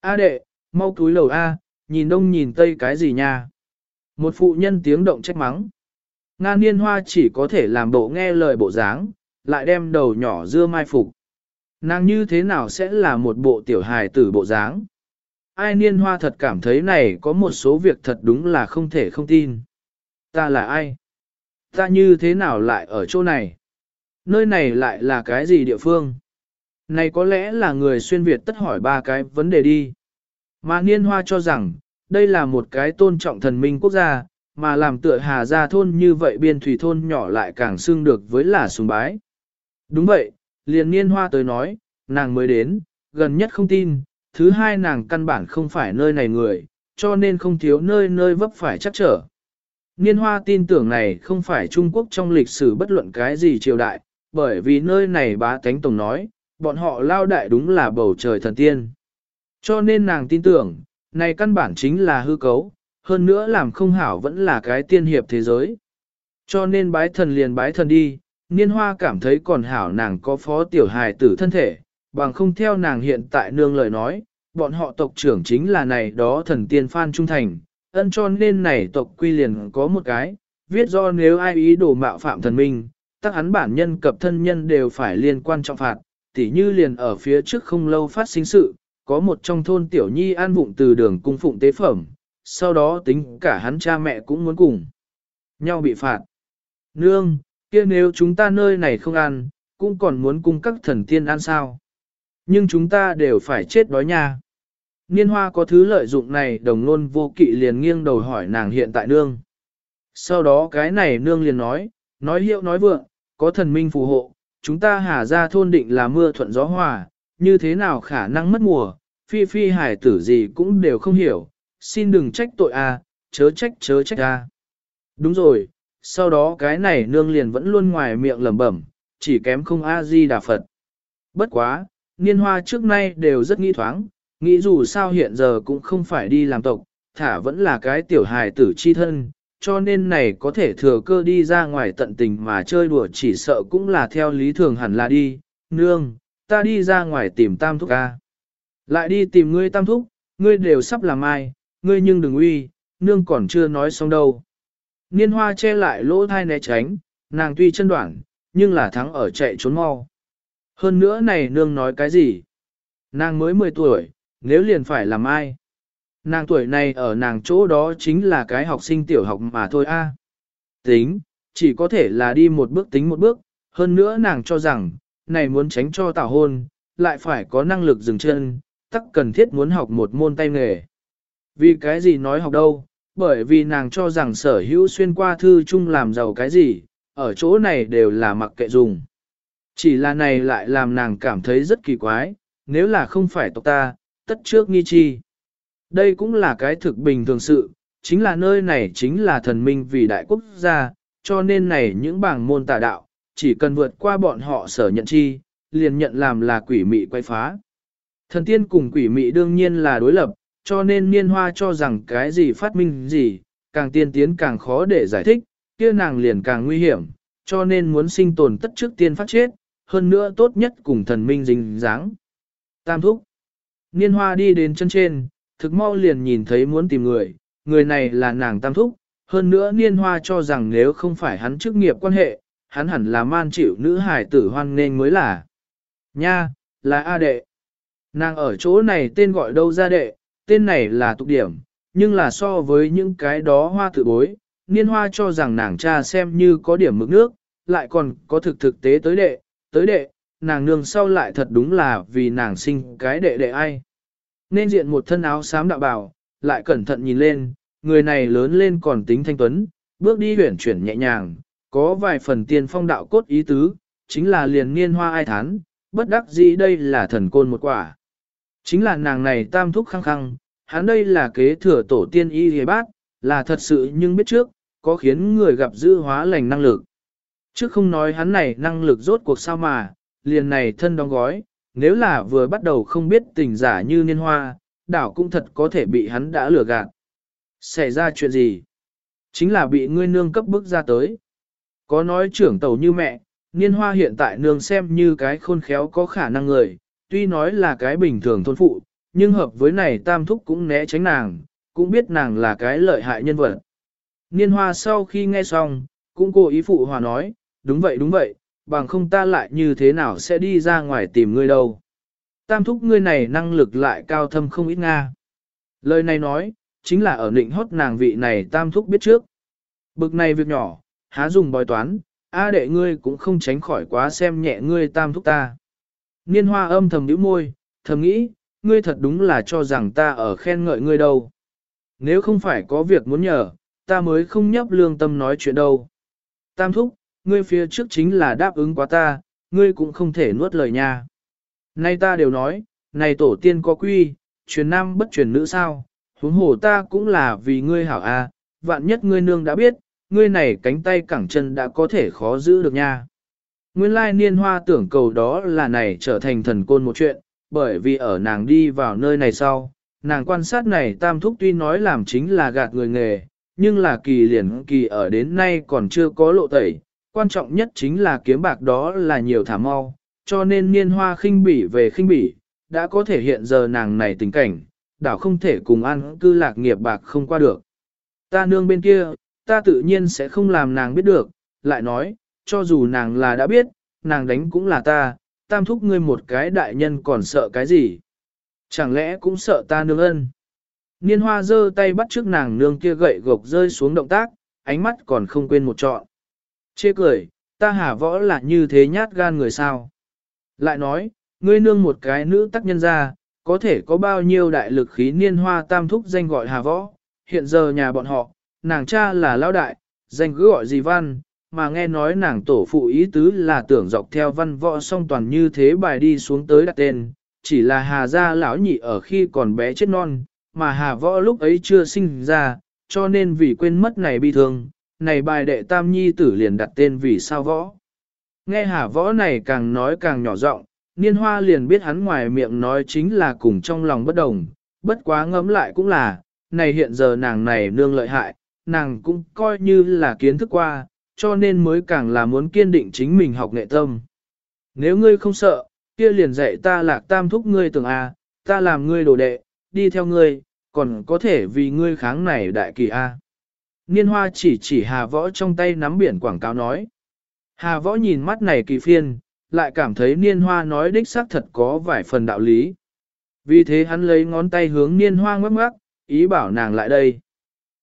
A đệ, mau túi lầu A, nhìn đông nhìn tây cái gì nha. Một phụ nhân tiếng động trách mắng. Nga niên hoa chỉ có thể làm bộ nghe lời bộ dáng, lại đem đầu nhỏ dưa mai phục. Nàng như thế nào sẽ là một bộ tiểu hài tử bộ dáng? Ai niên hoa thật cảm thấy này có một số việc thật đúng là không thể không tin. Ta là ai? Ta như thế nào lại ở chỗ này? Nơi này lại là cái gì địa phương? Này có lẽ là người xuyên Việt tất hỏi ba cái vấn đề đi. Mà niên hoa cho rằng, đây là một cái tôn trọng thần minh quốc gia, mà làm tựa hà gia thôn như vậy biên thủy thôn nhỏ lại càng xưng được với là sùng bái. Đúng vậy, liền niên hoa tới nói, nàng mới đến, gần nhất không tin, thứ hai nàng căn bản không phải nơi này người, cho nên không thiếu nơi nơi vấp phải chắc trở. Niên hoa tin tưởng này không phải Trung Quốc trong lịch sử bất luận cái gì triều đại, bởi vì nơi này bá tánh tổng nói, bọn họ lao đại đúng là bầu trời thần tiên. Cho nên nàng tin tưởng, này căn bản chính là hư cấu, hơn nữa làm không hảo vẫn là cái tiên hiệp thế giới. Cho nên bái thần liền bái thần đi, niên hoa cảm thấy còn hảo nàng có phó tiểu hài tử thân thể, bằng không theo nàng hiện tại nương lời nói, bọn họ tộc trưởng chính là này đó thần tiên phan trung thành, ân cho nên này tộc quy liền có một cái, viết do nếu ai ý đồ mạo phạm thần minh, tắc hắn bản nhân cập thân nhân đều phải liên quan trọng phạt, tỉ như liền ở phía trước không lâu phát sinh sự, có một trong thôn tiểu nhi an vụng từ đường cung phụng tế phẩm, sau đó tính cả hắn cha mẹ cũng muốn cùng nhau bị phạt. Nương, kia nếu chúng ta nơi này không ăn, cũng còn muốn cung các thần tiên ăn sao? Nhưng chúng ta đều phải chết đói nha. Niên hoa có thứ lợi dụng này đồng nôn vô kỵ liền nghiêng đầu hỏi nàng hiện tại nương. Sau đó cái này nương liền nói, nói hiệu nói vượng, có thần minh phù hộ, chúng ta hà ra thôn định là mưa thuận gió hòa, như thế nào khả năng mất mùa, phi phi hải tử gì cũng đều không hiểu, xin đừng trách tội a, chớ trách chớ trách a. Đúng rồi, sau đó cái này nương liền vẫn luôn ngoài miệng lẩm bẩm, chỉ kém không a di đà Phật. Bất quá, niên hoa trước nay đều rất nghi thoáng, nghĩ dù sao hiện giờ cũng không phải đi làm tộc, thả vẫn là cái tiểu hài tử chi thân, cho nên này có thể thừa cơ đi ra ngoài tận tình mà chơi đùa chỉ sợ cũng là theo lý thường hẳn là đi, nương, ta đi ra ngoài tìm tam thúc ca. Lại đi tìm ngươi tam thúc, ngươi đều sắp làm ai, ngươi nhưng đừng uy, nương còn chưa nói xong đâu. Niên hoa che lại lỗ thai né tránh, nàng tuy chân đoạn, nhưng là thắng ở chạy trốn mau. Hơn nữa này nương nói cái gì? Nàng mới 10 tuổi, nếu liền phải làm ai? Nàng tuổi này ở nàng chỗ đó chính là cái học sinh tiểu học mà thôi a. Tính, chỉ có thể là đi một bước tính một bước, hơn nữa nàng cho rằng, này muốn tránh cho tảo hôn, lại phải có năng lực dừng chân, tắc cần thiết muốn học một môn tay nghề. Vì cái gì nói học đâu, bởi vì nàng cho rằng sở hữu xuyên qua thư chung làm giàu cái gì, ở chỗ này đều là mặc kệ dùng. Chỉ là này lại làm nàng cảm thấy rất kỳ quái, nếu là không phải tộc ta, tất trước nghi chi. Đây cũng là cái thực bình thường sự, chính là nơi này chính là thần minh vì đại quốc gia, cho nên này những bảng môn tà đạo, chỉ cần vượt qua bọn họ sở nhận chi, liền nhận làm là quỷ mị quay phá. Thần tiên cùng quỷ mị đương nhiên là đối lập, cho nên niên hoa cho rằng cái gì phát minh gì, càng tiên tiến càng khó để giải thích, kia nàng liền càng nguy hiểm, cho nên muốn sinh tồn tất trước tiên phát chết, hơn nữa tốt nhất cùng thần minh dính dáng. Tam thúc. Niên hoa đi đến chân trên, thực mau liền nhìn thấy muốn tìm người, người này là nàng tam thúc, hơn nữa niên hoa cho rằng nếu không phải hắn chức nghiệp quan hệ, hắn hẳn là man chịu nữ hải tử hoan nên mới là. Nha, là A đệ. Nàng ở chỗ này tên gọi đâu ra đệ, tên này là tục điểm, nhưng là so với những cái đó hoa tự bối, niên hoa cho rằng nàng cha xem như có điểm mực nước, lại còn có thực thực tế tới đệ, tới đệ, nàng nương sau lại thật đúng là vì nàng sinh cái đệ đệ ai. Nên diện một thân áo xám đạo bảo, lại cẩn thận nhìn lên, người này lớn lên còn tính thanh tuấn, bước đi huyển chuyển nhẹ nhàng, có vài phần tiên phong đạo cốt ý tứ, chính là liền niên hoa ai thán, bất đắc dĩ đây là thần côn một quả. Chính là nàng này tam thúc khăng khăng, hắn đây là kế thừa tổ tiên y hề bát, là thật sự nhưng biết trước, có khiến người gặp dư hóa lành năng lực. Trước không nói hắn này năng lực rốt cuộc sao mà, liền này thân đóng gói, nếu là vừa bắt đầu không biết tình giả như niên hoa, đảo cũng thật có thể bị hắn đã lừa gạt. Xảy ra chuyện gì? Chính là bị ngươi nương cấp bức ra tới. Có nói trưởng tàu như mẹ, niên hoa hiện tại nương xem như cái khôn khéo có khả năng người, tuy nói là cái bình thường thôn phụ, nhưng hợp với này tam thúc cũng né tránh nàng, cũng biết nàng là cái lợi hại nhân vật. Niên hoa sau khi nghe xong, cũng cố ý phụ hòa nói, đúng vậy đúng vậy, bằng không ta lại như thế nào sẽ đi ra ngoài tìm ngươi đâu. Tam thúc ngươi này năng lực lại cao thâm không ít Nga. Lời này nói, chính là ở định hót nàng vị này tam thúc biết trước. Bực này việc nhỏ, há dùng bói toán, a đệ ngươi cũng không tránh khỏi quá xem nhẹ ngươi tam thúc ta. Niên hoa âm thầm nhíu môi, thầm nghĩ, ngươi thật đúng là cho rằng ta ở khen ngợi ngươi đâu. Nếu không phải có việc muốn nhờ, ta mới không nhấp lương tâm nói chuyện đâu. Tam thúc, ngươi phía trước chính là đáp ứng quá ta, ngươi cũng không thể nuốt lời nha. Nay ta đều nói, này tổ tiên có quy, truyền nam bất truyền nữ sao, huống hồ ta cũng là vì ngươi hảo a, vạn nhất ngươi nương đã biết, ngươi này cánh tay cẳng chân đã có thể khó giữ được nha. Nguyên lai niên hoa tưởng cầu đó là này trở thành thần côn một chuyện, bởi vì ở nàng đi vào nơi này sau, nàng quan sát này tam thúc tuy nói làm chính là gạt người nghề, nhưng là kỳ liền kỳ ở đến nay còn chưa có lộ tẩy, quan trọng nhất chính là kiếm bạc đó là nhiều thả mau, cho nên niên hoa khinh bỉ về khinh bỉ, đã có thể hiện giờ nàng này tình cảnh, đảo không thể cùng ăn cư lạc nghiệp bạc không qua được. Ta nương bên kia, ta tự nhiên sẽ không làm nàng biết được, lại nói, cho dù nàng là đã biết, nàng đánh cũng là ta, tam thúc ngươi một cái đại nhân còn sợ cái gì? Chẳng lẽ cũng sợ ta nương ân? Niên hoa giơ tay bắt trước nàng nương kia gậy gộc rơi xuống động tác, ánh mắt còn không quên một trọn. Chê cười, ta hả võ là như thế nhát gan người sao? Lại nói, ngươi nương một cái nữ tác nhân ra, có thể có bao nhiêu đại lực khí niên hoa tam thúc danh gọi hà võ, hiện giờ nhà bọn họ, nàng cha là lão đại, danh cứ gọi gì văn, mà nghe nói nàng tổ phụ ý tứ là tưởng dọc theo văn võ song toàn như thế bài đi xuống tới đặt tên, chỉ là hà gia lão nhị ở khi còn bé chết non, mà hà võ lúc ấy chưa sinh ra, cho nên vì quên mất này bi thương, này bài đệ tam nhi tử liền đặt tên vì sao võ. Nghe hà võ này càng nói càng nhỏ giọng, niên hoa liền biết hắn ngoài miệng nói chính là cùng trong lòng bất đồng, bất quá ngẫm lại cũng là, này hiện giờ nàng này nương lợi hại, nàng cũng coi như là kiến thức qua, cho nên mới càng là muốn kiên định chính mình học nghệ tâm. Nếu ngươi không sợ, kia liền dạy ta lạc tam thúc ngươi tưởng A, ta làm ngươi đồ đệ, đi theo ngươi, còn có thể vì ngươi kháng này đại kỳ A. Niên hoa chỉ chỉ hà võ trong tay nắm biển quảng cáo nói. Hà võ nhìn mắt này kỳ phiên, lại cảm thấy niên hoa nói đích xác thật có vài phần đạo lý. Vì thế hắn lấy ngón tay hướng niên hoa ngoắc ngoắc, ý bảo nàng lại đây.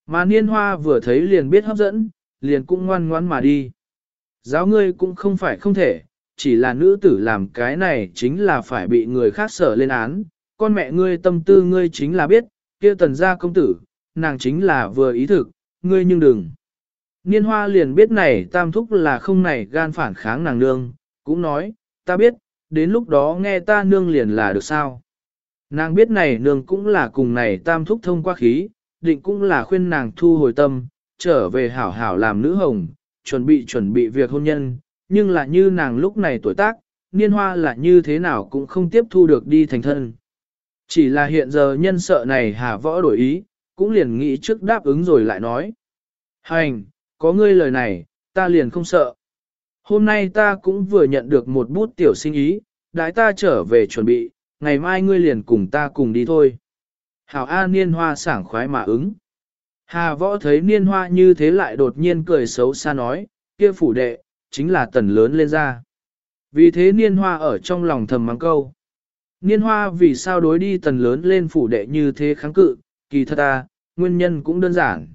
Mà niên hoa vừa thấy liền biết hấp dẫn, liền cũng ngoan ngoan mà đi. Giáo ngươi cũng không phải không thể, chỉ là nữ tử làm cái này chính là phải bị người khác sở lên án, con mẹ ngươi tâm tư ngươi chính là biết, kia tần gia công tử, nàng chính là vừa ý thực, ngươi nhưng đừng. Niên hoa liền biết này tam thúc là không này gan phản kháng nàng nương, cũng nói, ta biết, đến lúc đó nghe ta nương liền là được sao. Nàng biết này nương cũng là cùng này tam thúc thông qua khí, định cũng là khuyên nàng thu hồi tâm, trở về hảo hảo làm nữ hồng, chuẩn bị chuẩn bị việc hôn nhân, nhưng là như nàng lúc này tuổi tác, niên hoa là như thế nào cũng không tiếp thu được đi thành thân. Chỉ là hiện giờ nhân sợ này hà võ đổi ý, cũng liền nghĩ trước đáp ứng rồi lại nói. Hành, có ngươi lời này, ta liền không sợ. Hôm nay ta cũng vừa nhận được một bút tiểu sinh ý, đãi ta trở về chuẩn bị, ngày mai ngươi liền cùng ta cùng đi thôi. Hảo A niên hoa sảng khoái mà ứng. Hà võ thấy niên hoa như thế lại đột nhiên cười xấu xa nói, kia phủ đệ, chính là tần lớn lên ra. Vì thế niên hoa ở trong lòng thầm mắng câu. Niên hoa vì sao đối đi tần lớn lên phủ đệ như thế kháng cự, kỳ thật ta, nguyên nhân cũng đơn giản.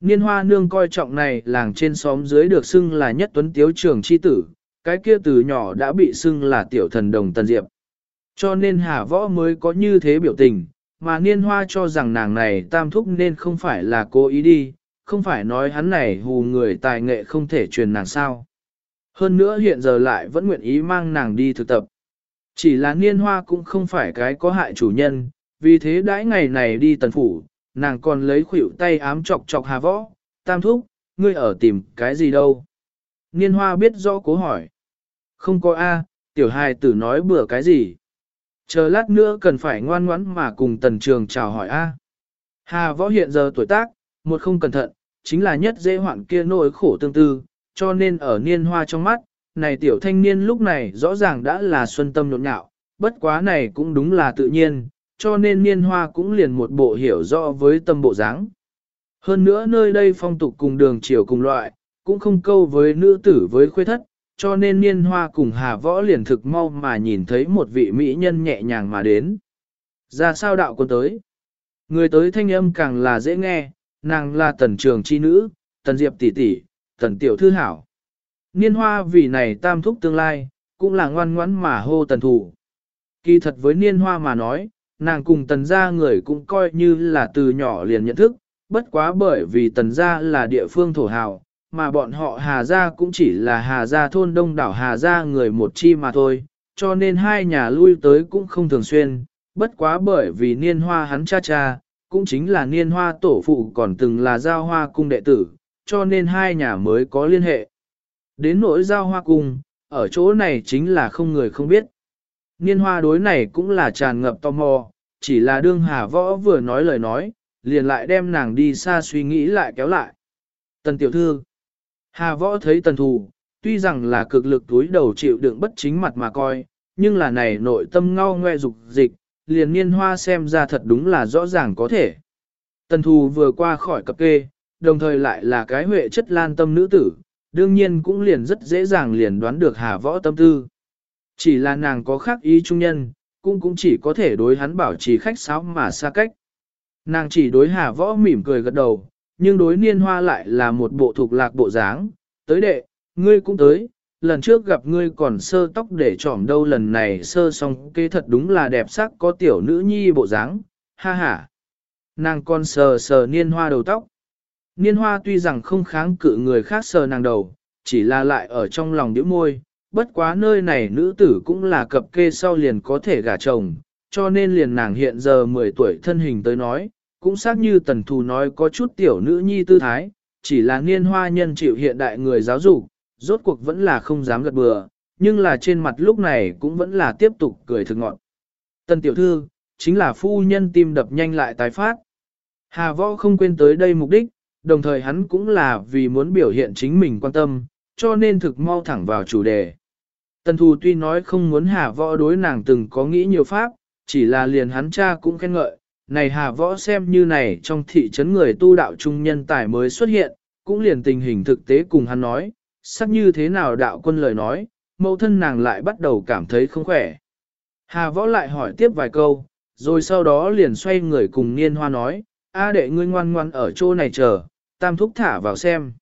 Niên hoa nương coi trọng này làng trên xóm dưới được xưng là nhất tuấn tiếu trường chi tử, cái kia từ nhỏ đã bị xưng là tiểu thần đồng tần diệp. Cho nên hà võ mới có như thế biểu tình, mà niên hoa cho rằng nàng này tam thúc nên không phải là cố ý đi, không phải nói hắn này hù người tài nghệ không thể truyền nàng sao. Hơn nữa hiện giờ lại vẫn nguyện ý mang nàng đi thực tập. Chỉ là niên hoa cũng không phải cái có hại chủ nhân, vì thế đãi ngày này đi tần phủ, nàng còn lấy khuỷu tay ám chọc chọc hà võ, tam thúc, ngươi ở tìm cái gì đâu. Niên hoa biết rõ cố hỏi. Không có A, tiểu hài tử nói bừa cái gì. Chờ lát nữa cần phải ngoan ngoãn mà cùng tần trường chào hỏi A. Hà võ hiện giờ tuổi tác, một không cẩn thận, chính là nhất dễ hoạn kia nỗi khổ tương tư, cho nên ở niên hoa trong mắt, này tiểu thanh niên lúc này rõ ràng đã là xuân tâm nhộn nhạo, bất quá này cũng đúng là tự nhiên, cho nên niên hoa cũng liền một bộ hiểu rõ với tâm bộ dáng. Hơn nữa nơi đây phong tục cùng đường chiều cùng loại, cũng không câu với nữ tử với khuê thất, cho nên niên hoa cùng hà võ liền thực mau mà nhìn thấy một vị mỹ nhân nhẹ nhàng mà đến. Ra sao đạo quân tới? Người tới thanh âm càng là dễ nghe, nàng là tần trường chi nữ, tần diệp tỷ tỷ, tần tiểu thư hảo. Niên hoa vì này tam thúc tương lai, cũng là ngoan ngoãn mà hô tần thủ. Kỳ thật với niên hoa mà nói, nàng cùng tần gia người cũng coi như là từ nhỏ liền nhận thức, bất quá bởi vì tần gia là địa phương thổ hào, mà bọn họ Hà Gia cũng chỉ là Hà Gia thôn đông đảo Hà Gia người một chi mà thôi, cho nên hai nhà lui tới cũng không thường xuyên, bất quá bởi vì niên hoa hắn cha cha, cũng chính là niên hoa tổ phụ còn từng là giao hoa cung đệ tử, cho nên hai nhà mới có liên hệ. Đến nỗi giao hoa cung, ở chỗ này chính là không người không biết. Niên hoa đối này cũng là tràn ngập tò mò, chỉ là đương hà võ vừa nói lời nói, liền lại đem nàng đi xa suy nghĩ lại kéo lại. Tần tiểu thư, hà võ thấy tần thù, tuy rằng là cực lực túi đầu chịu đựng bất chính mặt mà coi, nhưng là này nội tâm ngao ngoe dục dịch, liền niên hoa xem ra thật đúng là rõ ràng có thể. Tần thù vừa qua khỏi cập kê, đồng thời lại là cái huệ chất lan tâm nữ tử, đương nhiên cũng liền rất dễ dàng liền đoán được hà võ tâm tư. Chỉ là nàng có khác ý trung nhân, cũng cũng chỉ có thể đối hắn bảo trì khách sáo mà xa cách. Nàng chỉ đối hà võ mỉm cười gật đầu, nhưng đối niên hoa lại là một bộ thuộc lạc bộ dáng, tới đệ, ngươi cũng tới, lần trước gặp ngươi còn sơ tóc để trỏm đâu lần này sơ xong kê thật đúng là đẹp sắc có tiểu nữ nhi bộ dáng, ha ha. Nàng còn sờ sờ niên hoa đầu tóc. Niên hoa tuy rằng không kháng cự người khác sờ nàng đầu, chỉ là lại ở trong lòng điếu môi, bất quá nơi này nữ tử cũng là cập kê sau liền có thể gả chồng, cho nên liền nàng hiện giờ 10 tuổi thân hình tới nói, cũng xác như tần thù nói có chút tiểu nữ nhi tư thái, chỉ là niên hoa nhân chịu hiện đại người giáo dục, rốt cuộc vẫn là không dám gật bừa, nhưng là trên mặt lúc này cũng vẫn là tiếp tục cười thực ngọn. Tần tiểu thư, chính là phu nhân tim đập nhanh lại tái phát. Hà võ không quên tới đây mục đích, đồng thời hắn cũng là vì muốn biểu hiện chính mình quan tâm, cho nên thực mau thẳng vào chủ đề. Tần thù tuy nói không muốn hà võ đối nàng từng có nghĩ nhiều pháp, chỉ là liền hắn cha cũng khen ngợi, này hà võ xem như này trong thị trấn người tu đạo trung nhân tài mới xuất hiện, cũng liền tình hình thực tế cùng hắn nói, sắc như thế nào đạo quân lời nói, mẫu thân nàng lại bắt đầu cảm thấy không khỏe. Hà võ lại hỏi tiếp vài câu, rồi sau đó liền xoay người cùng niên hoa nói, a đệ ngươi ngoan ngoan ở chỗ này chờ, tam thúc thả vào xem.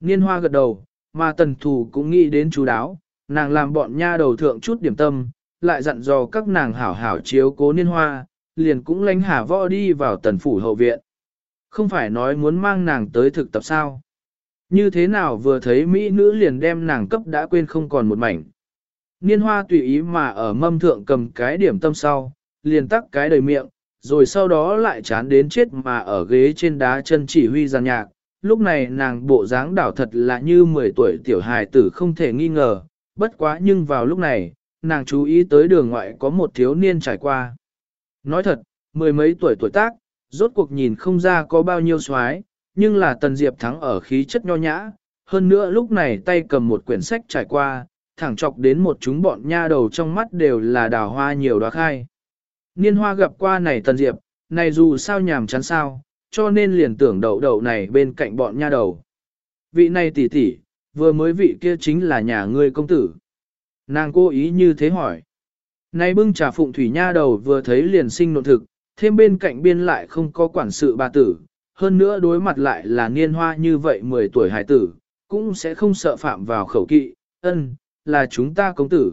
Niên hoa gật đầu, mà tần thù cũng nghĩ đến chú đáo, nàng làm bọn nha đầu thượng chút điểm tâm, lại dặn dò các nàng hảo hảo chiếu cố niên hoa, liền cũng lánh hà võ đi vào tần phủ hậu viện. Không phải nói muốn mang nàng tới thực tập sao. Như thế nào vừa thấy mỹ nữ liền đem nàng cấp đã quên không còn một mảnh. Niên hoa tùy ý mà ở mâm thượng cầm cái điểm tâm sau, liền tắc cái đầy miệng, rồi sau đó lại chán đến chết mà ở ghế trên đá chân chỉ huy giàn nhạc. Lúc này nàng bộ dáng đảo thật là như 10 tuổi tiểu hài tử không thể nghi ngờ, bất quá nhưng vào lúc này, nàng chú ý tới đường ngoại có một thiếu niên trải qua. Nói thật, mười mấy tuổi tuổi tác, rốt cuộc nhìn không ra có bao nhiêu xoái, nhưng là Tần Diệp thắng ở khí chất nho nhã, hơn nữa lúc này tay cầm một quyển sách trải qua, thẳng chọc đến một chúng bọn nha đầu trong mắt đều là đào hoa nhiều đoá khai. Niên hoa gặp qua này Tần Diệp, này dù sao nhàm chán sao, cho nên liền tưởng đậu đậu này bên cạnh bọn nha đầu. Vị này tỷ tỷ, vừa mới vị kia chính là nhà ngươi công tử. Nàng cố ý như thế hỏi. nay bưng trà phụng thủy nha đầu vừa thấy liền sinh nộn thực, thêm bên cạnh biên lại không có quản sự bà tử, hơn nữa đối mặt lại là niên hoa như vậy 10 tuổi hải tử, cũng sẽ không sợ phạm vào khẩu kỵ, ân, là chúng ta công tử.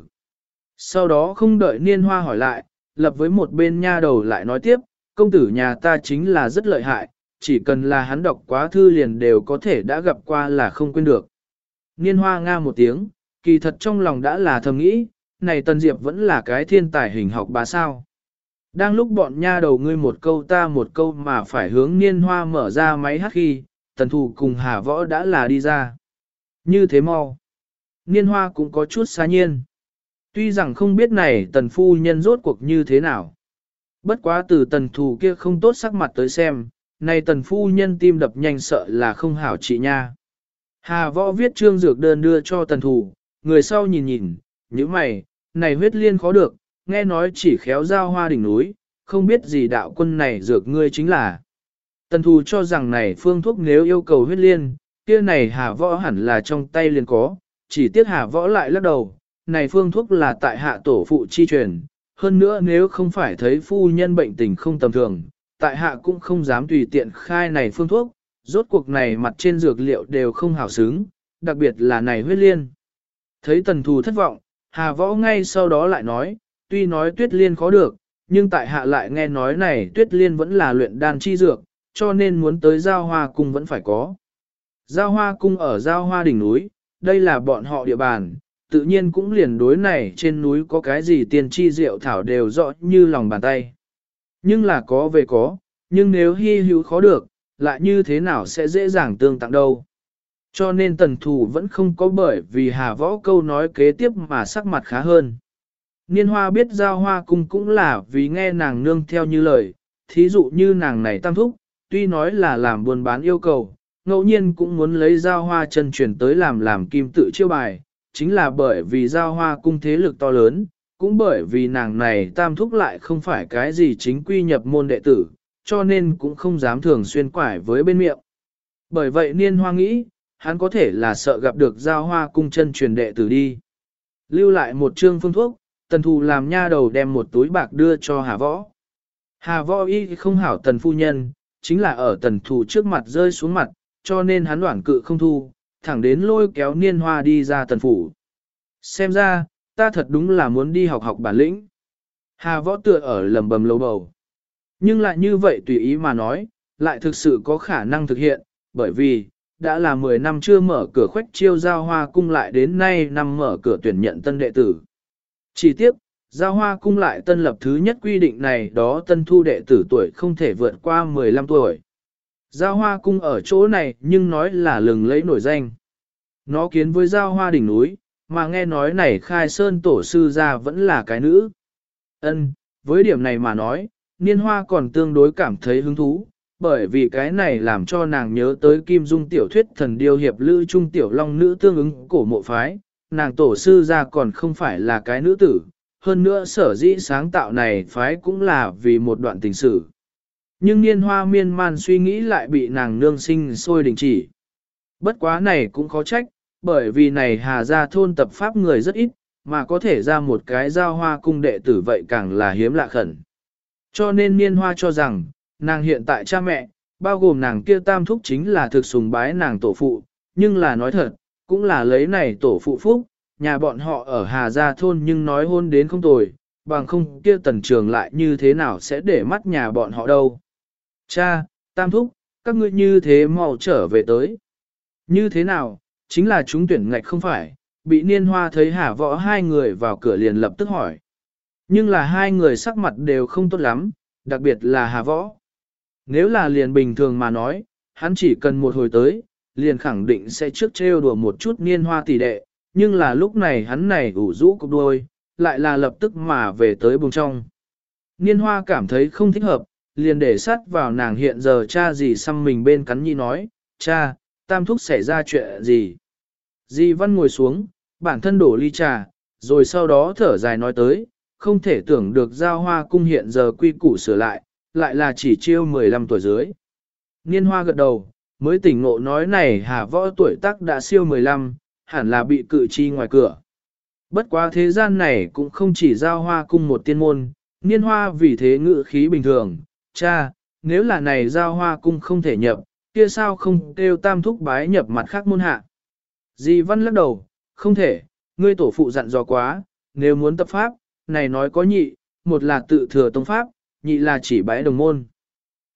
Sau đó không đợi niên hoa hỏi lại, lập với một bên nha đầu lại nói tiếp, công tử nhà ta chính là rất lợi hại, chỉ cần là hắn đọc quá thư liền đều có thể đã gặp qua là không quên được. Niên hoa nga một tiếng, kỳ thật trong lòng đã là thầm nghĩ, này Tần Diệp vẫn là cái thiên tài hình học bá sao. Đang lúc bọn nha đầu ngươi một câu ta một câu mà phải hướng niên hoa mở ra máy hát khi, tần Thủ cùng hà võ đã là đi ra. Như thế mau. Niên hoa cũng có chút xa nhiên. Tuy rằng không biết này tần phu nhân rốt cuộc như thế nào. Bất quá từ tần Thủ kia không tốt sắc mặt tới xem, này tần phu nhân tim đập nhanh sợ là không hảo chị nha. Hà võ viết trương dược đơn đưa cho tần thủ, người sau nhìn nhìn, những mày, này huyết liên khó được, nghe nói chỉ khéo giao hoa đỉnh núi, không biết gì đạo quân này dược ngươi chính là. Tần thù cho rằng này phương thuốc nếu yêu cầu huyết liên, kia này hà võ hẳn là trong tay liền có, chỉ tiếc hà võ lại lắc đầu, này phương thuốc là tại hạ tổ phụ chi truyền, hơn nữa nếu không phải thấy phu nhân bệnh tình không tầm thường, tại hạ cũng không dám tùy tiện khai này phương thuốc, rốt cuộc này mặt trên dược liệu đều không hảo xứng, đặc biệt là này huyết liên. Thấy tần thù thất vọng, hà võ ngay sau đó lại nói, tuy nói tuyết liên khó được, nhưng tại hạ lại nghe nói này tuyết liên vẫn là luyện đan chi dược, cho nên muốn tới giao hoa cung vẫn phải có. Giao hoa cung ở giao hoa đỉnh núi, đây là bọn họ địa bàn, tự nhiên cũng liền đối này trên núi có cái gì tiền chi rượu thảo đều rõ như lòng bàn tay. Nhưng là có về có, nhưng nếu hy hữu khó được, lại như thế nào sẽ dễ dàng tương tặng đâu. Cho nên tần thủ vẫn không có bởi vì hà võ câu nói kế tiếp mà sắc mặt khá hơn. Niên hoa biết giao hoa cung cũng là vì nghe nàng nương theo như lời, thí dụ như nàng này tam thúc, tuy nói là làm buôn bán yêu cầu, ngẫu nhiên cũng muốn lấy giao hoa chân truyền tới làm làm kim tự chiêu bài, chính là bởi vì giao hoa cung thế lực to lớn, cũng bởi vì nàng này tam thúc lại không phải cái gì chính quy nhập môn đệ tử, cho nên cũng không dám thường xuyên quải với bên miệng. Bởi vậy niên hoa nghĩ, hắn có thể là sợ gặp được giao hoa cung chân truyền đệ tử đi. Lưu lại một chương phương thuốc, tần thù làm nha đầu đem một túi bạc đưa cho Hà Võ. Hà Võ y không hảo tần phu nhân, chính là ở tần thù trước mặt rơi xuống mặt, cho nên hắn đoạn cự không thu, thẳng đến lôi kéo niên hoa đi ra tần phủ. Xem ra, ta thật đúng là muốn đi học học bản lĩnh. Hà võ tựa ở lầm bầm lâu bầu. Nhưng lại như vậy tùy ý mà nói, lại thực sự có khả năng thực hiện, bởi vì, đã là 10 năm chưa mở cửa khoách chiêu giao hoa cung lại đến nay năm mở cửa tuyển nhận tân đệ tử. Chỉ tiếp, giao hoa cung lại tân lập thứ nhất quy định này đó tân thu đệ tử tuổi không thể vượt qua 15 tuổi. Giao hoa cung ở chỗ này nhưng nói là lừng lấy nổi danh. Nó kiến với giao hoa đỉnh núi, mà nghe nói này khai sơn tổ sư ra vẫn là cái nữ. Ân, với điểm này mà nói, niên hoa còn tương đối cảm thấy hứng thú, bởi vì cái này làm cho nàng nhớ tới Kim Dung tiểu thuyết thần điêu hiệp lữ trung tiểu long nữ tương ứng cổ mộ phái, nàng tổ sư ra còn không phải là cái nữ tử, hơn nữa sở dĩ sáng tạo này phái cũng là vì một đoạn tình sử. Nhưng niên hoa miên man suy nghĩ lại bị nàng nương sinh sôi đình chỉ. Bất quá này cũng khó trách, bởi vì này hà ra thôn tập pháp người rất ít, mà có thể ra một cái giao hoa cung đệ tử vậy càng là hiếm lạ khẩn. Cho nên niên hoa cho rằng, nàng hiện tại cha mẹ, bao gồm nàng kia tam thúc chính là thực sùng bái nàng tổ phụ, nhưng là nói thật, cũng là lấy này tổ phụ phúc, nhà bọn họ ở Hà Gia thôn nhưng nói hôn đến không tồi, bằng không kia tần trường lại như thế nào sẽ để mắt nhà bọn họ đâu. Cha, tam thúc, các ngươi như thế mau trở về tới. Như thế nào, chính là chúng tuyển ngạch không phải, bị niên hoa thấy hả võ hai người vào cửa liền lập tức hỏi. Nhưng là hai người sắc mặt đều không tốt lắm, đặc biệt là hà võ. Nếu là liền bình thường mà nói, hắn chỉ cần một hồi tới, liền khẳng định sẽ trước trêu đùa một chút niên hoa tỷ đệ, nhưng là lúc này hắn này ủ rũ cục đôi, lại là lập tức mà về tới bùng trong. Niên hoa cảm thấy không thích hợp, liền để sát vào nàng hiện giờ cha gì xăm mình bên cắn nhi nói, cha, tam thúc xảy ra chuyện gì. Di văn ngồi xuống, bản thân đổ ly trà, rồi sau đó thở dài nói tới, không thể tưởng được giao hoa cung hiện giờ quy củ sửa lại, lại là chỉ chiêu 15 tuổi dưới. Niên hoa gật đầu, mới tỉnh ngộ nói này hà võ tuổi tác đã siêu 15, hẳn là bị cự chi ngoài cửa. Bất quá thế gian này cũng không chỉ giao hoa cung một tiên môn, niên hoa vì thế ngự khí bình thường, cha, nếu là này giao hoa cung không thể nhập, kia sao không kêu tam thúc bái nhập mặt khác môn hạ. Di văn lắc đầu, không thể, ngươi tổ phụ dặn dò quá, nếu muốn tập pháp, này nói có nhị, một là tự thừa tông pháp, nhị là chỉ bái đồng môn.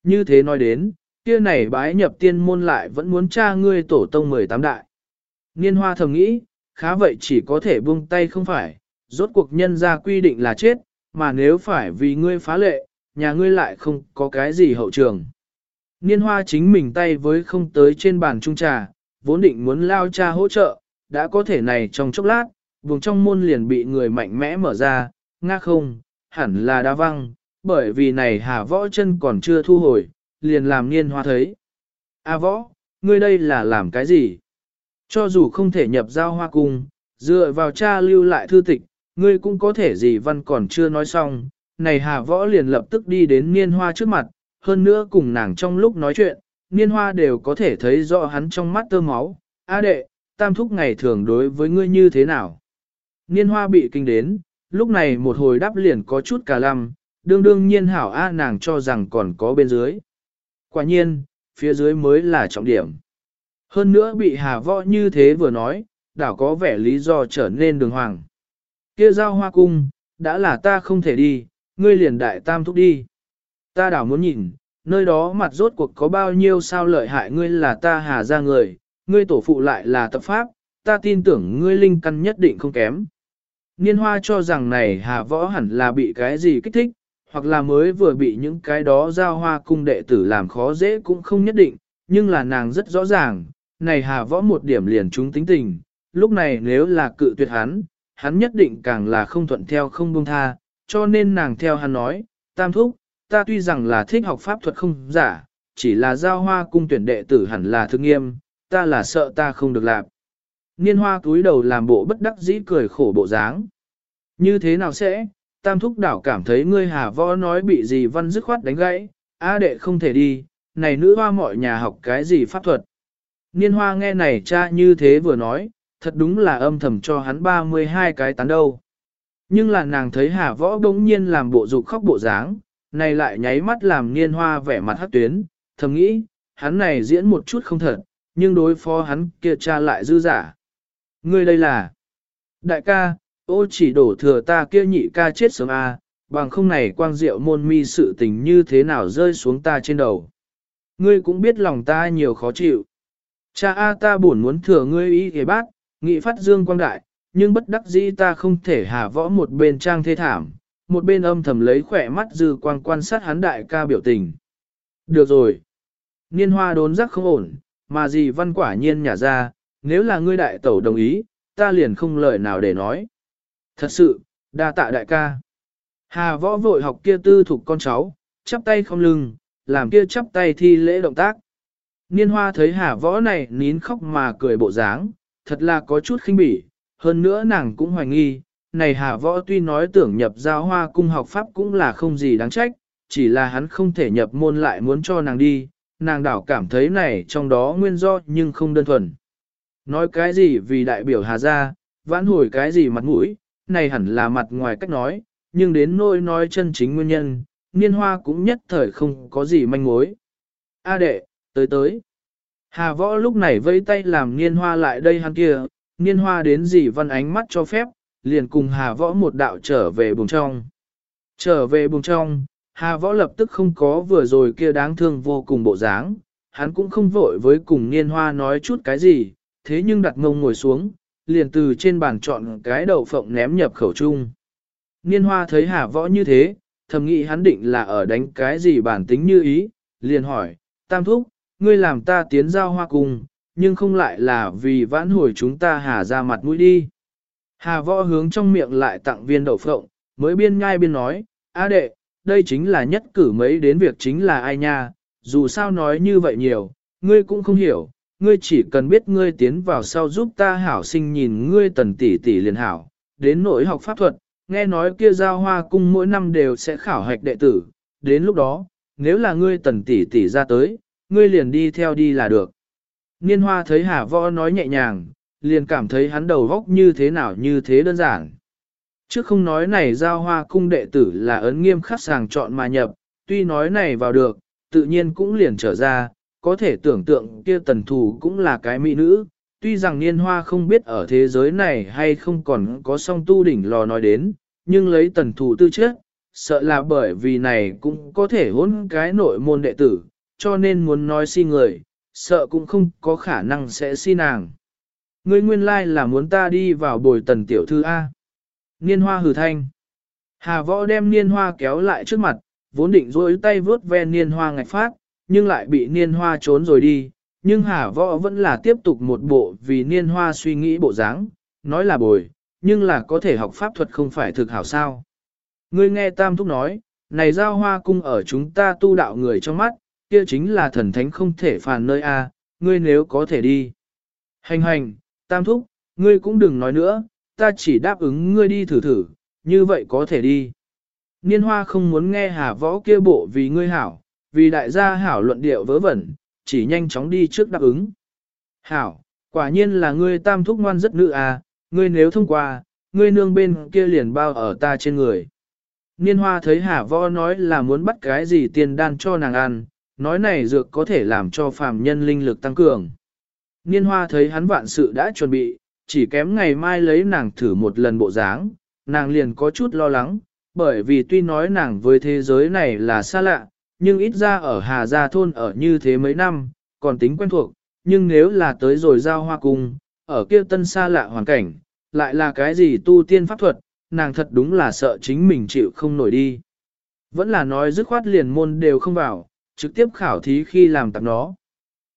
Như thế nói đến, kia này bái nhập tiên môn lại vẫn muốn tra ngươi tổ tông 18 đại. Niên hoa thầm nghĩ, khá vậy chỉ có thể buông tay không phải, rốt cuộc nhân ra quy định là chết, mà nếu phải vì ngươi phá lệ, nhà ngươi lại không có cái gì hậu trường. Niên hoa chính mình tay với không tới trên bàn trung trà, vốn định muốn lao cha hỗ trợ, đã có thể này trong chốc lát, vùng trong môn liền bị người mạnh mẽ mở ra, nga không, hẳn là đa văng, bởi vì này hà võ chân còn chưa thu hồi, liền làm niên hoa thấy. A võ, ngươi đây là làm cái gì? Cho dù không thể nhập giao hoa cung, dựa vào cha lưu lại thư tịch, ngươi cũng có thể gì văn còn chưa nói xong, này hà võ liền lập tức đi đến niên hoa trước mặt, hơn nữa cùng nàng trong lúc nói chuyện, niên hoa đều có thể thấy rõ hắn trong mắt tơ máu, a đệ, tam thúc ngày thường đối với ngươi như thế nào. Niên hoa bị kinh đến, lúc này một hồi đáp liền có chút cả lăm, đương đương nhiên hảo a nàng cho rằng còn có bên dưới. Quả nhiên, phía dưới mới là trọng điểm. Hơn nữa bị hà võ như thế vừa nói, đảo có vẻ lý do trở nên đường hoàng. Kia giao hoa cung, đã là ta không thể đi, ngươi liền đại tam thúc đi. Ta đảo muốn nhìn, nơi đó mặt rốt cuộc có bao nhiêu sao lợi hại ngươi là ta hà ra người, ngươi tổ phụ lại là tập pháp, ta tin tưởng ngươi linh căn nhất định không kém. Niên hoa cho rằng này hà võ hẳn là bị cái gì kích thích, hoặc là mới vừa bị những cái đó giao hoa cung đệ tử làm khó dễ cũng không nhất định, nhưng là nàng rất rõ ràng, này hà võ một điểm liền chúng tính tình, lúc này nếu là cự tuyệt hắn, hắn nhất định càng là không thuận theo không buông tha, cho nên nàng theo hắn nói, tam thúc, ta tuy rằng là thích học pháp thuật không giả, chỉ là giao hoa cung tuyển đệ tử hẳn là thương nghiêm, ta là sợ ta không được làm. Niên hoa túi đầu làm bộ bất đắc dĩ cười khổ bộ dáng. Như thế nào sẽ, tam thúc đảo cảm thấy ngươi hà võ nói bị gì văn dứt khoát đánh gãy, a đệ không thể đi, này nữ hoa mọi nhà học cái gì pháp thuật. Niên hoa nghe này cha như thế vừa nói, thật đúng là âm thầm cho hắn 32 cái tán đâu. Nhưng là nàng thấy hà võ bỗng nhiên làm bộ dục khóc bộ dáng, này lại nháy mắt làm niên hoa vẻ mặt hát tuyến, thầm nghĩ, hắn này diễn một chút không thật, nhưng đối phó hắn kia cha lại dư giả. Ngươi đây là Đại ca, ô chỉ đổ thừa ta kia nhị ca chết sớm à, bằng không này quang diệu môn mi sự tình như thế nào rơi xuống ta trên đầu. Ngươi cũng biết lòng ta nhiều khó chịu. Cha A ta buồn muốn thừa ngươi ý ghế bác, nghị phát dương quang đại, nhưng bất đắc dĩ ta không thể hà võ một bên trang thê thảm, một bên âm thầm lấy khỏe mắt dư quang quan sát hắn đại ca biểu tình. Được rồi. Niên hoa đốn giác không ổn, mà gì văn quả nhiên nhả ra, nếu là ngươi đại tẩu đồng ý, ta liền không lời nào để nói. Thật sự, đa tạ đại ca. Hà võ vội học kia tư thuộc con cháu, chắp tay không lưng, làm kia chắp tay thi lễ động tác. Niên hoa thấy hà võ này nín khóc mà cười bộ dáng, thật là có chút khinh bỉ, hơn nữa nàng cũng hoài nghi, này hà võ tuy nói tưởng nhập giao hoa cung học pháp cũng là không gì đáng trách, chỉ là hắn không thể nhập môn lại muốn cho nàng đi, nàng đảo cảm thấy này trong đó nguyên do nhưng không đơn thuần. Nói cái gì vì đại biểu hà gia, vãn hồi cái gì mặt mũi, này hẳn là mặt ngoài cách nói, nhưng đến nỗi nói chân chính nguyên nhân, niên hoa cũng nhất thời không có gì manh mối. A đệ, tới tới. Hà võ lúc này vây tay làm niên hoa lại đây hắn kia, niên hoa đến gì văn ánh mắt cho phép, liền cùng hà võ một đạo trở về buồng trong. Trở về buồng trong, hà võ lập tức không có vừa rồi kia đáng thương vô cùng bộ dáng, hắn cũng không vội với cùng niên hoa nói chút cái gì, thế nhưng đặt ngông ngồi xuống, liền từ trên bàn chọn cái đậu phộng ném nhập khẩu chung. Niên hoa thấy hà võ như thế, thầm nghĩ hắn định là ở đánh cái gì bản tính như ý, liền hỏi, tam thúc, ngươi làm ta tiến giao hoa cùng, nhưng không lại là vì vãn hồi chúng ta hà ra mặt mũi đi. Hà võ hướng trong miệng lại tặng viên đậu phộng, mới biên nhai biên nói, a đệ, đây chính là nhất cử mấy đến việc chính là ai nha, dù sao nói như vậy nhiều, ngươi cũng không hiểu, ngươi chỉ cần biết ngươi tiến vào sau giúp ta hảo sinh nhìn ngươi tần tỷ tỷ liền hảo, đến nỗi học pháp thuật, nghe nói kia giao hoa cung mỗi năm đều sẽ khảo hạch đệ tử, đến lúc đó, nếu là ngươi tần tỷ tỷ ra tới, ngươi liền đi theo đi là được. Niên hoa thấy Hà Võ nói nhẹ nhàng, liền cảm thấy hắn đầu góc như thế nào như thế đơn giản. Trước không nói này giao hoa cung đệ tử là ấn nghiêm khắc sàng chọn mà nhập, tuy nói này vào được, tự nhiên cũng liền trở ra, có thể tưởng tượng kia tần thủ cũng là cái mỹ nữ, tuy rằng niên hoa không biết ở thế giới này hay không còn có song tu đỉnh lò nói đến, nhưng lấy tần thủ tư chất, sợ là bởi vì này cũng có thể hôn cái nội môn đệ tử, cho nên muốn nói si người, sợ cũng không có khả năng sẽ si nàng. Ngươi nguyên lai like là muốn ta đi vào bồi tần tiểu thư A. Niên hoa hừ thanh. Hà võ đem niên hoa kéo lại trước mặt, vốn định rối tay vướt ve niên hoa ngạch phát, nhưng lại bị niên hoa trốn rồi đi. Nhưng hà võ vẫn là tiếp tục một bộ vì niên hoa suy nghĩ bộ dáng, nói là bồi, nhưng là có thể học pháp thuật không phải thực hảo sao. Ngươi nghe Tam Thúc nói, này giao hoa cung ở chúng ta tu đạo người trong mắt, kia chính là thần thánh không thể phàn nơi A, ngươi nếu có thể đi. Hành hành, Tam Thúc, ngươi cũng đừng nói nữa, ta chỉ đáp ứng ngươi đi thử thử, như vậy có thể đi. Niên hoa không muốn nghe hà võ kia bộ vì ngươi hảo, vì đại gia hảo luận điệu vớ vẩn, chỉ nhanh chóng đi trước đáp ứng. Hảo, quả nhiên là ngươi tam thúc ngoan rất nữ à, ngươi nếu thông qua, ngươi nương bên kia liền bao ở ta trên người. Niên hoa thấy hà võ nói là muốn bắt cái gì tiền đan cho nàng ăn, nói này dược có thể làm cho phàm nhân linh lực tăng cường. Niên hoa thấy hắn vạn sự đã chuẩn bị, chỉ kém ngày mai lấy nàng thử một lần bộ dáng, nàng liền có chút lo lắng, bởi vì tuy nói nàng với thế giới này là xa lạ, nhưng ít ra ở Hà Gia Thôn ở như thế mấy năm, còn tính quen thuộc, nhưng nếu là tới rồi giao hoa cung, ở kia tân xa lạ hoàn cảnh, lại là cái gì tu tiên pháp thuật, nàng thật đúng là sợ chính mình chịu không nổi đi. Vẫn là nói dứt khoát liền môn đều không vào, trực tiếp khảo thí khi làm tập nó.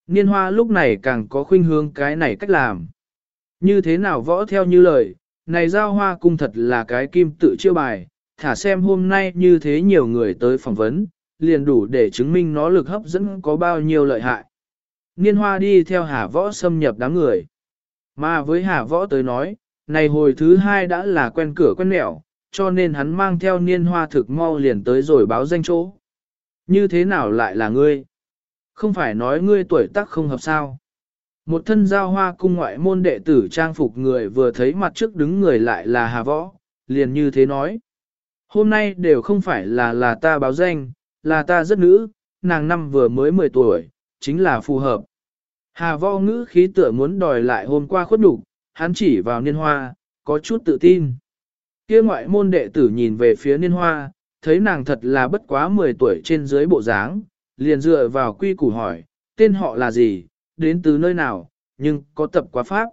Niên hoa lúc này càng có khuynh hướng cái này cách làm. Như thế nào võ theo như lời, này giao hoa cung thật là cái kim tự chiêu bài, thả xem hôm nay như thế nhiều người tới phỏng vấn, liền đủ để chứng minh nó lực hấp dẫn có bao nhiêu lợi hại. Niên hoa đi theo hà võ xâm nhập đám người. Mà với hà võ tới nói, này hồi thứ hai đã là quen cửa quen mẹo, cho nên hắn mang theo niên hoa thực mau liền tới rồi báo danh chỗ. Như thế nào lại là ngươi? Không phải nói ngươi tuổi tác không hợp sao? Một thân giao hoa cung ngoại môn đệ tử trang phục người vừa thấy mặt trước đứng người lại là hà võ, liền như thế nói. Hôm nay đều không phải là là ta báo danh, là ta rất nữ, nàng năm vừa mới 10 tuổi, chính là phù hợp. Hà võ ngữ khí tựa muốn đòi lại hôm qua khuất đủ, hắn chỉ vào niên hoa, có chút tự tin. Kia ngoại môn đệ tử nhìn về phía niên hoa, thấy nàng thật là bất quá 10 tuổi trên dưới bộ dáng, liền dựa vào quy củ hỏi, tên họ là gì, đến từ nơi nào, nhưng có tập quá pháp.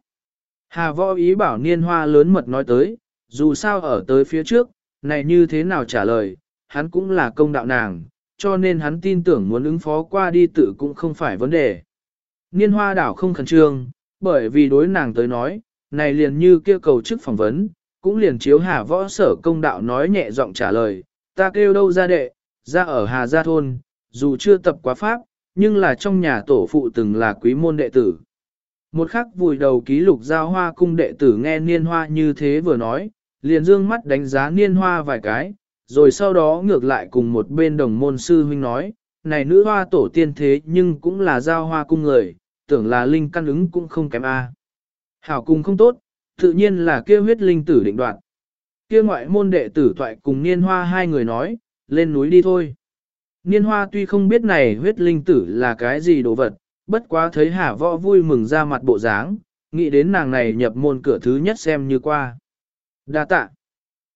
Hà võ ý bảo niên hoa lớn mật nói tới, dù sao ở tới phía trước, này như thế nào trả lời, hắn cũng là công đạo nàng, cho nên hắn tin tưởng muốn ứng phó qua đi tự cũng không phải vấn đề. Niên hoa đảo không khẩn trương, bởi vì đối nàng tới nói, này liền như kia cầu chức phỏng vấn, cũng liền chiếu hà võ sở công đạo nói nhẹ giọng trả lời, ta kêu đâu ra đệ, ra ở Hà Gia Thôn, dù chưa tập quá pháp, nhưng là trong nhà tổ phụ từng là quý môn đệ tử. Một khắc vùi đầu ký lục giao hoa cung đệ tử nghe niên hoa như thế vừa nói, liền dương mắt đánh giá niên hoa vài cái, rồi sau đó ngược lại cùng một bên đồng môn sư huynh nói, này nữ hoa tổ tiên thế nhưng cũng là giao hoa cung người, tưởng là linh căn ứng cũng không kém a. Hảo cung không tốt, tự nhiên là kia huyết linh tử định đoạn. Kia ngoại môn đệ tử thoại cùng niên hoa hai người nói, lên núi đi thôi. Niên hoa tuy không biết này huyết linh tử là cái gì đồ vật, bất quá thấy hà võ vui mừng ra mặt bộ dáng, nghĩ đến nàng này nhập môn cửa thứ nhất xem như qua. Đa tạ.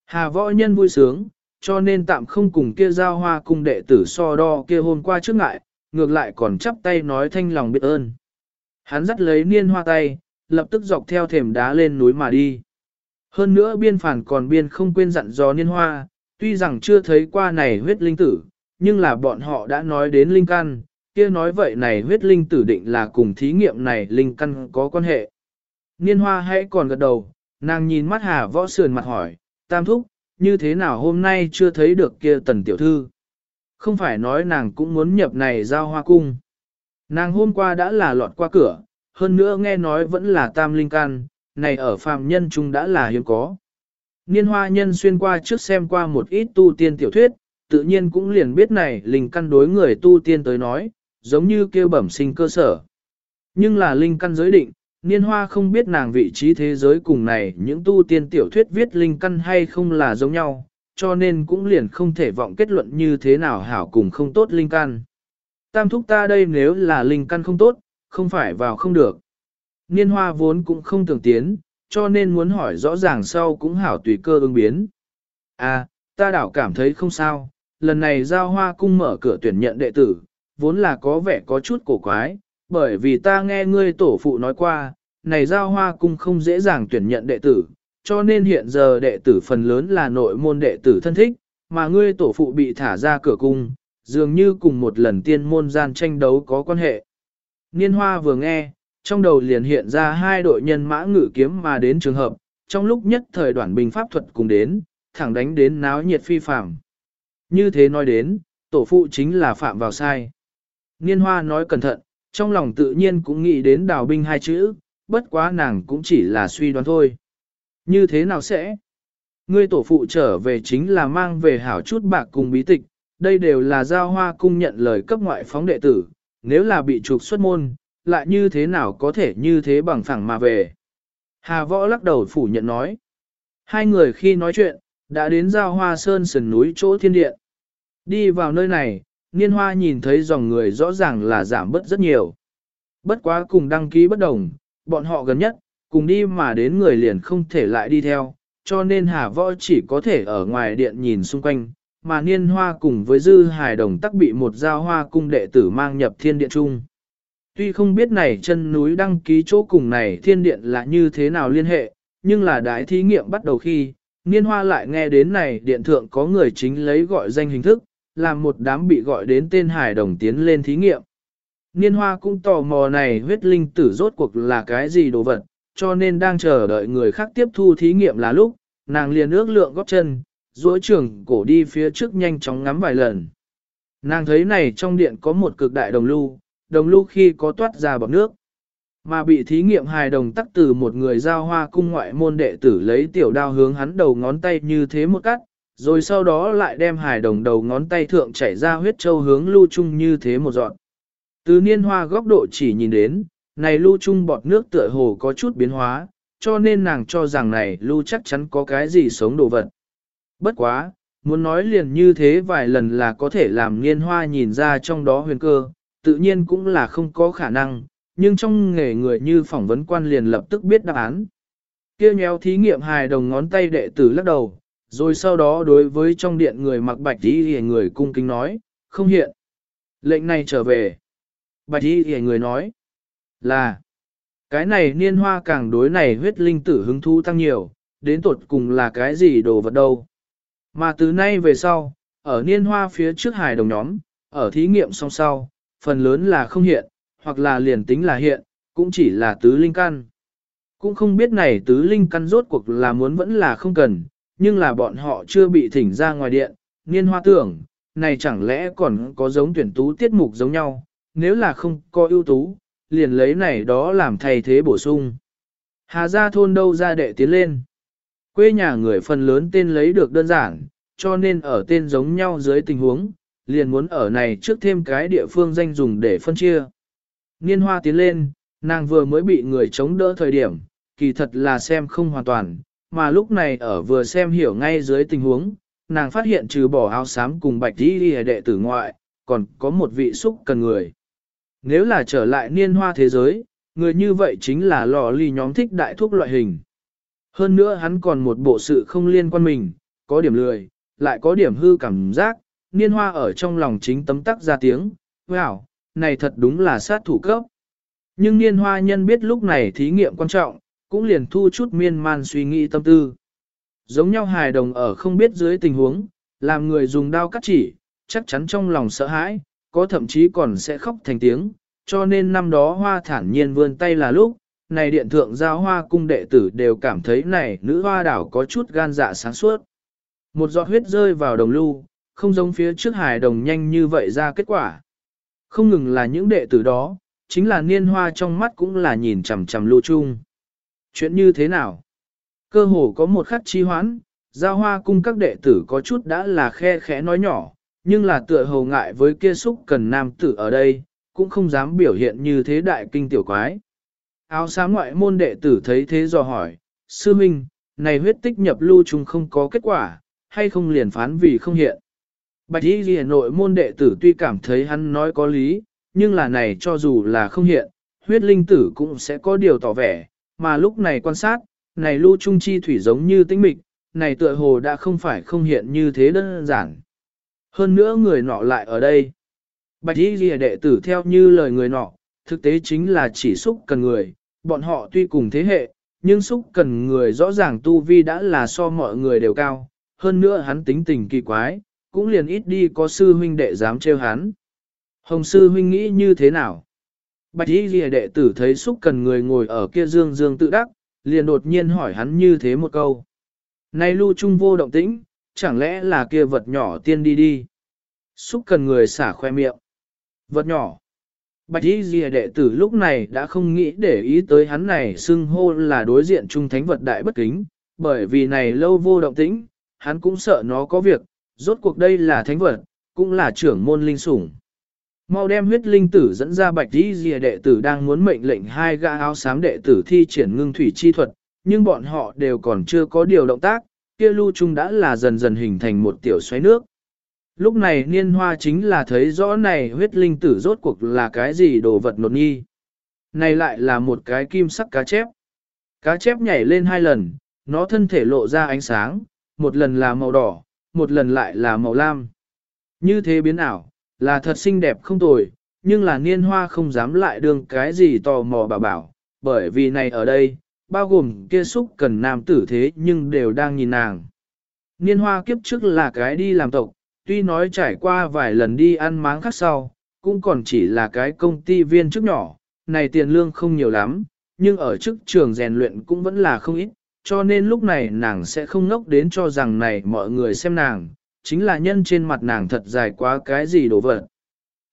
Hà võ nhân vui sướng, cho nên tạm không cùng kia giao hoa cung đệ tử so đo kia hôm qua trước ngại, ngược lại còn chắp tay nói thanh lòng biết ơn. Hắn dắt lấy niên hoa tay, lập tức dọc theo thềm đá lên núi mà đi. Hơn nữa biên phản còn biên không quên dặn dò niên hoa, tuy rằng chưa thấy qua này huyết linh tử, nhưng là bọn họ đã nói đến linh căn, kia nói vậy này huyết linh tử định là cùng thí nghiệm này linh căn có quan hệ. Niên hoa hãy còn gật đầu, nàng nhìn mắt hà võ sườn mặt hỏi, tam thúc, như thế nào hôm nay chưa thấy được kia tần tiểu thư? Không phải nói nàng cũng muốn nhập này giao hoa cung. Nàng hôm qua đã là lọt qua cửa, hơn nữa nghe nói vẫn là tam linh căn, này ở phàm nhân trung đã là hiếm có. Niên hoa nhân xuyên qua trước xem qua một ít tu tiên tiểu thuyết, tự nhiên cũng liền biết này linh căn đối người tu tiên tới nói, giống như kêu bẩm sinh cơ sở. Nhưng là linh căn giới định, niên hoa không biết nàng vị trí thế giới cùng này những tu tiên tiểu thuyết viết linh căn hay không là giống nhau, cho nên cũng liền không thể vọng kết luận như thế nào hảo cùng không tốt linh căn. Tam thúc ta đây nếu là linh căn không tốt, không phải vào không được. Niên hoa vốn cũng không tưởng tiến, cho nên muốn hỏi rõ ràng sau cũng hảo tùy cơ ứng biến. À, ta đảo cảm thấy không sao, lần này giao hoa cung mở cửa tuyển nhận đệ tử, vốn là có vẻ có chút cổ quái, bởi vì ta nghe ngươi tổ phụ nói qua, này giao hoa cung không dễ dàng tuyển nhận đệ tử, cho nên hiện giờ đệ tử phần lớn là nội môn đệ tử thân thích, mà ngươi tổ phụ bị thả ra cửa cung, dường như cùng một lần tiên môn gian tranh đấu có quan hệ. Niên hoa vừa nghe, trong đầu liền hiện ra hai đội nhân mã ngự kiếm mà đến trường hợp, trong lúc nhất thời đoạn bình pháp thuật cùng đến, thẳng đánh đến náo nhiệt phi phạm. Như thế nói đến, tổ phụ chính là phạm vào sai. Niên hoa nói cẩn thận, trong lòng tự nhiên cũng nghĩ đến đào binh hai chữ, bất quá nàng cũng chỉ là suy đoán thôi. Như thế nào sẽ? Ngươi tổ phụ trở về chính là mang về hảo chút bạc cùng bí tịch, đây đều là giao hoa cung nhận lời cấp ngoại phóng đệ tử, nếu là bị trục xuất môn, lại như thế nào có thể như thế bằng phẳng mà về. Hà võ lắc đầu phủ nhận nói. Hai người khi nói chuyện, đã đến giao hoa sơn sườn núi chỗ thiên điện. Đi vào nơi này, niên hoa nhìn thấy dòng người rõ ràng là giảm bớt rất nhiều. Bất quá cùng đăng ký bất đồng, bọn họ gần nhất, cùng đi mà đến người liền không thể lại đi theo, cho nên Hà Võ chỉ có thể ở ngoài điện nhìn xung quanh, mà Niên Hoa cùng với Dư Hải Đồng tắc bị một giao hoa cung đệ tử mang nhập thiên điện chung. Tuy không biết này chân núi đăng ký chỗ cùng này thiên điện là như thế nào liên hệ, nhưng là đại thí nghiệm bắt đầu khi, Niên Hoa lại nghe đến này điện thượng có người chính lấy gọi danh hình thức, làm một đám bị gọi đến tên Hải Đồng tiến lên thí nghiệm. Niên Hoa cũng tò mò này huyết linh tử rốt cuộc là cái gì đồ vật, cho nên đang chờ đợi người khác tiếp thu thí nghiệm là lúc, nàng liền ước lượng góp chân, duỗi trường cổ đi phía trước nhanh chóng ngắm vài lần. Nàng thấy này trong điện có một cực đại đồng lưu, đồng lưu khi có toát ra bọc nước. Mà bị thí nghiệm hài đồng tắc từ một người giao hoa cung ngoại môn đệ tử lấy tiểu đao hướng hắn đầu ngón tay như thế một cắt, rồi sau đó lại đem hài đồng đầu ngón tay thượng chảy ra huyết châu hướng lưu chung như thế một dọn. Từ niên hoa góc độ chỉ nhìn đến, này lưu chung bọt nước tựa hồ có chút biến hóa, cho nên nàng cho rằng này lưu chắc chắn có cái gì sống đồ vật. Bất quá, muốn nói liền như thế vài lần là có thể làm niên hoa nhìn ra trong đó huyền cơ, tự nhiên cũng là không có khả năng, nhưng trong nghề người như phỏng vấn quan liền lập tức biết đáp án. Kêu nhéo thí nghiệm hài đồng ngón tay đệ tử lắc đầu, rồi sau đó đối với trong điện người mặc bạch y hề người cung kính nói, không hiện. Lệnh này trở về. Bạch y hề người nói, là, cái này niên hoa càng đối này huyết linh tử hứng thú tăng nhiều, đến tuột cùng là cái gì đồ vật đâu. Mà từ nay về sau, ở niên hoa phía trước hài đồng nhóm, ở thí nghiệm song sau, phần lớn là không hiện, hoặc là liền tính là hiện, cũng chỉ là tứ linh căn. Cũng không biết này tứ linh căn rốt cuộc là muốn vẫn là không cần, nhưng là bọn họ chưa bị thỉnh ra ngoài điện, niên hoa tưởng, này chẳng lẽ còn có giống tuyển tú tiết mục giống nhau, nếu là không có ưu tú, liền lấy này đó làm thay thế bổ sung. Hà gia thôn đâu ra đệ tiến lên. Quê nhà người phần lớn tên lấy được đơn giản, cho nên ở tên giống nhau dưới tình huống, liền muốn ở này trước thêm cái địa phương danh dùng để phân chia. Niên hoa tiến lên, nàng vừa mới bị người chống đỡ thời điểm, kỳ thật là xem không hoàn toàn, mà lúc này ở vừa xem hiểu ngay dưới tình huống, nàng phát hiện trừ bỏ áo xám cùng bạch đi đi đệ tử ngoại, còn có một vị xúc cần người. Nếu là trở lại niên hoa thế giới, người như vậy chính là lò ly nhóm thích đại thuốc loại hình. Hơn nữa hắn còn một bộ sự không liên quan mình, có điểm lười, lại có điểm hư cảm giác, niên hoa ở trong lòng chính tấm tắc ra tiếng, wow, này thật đúng là sát thủ cấp. Nhưng niên hoa nhân biết lúc này thí nghiệm quan trọng, cũng liền thu chút miên man suy nghĩ tâm tư. Giống nhau hài đồng ở không biết dưới tình huống, làm người dùng đao cắt chỉ, chắc chắn trong lòng sợ hãi, có thậm chí còn sẽ khóc thành tiếng, cho nên năm đó hoa thản nhiên vươn tay là lúc, này điện thượng giao hoa cung đệ tử đều cảm thấy này nữ hoa đảo có chút gan dạ sáng suốt. Một giọt huyết rơi vào đồng lưu, không giống phía trước hài đồng nhanh như vậy ra kết quả. Không ngừng là những đệ tử đó, chính là niên hoa trong mắt cũng là nhìn chằm chằm lưu chung. Chuyện như thế nào? Cơ hồ có một khắc chi hoãn, giao hoa cung các đệ tử có chút đã là khe khẽ nói nhỏ, nhưng là tựa hồ ngại với kia xúc cần nam tử ở đây, cũng không dám biểu hiện như thế đại kinh tiểu quái. Áo xám ngoại môn đệ tử thấy thế dò hỏi, sư minh, này huyết tích nhập lưu chúng không có kết quả, hay không liền phán vì không hiện. Bạch y ghi nội môn đệ tử tuy cảm thấy hắn nói có lý, nhưng là này cho dù là không hiện, huyết linh tử cũng sẽ có điều tỏ vẻ, mà lúc này quan sát, này lưu trung chi thủy giống như tĩnh mịch, này tựa hồ đã không phải không hiện như thế đơn giản. Hơn nữa người nọ lại ở đây. Bạch y ghi đệ tử theo như lời người nọ, thực tế chính là chỉ xúc cần người, bọn họ tuy cùng thế hệ, nhưng xúc cần người rõ ràng tu vi đã là so mọi người đều cao, hơn nữa hắn tính tình kỳ quái, cũng liền ít đi có sư huynh đệ dám trêu hắn. Hồng sư huynh nghĩ như thế nào? Bạch y ghi đệ tử thấy xúc cần người ngồi ở kia dương dương tự đắc, liền đột nhiên hỏi hắn như thế một câu. Này lưu trung vô động tĩnh, chẳng lẽ là kia vật nhỏ tiên đi đi? Xúc cần người xả khoe miệng. Vật nhỏ. Bạch y ghi đệ tử lúc này đã không nghĩ để ý tới hắn này xưng hô là đối diện trung thánh vật đại bất kính, bởi vì này lâu vô động tĩnh, hắn cũng sợ nó có việc, rốt cuộc đây là thánh vật, cũng là trưởng môn linh sủng. Mau đem huyết linh tử dẫn ra bạch đi dìa đệ tử đang muốn mệnh lệnh hai gã áo xám đệ tử thi triển ngưng thủy chi thuật, nhưng bọn họ đều còn chưa có điều động tác, kia lưu trung đã là dần dần hình thành một tiểu xoáy nước. Lúc này niên hoa chính là thấy rõ này huyết linh tử rốt cuộc là cái gì đồ vật nột nghi. Này lại là một cái kim sắc cá chép. Cá chép nhảy lên hai lần, nó thân thể lộ ra ánh sáng, một lần là màu đỏ, một lần lại là màu lam. Như thế biến ảo, là thật xinh đẹp không tồi, nhưng là niên hoa không dám lại đương cái gì tò mò bảo bảo, bởi vì này ở đây, bao gồm kia xúc cần nam tử thế nhưng đều đang nhìn nàng. Niên hoa kiếp trước là cái đi làm tộc, tuy nói trải qua vài lần đi ăn máng khác sau, cũng còn chỉ là cái công ty viên chức nhỏ, này tiền lương không nhiều lắm, nhưng ở chức trường rèn luyện cũng vẫn là không ít, cho nên lúc này nàng sẽ không ngốc đến cho rằng này mọi người xem nàng, chính là nhân trên mặt nàng thật dài quá cái gì đổ vật.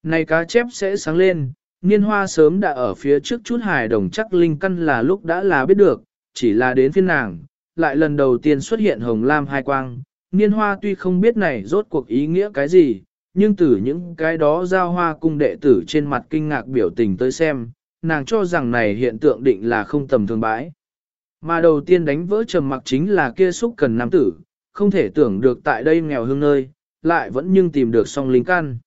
Này cá chép sẽ sáng lên, niên hoa sớm đã ở phía trước chút hài đồng chắc linh căn là lúc đã là biết được, chỉ là đến phiên nàng, lại lần đầu tiên xuất hiện hồng lam hai quang. Niên hoa tuy không biết này rốt cuộc ý nghĩa cái gì, nhưng từ những cái đó giao hoa cung đệ tử trên mặt kinh ngạc biểu tình tới xem, nàng cho rằng này hiện tượng định là không tầm thường bãi. Mà đầu tiên đánh vỡ trầm mặc chính là kia xúc cần nam tử, không thể tưởng được tại đây nghèo hương nơi, lại vẫn nhưng tìm được song linh căn.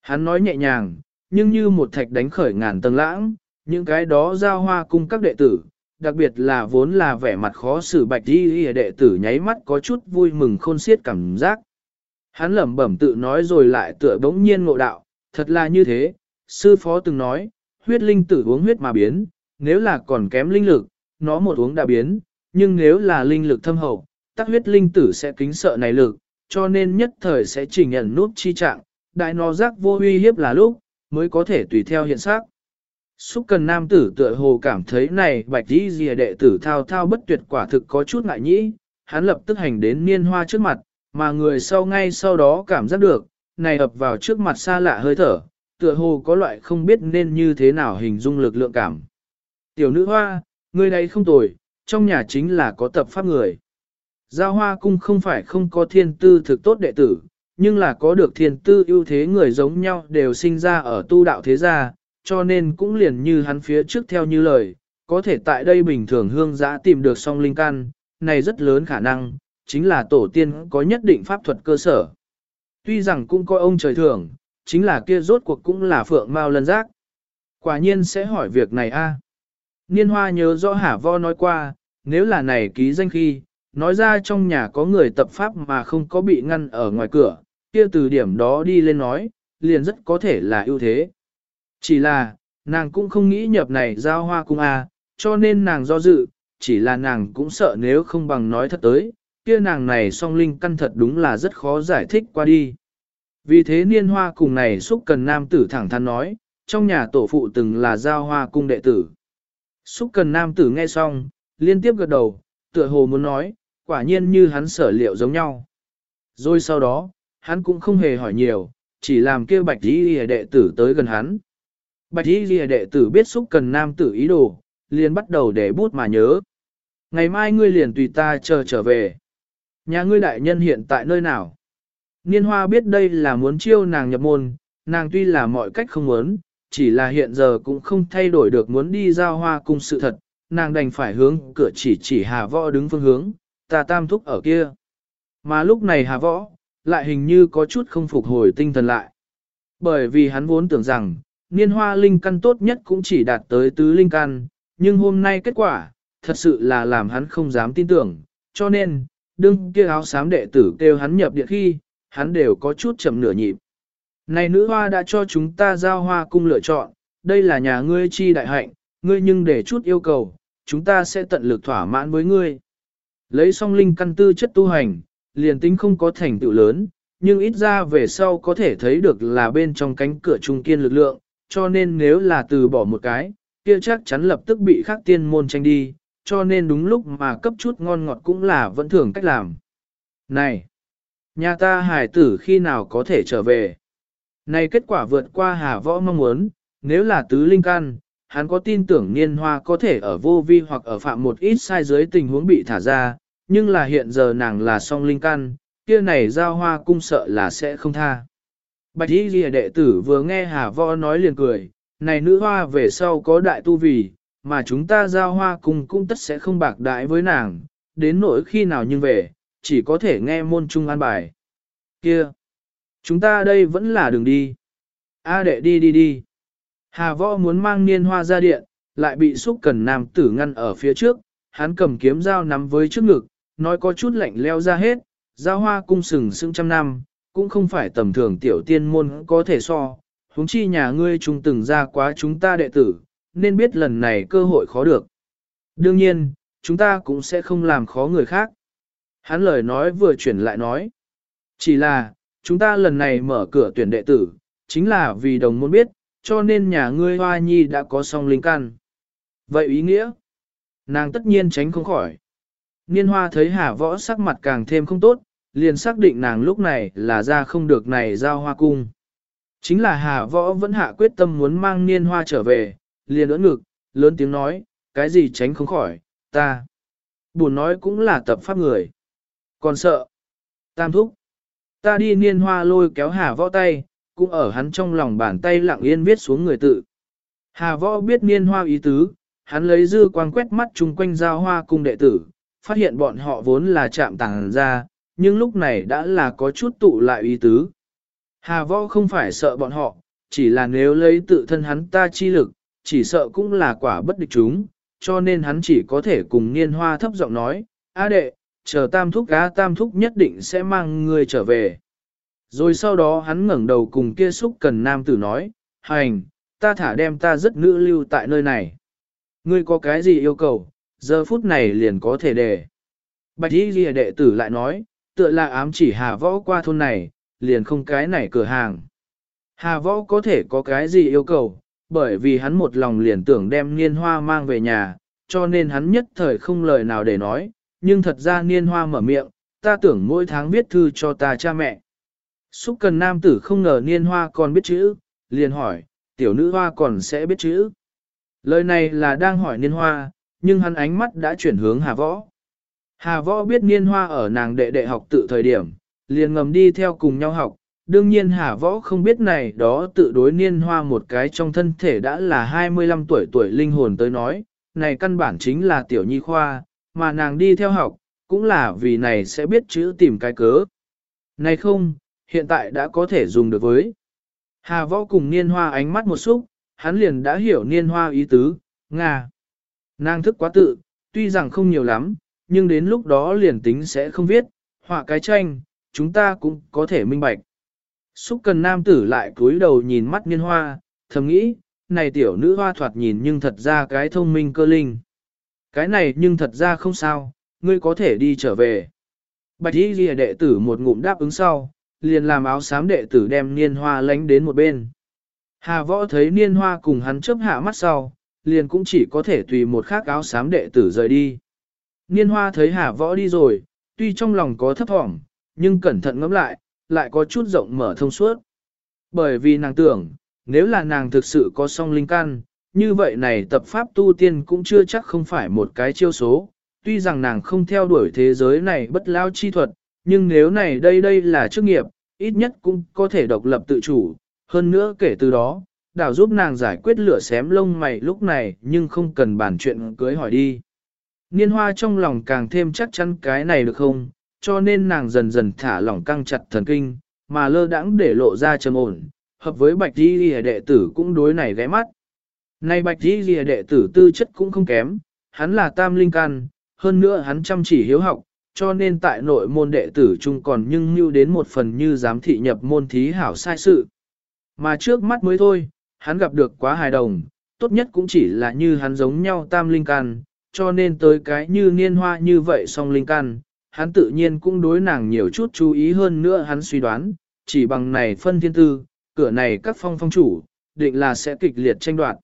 Hắn nói nhẹ nhàng, nhưng như một thạch đánh khởi ngàn tầng lãng, những cái đó giao hoa cung các đệ tử, đặc biệt là vốn là vẻ mặt khó xử bạch đi đệ tử nháy mắt có chút vui mừng khôn xiết cảm giác. Hắn lẩm bẩm tự nói rồi lại tựa bỗng nhiên ngộ đạo, thật là như thế, sư phó từng nói, huyết linh tử uống huyết mà biến, nếu là còn kém linh lực, nó một uống đã biến, nhưng nếu là linh lực thâm hậu, tắc huyết linh tử sẽ kính sợ này lực, cho nên nhất thời sẽ chỉ nhận nút chi trạng, đại nó giác vô uy hiếp là lúc, mới có thể tùy theo hiện sắc. Xúc cần nam tử tựa hồ cảm thấy này bạch đi dìa đệ tử thao thao bất tuyệt quả thực có chút ngại nhĩ, hắn lập tức hành đến niên hoa trước mặt, mà người sau ngay sau đó cảm giác được, này ập vào trước mặt xa lạ hơi thở, tựa hồ có loại không biết nên như thế nào hình dung lực lượng cảm. Tiểu nữ hoa, người này không tồi, trong nhà chính là có tập pháp người. Giao hoa cung không phải không có thiên tư thực tốt đệ tử, nhưng là có được thiên tư ưu thế người giống nhau đều sinh ra ở tu đạo thế gia, cho nên cũng liền như hắn phía trước theo như lời, có thể tại đây bình thường hương giã tìm được song linh căn, này rất lớn khả năng, chính là tổ tiên có nhất định pháp thuật cơ sở. Tuy rằng cũng có ông trời thưởng, chính là kia rốt cuộc cũng là phượng mao lân giác. Quả nhiên sẽ hỏi việc này a. Niên hoa nhớ rõ hả vo nói qua, nếu là này ký danh khi, nói ra trong nhà có người tập pháp mà không có bị ngăn ở ngoài cửa, kia từ điểm đó đi lên nói, liền rất có thể là ưu thế. Chỉ là, nàng cũng không nghĩ nhập này giao hoa cung A, cho nên nàng do dự, chỉ là nàng cũng sợ nếu không bằng nói thật tới, kia nàng này song linh căn thật đúng là rất khó giải thích qua đi. Vì thế niên hoa cùng này xúc cần nam tử thẳng thắn nói, trong nhà tổ phụ từng là giao hoa cung đệ tử. Xúc cần nam tử nghe xong, liên tiếp gật đầu, tựa hồ muốn nói, quả nhiên như hắn sở liệu giống nhau. Rồi sau đó, hắn cũng không hề hỏi nhiều, chỉ làm kêu bạch y lìa đệ tử tới gần hắn. Bạch y lìa đệ tử biết xúc cần nam tử ý đồ, liền bắt đầu để bút mà nhớ. Ngày mai ngươi liền tùy ta chờ trở về. Nhà ngươi đại nhân hiện tại nơi nào? Niên hoa biết đây là muốn chiêu nàng nhập môn, nàng tuy là mọi cách không muốn, chỉ là hiện giờ cũng không thay đổi được muốn đi giao hoa cùng sự thật, nàng đành phải hướng cửa chỉ chỉ hà võ đứng phương hướng, ta tam thúc ở kia. Mà lúc này hà võ, lại hình như có chút không phục hồi tinh thần lại. Bởi vì hắn vốn tưởng rằng, niên hoa linh căn tốt nhất cũng chỉ đạt tới tứ linh căn, nhưng hôm nay kết quả, thật sự là làm hắn không dám tin tưởng, cho nên, đương kia áo xám đệ tử kêu hắn nhập điện khi, hắn đều có chút chậm nửa nhịp. Này nữ hoa đã cho chúng ta giao hoa cung lựa chọn, đây là nhà ngươi chi đại hạnh, ngươi nhưng để chút yêu cầu, chúng ta sẽ tận lực thỏa mãn với ngươi. Lấy song linh căn tư chất tu hành, liền tính không có thành tựu lớn, nhưng ít ra về sau có thể thấy được là bên trong cánh cửa trung kiên lực lượng, cho nên nếu là từ bỏ một cái, kia chắc chắn lập tức bị khác tiên môn tranh đi, cho nên đúng lúc mà cấp chút ngon ngọt cũng là vẫn thường cách làm. Này! Nhà ta hải tử khi nào có thể trở về? Này kết quả vượt qua hà võ mong muốn, nếu là tứ linh căn, hắn có tin tưởng niên hoa có thể ở vô vi hoặc ở phạm một ít sai dưới tình huống bị thả ra, nhưng là hiện giờ nàng là song linh căn, kia này giao hoa cung sợ là sẽ không tha. Bạch y ghi đệ tử vừa nghe Hà Võ nói liền cười, này nữ hoa về sau có đại tu vì, mà chúng ta giao hoa cung cũng tất sẽ không bạc đại với nàng, đến nỗi khi nào nhưng về, chỉ có thể nghe môn trung an bài. Kia! Chúng ta đây vẫn là đường đi. A đệ đi đi đi. Hà võ muốn mang niên hoa ra điện, lại bị xúc cần nam tử ngăn ở phía trước, hắn cầm kiếm dao nắm với trước ngực, nói có chút lạnh leo ra hết, giao hoa cung sừng sững trăm năm, cũng không phải tầm thường tiểu tiên môn có thể so, huống chi nhà ngươi chúng từng ra quá chúng ta đệ tử, nên biết lần này cơ hội khó được. Đương nhiên, chúng ta cũng sẽ không làm khó người khác. Hắn lời nói vừa chuyển lại nói. Chỉ là, chúng ta lần này mở cửa tuyển đệ tử, chính là vì đồng môn biết, cho nên nhà ngươi hoa nhi đã có song linh căn. Vậy ý nghĩa? Nàng tất nhiên tránh không khỏi. Niên hoa thấy hà võ sắc mặt càng thêm không tốt, liền xác định nàng lúc này là ra không được này giao hoa cung. Chính là hà võ vẫn hạ quyết tâm muốn mang niên hoa trở về, liền ưỡn ngực, lớn tiếng nói, cái gì tránh không khỏi, ta. Buồn nói cũng là tập pháp người. Còn sợ. Tam thúc. Ta đi niên hoa lôi kéo hà võ tay, cũng ở hắn trong lòng bàn tay lặng yên viết xuống người tự. Hà võ biết niên hoa ý tứ, hắn lấy dư quang quét mắt chung quanh giao hoa cung đệ tử, phát hiện bọn họ vốn là chạm tàng ra, nhưng lúc này đã là có chút tụ lại ý tứ. Hà võ không phải sợ bọn họ, chỉ là nếu lấy tự thân hắn ta chi lực, chỉ sợ cũng là quả bất địch chúng, cho nên hắn chỉ có thể cùng niên hoa thấp giọng nói, A đệ, chờ tam thúc cá tam thúc nhất định sẽ mang người trở về. Rồi sau đó hắn ngẩng đầu cùng kia xúc cần nam tử nói, hành, ta thả đem ta rất nữ lưu tại nơi này. Ngươi có cái gì yêu cầu, giờ phút này liền có thể để. Bạch y ghi đệ tử lại nói, tựa là ám chỉ hà võ qua thôn này, liền không cái này cửa hàng. Hà võ có thể có cái gì yêu cầu, bởi vì hắn một lòng liền tưởng đem niên hoa mang về nhà, cho nên hắn nhất thời không lời nào để nói, nhưng thật ra niên hoa mở miệng, ta tưởng mỗi tháng viết thư cho ta cha mẹ. Xúc cần nam tử không ngờ niên hoa còn biết chữ, liền hỏi, tiểu nữ hoa còn sẽ biết chữ. Lời này là đang hỏi niên hoa, nhưng hắn ánh mắt đã chuyển hướng hà võ. Hà võ biết niên hoa ở nàng đệ đệ học tự thời điểm, liền ngầm đi theo cùng nhau học. Đương nhiên hà võ không biết này đó tự đối niên hoa một cái trong thân thể đã là 25 tuổi tuổi linh hồn tới nói, này căn bản chính là tiểu nhi khoa, mà nàng đi theo học, cũng là vì này sẽ biết chữ tìm cái cớ. Này không, hiện tại đã có thể dùng được với. Hà võ cùng niên hoa ánh mắt một xúc, hắn liền đã hiểu niên hoa ý tứ, Nga. Nàng thức quá tự, tuy rằng không nhiều lắm, nhưng đến lúc đó liền tính sẽ không viết, họa cái tranh, chúng ta cũng có thể minh bạch. Xúc cần nam tử lại cúi đầu nhìn mắt niên hoa, thầm nghĩ, này tiểu nữ hoa thoạt nhìn nhưng thật ra cái thông minh cơ linh. Cái này nhưng thật ra không sao, ngươi có thể đi trở về. Bạch y ghi đệ tử một ngụm đáp ứng sau, liền làm áo xám đệ tử đem niên hoa lánh đến một bên. Hà võ thấy niên hoa cùng hắn chấp hạ mắt sau, liền cũng chỉ có thể tùy một khác áo xám đệ tử rời đi. Niên hoa thấy hà võ đi rồi, tuy trong lòng có thấp thỏm, nhưng cẩn thận ngẫm lại, lại có chút rộng mở thông suốt. Bởi vì nàng tưởng, nếu là nàng thực sự có song linh căn, như vậy này tập pháp tu tiên cũng chưa chắc không phải một cái chiêu số. Tuy rằng nàng không theo đuổi thế giới này bất lao chi thuật, nhưng nếu này đây đây là chức nghiệp, ít nhất cũng có thể độc lập tự chủ. Hơn nữa kể từ đó, đảo giúp nàng giải quyết lửa xém lông mày lúc này nhưng không cần bàn chuyện cưới hỏi đi. Niên hoa trong lòng càng thêm chắc chắn cái này được không, cho nên nàng dần dần thả lỏng căng chặt thần kinh, mà lơ đãng để lộ ra trầm ổn, hợp với bạch đi ghi đệ tử cũng đối này ghé mắt. Này bạch đi ghi đệ tử tư chất cũng không kém, hắn là tam linh can, hơn nữa hắn chăm chỉ hiếu học, cho nên tại nội môn đệ tử chung còn nhưng như đến một phần như giám thị nhập môn thí hảo sai sự. Mà trước mắt mới thôi, hắn gặp được quá hài đồng, tốt nhất cũng chỉ là như hắn giống nhau tam linh can, cho nên tới cái như niên hoa như vậy song linh can, hắn tự nhiên cũng đối nàng nhiều chút chú ý hơn nữa hắn suy đoán, chỉ bằng này phân thiên tư, cửa này các phong phong chủ, định là sẽ kịch liệt tranh đoạt.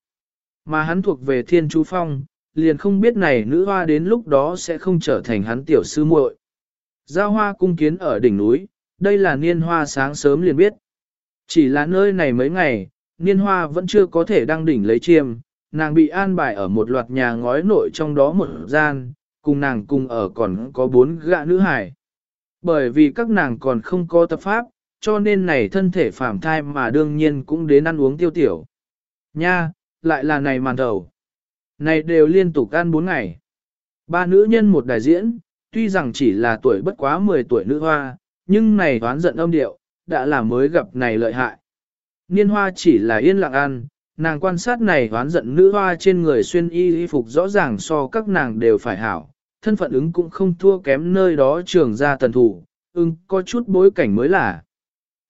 Mà hắn thuộc về thiên chú phong, liền không biết này nữ hoa đến lúc đó sẽ không trở thành hắn tiểu sư muội. Giao hoa cung kiến ở đỉnh núi, đây là niên hoa sáng sớm liền biết. Chỉ là nơi này mấy ngày, niên hoa vẫn chưa có thể đăng đỉnh lấy chiêm, nàng bị an bài ở một loạt nhà ngói nội trong đó một gian, cùng nàng cùng ở còn có bốn gã nữ hài. Bởi vì các nàng còn không có tập pháp, cho nên này thân thể phàm thai mà đương nhiên cũng đến ăn uống tiêu tiểu. Nha, lại là này màn đầu. Này đều liên tục ăn bốn ngày. Ba nữ nhân một đại diễn, tuy rằng chỉ là tuổi bất quá 10 tuổi nữ hoa, nhưng này đoán giận âm điệu, đã là mới gặp này lợi hại. Niên hoa chỉ là yên lặng ăn, nàng quan sát này hoán giận nữ hoa trên người xuyên y y phục rõ ràng so các nàng đều phải hảo, thân phận ứng cũng không thua kém nơi đó trường ra tần thủ, ưng có chút bối cảnh mới là.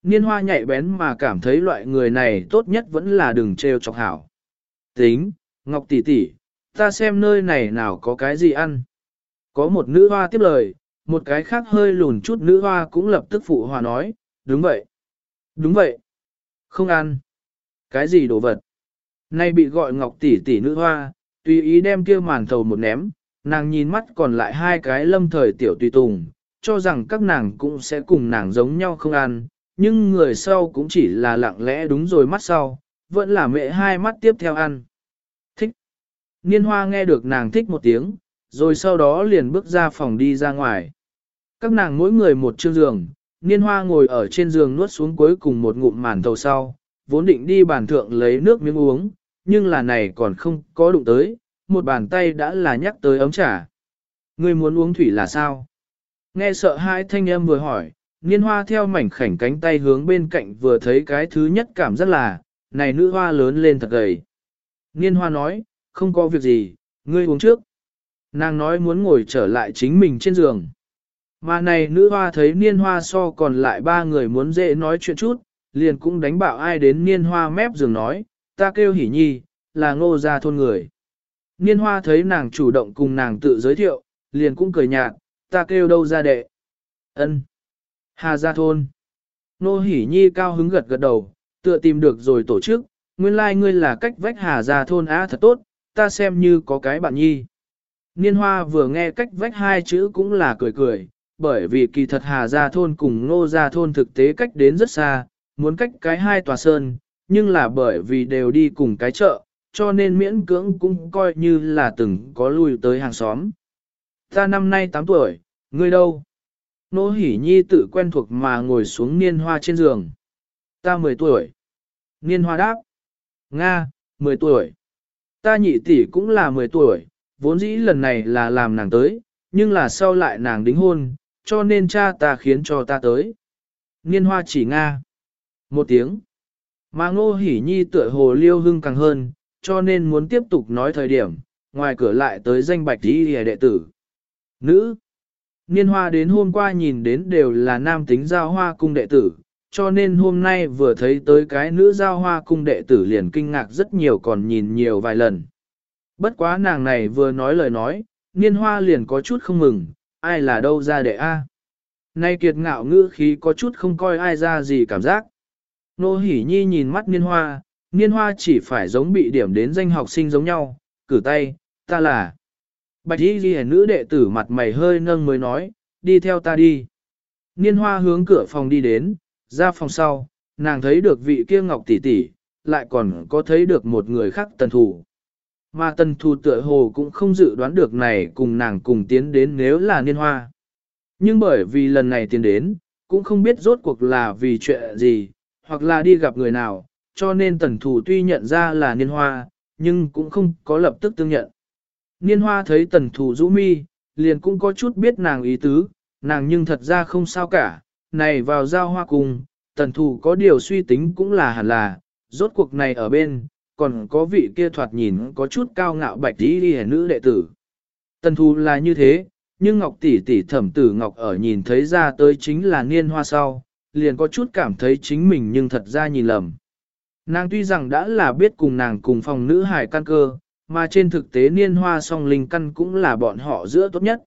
Niên hoa nhạy bén mà cảm thấy loại người này tốt nhất vẫn là đừng trêu chọc hảo. Tính, Ngọc tỷ tỷ, ta xem nơi này nào có cái gì ăn. Có một nữ hoa tiếp lời, một cái khác hơi lùn chút nữ hoa cũng lập tức phụ hòa nói, đúng vậy. Đúng vậy. Không ăn. Cái gì đồ vật? Nay bị gọi Ngọc tỷ tỷ nữ hoa, tùy ý đem kia màn thầu một ném, nàng nhìn mắt còn lại hai cái lâm thời tiểu tùy tùng, cho rằng các nàng cũng sẽ cùng nàng giống nhau không ăn, nhưng người sau cũng chỉ là lặng lẽ đúng rồi mắt sau, vẫn là mẹ hai mắt tiếp theo ăn. Thích. Niên hoa nghe được nàng thích một tiếng, rồi sau đó liền bước ra phòng đi ra ngoài. Các nàng mỗi người một chương giường, niên hoa ngồi ở trên giường nuốt xuống cuối cùng một ngụm màn thầu sau, vốn định đi bàn thượng lấy nước miếng uống, nhưng là này còn không có đụng tới, một bàn tay đã là nhắc tới ấm trà. Người muốn uống thủy là sao? Nghe sợ hai thanh âm vừa hỏi, niên hoa theo mảnh khảnh cánh tay hướng bên cạnh vừa thấy cái thứ nhất cảm giác là, này nữ hoa lớn lên thật gầy. Niên hoa nói, không có việc gì, ngươi uống trước. Nàng nói muốn ngồi trở lại chính mình trên giường. Mà này nữ hoa thấy niên hoa so còn lại ba người muốn dễ nói chuyện chút, liền cũng đánh bạo ai đến niên hoa mép giường nói, ta kêu hỉ nhi, là ngô gia thôn người. Niên hoa thấy nàng chủ động cùng nàng tự giới thiệu, liền cũng cười nhạt, ta kêu đâu ra đệ. ân Hà gia thôn. Nô hỉ nhi cao hứng gật gật đầu, tựa tìm được rồi tổ chức, nguyên lai like ngươi là cách vách hà gia thôn á thật tốt, ta xem như có cái bạn nhi. Niên hoa vừa nghe cách vách hai chữ cũng là cười cười, bởi vì kỳ thật hà gia thôn cùng ngô gia thôn thực tế cách đến rất xa, muốn cách cái hai tòa sơn, nhưng là bởi vì đều đi cùng cái chợ, cho nên miễn cưỡng cũng coi như là từng có lui tới hàng xóm. Ta năm nay 8 tuổi, ngươi đâu? Nô hỉ nhi tự quen thuộc mà ngồi xuống niên hoa trên giường. Ta 10 tuổi. Niên hoa đáp. Nga, 10 tuổi. Ta nhị tỷ cũng là 10 tuổi, vốn dĩ lần này là làm nàng tới, nhưng là sau lại nàng đính hôn, cho nên cha ta khiến cho ta tới. Niên hoa chỉ Nga. Một tiếng. Mà ngô hỉ nhi tựa hồ liêu hưng càng hơn, cho nên muốn tiếp tục nói thời điểm, ngoài cửa lại tới danh bạch đi hề đệ tử. Nữ. Niên hoa đến hôm qua nhìn đến đều là nam tính giao hoa cung đệ tử, cho nên hôm nay vừa thấy tới cái nữ giao hoa cung đệ tử liền kinh ngạc rất nhiều còn nhìn nhiều vài lần. Bất quá nàng này vừa nói lời nói, niên hoa liền có chút không mừng, ai là đâu ra đệ A. À? Nay kiệt ngạo ngữ khí có chút không coi ai ra gì cảm giác. Nô hỉ nhi nhìn mắt niên hoa, niên hoa chỉ phải giống bị điểm đến danh học sinh giống nhau, cử tay, ta là. Bạch y ghi nữ đệ tử mặt mày hơi nâng mới nói, đi theo ta đi. Niên hoa hướng cửa phòng đi đến, ra phòng sau, nàng thấy được vị kia ngọc tỷ tỷ, lại còn có thấy được một người khác tần thủ. Mà tần thủ tựa hồ cũng không dự đoán được này cùng nàng cùng tiến đến nếu là niên hoa. Nhưng bởi vì lần này tiến đến, cũng không biết rốt cuộc là vì chuyện gì, hoặc là đi gặp người nào, cho nên tần thủ tuy nhận ra là niên hoa, nhưng cũng không có lập tức tương nhận. Niên hoa thấy tần thủ rũ mi, liền cũng có chút biết nàng ý tứ, nàng nhưng thật ra không sao cả, này vào giao hoa cùng, tần thủ có điều suy tính cũng là hẳn là, rốt cuộc này ở bên, còn có vị kia thoạt nhìn có chút cao ngạo bạch tí đi nữ đệ tử. Tần thù là như thế, nhưng Ngọc tỷ tỷ thẩm tử Ngọc ở nhìn thấy ra tới chính là niên hoa sau, liền có chút cảm thấy chính mình nhưng thật ra nhìn lầm. Nàng tuy rằng đã là biết cùng nàng cùng phòng nữ hải căn cơ, mà trên thực tế niên hoa song linh căn cũng là bọn họ giữa tốt nhất.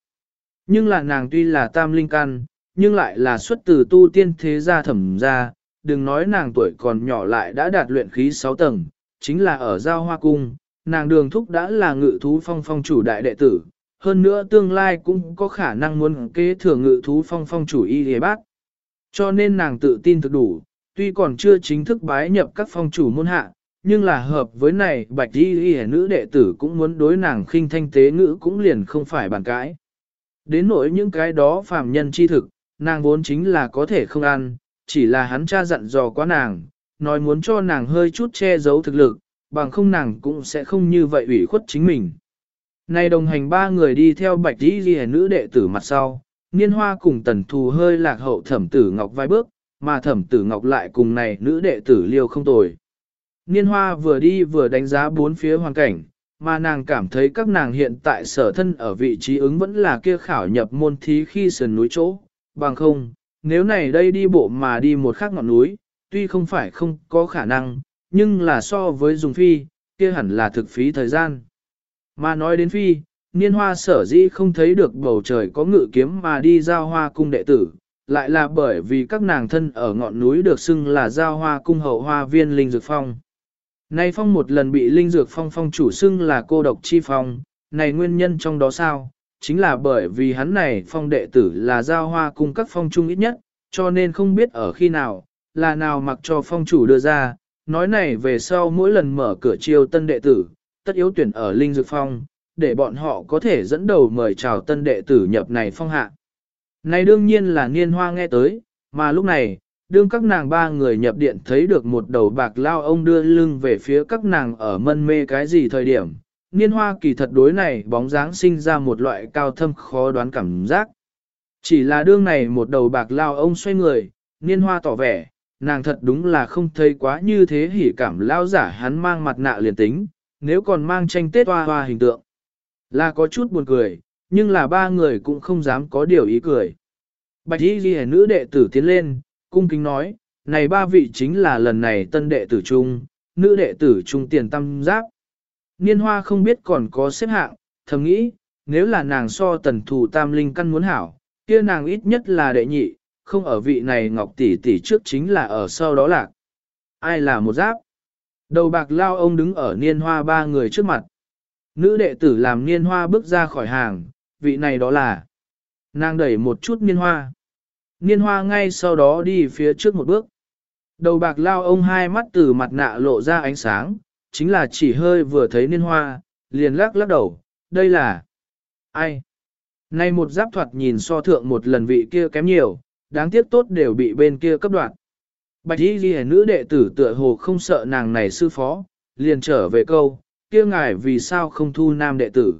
Nhưng là nàng tuy là tam linh căn, nhưng lại là xuất từ tu tiên thế gia thẩm gia, đừng nói nàng tuổi còn nhỏ lại đã đạt luyện khí 6 tầng, chính là ở giao hoa cung, nàng đường thúc đã là ngự thú phong phong chủ đại đệ tử, hơn nữa tương lai cũng có khả năng muốn kế thừa ngự thú phong phong chủ y hề bác. Cho nên nàng tự tin thực đủ, tuy còn chưa chính thức bái nhập các phong chủ môn hạ, nhưng là hợp với này bạch y y nữ đệ tử cũng muốn đối nàng khinh thanh tế ngữ cũng liền không phải bàn cãi. Đến nỗi những cái đó phàm nhân chi thực, nàng vốn chính là có thể không ăn, chỉ là hắn cha dặn dò quá nàng, nói muốn cho nàng hơi chút che giấu thực lực, bằng không nàng cũng sẽ không như vậy ủy khuất chính mình. nay đồng hành ba người đi theo bạch đi ghi nữ đệ tử mặt sau, niên hoa cùng tần thù hơi lạc hậu thẩm tử ngọc vài bước, mà thẩm tử ngọc lại cùng này nữ đệ tử liêu không tồi. Niên hoa vừa đi vừa đánh giá bốn phía hoàn cảnh, mà nàng cảm thấy các nàng hiện tại sở thân ở vị trí ứng vẫn là kia khảo nhập môn thí khi sườn núi chỗ, bằng không, nếu này đây đi bộ mà đi một khắc ngọn núi, tuy không phải không có khả năng, nhưng là so với dùng phi, kia hẳn là thực phí thời gian. Mà nói đến phi, niên hoa sở dĩ không thấy được bầu trời có ngự kiếm mà đi giao hoa cung đệ tử, lại là bởi vì các nàng thân ở ngọn núi được xưng là giao hoa cung hậu hoa viên linh dược phong. Nay phong một lần bị linh dược phong phong chủ xưng là cô độc chi phong, này nguyên nhân trong đó sao? Chính là bởi vì hắn này phong đệ tử là giao hoa cung các phong trung ít nhất, cho nên không biết ở khi nào, là nào mặc cho phong chủ đưa ra, nói này về sau mỗi lần mở cửa chiêu tân đệ tử, tất yếu tuyển ở linh dược phong, để bọn họ có thể dẫn đầu mời chào tân đệ tử nhập này phong hạ. Này đương nhiên là niên hoa nghe tới, mà lúc này, đương các nàng ba người nhập điện thấy được một đầu bạc lao ông đưa lưng về phía các nàng ở mân mê cái gì thời điểm. Niên hoa kỳ thật đối này bóng dáng sinh ra một loại cao thâm khó đoán cảm giác. Chỉ là đương này một đầu bạc lao ông xoay người, niên hoa tỏ vẻ, nàng thật đúng là không thấy quá như thế hỉ cảm lao giả hắn mang mặt nạ liền tính, nếu còn mang tranh tết hoa hoa hình tượng. Là có chút buồn cười, nhưng là ba người cũng không dám có điều ý cười. Bạch y ghi nữ đệ tử tiến lên, cung kính nói, này ba vị chính là lần này tân đệ tử trung, nữ đệ tử trung tiền tâm giáp. Niên hoa không biết còn có xếp hạng, thầm nghĩ, nếu là nàng so tần thủ tam linh căn muốn hảo, kia nàng ít nhất là đệ nhị, không ở vị này ngọc tỷ tỷ trước chính là ở sau đó lạc. Ai là một giáp? Đầu bạc lao ông đứng ở niên hoa ba người trước mặt. Nữ đệ tử làm niên hoa bước ra khỏi hàng, vị này đó là. Nàng đẩy một chút niên hoa. Niên hoa ngay sau đó đi phía trước một bước. Đầu bạc lao ông hai mắt từ mặt nạ lộ ra ánh sáng, chính là chỉ hơi vừa thấy niên hoa, liền lắc lắc đầu, đây là... Ai? Nay một giáp thuật nhìn so thượng một lần vị kia kém nhiều, đáng tiếc tốt đều bị bên kia cấp đoạn. Bạch y ghi nữ đệ tử tựa hồ không sợ nàng này sư phó, liền trở về câu, kia ngài vì sao không thu nam đệ tử.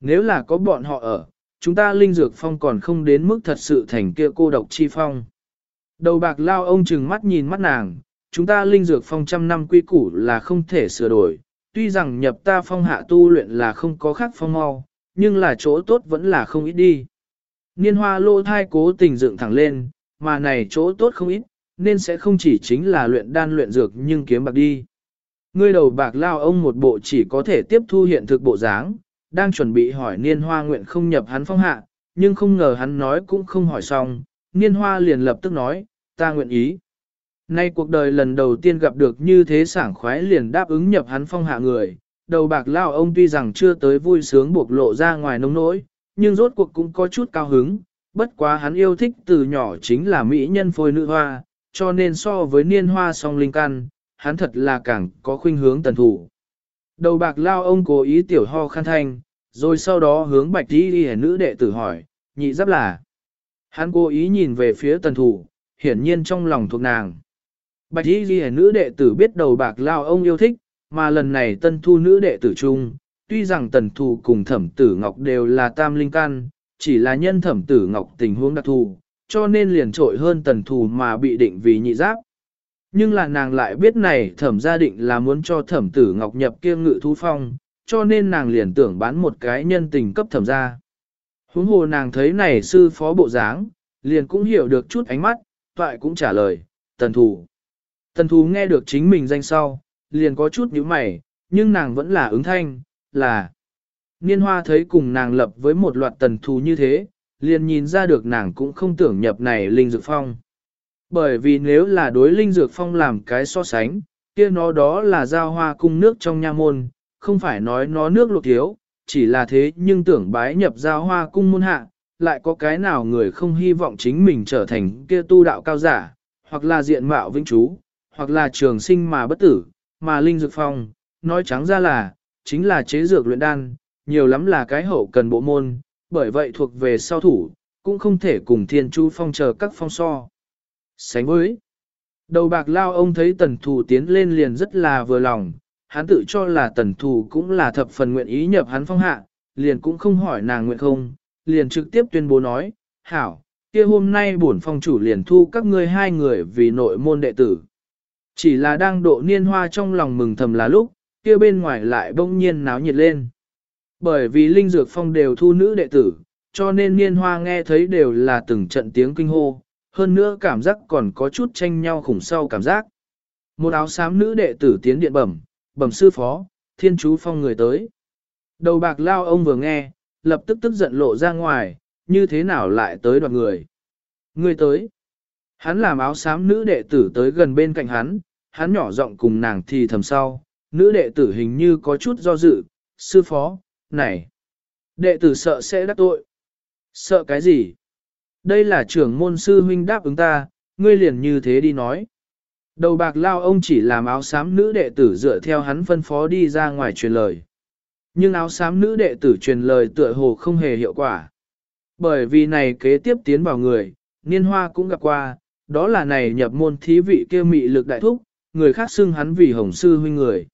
Nếu là có bọn họ ở, chúng ta linh dược phong còn không đến mức thật sự thành kia cô độc chi phong. Đầu bạc lao ông chừng mắt nhìn mắt nàng, chúng ta linh dược phong trăm năm quy củ là không thể sửa đổi, tuy rằng nhập ta phong hạ tu luyện là không có khác phong mau, nhưng là chỗ tốt vẫn là không ít đi. Niên hoa lô thai cố tình dựng thẳng lên, mà này chỗ tốt không ít, nên sẽ không chỉ chính là luyện đan luyện dược nhưng kiếm bạc đi. Ngươi đầu bạc lao ông một bộ chỉ có thể tiếp thu hiện thực bộ dáng, đang chuẩn bị hỏi niên hoa nguyện không nhập hắn phong hạ, nhưng không ngờ hắn nói cũng không hỏi xong, niên hoa liền lập tức nói, ta nguyện ý. Nay cuộc đời lần đầu tiên gặp được như thế sảng khoái liền đáp ứng nhập hắn phong hạ người, đầu bạc lao ông tuy rằng chưa tới vui sướng buộc lộ ra ngoài nông nỗi, nhưng rốt cuộc cũng có chút cao hứng, bất quá hắn yêu thích từ nhỏ chính là mỹ nhân phôi nữ hoa, cho nên so với niên hoa song linh căn, hắn thật là càng có khuynh hướng tần thủ. Đầu bạc lao ông cố ý tiểu ho khăn thanh, rồi sau đó hướng bạch đi đi nữ đệ tử hỏi, nhị giáp là. Hắn cố ý nhìn về phía tần thủ, hiển nhiên trong lòng thuộc nàng. Bạch đi đi nữ đệ tử biết đầu bạc lao ông yêu thích, mà lần này tân thu nữ đệ tử chung, tuy rằng tần Thù cùng thẩm tử ngọc đều là tam linh căn, chỉ là nhân thẩm tử ngọc tình huống đặc thù, cho nên liền trội hơn tần Thù mà bị định vì nhị giáp. Nhưng là nàng lại biết này thẩm gia định là muốn cho thẩm tử ngọc nhập kia ngự thú phong, cho nên nàng liền tưởng bán một cái nhân tình cấp thẩm gia. Huống hồ nàng thấy này sư phó bộ dáng, liền cũng hiểu được chút ánh mắt, toại cũng trả lời, tần thù. Tần thù nghe được chính mình danh sau, liền có chút nhíu mày, nhưng nàng vẫn là ứng thanh, là. Niên hoa thấy cùng nàng lập với một loạt tần thù như thế, liền nhìn ra được nàng cũng không tưởng nhập này linh dược phong. Bởi vì nếu là đối linh dược phong làm cái so sánh, kia nó đó là giao hoa cung nước trong nha môn, không phải nói nó nước luộc thiếu, chỉ là thế nhưng tưởng bái nhập giao hoa cung môn hạ, lại có cái nào người không hy vọng chính mình trở thành kia tu đạo cao giả, hoặc là diện mạo vĩnh chú, hoặc là trường sinh mà bất tử, mà Linh Dược Phong, nói trắng ra là, chính là chế dược luyện đan, nhiều lắm là cái hậu cần bộ môn, bởi vậy thuộc về sau thủ, cũng không thể cùng thiên chu phong chờ các phong so. Sánh với, đầu bạc lao ông thấy tần thù tiến lên liền rất là vừa lòng, hắn tự cho là tần thù cũng là thập phần nguyện ý nhập hắn phong hạ, liền cũng không hỏi nàng nguyện không, liền trực tiếp tuyên bố nói, hảo, kia hôm nay bổn phong chủ liền thu các ngươi hai người vì nội môn đệ tử. Chỉ là đang độ niên hoa trong lòng mừng thầm là lúc, kia bên ngoài lại bỗng nhiên náo nhiệt lên. Bởi vì linh dược phong đều thu nữ đệ tử, cho nên niên hoa nghe thấy đều là từng trận tiếng kinh hô, hơn nữa cảm giác còn có chút tranh nhau khủng sau cảm giác. Một áo xám nữ đệ tử tiến điện bẩm, bẩm sư phó, thiên chú phong người tới. Đầu bạc lao ông vừa nghe, lập tức tức giận lộ ra ngoài, như thế nào lại tới đoàn người. Người tới. Hắn làm áo xám nữ đệ tử tới gần bên cạnh hắn, hắn nhỏ giọng cùng nàng thì thầm sau, nữ đệ tử hình như có chút do dự, sư phó, này. Đệ tử sợ sẽ đắc tội. Sợ cái gì? Đây là trưởng môn sư huynh đáp ứng ta, ngươi liền như thế đi nói. Đầu bạc lao ông chỉ làm áo xám nữ đệ tử dựa theo hắn phân phó đi ra ngoài truyền lời. Nhưng áo xám nữ đệ tử truyền lời tựa hồ không hề hiệu quả. Bởi vì này kế tiếp tiến vào người, niên hoa cũng gặp qua, đó là này nhập môn thí vị kia mị lực đại thúc, người khác xưng hắn vì hồng sư huynh người.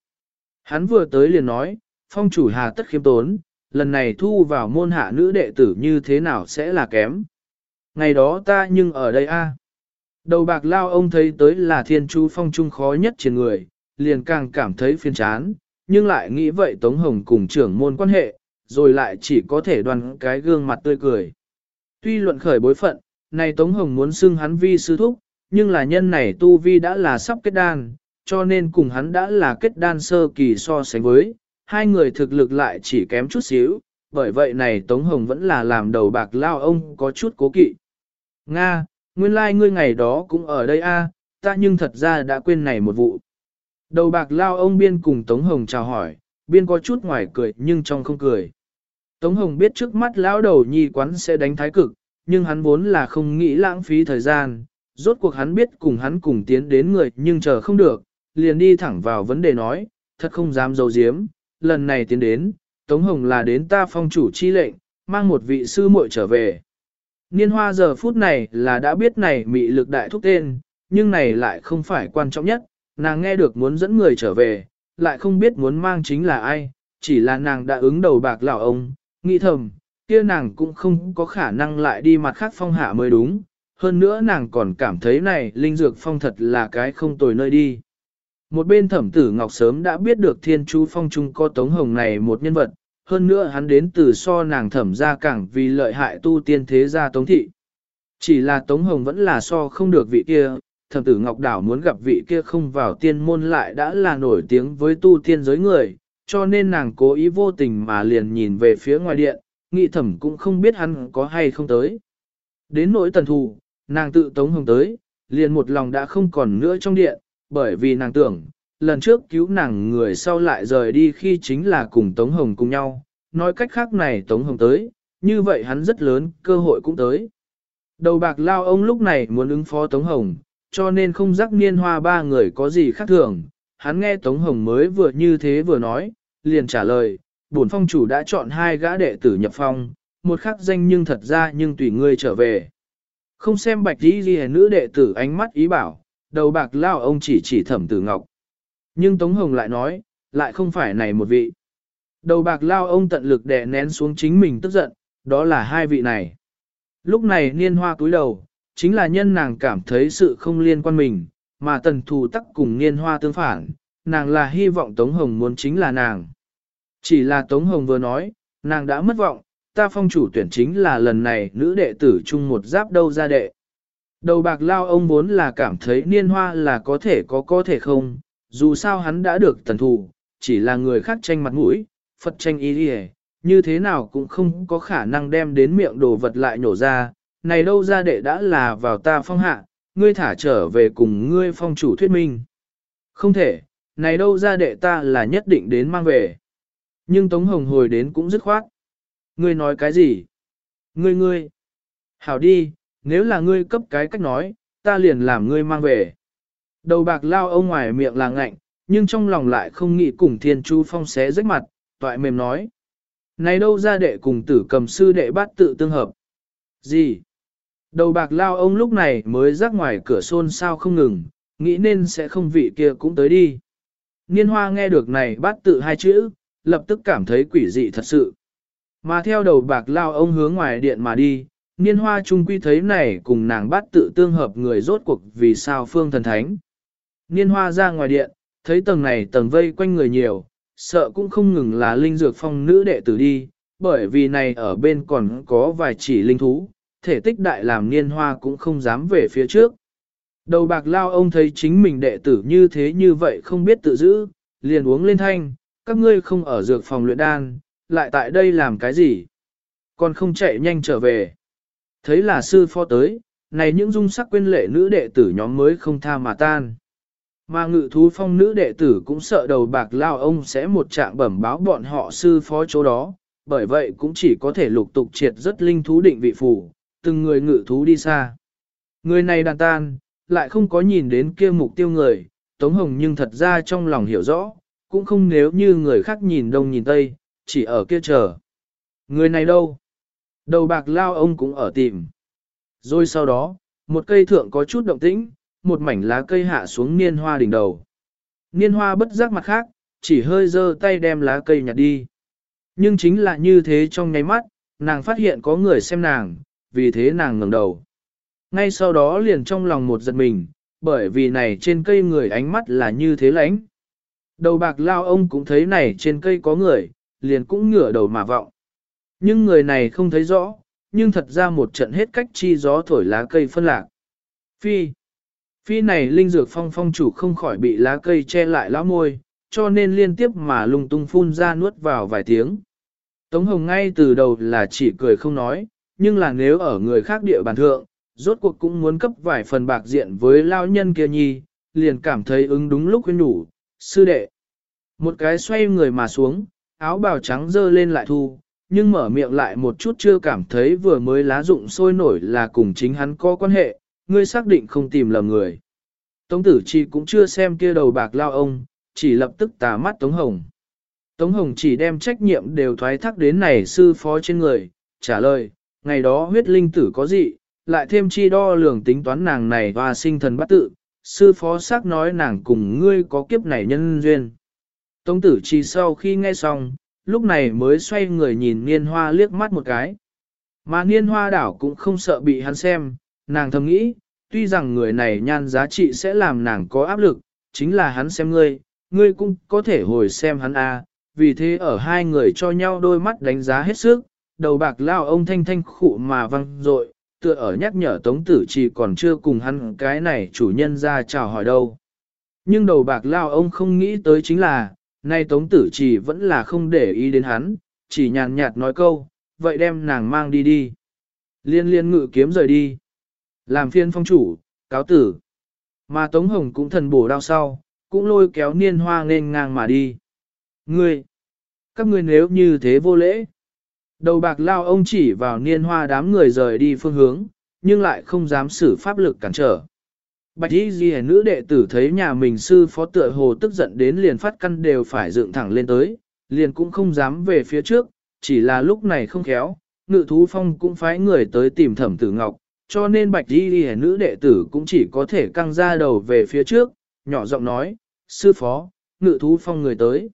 Hắn vừa tới liền nói, phong chủ hà tất khiêm tốn, lần này thu vào môn hạ nữ đệ tử như thế nào sẽ là kém. Ngày đó ta nhưng ở đây a. Đầu bạc lao ông thấy tới là thiên chú phong trung khó nhất trên người, liền càng cảm thấy phiền chán, nhưng lại nghĩ vậy Tống Hồng cùng trưởng môn quan hệ, rồi lại chỉ có thể đoàn cái gương mặt tươi cười. Tuy luận khởi bối phận, này Tống Hồng muốn xưng hắn vi sư thúc, nhưng là nhân này tu vi đã là sắp kết đan, cho nên cùng hắn đã là kết đan sơ kỳ so sánh với, hai người thực lực lại chỉ kém chút xíu, bởi vậy này Tống Hồng vẫn là làm đầu bạc lao ông có chút cố kỵ. Nga, nguyên lai like ngươi ngày đó cũng ở đây a, ta nhưng thật ra đã quên này một vụ. Đầu bạc lao ông biên cùng Tống Hồng chào hỏi, biên có chút ngoài cười nhưng trong không cười. Tống Hồng biết trước mắt lão đầu nhi quán sẽ đánh thái cực, nhưng hắn vốn là không nghĩ lãng phí thời gian, rốt cuộc hắn biết cùng hắn cùng tiến đến người nhưng chờ không được, liền đi thẳng vào vấn đề nói, thật không dám dấu diếm, lần này tiến đến, Tống Hồng là đến ta phong chủ chi lệnh, mang một vị sư muội trở về. Niên hoa giờ phút này là đã biết này mị lực đại thúc tên, nhưng này lại không phải quan trọng nhất, nàng nghe được muốn dẫn người trở về, lại không biết muốn mang chính là ai, chỉ là nàng đã ứng đầu bạc lão ông, nghĩ thầm, kia nàng cũng không có khả năng lại đi mặt khác phong hạ mới đúng, hơn nữa nàng còn cảm thấy này linh dược phong thật là cái không tồi nơi đi. Một bên thẩm tử Ngọc sớm đã biết được thiên chú phong trung có tống hồng này một nhân vật, hơn nữa hắn đến từ so nàng thẩm ra cảng vì lợi hại tu tiên thế gia tống thị. Chỉ là tống hồng vẫn là so không được vị kia, thẩm tử Ngọc Đảo muốn gặp vị kia không vào tiên môn lại đã là nổi tiếng với tu tiên giới người, cho nên nàng cố ý vô tình mà liền nhìn về phía ngoài điện, nghị thẩm cũng không biết hắn có hay không tới. Đến nỗi tần thù, nàng tự tống hồng tới, liền một lòng đã không còn nữa trong điện, bởi vì nàng tưởng, lần trước cứu nàng người sau lại rời đi khi chính là cùng Tống Hồng cùng nhau, nói cách khác này Tống Hồng tới, như vậy hắn rất lớn, cơ hội cũng tới. Đầu bạc lao ông lúc này muốn ứng phó Tống Hồng, cho nên không rắc niên hoa ba người có gì khác thường, hắn nghe Tống Hồng mới vừa như thế vừa nói, liền trả lời, bổn phong chủ đã chọn hai gã đệ tử nhập phong, một khắc danh nhưng thật ra nhưng tùy ngươi trở về. Không xem bạch đi ghi nữ đệ tử ánh mắt ý bảo, đầu bạc lao ông chỉ chỉ thẩm tử ngọc. Nhưng Tống Hồng lại nói, lại không phải này một vị. Đầu bạc lao ông tận lực đè nén xuống chính mình tức giận, đó là hai vị này. Lúc này niên hoa cúi đầu, chính là nhân nàng cảm thấy sự không liên quan mình, mà tần thù tắc cùng niên hoa tương phản, nàng là hy vọng Tống Hồng muốn chính là nàng. Chỉ là Tống Hồng vừa nói, nàng đã mất vọng, ta phong chủ tuyển chính là lần này nữ đệ tử chung một giáp đâu ra đệ. Đầu bạc lao ông vốn là cảm thấy niên hoa là có thể có có thể không, dù sao hắn đã được tần thù, chỉ là người khác tranh mặt mũi, Phật tranh ý đi như thế nào cũng không có khả năng đem đến miệng đồ vật lại nổ ra, này đâu ra đệ đã là vào ta phong hạ, ngươi thả trở về cùng ngươi phong chủ thuyết minh. Không thể, này đâu ra đệ ta là nhất định đến mang về. Nhưng Tống Hồng hồi đến cũng dứt khoát. Ngươi nói cái gì? Ngươi ngươi. Hảo đi, nếu là ngươi cấp cái cách nói, ta liền làm ngươi mang về. Đầu bạc lao ông ngoài miệng là ngạnh, nhưng trong lòng lại không nghĩ cùng thiên chu phong xé rách mặt, toại mềm nói. Này đâu ra đệ cùng tử cầm sư đệ bát tự tương hợp. Gì? Đầu bạc lao ông lúc này mới rắc ngoài cửa xôn sao không ngừng, nghĩ nên sẽ không vị kia cũng tới đi. Niên hoa nghe được này bát tự hai chữ, lập tức cảm thấy quỷ dị thật sự. Mà theo đầu bạc lao ông hướng ngoài điện mà đi, niên hoa trung quy thấy này cùng nàng bát tự tương hợp người rốt cuộc vì sao phương thần thánh. Niên hoa ra ngoài điện, thấy tầng này tầng vây quanh người nhiều, sợ cũng không ngừng là linh dược phong nữ đệ tử đi, bởi vì này ở bên còn có vài chỉ linh thú, thể tích đại làm niên hoa cũng không dám về phía trước. Đầu bạc lao ông thấy chính mình đệ tử như thế như vậy không biết tự giữ, liền uống lên thanh, các ngươi không ở dược phòng luyện đan, lại tại đây làm cái gì? Còn không chạy nhanh trở về. Thấy là sư phó tới, này những dung sắc quên lệ nữ đệ tử nhóm mới không tha mà tan. Mà ngự thú phong nữ đệ tử cũng sợ đầu bạc lao ông sẽ một trạng bẩm báo bọn họ sư phó chỗ đó, bởi vậy cũng chỉ có thể lục tục triệt rất linh thú định vị phủ, từng người ngự thú đi xa. Người này đàn tan, lại không có nhìn đến kia mục tiêu người, Tống Hồng nhưng thật ra trong lòng hiểu rõ, cũng không nếu như người khác nhìn đông nhìn tây, chỉ ở kia chờ. Người này đâu? Đầu bạc lao ông cũng ở tìm. Rồi sau đó, một cây thượng có chút động tĩnh, một mảnh lá cây hạ xuống niên hoa đỉnh đầu. Niên hoa bất giác mặt khác, chỉ hơi giơ tay đem lá cây nhặt đi. Nhưng chính là như thế trong nháy mắt, nàng phát hiện có người xem nàng, vì thế nàng ngẩng đầu. Ngay sau đó liền trong lòng một giật mình, bởi vì này trên cây người ánh mắt là như thế lánh. Đầu bạc lao ông cũng thấy này trên cây có người, liền cũng ngửa đầu mà vọng. Nhưng người này không thấy rõ, nhưng thật ra một trận hết cách chi gió thổi lá cây phân lạc. Phi. Phi này linh dược phong phong chủ không khỏi bị lá cây che lại lão môi, cho nên liên tiếp mà lung tung phun ra nuốt vào vài tiếng. Tống Hồng ngay từ đầu là chỉ cười không nói, nhưng là nếu ở người khác địa bàn thượng, rốt cuộc cũng muốn cấp vài phần bạc diện với lao nhân kia nhi, liền cảm thấy ứng đúng lúc khuyên đủ, sư đệ. Một cái xoay người mà xuống, áo bào trắng dơ lên lại thu, nhưng mở miệng lại một chút chưa cảm thấy vừa mới lá dụng sôi nổi là cùng chính hắn có quan hệ, ngươi xác định không tìm lầm người. Tống tử chi cũng chưa xem kia đầu bạc lao ông, chỉ lập tức tà mắt Tống Hồng. Tống Hồng chỉ đem trách nhiệm đều thoái thác đến này sư phó trên người, trả lời, ngày đó huyết linh tử có gì, lại thêm chi đo lường tính toán nàng này và sinh thần bắt tự, sư phó xác nói nàng cùng ngươi có kiếp này nhân duyên. Tống tử chi sau khi nghe xong, lúc này mới xoay người nhìn niên hoa liếc mắt một cái. Mà niên hoa đảo cũng không sợ bị hắn xem, nàng thầm nghĩ, tuy rằng người này nhan giá trị sẽ làm nàng có áp lực, chính là hắn xem ngươi, ngươi cũng có thể hồi xem hắn a. À. vì thế ở hai người cho nhau đôi mắt đánh giá hết sức, đầu bạc lao ông thanh thanh khụ mà văng rội, tựa ở nhắc nhở tống tử chỉ còn chưa cùng hắn cái này chủ nhân ra chào hỏi đâu. Nhưng đầu bạc lao ông không nghĩ tới chính là, nay tống tử chỉ vẫn là không để ý đến hắn, chỉ nhàn nhạt nói câu, vậy đem nàng mang đi đi. Liên liên ngự kiếm rời đi. Làm phiên phong chủ, cáo tử. Mà Tống Hồng cũng thần bổ đao sau, cũng lôi kéo niên hoa nên ngang mà đi. Ngươi, các ngươi nếu như thế vô lễ. Đầu bạc lao ông chỉ vào niên hoa đám người rời đi phương hướng, nhưng lại không dám xử pháp lực cản trở. Bạch y ghi nữ đệ tử thấy nhà mình sư phó tựa hồ tức giận đến liền phát căn đều phải dựng thẳng lên tới, liền cũng không dám về phía trước, chỉ là lúc này không khéo, ngự thú phong cũng phái người tới tìm thẩm tử ngọc, cho nên bạch y ghi nữ đệ tử cũng chỉ có thể căng ra đầu về phía trước, nhỏ giọng nói, sư phó, ngự thú phong người tới.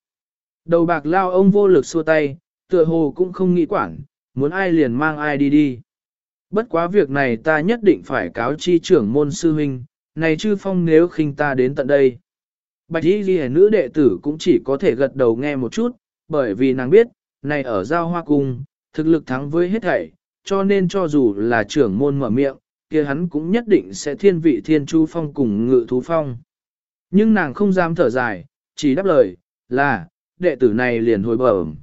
Đầu bạc lao ông vô lực xua tay, tựa hồ cũng không nghĩ quản, muốn ai liền mang ai đi đi. Bất quá việc này ta nhất định phải cáo chi trưởng môn sư huynh, này chư phong nếu khinh ta đến tận đây. Bạch y ghi nữ đệ tử cũng chỉ có thể gật đầu nghe một chút, bởi vì nàng biết, này ở giao hoa cung, thực lực thắng với hết thảy, cho nên cho dù là trưởng môn mở miệng, kia hắn cũng nhất định sẽ thiên vị thiên chu phong cùng ngự thú phong. Nhưng nàng không dám thở dài, chỉ đáp lời, là, đệ tử này liền hồi bẩm.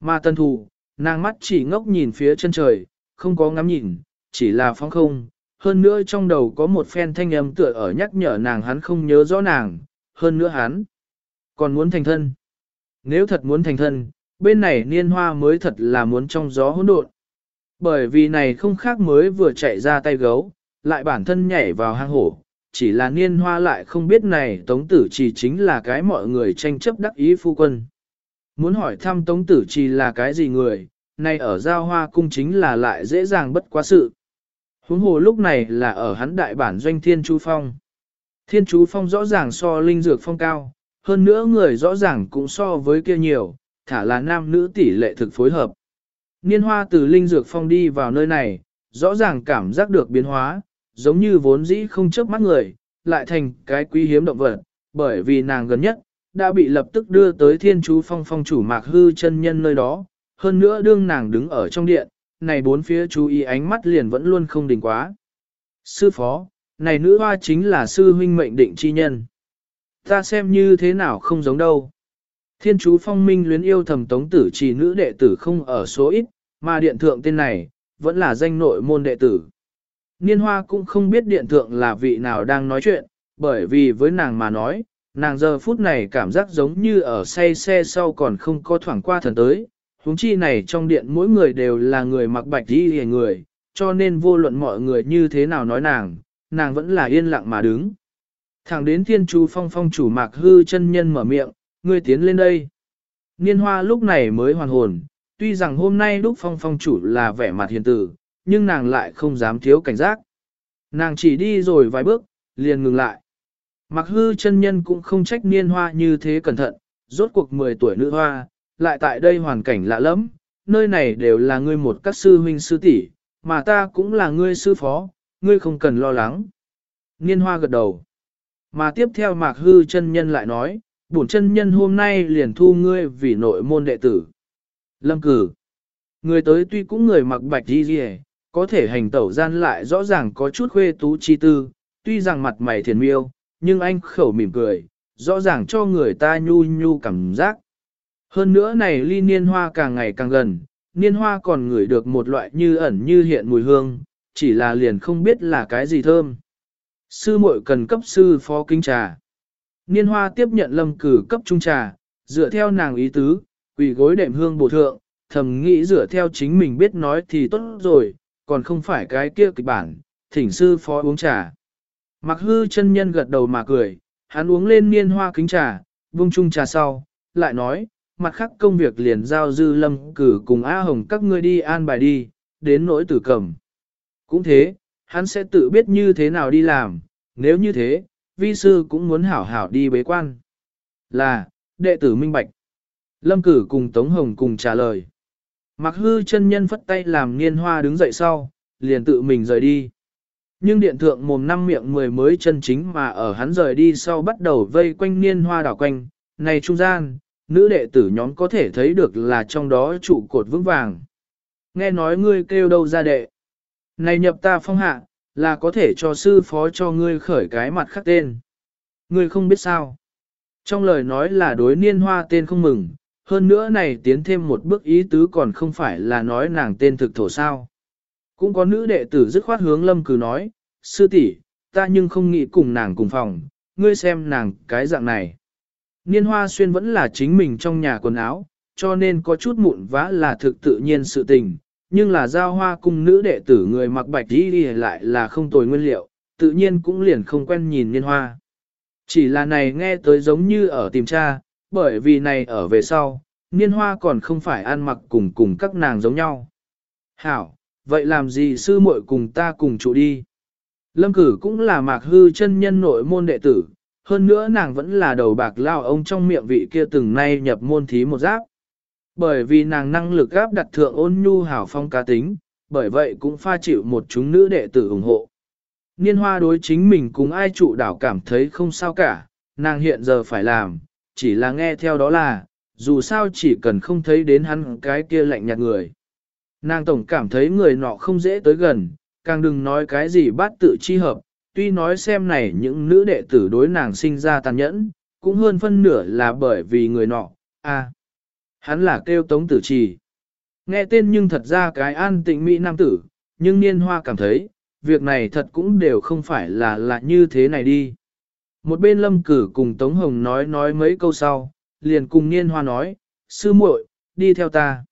Mà tân thù, nàng mắt chỉ ngốc nhìn phía chân trời, không có ngắm nhìn, chỉ là phong không. Hơn nữa trong đầu có một phen thanh âm tựa ở nhắc nhở nàng hắn không nhớ rõ nàng, hơn nữa hắn. Còn muốn thành thân. Nếu thật muốn thành thân, bên này niên hoa mới thật là muốn trong gió hỗn độn. Bởi vì này không khác mới vừa chạy ra tay gấu, lại bản thân nhảy vào hang hổ, chỉ là niên hoa lại không biết này tống tử chỉ chính là cái mọi người tranh chấp đắc ý phu quân. Muốn hỏi thăm tống tử chỉ là cái gì người, nay ở giao hoa cung chính là lại dễ dàng bất quá sự. Huống hồ lúc này là ở hắn đại bản doanh thiên chú phong. Thiên chú phong rõ ràng so linh dược phong cao, hơn nữa người rõ ràng cũng so với kia nhiều, thả là nam nữ tỷ lệ thực phối hợp. Niên hoa từ linh dược phong đi vào nơi này, rõ ràng cảm giác được biến hóa, giống như vốn dĩ không chớp mắt người, lại thành cái quý hiếm động vật, bởi vì nàng gần nhất, đã bị lập tức đưa tới thiên chú phong phong chủ mạc hư chân nhân nơi đó, hơn nữa đương nàng đứng ở trong điện, này bốn phía chú ý ánh mắt liền vẫn luôn không đình quá. Sư phó, này nữ hoa chính là sư huynh mệnh định chi nhân. Ta xem như thế nào không giống đâu. Thiên chú phong minh luyến yêu thầm tống tử chỉ nữ đệ tử không ở số ít, mà điện thượng tên này, vẫn là danh nội môn đệ tử. Niên hoa cũng không biết điện thượng là vị nào đang nói chuyện, bởi vì với nàng mà nói, nàng giờ phút này cảm giác giống như ở say xe sau còn không có thoảng qua thần tới. Huống chi này trong điện mỗi người đều là người mặc bạch đi hề người, cho nên vô luận mọi người như thế nào nói nàng, nàng vẫn là yên lặng mà đứng. Thẳng đến thiên chú phong phong chủ mạc hư chân nhân mở miệng, ngươi tiến lên đây. Niên hoa lúc này mới hoàn hồn, tuy rằng hôm nay lúc phong phong chủ là vẻ mặt hiền tử, nhưng nàng lại không dám thiếu cảnh giác. Nàng chỉ đi rồi vài bước, liền ngừng lại. Mặc hư chân nhân cũng không trách niên hoa như thế cẩn thận, rốt cuộc 10 tuổi nữ hoa, lại tại đây hoàn cảnh lạ lắm, nơi này đều là ngươi một các sư huynh sư tỷ, mà ta cũng là ngươi sư phó, ngươi không cần lo lắng. Niên hoa gật đầu. Mà tiếp theo mạc hư chân nhân lại nói, bổn chân nhân hôm nay liền thu ngươi vì nội môn đệ tử. Lâm cử. Người tới tuy cũng người mặc bạch đi gì có thể hành tẩu gian lại rõ ràng có chút khuê tú chi tư, tuy rằng mặt mày thiền miêu, nhưng anh khẩu mỉm cười, rõ ràng cho người ta nhu nhu cảm giác. Hơn nữa này ly niên hoa càng ngày càng gần, niên hoa còn ngửi được một loại như ẩn như hiện mùi hương, chỉ là liền không biết là cái gì thơm. Sư muội cần cấp sư phó kinh trà. Niên hoa tiếp nhận lâm cử cấp trung trà, dựa theo nàng ý tứ, quỳ gối đệm hương bổ thượng, thầm nghĩ dựa theo chính mình biết nói thì tốt rồi, còn không phải cái kia kịch bản, thỉnh sư phó uống trà. Mặc hư chân nhân gật đầu mà cười, hắn uống lên niên hoa kính trà, vung chung trà sau, lại nói, mặt khác công việc liền giao dư lâm cử cùng A Hồng các ngươi đi an bài đi, đến nỗi tử cầm. Cũng thế, hắn sẽ tự biết như thế nào đi làm, nếu như thế, vi sư cũng muốn hảo hảo đi bế quan. Là, đệ tử minh bạch. Lâm cử cùng Tống Hồng cùng trả lời. Mặc hư chân nhân phất tay làm niên hoa đứng dậy sau, liền tự mình rời đi. Nhưng điện thượng mồm năm miệng mười mới chân chính mà ở hắn rời đi sau bắt đầu vây quanh niên hoa đảo quanh, này trung gian, nữ đệ tử nhóm có thể thấy được là trong đó trụ cột vững vàng. Nghe nói ngươi kêu đâu ra đệ. Này nhập ta phong hạ, là có thể cho sư phó cho ngươi khởi cái mặt khắc tên. Ngươi không biết sao. Trong lời nói là đối niên hoa tên không mừng, hơn nữa này tiến thêm một bước ý tứ còn không phải là nói nàng tên thực thổ sao. Cũng có nữ đệ tử dứt khoát hướng lâm cử nói, sư tỷ, ta nhưng không nghĩ cùng nàng cùng phòng, ngươi xem nàng cái dạng này. Niên hoa xuyên vẫn là chính mình trong nhà quần áo, cho nên có chút mụn vã là thực tự nhiên sự tình, nhưng là giao hoa cung nữ đệ tử người mặc bạch đi đi lại là không tồi nguyên liệu, tự nhiên cũng liền không quen nhìn niên hoa. Chỉ là này nghe tới giống như ở tìm cha, bởi vì này ở về sau, niên hoa còn không phải ăn mặc cùng cùng các nàng giống nhau. Hảo, vậy làm gì sư muội cùng ta cùng chủ đi? Lâm cử cũng là mạc hư chân nhân nội môn đệ tử, hơn nữa nàng vẫn là đầu bạc lao ông trong miệng vị kia từng nay nhập môn thí một giáp. Bởi vì nàng năng lực gáp đặt thượng ôn nhu hảo phong cá tính, bởi vậy cũng pha chịu một chúng nữ đệ tử ủng hộ. Niên hoa đối chính mình cùng ai trụ đảo cảm thấy không sao cả, nàng hiện giờ phải làm, chỉ là nghe theo đó là, dù sao chỉ cần không thấy đến hắn cái kia lạnh nhạt người. Nàng tổng cảm thấy người nọ không dễ tới gần, càng đừng nói cái gì bát tự chi hợp, tuy nói xem này những nữ đệ tử đối nàng sinh ra tàn nhẫn, cũng hơn phân nửa là bởi vì người nọ, à, hắn là kêu tống tử trì. Nghe tên nhưng thật ra cái an tịnh mỹ nam tử, nhưng niên hoa cảm thấy, việc này thật cũng đều không phải là là như thế này đi. Một bên lâm cử cùng Tống Hồng nói nói mấy câu sau, liền cùng niên hoa nói, sư muội, đi theo ta.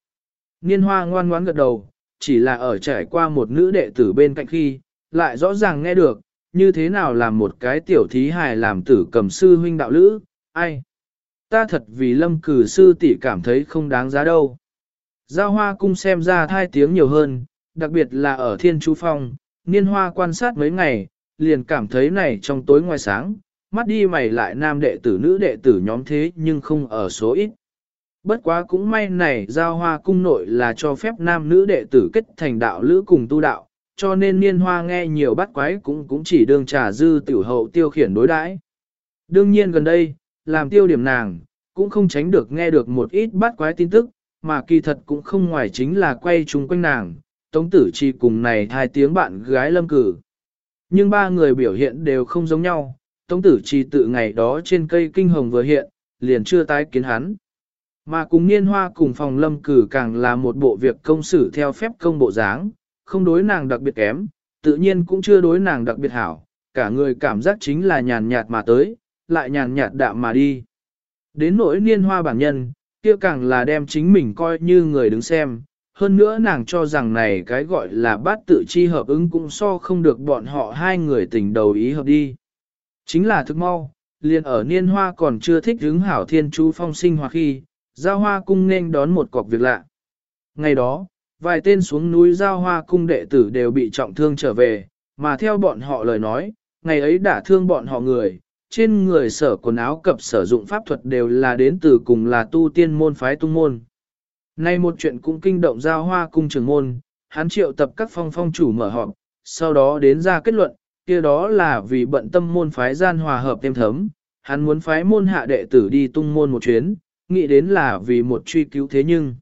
Niên hoa ngoan ngoãn gật đầu, chỉ là ở trải qua một nữ đệ tử bên cạnh khi, lại rõ ràng nghe được, như thế nào làm một cái tiểu thí hài làm tử cầm sư huynh đạo lữ, ai? Ta thật vì lâm cử sư tỷ cảm thấy không đáng giá đâu. Giao hoa cung xem ra thai tiếng nhiều hơn, đặc biệt là ở thiên chú phong, niên hoa quan sát mấy ngày, liền cảm thấy này trong tối ngoài sáng, mắt đi mày lại nam đệ tử nữ đệ tử nhóm thế nhưng không ở số ít. Bất quá cũng may này giao hoa cung nội là cho phép nam nữ đệ tử kết thành đạo lữ cùng tu đạo, cho nên niên hoa nghe nhiều bắt quái cũng cũng chỉ đương trà dư tiểu hậu tiêu khiển đối đãi. Đương nhiên gần đây, làm tiêu điểm nàng, cũng không tránh được nghe được một ít bắt quái tin tức, mà kỳ thật cũng không ngoài chính là quay chung quanh nàng, tống tử chi cùng này hai tiếng bạn gái lâm cử. Nhưng ba người biểu hiện đều không giống nhau, tống tử chi tự ngày đó trên cây kinh hồng vừa hiện, liền chưa tái kiến hắn. Mà cùng niên hoa cùng phòng lâm cử càng là một bộ việc công xử theo phép công bộ dáng, không đối nàng đặc biệt kém, tự nhiên cũng chưa đối nàng đặc biệt hảo, cả người cảm giác chính là nhàn nhạt mà tới, lại nhàn nhạt đạm mà đi. Đến nỗi niên hoa bản nhân, kia càng là đem chính mình coi như người đứng xem, hơn nữa nàng cho rằng này cái gọi là bát tự chi hợp ứng cũng so không được bọn họ hai người tình đầu ý hợp đi. Chính là thức mau, liền ở niên hoa còn chưa thích hứng hảo thiên chú phong sinh hoặc khi, giao hoa cung nên đón một cọc việc lạ. Ngày đó, vài tên xuống núi giao hoa cung đệ tử đều bị trọng thương trở về, mà theo bọn họ lời nói, ngày ấy đã thương bọn họ người, trên người sở quần áo cập sử dụng pháp thuật đều là đến từ cùng là tu tiên môn phái tung môn. Nay một chuyện cũng kinh động giao hoa cung trưởng môn, hắn triệu tập các phong phong chủ mở họp, sau đó đến ra kết luận, kia đó là vì bận tâm môn phái gian hòa hợp thêm thấm, hắn muốn phái môn hạ đệ tử đi tung môn một chuyến, nghĩ đến là vì một truy cứu thế nhưng.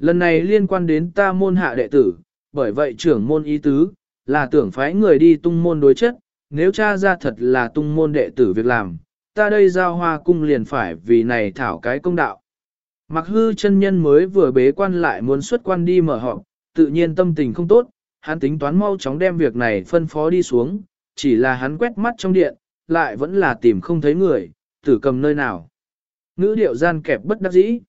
Lần này liên quan đến ta môn hạ đệ tử, bởi vậy trưởng môn ý tứ, là tưởng phái người đi tung môn đối chất, nếu cha ra thật là tung môn đệ tử việc làm, ta đây giao hoa cung liền phải vì này thảo cái công đạo. Mặc hư chân nhân mới vừa bế quan lại muốn xuất quan đi mở họp, tự nhiên tâm tình không tốt, hắn tính toán mau chóng đem việc này phân phó đi xuống, chỉ là hắn quét mắt trong điện, lại vẫn là tìm không thấy người, tử cầm nơi nào. Ngữ điệu gian kẹp bất đắc dĩ.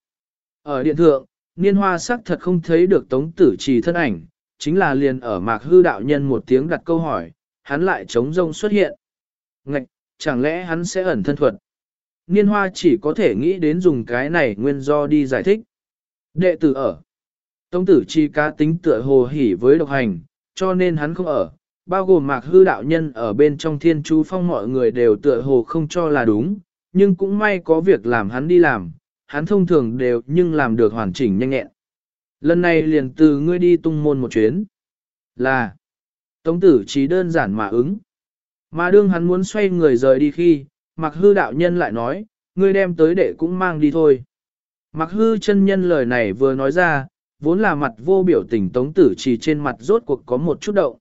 Ở điện thượng, niên hoa sắc thật không thấy được tống tử trì thân ảnh, chính là liền ở mạc hư đạo nhân một tiếng đặt câu hỏi, hắn lại chống rông xuất hiện. Ngạch, chẳng lẽ hắn sẽ ẩn thân thuật? Niên hoa chỉ có thể nghĩ đến dùng cái này nguyên do đi giải thích. Đệ tử ở. Tống tử chi cá tính tựa hồ hỉ với độc hành, cho nên hắn không ở. Bao gồm mạc hư đạo nhân ở bên trong thiên chú phong mọi người đều tựa hồ không cho là đúng, nhưng cũng may có việc làm hắn đi làm, hắn thông thường đều nhưng làm được hoàn chỉnh nhanh nhẹn. Lần này liền từ ngươi đi tung môn một chuyến. Là, Tống tử chỉ đơn giản mà ứng. Mà đương hắn muốn xoay người rời đi khi, mặc hư đạo nhân lại nói, ngươi đem tới đệ cũng mang đi thôi. Mặc hư chân nhân lời này vừa nói ra, vốn là mặt vô biểu tình tống tử chỉ trên mặt rốt cuộc có một chút động.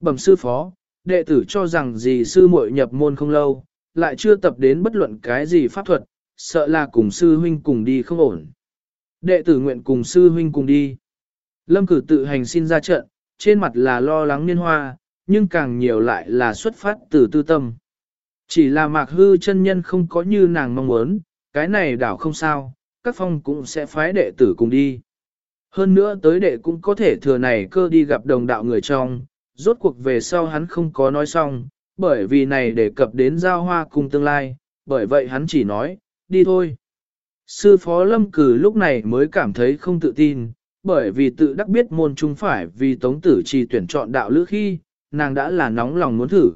Bẩm sư phó, đệ tử cho rằng gì sư muội nhập môn không lâu, lại chưa tập đến bất luận cái gì pháp thuật, sợ là cùng sư huynh cùng đi không ổn. Đệ tử nguyện cùng sư huynh cùng đi. Lâm cử tự hành xin ra trận, trên mặt là lo lắng niên hoa, nhưng càng nhiều lại là xuất phát từ tư tâm. Chỉ là mạc hư chân nhân không có như nàng mong muốn, cái này đảo không sao, các phong cũng sẽ phái đệ tử cùng đi. Hơn nữa tới đệ cũng có thể thừa này cơ đi gặp đồng đạo người trong, rốt cuộc về sau hắn không có nói xong, bởi vì này đề cập đến giao hoa cùng tương lai, bởi vậy hắn chỉ nói, đi thôi. Sư phó lâm cử lúc này mới cảm thấy không tự tin, bởi vì tự đắc biết môn trung phải vì Tống Tử Chi tuyển chọn đạo lữ khi, nàng đã là nóng lòng muốn thử.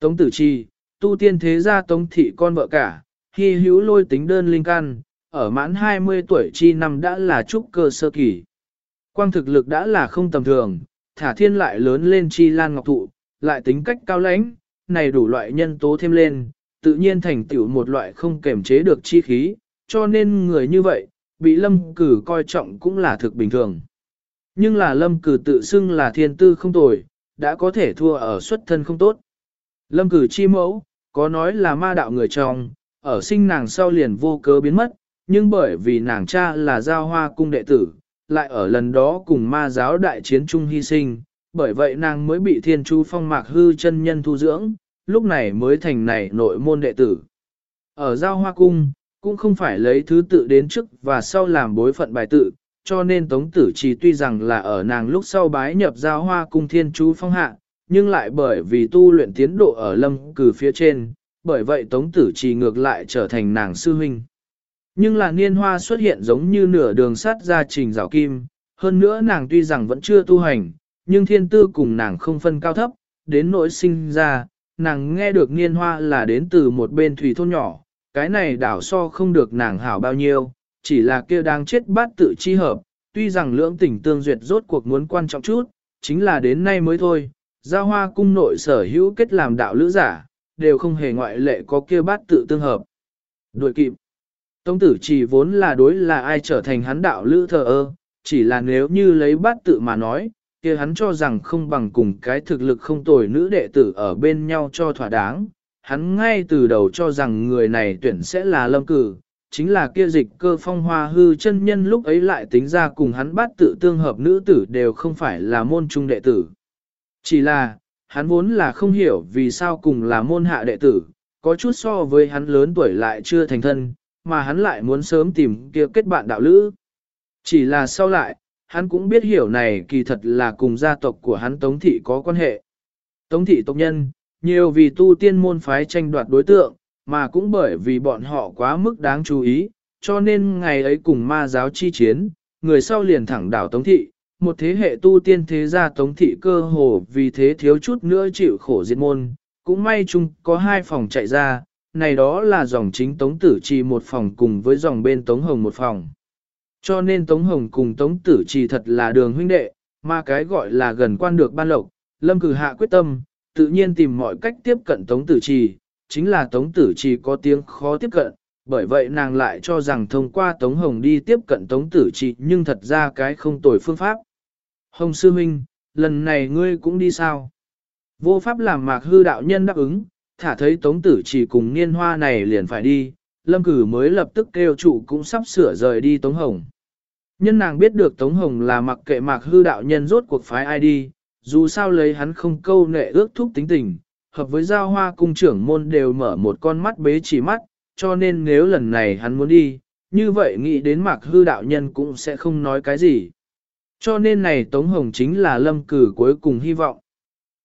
Tống Tử Chi, tu tiên thế gia Tống Thị con vợ cả, hy hữu lôi tính đơn linh căn, ở mãn 20 tuổi chi năm đã là trúc cơ sơ kỳ. Quang thực lực đã là không tầm thường, thả thiên lại lớn lên chi lan ngọc thụ, lại tính cách cao lãnh, này đủ loại nhân tố thêm lên, tự nhiên thành tựu một loại không kềm chế được chi khí, cho nên người như vậy, bị lâm cử coi trọng cũng là thực bình thường. Nhưng là lâm cử tự xưng là thiên tư không tồi, đã có thể thua ở xuất thân không tốt. Lâm cử chi mẫu, có nói là ma đạo người trong, ở sinh nàng sau liền vô cớ biến mất, nhưng bởi vì nàng cha là giao hoa cung đệ tử, lại ở lần đó cùng ma giáo đại chiến chung hy sinh, bởi vậy nàng mới bị thiên chú phong mạc hư chân nhân thu dưỡng, lúc này mới thành này nội môn đệ tử. Ở giao hoa cung, cũng không phải lấy thứ tự đến trước và sau làm bối phận bài tự, cho nên Tống Tử Trì tuy rằng là ở nàng lúc sau bái nhập giao hoa cung thiên chú phong hạ, nhưng lại bởi vì tu luyện tiến độ ở lâm cử phía trên, bởi vậy tống tử trì ngược lại trở thành nàng sư huynh. Nhưng là niên hoa xuất hiện giống như nửa đường sắt ra trình rào kim, hơn nữa nàng tuy rằng vẫn chưa tu hành, nhưng thiên tư cùng nàng không phân cao thấp, đến nỗi sinh ra, nàng nghe được niên hoa là đến từ một bên thủy thôn nhỏ, cái này đảo so không được nàng hảo bao nhiêu, chỉ là kia đang chết bát tự chi hợp, tuy rằng lưỡng tình tương duyệt rốt cuộc muốn quan trọng chút, chính là đến nay mới thôi, giao hoa cung nội sở hữu kết làm đạo lữ giả, đều không hề ngoại lệ có kia bát tự tương hợp. Đuổi kịp, tông tử chỉ vốn là đối là ai trở thành hắn đạo lữ thờ ơ, chỉ là nếu như lấy bát tự mà nói, kia hắn cho rằng không bằng cùng cái thực lực không tồi nữ đệ tử ở bên nhau cho thỏa đáng. Hắn ngay từ đầu cho rằng người này tuyển sẽ là lâm cử, chính là kia dịch cơ phong hoa hư chân nhân lúc ấy lại tính ra cùng hắn bắt tự tương hợp nữ tử đều không phải là môn trung đệ tử. Chỉ là, hắn vốn là không hiểu vì sao cùng là môn hạ đệ tử, có chút so với hắn lớn tuổi lại chưa thành thân, mà hắn lại muốn sớm tìm kia kết bạn đạo lữ. Chỉ là sau lại, hắn cũng biết hiểu này kỳ thật là cùng gia tộc của hắn Tống Thị có quan hệ. Tống Thị tộc nhân, nhiều vì tu tiên môn phái tranh đoạt đối tượng, mà cũng bởi vì bọn họ quá mức đáng chú ý, cho nên ngày ấy cùng ma giáo chi chiến, người sau liền thẳng đảo Tống Thị, một thế hệ tu tiên thế gia Tống Thị cơ hồ vì thế thiếu chút nữa chịu khổ diệt môn, cũng may chung có hai phòng chạy ra, này đó là dòng chính Tống Tử Trì một phòng cùng với dòng bên Tống Hồng một phòng. Cho nên Tống Hồng cùng Tống Tử Trì thật là đường huynh đệ, mà cái gọi là gần quan được ban lộc, lâm cử hạ quyết tâm, tự nhiên tìm mọi cách tiếp cận Tống Tử Trì, chính là Tống Tử Trì có tiếng khó tiếp cận, bởi vậy nàng lại cho rằng thông qua Tống Hồng đi tiếp cận Tống Tử Trì nhưng thật ra cái không tồi phương pháp. Hồng Sư Minh, lần này ngươi cũng đi sao? Vô pháp làm mạc hư đạo nhân đáp ứng, thả thấy Tống Tử chỉ cùng niên hoa này liền phải đi, Lâm Cử mới lập tức kêu trụ cũng sắp sửa rời đi Tống Hồng. Nhân nàng biết được Tống Hồng là mặc kệ mạc hư đạo nhân rốt cuộc phái ai đi, dù sao lấy hắn không câu nệ ước thúc tính tình, hợp với giao hoa cung trưởng môn đều mở một con mắt bế chỉ mắt, cho nên nếu lần này hắn muốn đi, như vậy nghĩ đến mạc hư đạo nhân cũng sẽ không nói cái gì. Cho nên này Tống Hồng chính là lâm cử cuối cùng hy vọng.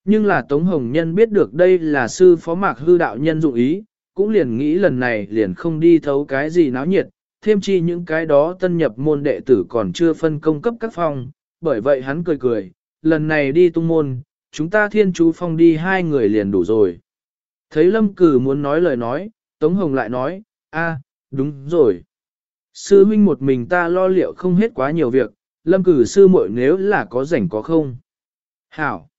Nhưng là Tống Hồng Nhân biết được đây là sư phó mạc hư đạo nhân dụng ý, cũng liền nghĩ lần này liền không đi thấu cái gì náo nhiệt, thêm chi những cái đó tân nhập môn đệ tử còn chưa phân công cấp các phong, bởi vậy hắn cười cười, lần này đi tung môn, chúng ta thiên chú phong đi hai người liền đủ rồi. Thấy lâm cử muốn nói lời nói, Tống Hồng lại nói, a, đúng rồi. Sư huynh một mình ta lo liệu không hết quá nhiều việc, lâm cử sư muội nếu là có rảnh có không. Hảo.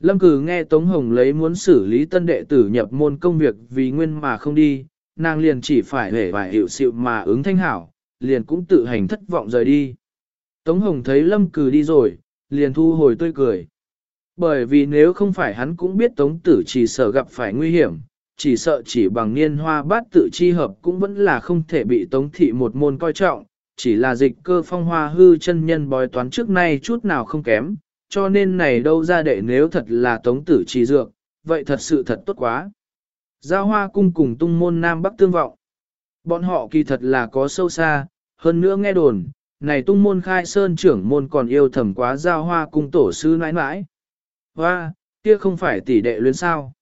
Lâm cử nghe Tống Hồng lấy muốn xử lý tân đệ tử nhập môn công việc vì nguyên mà không đi, nàng liền chỉ phải hể vài hiệu sự mà ứng thanh hảo, liền cũng tự hành thất vọng rời đi. Tống Hồng thấy Lâm cử đi rồi, liền thu hồi tươi cười. Bởi vì nếu không phải hắn cũng biết Tống tử chỉ sợ gặp phải nguy hiểm, chỉ sợ chỉ bằng niên hoa bát tự chi hợp cũng vẫn là không thể bị Tống thị một môn coi trọng, chỉ là dịch cơ phong hoa hư chân nhân bói toán trước nay chút nào không kém, cho nên này đâu ra để nếu thật là tống tử chỉ dược, vậy thật sự thật tốt quá. Giao hoa cung cùng tung môn Nam Bắc tương vọng. Bọn họ kỳ thật là có sâu xa, hơn nữa nghe đồn, này tung môn khai sơn trưởng môn còn yêu thầm quá giao hoa cung tổ sư nãi nãi. Hoa, kia không phải tỷ đệ luyến sao.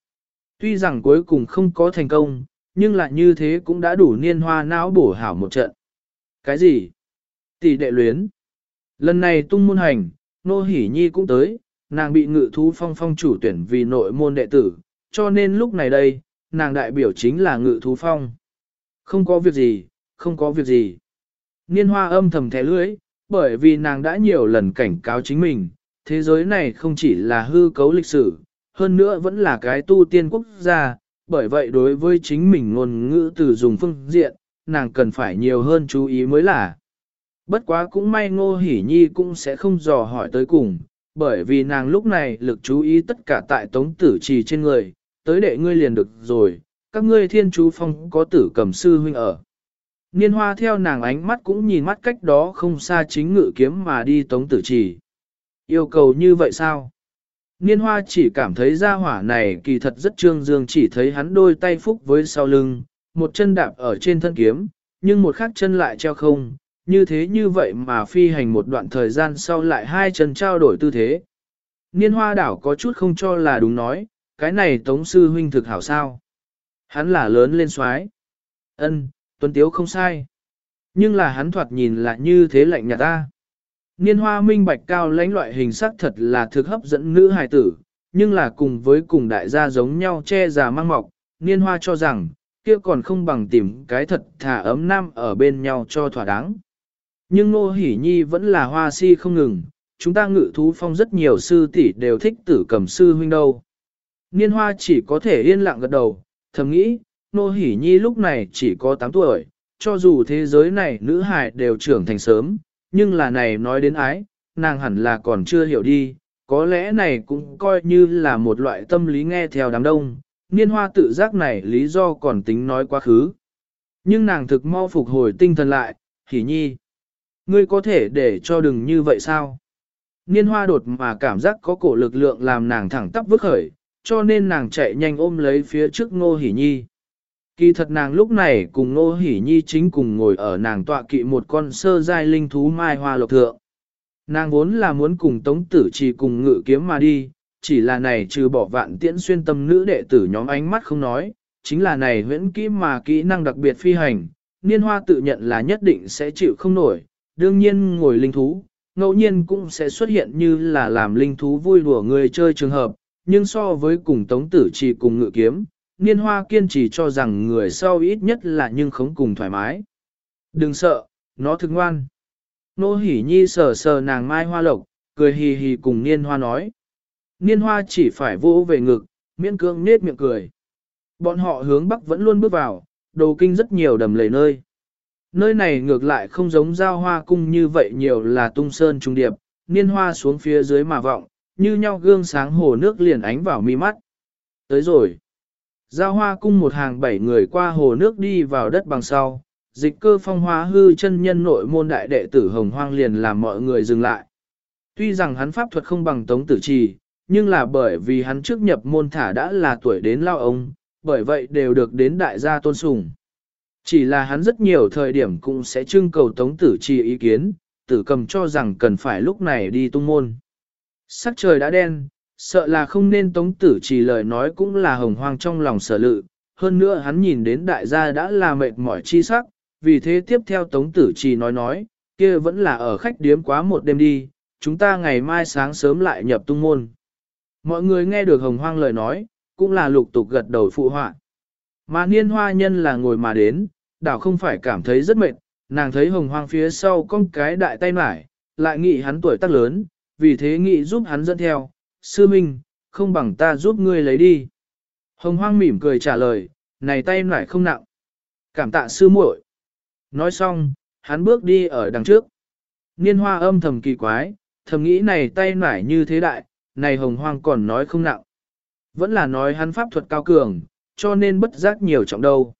Tuy rằng cuối cùng không có thành công, nhưng lại như thế cũng đã đủ niên hoa não bổ hảo một trận. Cái gì? Tỷ đệ luyến. Lần này tung môn hành, Nô hỉ Nhi cũng tới, nàng bị ngự thú phong phong chủ tuyển vì nội môn đệ tử, cho nên lúc này đây, nàng đại biểu chính là ngự thú phong. Không có việc gì, không có việc gì. Niên hoa âm thầm thẻ lưỡi, bởi vì nàng đã nhiều lần cảnh cáo chính mình, thế giới này không chỉ là hư cấu lịch sử, hơn nữa vẫn là cái tu tiên quốc gia, bởi vậy đối với chính mình ngôn ngữ từ dùng phương diện, nàng cần phải nhiều hơn chú ý mới là. Bất quá cũng may ngô hỉ nhi cũng sẽ không dò hỏi tới cùng, bởi vì nàng lúc này lực chú ý tất cả tại tống tử trì trên người, tới đệ ngươi liền được rồi, các ngươi thiên chú phong có tử cầm sư huynh ở. Niên hoa theo nàng ánh mắt cũng nhìn mắt cách đó không xa chính ngự kiếm mà đi tống tử trì. Yêu cầu như vậy sao? Niên hoa chỉ cảm thấy ra hỏa này kỳ thật rất trương dương chỉ thấy hắn đôi tay phúc với sau lưng, một chân đạp ở trên thân kiếm, nhưng một khác chân lại treo không, như thế như vậy mà phi hành một đoạn thời gian sau lại hai chân trao đổi tư thế. Niên hoa đảo có chút không cho là đúng nói, cái này tống sư huynh thực hảo sao. Hắn là lớn lên xoái. ân tuấn tiếu không sai. Nhưng là hắn thoạt nhìn lại như thế lạnh nhạt ta. Niên hoa minh bạch cao lãnh loại hình sắc thật là thực hấp dẫn nữ hài tử, nhưng là cùng với cùng đại gia giống nhau che già mang mọc, niên hoa cho rằng, kia còn không bằng tìm cái thật thả ấm nam ở bên nhau cho thỏa đáng. Nhưng Ngô Hỷ Nhi vẫn là hoa si không ngừng, chúng ta ngự thú phong rất nhiều sư tỷ đều thích tử cầm sư huynh đâu. Niên hoa chỉ có thể yên lặng gật đầu, thầm nghĩ, Nô Hỷ Nhi lúc này chỉ có 8 tuổi, cho dù thế giới này nữ hài đều trưởng thành sớm, nhưng là này nói đến ái, nàng hẳn là còn chưa hiểu đi, có lẽ này cũng coi như là một loại tâm lý nghe theo đám đông, niên hoa tự giác này lý do còn tính nói quá khứ. Nhưng nàng thực mau phục hồi tinh thần lại, hỉ nhi. Ngươi có thể để cho đừng như vậy sao? Niên hoa đột mà cảm giác có cổ lực lượng làm nàng thẳng tắp vứt khởi, cho nên nàng chạy nhanh ôm lấy phía trước ngô Hỷ nhi. Kỳ thật nàng lúc này cùng ngô Hỷ nhi chính cùng ngồi ở nàng tọa kỵ một con sơ giai linh thú mai hoa lộc thượng. Nàng vốn là muốn cùng tống tử chỉ cùng ngự kiếm mà đi, chỉ là này trừ bỏ vạn tiễn xuyên tâm nữ đệ tử nhóm ánh mắt không nói, chính là này huyễn kỹ mà kỹ năng đặc biệt phi hành, niên hoa tự nhận là nhất định sẽ chịu không nổi, đương nhiên ngồi linh thú, ngẫu nhiên cũng sẽ xuất hiện như là làm linh thú vui đùa người chơi trường hợp, nhưng so với cùng tống tử chỉ cùng ngự kiếm, niên hoa kiên trì cho rằng người sau ít nhất là nhưng không cùng thoải mái. Đừng sợ, nó thực ngoan. Nô hỉ nhi sờ sờ nàng mai hoa lộc, cười hì hì cùng niên hoa nói. Niên hoa chỉ phải vỗ về ngực, miễn cương nết miệng cười. Bọn họ hướng bắc vẫn luôn bước vào, đồ kinh rất nhiều đầm lầy nơi. Nơi này ngược lại không giống giao hoa cung như vậy nhiều là tung sơn trung điệp, niên hoa xuống phía dưới mà vọng, như nhau gương sáng hồ nước liền ánh vào mi mắt. Tới rồi. Giao hoa cung một hàng bảy người qua hồ nước đi vào đất bằng sau, dịch cơ phong hóa hư chân nhân nội môn đại đệ tử hồng hoang liền làm mọi người dừng lại. Tuy rằng hắn pháp thuật không bằng tống tử trì, nhưng là bởi vì hắn trước nhập môn thả đã là tuổi đến lao ông, bởi vậy đều được đến đại gia tôn sùng. Chỉ là hắn rất nhiều thời điểm cũng sẽ trưng cầu tống tử trì ý kiến, tử cầm cho rằng cần phải lúc này đi tung môn. Sắc trời đã đen, sợ là không nên tống tử trì lời nói cũng là hồng hoang trong lòng sở lự, hơn nữa hắn nhìn đến đại gia đã là mệt mỏi chi sắc, vì thế tiếp theo tống tử trì nói nói, kia vẫn là ở khách điếm quá một đêm đi, chúng ta ngày mai sáng sớm lại nhập tung môn. Mọi người nghe được hồng hoang lời nói, cũng là lục tục gật đầu phụ họa. Mà niên hoa nhân là ngồi mà đến, đảo không phải cảm thấy rất mệt, nàng thấy hồng hoang phía sau con cái đại tay mải, lại nghĩ hắn tuổi tác lớn, vì thế nghị giúp hắn dẫn theo, sư minh, không bằng ta giúp ngươi lấy đi. Hồng hoang mỉm cười trả lời, này tay nải không nặng. Cảm tạ sư muội. Nói xong, hắn bước đi ở đằng trước. Niên hoa âm thầm kỳ quái, thầm nghĩ này tay nải như thế đại, này hồng hoang còn nói không nặng. Vẫn là nói hắn pháp thuật cao cường, cho nên bất giác nhiều trọng đâu.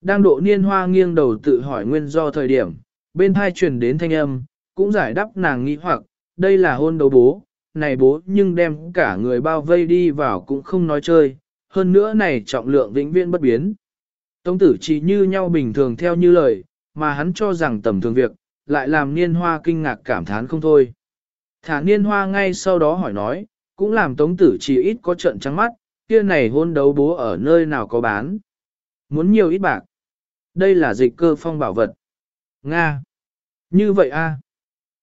Đang độ niên hoa nghiêng đầu tự hỏi nguyên do thời điểm, bên thai truyền đến thanh âm, cũng giải đáp nàng nghĩ hoặc, đây là hôn đấu bố, này bố nhưng đem cả người bao vây đi vào cũng không nói chơi, hơn nữa này trọng lượng vĩnh viễn bất biến. Tống tử chỉ như nhau bình thường theo như lời, mà hắn cho rằng tầm thường việc, lại làm niên hoa kinh ngạc cảm thán không thôi. Thả niên hoa ngay sau đó hỏi nói, cũng làm tống tử chỉ ít có trận trắng mắt, kia này hôn đấu bố ở nơi nào có bán. Muốn nhiều ít bạc. Đây là dịch cơ phong bảo vật. Nga. Như vậy a.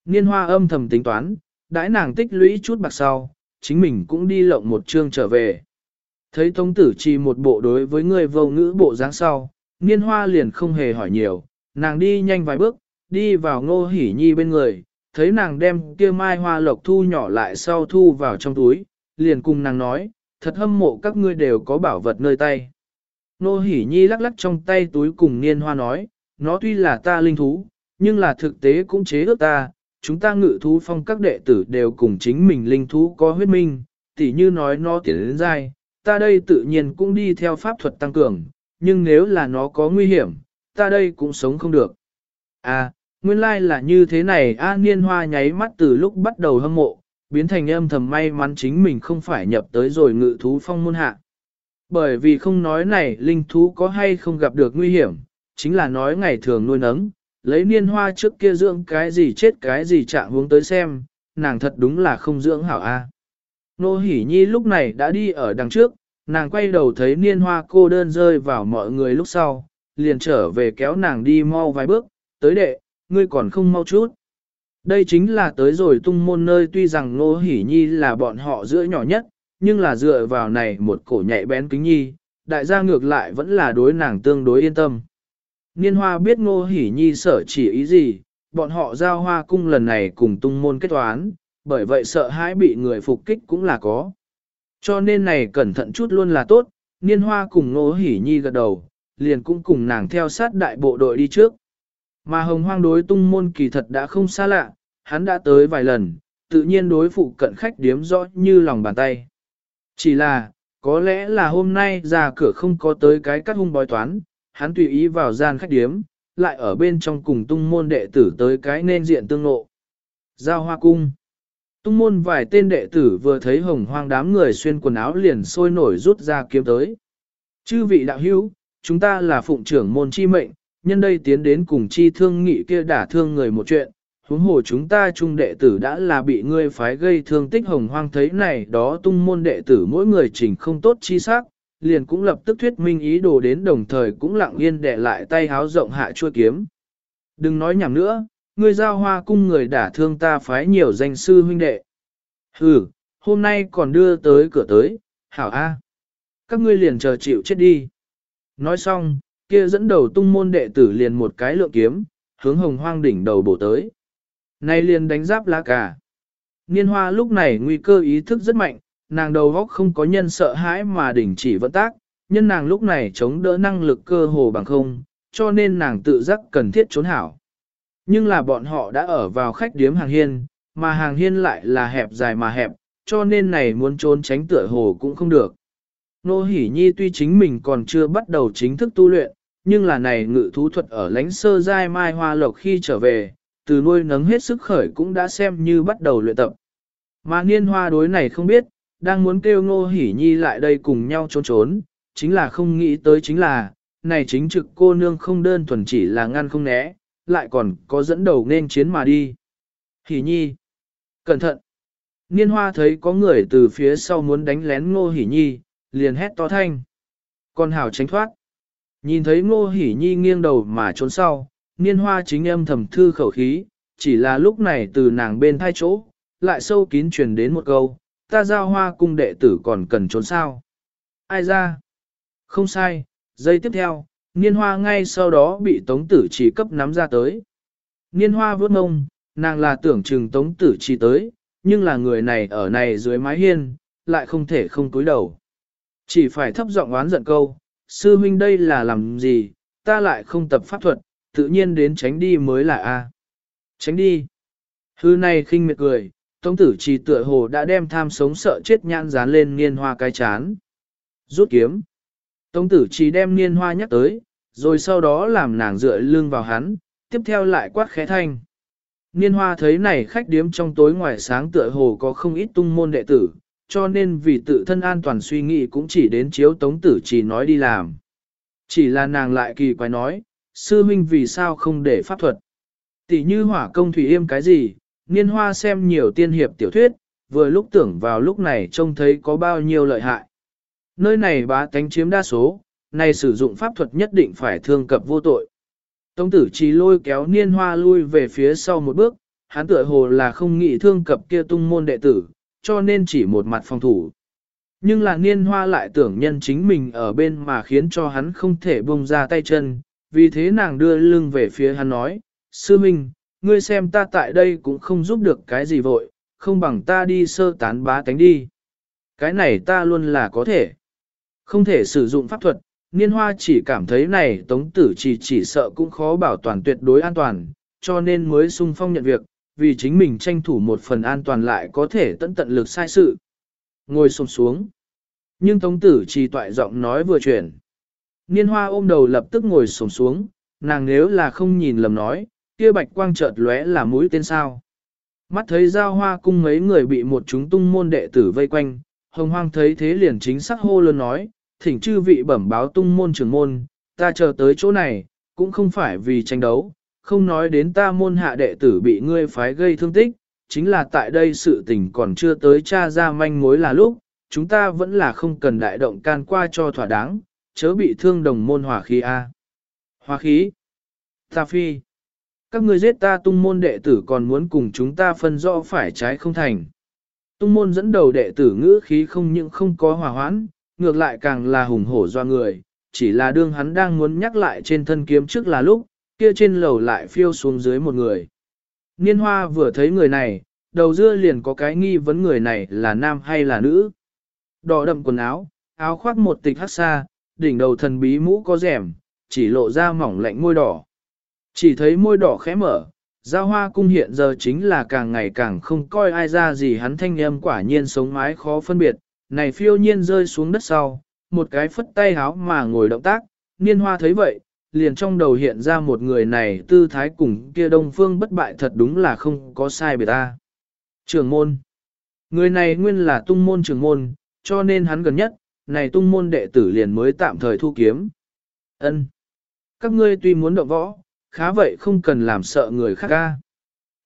Niên hoa âm thầm tính toán, đãi nàng tích lũy chút bạc sau, chính mình cũng đi lộng một chương trở về. Thấy tống tử chi một bộ đối với người vô ngữ bộ dáng sau, niên hoa liền không hề hỏi nhiều, nàng đi nhanh vài bước, đi vào ngô hỉ nhi bên người, thấy nàng đem kia mai hoa lộc thu nhỏ lại sau thu vào trong túi, liền cùng nàng nói, thật hâm mộ các ngươi đều có bảo vật nơi tay. Nô hỉ nhi lắc lắc trong tay túi cùng niên hoa nói, nó tuy là ta linh thú, nhưng là thực tế cũng chế ước ta, chúng ta ngự thú phong các đệ tử đều cùng chính mình linh thú có huyết minh, tỉ như nói nó tiến đến dai, ta đây tự nhiên cũng đi theo pháp thuật tăng cường, nhưng nếu là nó có nguy hiểm, ta đây cũng sống không được. À, nguyên lai like là như thế này A Niên Hoa nháy mắt từ lúc bắt đầu hâm mộ, biến thành âm thầm may mắn chính mình không phải nhập tới rồi ngự thú phong môn hạ. Bởi vì không nói này linh thú có hay không gặp được nguy hiểm, chính là nói ngày thường nuôi nấng, lấy niên hoa trước kia dưỡng cái gì chết cái gì chạm hướng tới xem, nàng thật đúng là không dưỡng hảo A. Nô Hỷ Nhi lúc này đã đi ở đằng trước, nàng quay đầu thấy niên hoa cô đơn rơi vào mọi người lúc sau, liền trở về kéo nàng đi mau vài bước, tới đệ, ngươi còn không mau chút. Đây chính là tới rồi tung môn nơi tuy rằng Nô Hỷ Nhi là bọn họ giữa nhỏ nhất, nhưng là dựa vào này một cổ nhạy bén kính nhi, đại gia ngược lại vẫn là đối nàng tương đối yên tâm. Niên hoa biết Ngô Hỉ Nhi sở chỉ ý gì, bọn họ giao hoa cung lần này cùng tung môn kết toán, bởi vậy sợ hãi bị người phục kích cũng là có. Cho nên này cẩn thận chút luôn là tốt, niên hoa cùng Ngô Hỉ Nhi gật đầu, liền cũng cùng nàng theo sát đại bộ đội đi trước. Mà hồng hoang đối tung môn kỳ thật đã không xa lạ, hắn đã tới vài lần, tự nhiên đối phụ cận khách điếm rõ như lòng bàn tay. Chỉ là, có lẽ là hôm nay ra cửa không có tới cái cắt hung bói toán, hắn tùy ý vào gian khách điếm, lại ở bên trong cùng tung môn đệ tử tới cái nên diện tương ngộ. Giao hoa cung. Tung môn vài tên đệ tử vừa thấy hồng hoang đám người xuyên quần áo liền sôi nổi rút ra kiếm tới. Chư vị đạo hữu, chúng ta là phụng trưởng môn chi mệnh, nhân đây tiến đến cùng chi thương nghị kia đả thương người một chuyện, huống hồ chúng ta trung đệ tử đã là bị ngươi phái gây thương tích hồng hoang thấy này đó tung môn đệ tử mỗi người trình không tốt chi xác, liền cũng lập tức thuyết minh ý đồ đến đồng thời cũng lặng yên đệ lại tay háo rộng hạ chua kiếm. Đừng nói nhảm nữa, ngươi giao hoa cung người đả thương ta phái nhiều danh sư huynh đệ. Ừ, hôm nay còn đưa tới cửa tới, hảo A. Các ngươi liền chờ chịu chết đi. Nói xong, kia dẫn đầu tung môn đệ tử liền một cái lượng kiếm, hướng hồng hoang đỉnh đầu bổ tới. Nay liền đánh giáp lá cả. Niên hoa lúc này nguy cơ ý thức rất mạnh, nàng đầu góc không có nhân sợ hãi mà đình chỉ vận tác, nhân nàng lúc này chống đỡ năng lực cơ hồ bằng không, cho nên nàng tự giác cần thiết trốn hảo. Nhưng là bọn họ đã ở vào khách điếm hàng hiên, mà hàng hiên lại là hẹp dài mà hẹp, cho nên này muốn trốn tránh tựa hồ cũng không được. Nô Hỷ Nhi tuy chính mình còn chưa bắt đầu chính thức tu luyện, nhưng là này ngự thú thuật ở lãnh sơ giai mai hoa lộc khi trở về, từ nuôi nấng hết sức khởi cũng đã xem như bắt đầu luyện tập. Mà niên hoa đối này không biết, đang muốn kêu ngô hỉ nhi lại đây cùng nhau trốn trốn, chính là không nghĩ tới chính là, này chính trực cô nương không đơn thuần chỉ là ngăn không né, lại còn có dẫn đầu nên chiến mà đi. Hỉ nhi, cẩn thận. Niên hoa thấy có người từ phía sau muốn đánh lén ngô hỉ nhi, liền hét to thanh. Con hảo tránh thoát. Nhìn thấy ngô hỉ nhi nghiêng đầu mà trốn sau, niên hoa chính âm thầm thư khẩu khí, chỉ là lúc này từ nàng bên thai chỗ, lại sâu kín truyền đến một câu, ta giao hoa cung đệ tử còn cần trốn sao. Ai ra? Không sai, giây tiếp theo, niên hoa ngay sau đó bị tống tử chỉ cấp nắm ra tới. Niên hoa vớt ngông, nàng là tưởng chừng tống tử chỉ tới, nhưng là người này ở này dưới mái hiên, lại không thể không cúi đầu. Chỉ phải thấp giọng oán giận câu, sư huynh đây là làm gì, ta lại không tập pháp thuật, tự nhiên đến tránh đi mới là A. Tránh đi. Hư này khinh miệt cười, Tống tử trì tựa hồ đã đem tham sống sợ chết nhãn dán lên niên hoa cái chán. Rút kiếm. Tống tử trì đem niên hoa nhắc tới, rồi sau đó làm nàng dựa lưng vào hắn, tiếp theo lại quát khẽ thanh. Niên hoa thấy này khách điếm trong tối ngoài sáng tựa hồ có không ít tung môn đệ tử, cho nên vì tự thân an toàn suy nghĩ cũng chỉ đến chiếu tống tử chỉ nói đi làm. Chỉ là nàng lại kỳ quái nói, sư huynh vì sao không để pháp thuật. Tỷ như hỏa công thủy yêm cái gì, niên hoa xem nhiều tiên hiệp tiểu thuyết, vừa lúc tưởng vào lúc này trông thấy có bao nhiêu lợi hại. Nơi này bá tánh chiếm đa số, này sử dụng pháp thuật nhất định phải thương cập vô tội. Tống tử chỉ lôi kéo niên hoa lui về phía sau một bước, hắn tựa hồ là không nghĩ thương cập kia tung môn đệ tử, cho nên chỉ một mặt phòng thủ. Nhưng là niên hoa lại tưởng nhân chính mình ở bên mà khiến cho hắn không thể buông ra tay chân, vì thế nàng đưa lưng về phía hắn nói, Sư Minh, ngươi xem ta tại đây cũng không giúp được cái gì vội, không bằng ta đi sơ tán bá tánh đi. Cái này ta luôn là có thể. Không thể sử dụng pháp thuật, niên hoa chỉ cảm thấy này tống tử chỉ chỉ sợ cũng khó bảo toàn tuyệt đối an toàn, cho nên mới sung phong nhận việc, vì chính mình tranh thủ một phần an toàn lại có thể tận tận lực sai sự. Ngồi xông xuống. Nhưng tống tử chỉ toại giọng nói vừa chuyển. Niên hoa ôm đầu lập tức ngồi xổm xuống, nàng nếu là không nhìn lầm nói, kia bạch quang chợt lóe là mũi tên sao. Mắt thấy giao hoa cung mấy người bị một chúng tung môn đệ tử vây quanh, hồng hoang thấy thế liền chính xác hô lớn nói, thỉnh chư vị bẩm báo tung môn trưởng môn, ta chờ tới chỗ này, cũng không phải vì tranh đấu, không nói đến ta môn hạ đệ tử bị ngươi phái gây thương tích, chính là tại đây sự tình còn chưa tới cha ra manh mối là lúc, chúng ta vẫn là không cần đại động can qua cho thỏa đáng, chớ bị thương đồng môn hỏa khí A. Hỏa khí. Ta phi. Các ngươi giết ta tung môn đệ tử còn muốn cùng chúng ta phân rõ phải trái không thành. Tung môn dẫn đầu đệ tử ngữ khí không những không có hòa hoãn, ngược lại càng là hùng hổ do người, chỉ là đương hắn đang muốn nhắc lại trên thân kiếm trước là lúc, kia trên lầu lại phiêu xuống dưới một người. Niên hoa vừa thấy người này, đầu dưa liền có cái nghi vấn người này là nam hay là nữ. Đỏ đậm quần áo, áo khoác một tịch hát xa, đỉnh đầu thần bí mũ có rẻm, chỉ lộ ra mỏng lạnh môi đỏ. Chỉ thấy môi đỏ khẽ mở, giao hoa cung hiện giờ chính là càng ngày càng không coi ai ra gì hắn thanh âm quả nhiên sống mái khó phân biệt, này phiêu nhiên rơi xuống đất sau, một cái phất tay háo mà ngồi động tác, niên hoa thấy vậy, liền trong đầu hiện ra một người này tư thái cùng kia đông phương bất bại thật đúng là không có sai biệt ta. Trường môn. Người này nguyên là tung môn trường môn, cho nên hắn gần nhất, này tung môn đệ tử liền mới tạm thời thu kiếm. ân Các ngươi tuy muốn động võ, khá vậy không cần làm sợ người khác ca.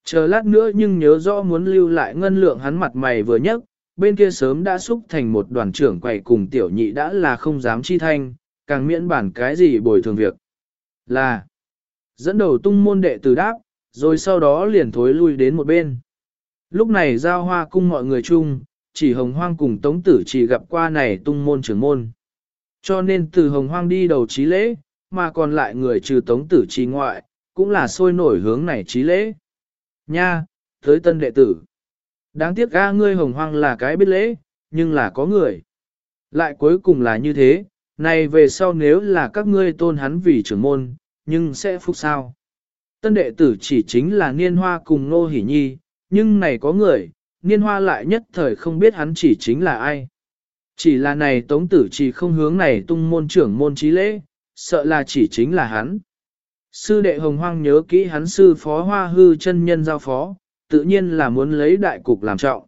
Chờ lát nữa nhưng nhớ rõ muốn lưu lại ngân lượng hắn mặt mày vừa nhấc, bên kia sớm đã xúc thành một đoàn trưởng quầy cùng tiểu nhị đã là không dám chi thanh, càng miễn bản cái gì bồi thường việc. Là dẫn đầu tung môn đệ tử đáp, rồi sau đó liền thối lui đến một bên. Lúc này giao hoa cung mọi người chung, chỉ hồng hoang cùng tống tử chỉ gặp qua này tung môn trưởng môn. Cho nên từ hồng hoang đi đầu trí lễ, mà còn lại người trừ tống tử trì ngoại, cũng là sôi nổi hướng này trí lễ. Nha, tới tân đệ tử. Đáng tiếc ga ngươi hồng hoang là cái biết lễ, nhưng là có người. Lại cuối cùng là như thế, này về sau nếu là các ngươi tôn hắn vì trưởng môn, nhưng sẽ phúc sao. Tân đệ tử chỉ chính là niên hoa cùng nô hỉ nhi, nhưng này có người, niên hoa lại nhất thời không biết hắn chỉ chính là ai. Chỉ là này tống tử chỉ không hướng này tung môn trưởng môn trí lễ, sợ là chỉ chính là hắn. Sư đệ hồng hoang nhớ kỹ hắn sư phó hoa hư chân nhân giao phó, tự nhiên là muốn lấy đại cục làm trọng.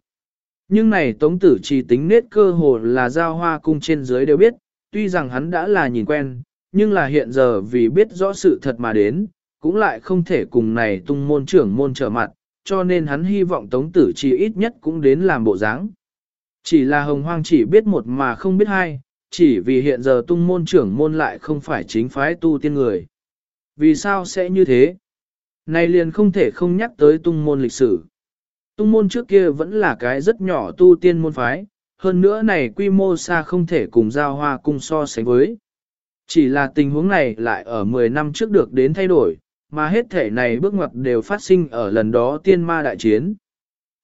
Nhưng này tống tử chỉ tính nết cơ hồ là giao hoa cung trên dưới đều biết, tuy rằng hắn đã là nhìn quen, nhưng là hiện giờ vì biết rõ sự thật mà đến, cũng lại không thể cùng này tung môn trưởng môn trở mặt, cho nên hắn hy vọng tống tử chỉ ít nhất cũng đến làm bộ dáng. Chỉ là hồng hoang chỉ biết một mà không biết hai, chỉ vì hiện giờ tung môn trưởng môn lại không phải chính phái tu tiên người. Vì sao sẽ như thế? Này liền không thể không nhắc tới tung môn lịch sử. Tung môn trước kia vẫn là cái rất nhỏ tu tiên môn phái, hơn nữa này quy mô xa không thể cùng giao hoa cung so sánh với. Chỉ là tình huống này lại ở 10 năm trước được đến thay đổi, mà hết thể này bước ngoặt đều phát sinh ở lần đó tiên ma đại chiến.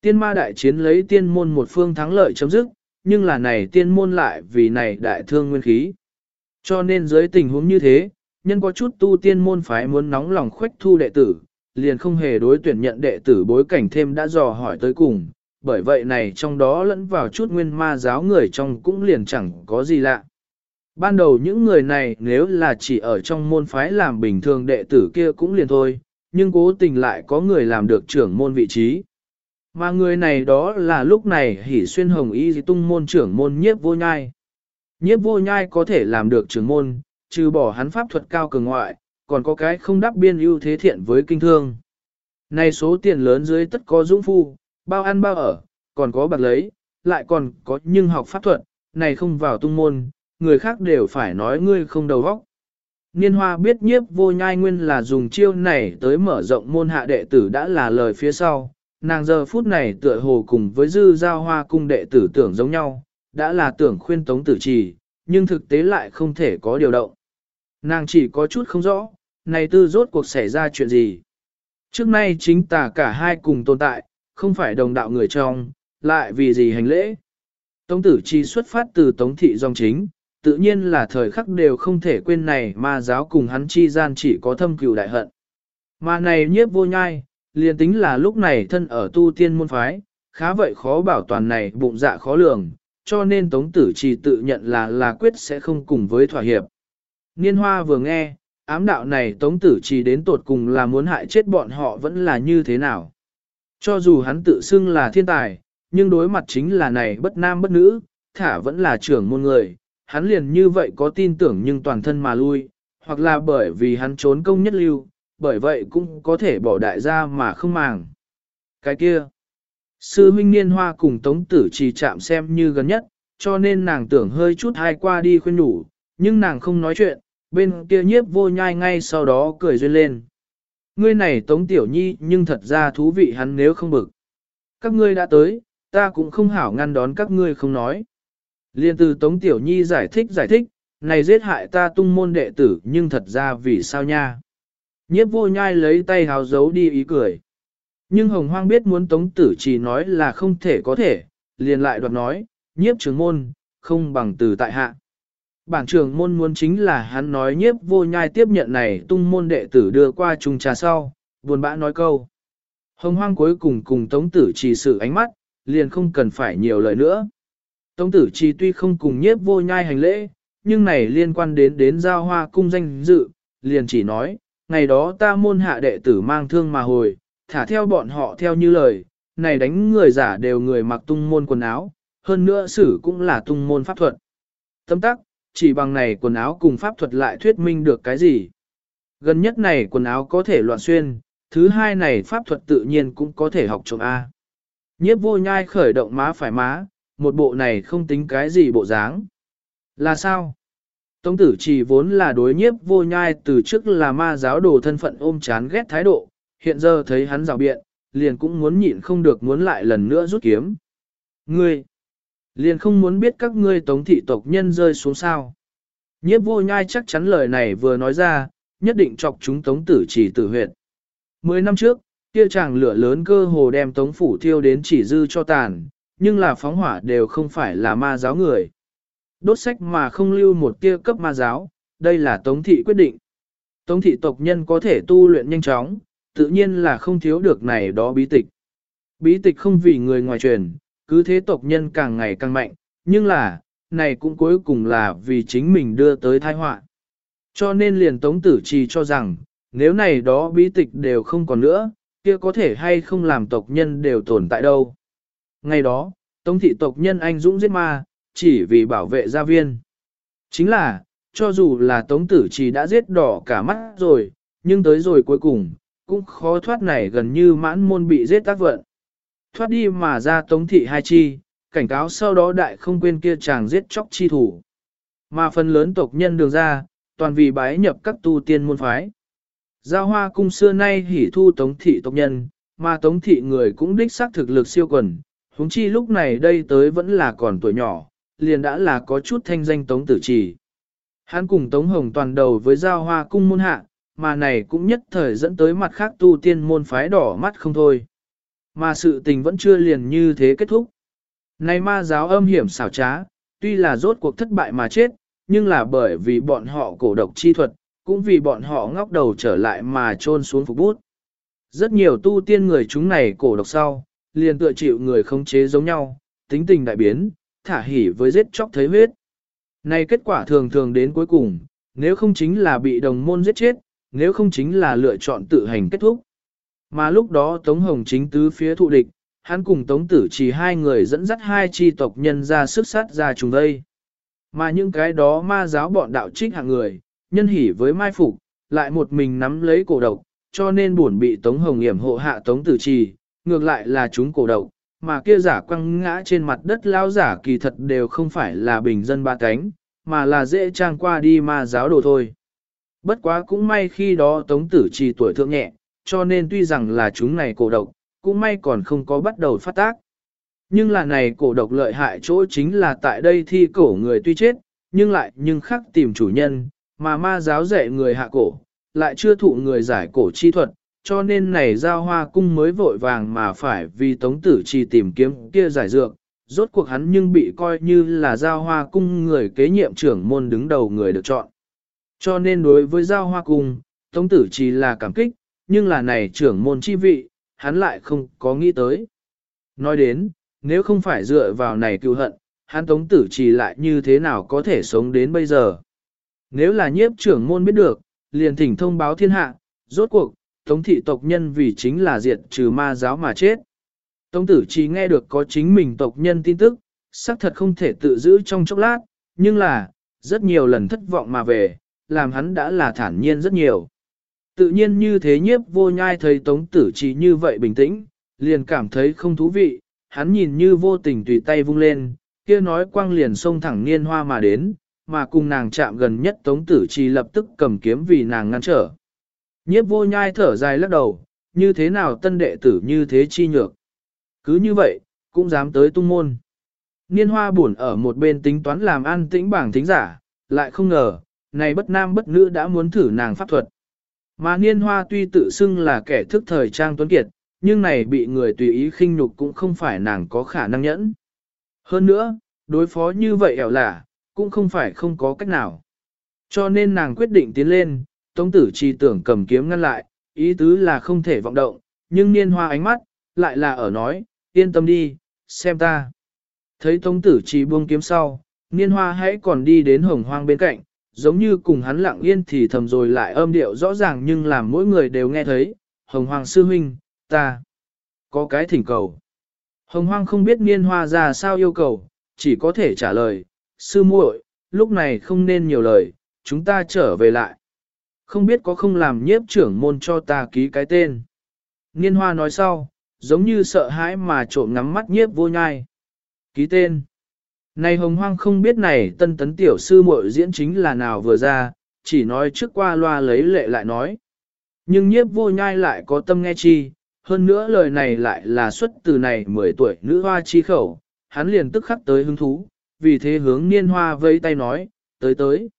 Tiên ma đại chiến lấy tiên môn một phương thắng lợi chấm dứt, nhưng là này tiên môn lại vì này đại thương nguyên khí. Cho nên dưới tình huống như thế, nhân có chút tu tiên môn phái muốn nóng lòng khuếch thu đệ tử, liền không hề đối tuyển nhận đệ tử bối cảnh thêm đã dò hỏi tới cùng, bởi vậy này trong đó lẫn vào chút nguyên ma giáo người trong cũng liền chẳng có gì lạ. Ban đầu những người này nếu là chỉ ở trong môn phái làm bình thường đệ tử kia cũng liền thôi, nhưng cố tình lại có người làm được trưởng môn vị trí. Mà người này đó là lúc này hỉ xuyên hồng y tung môn trưởng môn nhiếp vô nhai. Nhiếp vô nhai có thể làm được trưởng môn, trừ bỏ hắn pháp thuật cao cường ngoại, còn có cái không đáp biên ưu thế thiện với kinh thương. Này số tiền lớn dưới tất có dũng phu, bao ăn bao ở, còn có bạc lấy, lại còn có nhưng học pháp thuật, này không vào tung môn, người khác đều phải nói ngươi không đầu óc. Niên hoa biết nhiếp vô nhai nguyên là dùng chiêu này tới mở rộng môn hạ đệ tử đã là lời phía sau, nàng giờ phút này tựa hồ cùng với dư giao hoa cung đệ tử tưởng giống nhau, đã là tưởng khuyên tống tử trì, nhưng thực tế lại không thể có điều động. Nàng chỉ có chút không rõ, này tư rốt cuộc xảy ra chuyện gì. Trước nay chính tà cả hai cùng tồn tại, không phải đồng đạo người trong, lại vì gì hành lễ. Tống tử chi xuất phát từ tống thị dòng chính, tự nhiên là thời khắc đều không thể quên này mà giáo cùng hắn chi gian chỉ có thâm cừu đại hận. Mà này nhiếp vô nhai, liền tính là lúc này thân ở tu tiên môn phái, khá vậy khó bảo toàn này bụng dạ khó lường, cho nên Tống Tử Trì tự nhận là là quyết sẽ không cùng với thỏa hiệp. Niên hoa vừa nghe, ám đạo này Tống Tử Trì đến tột cùng là muốn hại chết bọn họ vẫn là như thế nào. Cho dù hắn tự xưng là thiên tài, nhưng đối mặt chính là này bất nam bất nữ, thả vẫn là trưởng môn người, hắn liền như vậy có tin tưởng nhưng toàn thân mà lui, hoặc là bởi vì hắn trốn công nhất lưu, bởi vậy cũng có thể bỏ đại gia mà không màng. Cái kia, Sư huynh niên hoa cùng tống tử trì chạm xem như gần nhất, cho nên nàng tưởng hơi chút hai qua đi khuyên nhủ, nhưng nàng không nói chuyện, bên kia nhiếp vô nhai ngay sau đó cười duyên lên. Ngươi này tống tiểu nhi nhưng thật ra thú vị hắn nếu không bực. Các ngươi đã tới, ta cũng không hảo ngăn đón các ngươi không nói. Liên từ tống tiểu nhi giải thích giải thích, này giết hại ta tung môn đệ tử nhưng thật ra vì sao nha. Nhiếp vô nhai lấy tay hào giấu đi ý cười. Nhưng hồng hoang biết muốn tống tử chỉ nói là không thể có thể, liền lại đoạt nói, nhiếp trưởng môn, không bằng từ tại hạ. Bản trưởng môn muốn chính là hắn nói nhiếp vô nhai tiếp nhận này tung môn đệ tử đưa qua trùng trà sau, buồn bã nói câu. Hồng hoang cuối cùng cùng tống tử chỉ sự ánh mắt, liền không cần phải nhiều lời nữa. Tống tử chỉ tuy không cùng nhiếp vô nhai hành lễ, nhưng này liên quan đến đến giao hoa cung danh dự, liền chỉ nói, ngày đó ta môn hạ đệ tử mang thương mà hồi, thả theo bọn họ theo như lời, này đánh người giả đều người mặc tung môn quần áo, hơn nữa sử cũng là tung môn pháp thuật. Tâm tắc, chỉ bằng này quần áo cùng pháp thuật lại thuyết minh được cái gì. Gần nhất này quần áo có thể loạn xuyên, thứ hai này pháp thuật tự nhiên cũng có thể học trộm A. Nhiếp vô nhai khởi động má phải má, một bộ này không tính cái gì bộ dáng. Là sao? Tống tử chỉ vốn là đối nhiếp vô nhai từ trước là ma giáo đồ thân phận ôm chán ghét thái độ, hiện giờ thấy hắn rào biện, liền cũng muốn nhịn không được muốn lại lần nữa rút kiếm. Ngươi, liền không muốn biết các ngươi tống thị tộc nhân rơi xuống sao. Nhiếp vô nhai chắc chắn lời này vừa nói ra, nhất định chọc chúng tống tử chỉ tử huyệt. Mười năm trước, kia chàng lửa lớn cơ hồ đem tống phủ thiêu đến chỉ dư cho tàn, nhưng là phóng hỏa đều không phải là ma giáo người. Đốt sách mà không lưu một tia cấp ma giáo, đây là tống thị quyết định. Tống thị tộc nhân có thể tu luyện nhanh chóng, tự nhiên là không thiếu được này đó bí tịch. Bí tịch không vì người ngoài truyền, cứ thế tộc nhân càng ngày càng mạnh, nhưng là, này cũng cuối cùng là vì chính mình đưa tới tai họa. Cho nên liền tống tử trì cho rằng, nếu này đó bí tịch đều không còn nữa, kia có thể hay không làm tộc nhân đều tồn tại đâu. Ngày đó, tống thị tộc nhân anh dũng giết ma, chỉ vì bảo vệ gia viên. Chính là, cho dù là tống tử trì đã giết đỏ cả mắt rồi, nhưng tới rồi cuối cùng, cũng khó thoát này gần như mãn môn bị giết tác vận. Thoát đi mà ra tống thị hai chi, cảnh cáo sau đó đại không quên kia chàng giết chóc chi thủ. Mà phần lớn tộc nhân đường ra, toàn vì bái nhập các tu tiên môn phái. Giao hoa cung xưa nay hỉ thu tống thị tộc nhân, mà tống thị người cũng đích xác thực lực siêu quần, huống chi lúc này đây tới vẫn là còn tuổi nhỏ, liền đã là có chút thanh danh tống tử trì. Hắn cùng tống hồng toàn đầu với giao hoa cung môn hạ, mà này cũng nhất thời dẫn tới mặt khác tu tiên môn phái đỏ mắt không thôi. Mà sự tình vẫn chưa liền như thế kết thúc. Này ma giáo âm hiểm xảo trá, tuy là rốt cuộc thất bại mà chết, nhưng là bởi vì bọn họ cổ độc chi thuật, cũng vì bọn họ ngóc đầu trở lại mà trôn xuống phục bút. Rất nhiều tu tiên người chúng này cổ độc sau, liền tựa chịu người khống chế giống nhau, tính tình đại biến, thả hỉ với giết chóc thấy huyết. Này kết quả thường thường đến cuối cùng, nếu không chính là bị đồng môn giết chết, nếu không chính là lựa chọn tự hành kết thúc. Mà lúc đó Tống Hồng chính tứ phía thụ địch, hắn cùng Tống Tử chỉ hai người dẫn dắt hai chi tộc nhân ra sức sát ra trùng đây. Mà những cái đó ma giáo bọn đạo trích hạng người, nhân hỉ với mai phục, lại một mình nắm lấy cổ độc, cho nên buồn bị Tống Hồng hiểm hộ hạ Tống Tử Trì, ngược lại là chúng cổ độc, mà kia giả quăng ngã trên mặt đất lao giả kỳ thật đều không phải là bình dân ba cánh, mà là dễ trang qua đi ma giáo đồ thôi. Bất quá cũng may khi đó Tống Tử Trì tuổi thượng nhẹ, cho nên tuy rằng là chúng này cổ độc, cũng may còn không có bắt đầu phát tác. Nhưng là này cổ độc lợi hại chỗ chính là tại đây thi cổ người tuy chết, nhưng lại nhưng khắc tìm chủ nhân, mà ma giáo dạy người hạ cổ, lại chưa thụ người giải cổ chi thuật, cho nên này giao hoa cung mới vội vàng mà phải vì tống tử chỉ tìm kiếm kia giải dược, rốt cuộc hắn nhưng bị coi như là giao hoa cung người kế nhiệm trưởng môn đứng đầu người được chọn. Cho nên đối với giao hoa cung, tống tử chỉ là cảm kích, nhưng là này trưởng môn chi vị, hắn lại không có nghĩ tới. Nói đến, nếu không phải dựa vào này cựu hận, hắn tống tử chỉ lại như thế nào có thể sống đến bây giờ. Nếu là nhiếp trưởng môn biết được, liền thỉnh thông báo thiên hạ, rốt cuộc, tống thị tộc nhân vì chính là diệt trừ ma giáo mà chết. Tống tử chỉ nghe được có chính mình tộc nhân tin tức, xác thật không thể tự giữ trong chốc lát, nhưng là, rất nhiều lần thất vọng mà về, làm hắn đã là thản nhiên rất nhiều. Tự nhiên như thế nhiếp vô nhai thấy tống tử chỉ như vậy bình tĩnh, liền cảm thấy không thú vị, hắn nhìn như vô tình tùy tay vung lên, kia nói quang liền xông thẳng niên hoa mà đến, mà cùng nàng chạm gần nhất tống tử chỉ lập tức cầm kiếm vì nàng ngăn trở. Nhiếp vô nhai thở dài lắc đầu, như thế nào tân đệ tử như thế chi nhược. Cứ như vậy, cũng dám tới tung môn. Niên hoa buồn ở một bên tính toán làm an tĩnh bảng thính giả, lại không ngờ, này bất nam bất nữ đã muốn thử nàng pháp thuật. Mà niên hoa tuy tự xưng là kẻ thức thời trang tuấn kiệt, nhưng này bị người tùy ý khinh nhục cũng không phải nàng có khả năng nhẫn. Hơn nữa, đối phó như vậy ẻo lả, cũng không phải không có cách nào. Cho nên nàng quyết định tiến lên, tống tử chi tưởng cầm kiếm ngăn lại, ý tứ là không thể vọng động, nhưng niên hoa ánh mắt, lại là ở nói, yên tâm đi, xem ta. Thấy tống tử chi buông kiếm sau, niên hoa hãy còn đi đến hồng hoang bên cạnh, giống như cùng hắn lặng yên thì thầm rồi lại âm điệu rõ ràng nhưng làm mỗi người đều nghe thấy, hồng hoàng sư huynh, ta có cái thỉnh cầu. Hồng hoang không biết niên hoa ra sao yêu cầu, chỉ có thể trả lời, sư muội, lúc này không nên nhiều lời, chúng ta trở về lại. Không biết có không làm nhiếp trưởng môn cho ta ký cái tên. Niên hoa nói sau, giống như sợ hãi mà trộm ngắm mắt nhiếp vô nhai. Ký tên. Này hồng hoang không biết này tân tấn tiểu sư muội diễn chính là nào vừa ra, chỉ nói trước qua loa lấy lệ lại nói. Nhưng nhiếp vô nhai lại có tâm nghe chi, hơn nữa lời này lại là xuất từ này 10 tuổi nữ hoa chi khẩu, hắn liền tức khắc tới hứng thú, vì thế hướng niên hoa vây tay nói, tới tới.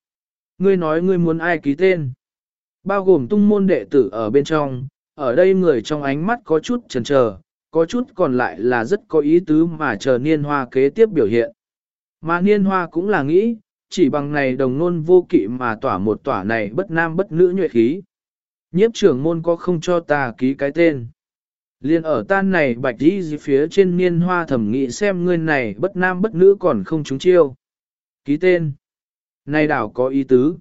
Ngươi nói ngươi muốn ai ký tên. Bao gồm tung môn đệ tử ở bên trong, ở đây người trong ánh mắt có chút chần chờ, có chút còn lại là rất có ý tứ mà chờ niên hoa kế tiếp biểu hiện. Mà niên hoa cũng là nghĩ, chỉ bằng này đồng nôn vô kỵ mà tỏa một tỏa này bất nam bất nữ nhuệ khí. Nhiếp trưởng môn có không cho ta ký cái tên. Liên ở tan này bạch đi phía trên niên hoa thẩm nghị xem ngươi này bất nam bất nữ còn không trúng chiêu. Ký tên. Này đảo có ý tứ.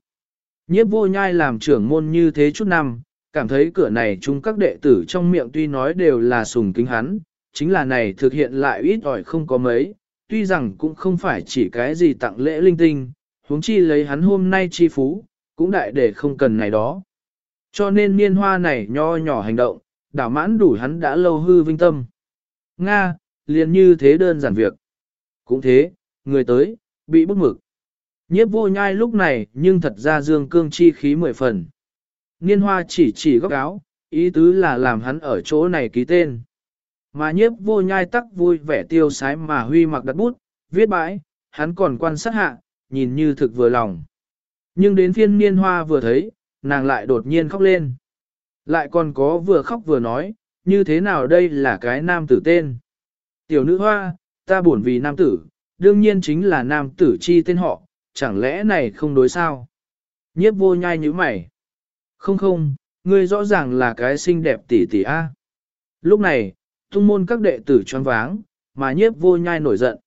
Nhiếp vô nhai làm trưởng môn như thế chút năm, cảm thấy cửa này chúng các đệ tử trong miệng tuy nói đều là sùng kính hắn, chính là này thực hiện lại ít ỏi không có mấy, tuy rằng cũng không phải chỉ cái gì tặng lễ linh tinh, huống chi lấy hắn hôm nay chi phú, cũng đại để không cần này đó. Cho nên niên hoa này nho nhỏ hành động, đảo mãn đủ hắn đã lâu hư vinh tâm. Nga, liền như thế đơn giản việc. Cũng thế, người tới, bị bức mực. Nhiếp vô nhai lúc này nhưng thật ra dương cương chi khí mười phần. Niên hoa chỉ chỉ góc áo, ý tứ là làm hắn ở chỗ này ký tên. Mà nhiếp vô nhai tắc vui vẻ tiêu sái mà huy mặc đặt bút, viết bãi, hắn còn quan sát hạ, nhìn như thực vừa lòng. Nhưng đến phiên niên hoa vừa thấy, nàng lại đột nhiên khóc lên. Lại còn có vừa khóc vừa nói, như thế nào đây là cái nam tử tên. Tiểu nữ hoa, ta buồn vì nam tử, đương nhiên chính là nam tử chi tên họ, chẳng lẽ này không đối sao? Nhiếp vô nhai như mày. Không không, ngươi rõ ràng là cái xinh đẹp tỷ tỷ A. Lúc này, tung môn các đệ tử choáng váng, mà nhiếp vô nhai nổi giận.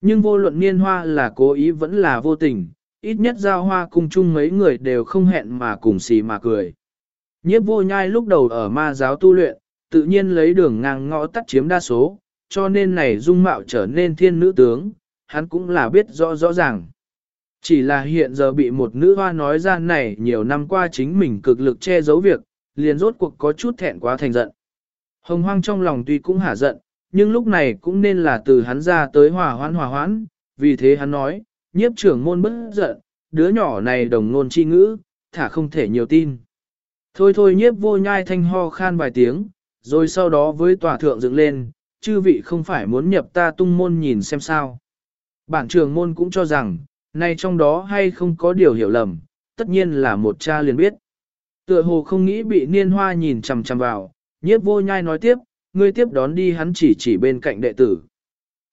Nhưng vô luận niên hoa là cố ý vẫn là vô tình, ít nhất giao hoa cùng chung mấy người đều không hẹn mà cùng xì mà cười. Nhiếp vô nhai lúc đầu ở ma giáo tu luyện, tự nhiên lấy đường ngang ngõ tắt chiếm đa số, cho nên này dung mạo trở nên thiên nữ tướng, hắn cũng là biết rõ rõ ràng. Chỉ là hiện giờ bị một nữ hoa nói ra này nhiều năm qua chính mình cực lực che giấu việc, liền rốt cuộc có chút thẹn quá thành giận. Hồng hoang trong lòng tuy cũng hả giận, nhưng lúc này cũng nên là từ hắn ra tới hòa hoãn hòa hoãn, vì thế hắn nói, nhiếp trưởng môn bất giận, đứa nhỏ này đồng ngôn chi ngữ, thả không thể nhiều tin. Thôi thôi nhiếp vô nhai thanh ho khan vài tiếng, rồi sau đó với tòa thượng dựng lên, chư vị không phải muốn nhập ta tung môn nhìn xem sao. Bản trưởng môn cũng cho rằng, nay trong đó hay không có điều hiểu lầm, tất nhiên là một cha liền biết. Tựa hồ không nghĩ bị niên hoa nhìn chằm chằm vào, nhiếp vô nhai nói tiếp, ngươi tiếp đón đi hắn chỉ chỉ bên cạnh đệ tử.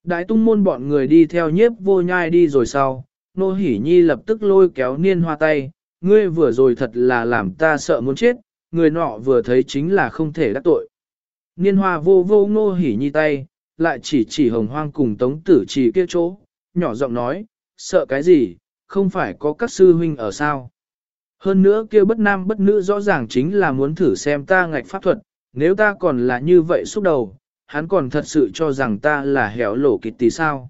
Đại tung môn bọn người đi theo nhiếp vô nhai đi rồi sau, nô hỉ nhi lập tức lôi kéo niên hoa tay, ngươi vừa rồi thật là làm ta sợ muốn chết, người nọ vừa thấy chính là không thể đắc tội. Niên hoa vô vô nô hỉ nhi tay, lại chỉ chỉ hồng hoang cùng tống tử chỉ kia chỗ, nhỏ giọng nói, sợ cái gì, không phải có các sư huynh ở sao. Hơn nữa kia bất nam bất nữ rõ ràng chính là muốn thử xem ta ngạch pháp thuật, nếu ta còn là như vậy xúc đầu, hắn còn thật sự cho rằng ta là hẻo lổ kịch tí sao.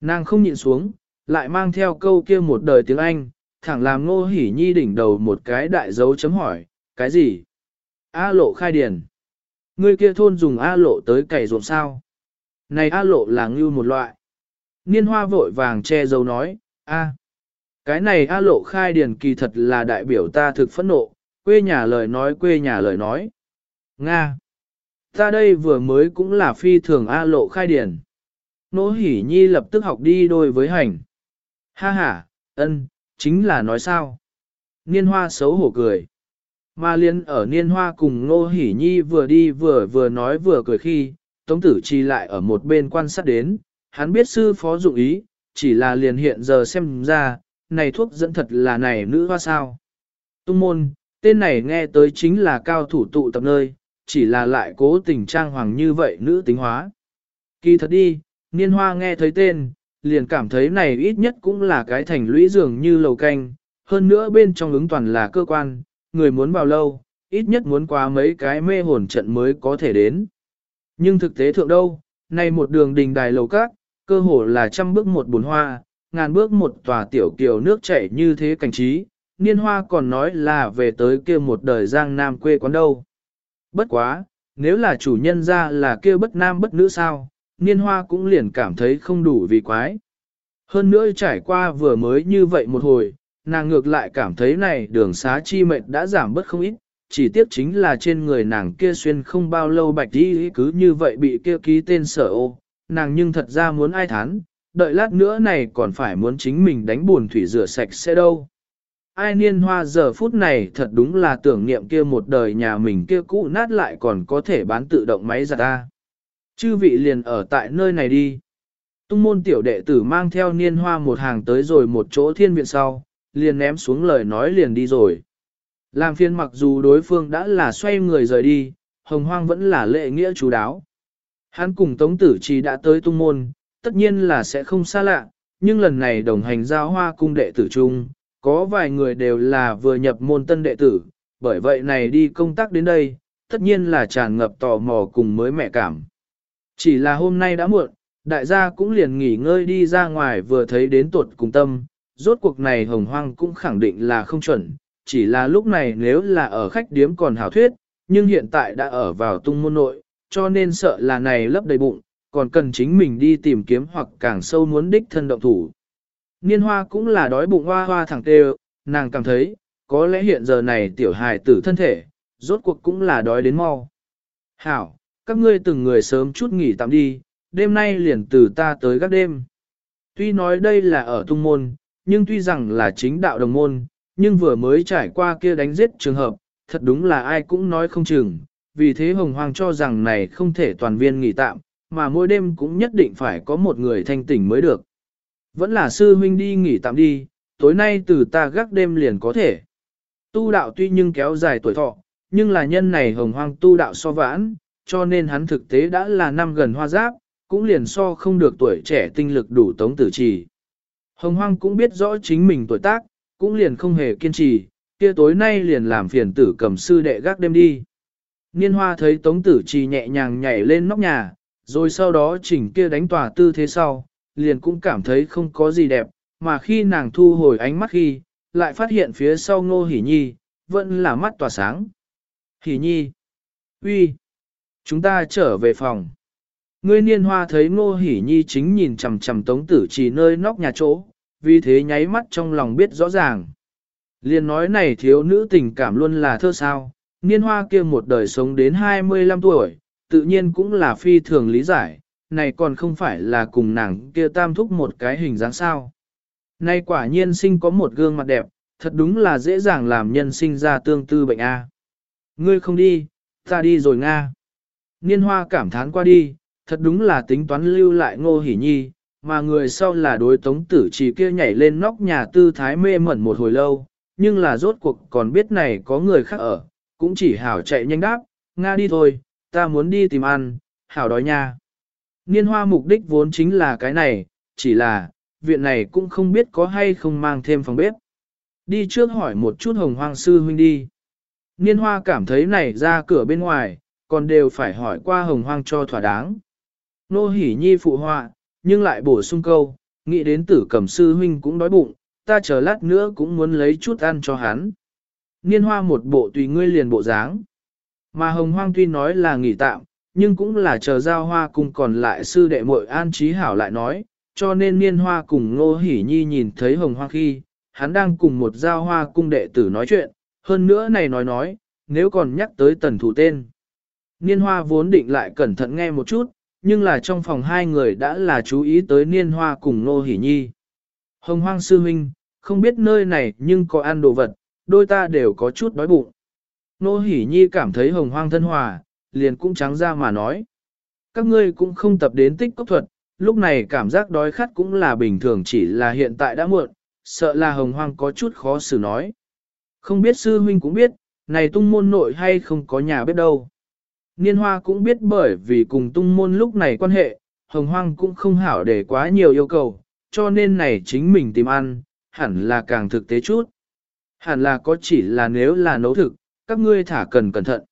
Nàng không nhịn xuống, lại mang theo câu kia một đời tiếng Anh, thẳng làm ngô hỉ nhi đỉnh đầu một cái đại dấu chấm hỏi, cái gì? A lộ khai điền. Ngươi kia thôn dùng A lộ tới cày ruộng sao? này A lộ là ngưu một loại. Niên hoa vội vàng che dấu nói, A. Cái này A lộ khai điền kỳ thật là đại biểu ta thực phẫn nộ, quê nhà lời nói quê nhà lời nói. Nga. Ta đây vừa mới cũng là phi thường A lộ khai điền. Nỗ hỉ nhi lập tức học đi đôi với hành. Ha ha, ân, chính là nói sao. Niên hoa xấu hổ cười. Mà liên ở niên hoa cùng Nô Hỷ Nhi vừa đi vừa vừa nói vừa cười khi, Tống Tử Chi lại ở một bên quan sát đến, hắn biết sư phó dụng ý, chỉ là liền hiện giờ xem ra, này thuốc dẫn thật là này nữ hoa sao. Tung môn, tên này nghe tới chính là cao thủ tụ tập nơi, chỉ là lại cố tình trang hoàng như vậy nữ tính hóa. Kỳ thật đi, niên hoa nghe thấy tên, liền cảm thấy này ít nhất cũng là cái thành lũy dường như lầu canh, hơn nữa bên trong ứng toàn là cơ quan, người muốn vào lâu, ít nhất muốn qua mấy cái mê hồn trận mới có thể đến. Nhưng thực tế thượng đâu, này một đường đình đài lầu các, cơ hồ là trăm bước một bồn hoa, ngàn bước một tòa tiểu kiều nước chảy như thế cảnh trí, niên hoa còn nói là về tới kia một đời giang nam quê quán đâu. Bất quá, nếu là chủ nhân ra là kia bất nam bất nữ sao, niên hoa cũng liền cảm thấy không đủ vì quái. Hơn nữa trải qua vừa mới như vậy một hồi, nàng ngược lại cảm thấy này đường xá chi mệnh đã giảm bớt không ít, chỉ tiếc chính là trên người nàng kia xuyên không bao lâu bạch đi cứ như vậy bị kia ký tên sở ô, nàng nhưng thật ra muốn ai thán, đợi lát nữa này còn phải muốn chính mình đánh buồn thủy rửa sạch sẽ đâu. Ai niên hoa giờ phút này thật đúng là tưởng niệm kia một đời nhà mình kia cũ nát lại còn có thể bán tự động máy giặt ta. Chư vị liền ở tại nơi này đi. Tung môn tiểu đệ tử mang theo niên hoa một hàng tới rồi một chỗ thiên viện sau, liền ném xuống lời nói liền đi rồi. Làm phiên mặc dù đối phương đã là xoay người rời đi, hồng hoang vẫn là lệ nghĩa chú đáo. Hắn cùng Tống Tử Trì đã tới tung môn, tất nhiên là sẽ không xa lạ, nhưng lần này đồng hành giao hoa cung đệ tử chung, có vài người đều là vừa nhập môn tân đệ tử, bởi vậy này đi công tác đến đây, tất nhiên là tràn ngập tò mò cùng mới mẹ cảm. Chỉ là hôm nay đã muộn, đại gia cũng liền nghỉ ngơi đi ra ngoài vừa thấy đến tuột cùng tâm, rốt cuộc này hồng hoang cũng khẳng định là không chuẩn, chỉ là lúc này nếu là ở khách điếm còn hảo thuyết, nhưng hiện tại đã ở vào tung môn nội, cho nên sợ là này lấp đầy bụng, còn cần chính mình đi tìm kiếm hoặc càng sâu muốn đích thân động thủ. Niên hoa cũng là đói bụng hoa hoa thẳng tê nàng cảm thấy, có lẽ hiện giờ này tiểu hài tử thân thể, rốt cuộc cũng là đói đến mau. Hảo, các ngươi từng người sớm chút nghỉ tạm đi, đêm nay liền từ ta tới các đêm. Tuy nói đây là ở tung môn, nhưng tuy rằng là chính đạo đồng môn, nhưng vừa mới trải qua kia đánh giết trường hợp, thật đúng là ai cũng nói không chừng, vì thế Hồng Hoàng cho rằng này không thể toàn viên nghỉ tạm, mà mỗi đêm cũng nhất định phải có một người thanh tỉnh mới được. Vẫn là sư huynh đi nghỉ tạm đi, tối nay từ ta gác đêm liền có thể. Tu đạo tuy nhưng kéo dài tuổi thọ, nhưng là nhân này hồng hoang tu đạo so vãn, cho nên hắn thực tế đã là năm gần hoa giáp, cũng liền so không được tuổi trẻ tinh lực đủ tống tử trì. Hồng hoang cũng biết rõ chính mình tuổi tác, cũng liền không hề kiên trì, kia tối nay liền làm phiền tử cầm sư đệ gác đêm đi. Niên hoa thấy tống tử trì nhẹ nhàng nhảy lên nóc nhà, rồi sau đó chỉnh kia đánh tòa tư thế sau, liền cũng cảm thấy không có gì đẹp, mà khi nàng thu hồi ánh mắt khi, lại phát hiện phía sau ngô hỉ nhi, vẫn là mắt tỏa sáng. Hỉ nhi, uy, chúng ta trở về phòng. Ngươi niên hoa thấy ngô hỉ nhi chính nhìn chằm chằm tống tử chỉ nơi nóc nhà chỗ, vì thế nháy mắt trong lòng biết rõ ràng. liền nói này thiếu nữ tình cảm luôn là thơ sao, niên hoa kia một đời sống đến 25 tuổi, tự nhiên cũng là phi thường lý giải, này còn không phải là cùng nàng kia tam thúc một cái hình dáng sao. Nay quả nhiên sinh có một gương mặt đẹp, thật đúng là dễ dàng làm nhân sinh ra tương tư bệnh A. Ngươi không đi, ta đi rồi Nga. Niên hoa cảm thán qua đi, thật đúng là tính toán lưu lại ngô hỉ nhi, mà người sau là đối tống tử chỉ kia nhảy lên nóc nhà tư thái mê mẩn một hồi lâu, nhưng là rốt cuộc còn biết này có người khác ở, cũng chỉ hảo chạy nhanh đáp, Nga đi thôi, ta muốn đi tìm ăn, hảo đói nha. Niên hoa mục đích vốn chính là cái này, chỉ là, viện này cũng không biết có hay không mang thêm phòng bếp. Đi trước hỏi một chút hồng hoang sư huynh đi. Niên hoa cảm thấy này ra cửa bên ngoài, còn đều phải hỏi qua hồng hoang cho thỏa đáng. Nô hỉ nhi phụ họa, nhưng lại bổ sung câu, nghĩ đến tử cẩm sư huynh cũng đói bụng, ta chờ lát nữa cũng muốn lấy chút ăn cho hắn. Niên hoa một bộ tùy ngươi liền bộ dáng. Mà hồng hoang tuy nói là nghỉ tạm, nhưng cũng là chờ giao hoa cùng còn lại sư đệ muội an trí hảo lại nói, cho nên niên hoa cùng ngô hỉ nhi nhìn thấy hồng Hoang khi, hắn đang cùng một giao hoa cung đệ tử nói chuyện, hơn nữa này nói nói, nếu còn nhắc tới tần thủ tên. Niên hoa vốn định lại cẩn thận nghe một chút, nhưng là trong phòng hai người đã là chú ý tới niên hoa cùng ngô hỉ nhi. Hồng hoang sư huynh, không biết nơi này nhưng có ăn đồ vật, đôi ta đều có chút đói bụng. Nô hỉ nhi cảm thấy hồng hoang thân hòa, liền cũng trắng ra mà nói. Các ngươi cũng không tập đến tích cốc thuật, lúc này cảm giác đói khát cũng là bình thường chỉ là hiện tại đã muộn, sợ là hồng hoang có chút khó xử nói. Không biết sư huynh cũng biết, này tung môn nội hay không có nhà bếp đâu. Niên hoa cũng biết bởi vì cùng tung môn lúc này quan hệ, hồng hoang cũng không hảo để quá nhiều yêu cầu, cho nên này chính mình tìm ăn, hẳn là càng thực tế chút. Hẳn là có chỉ là nếu là nấu thực, các ngươi thả cần cẩn thận.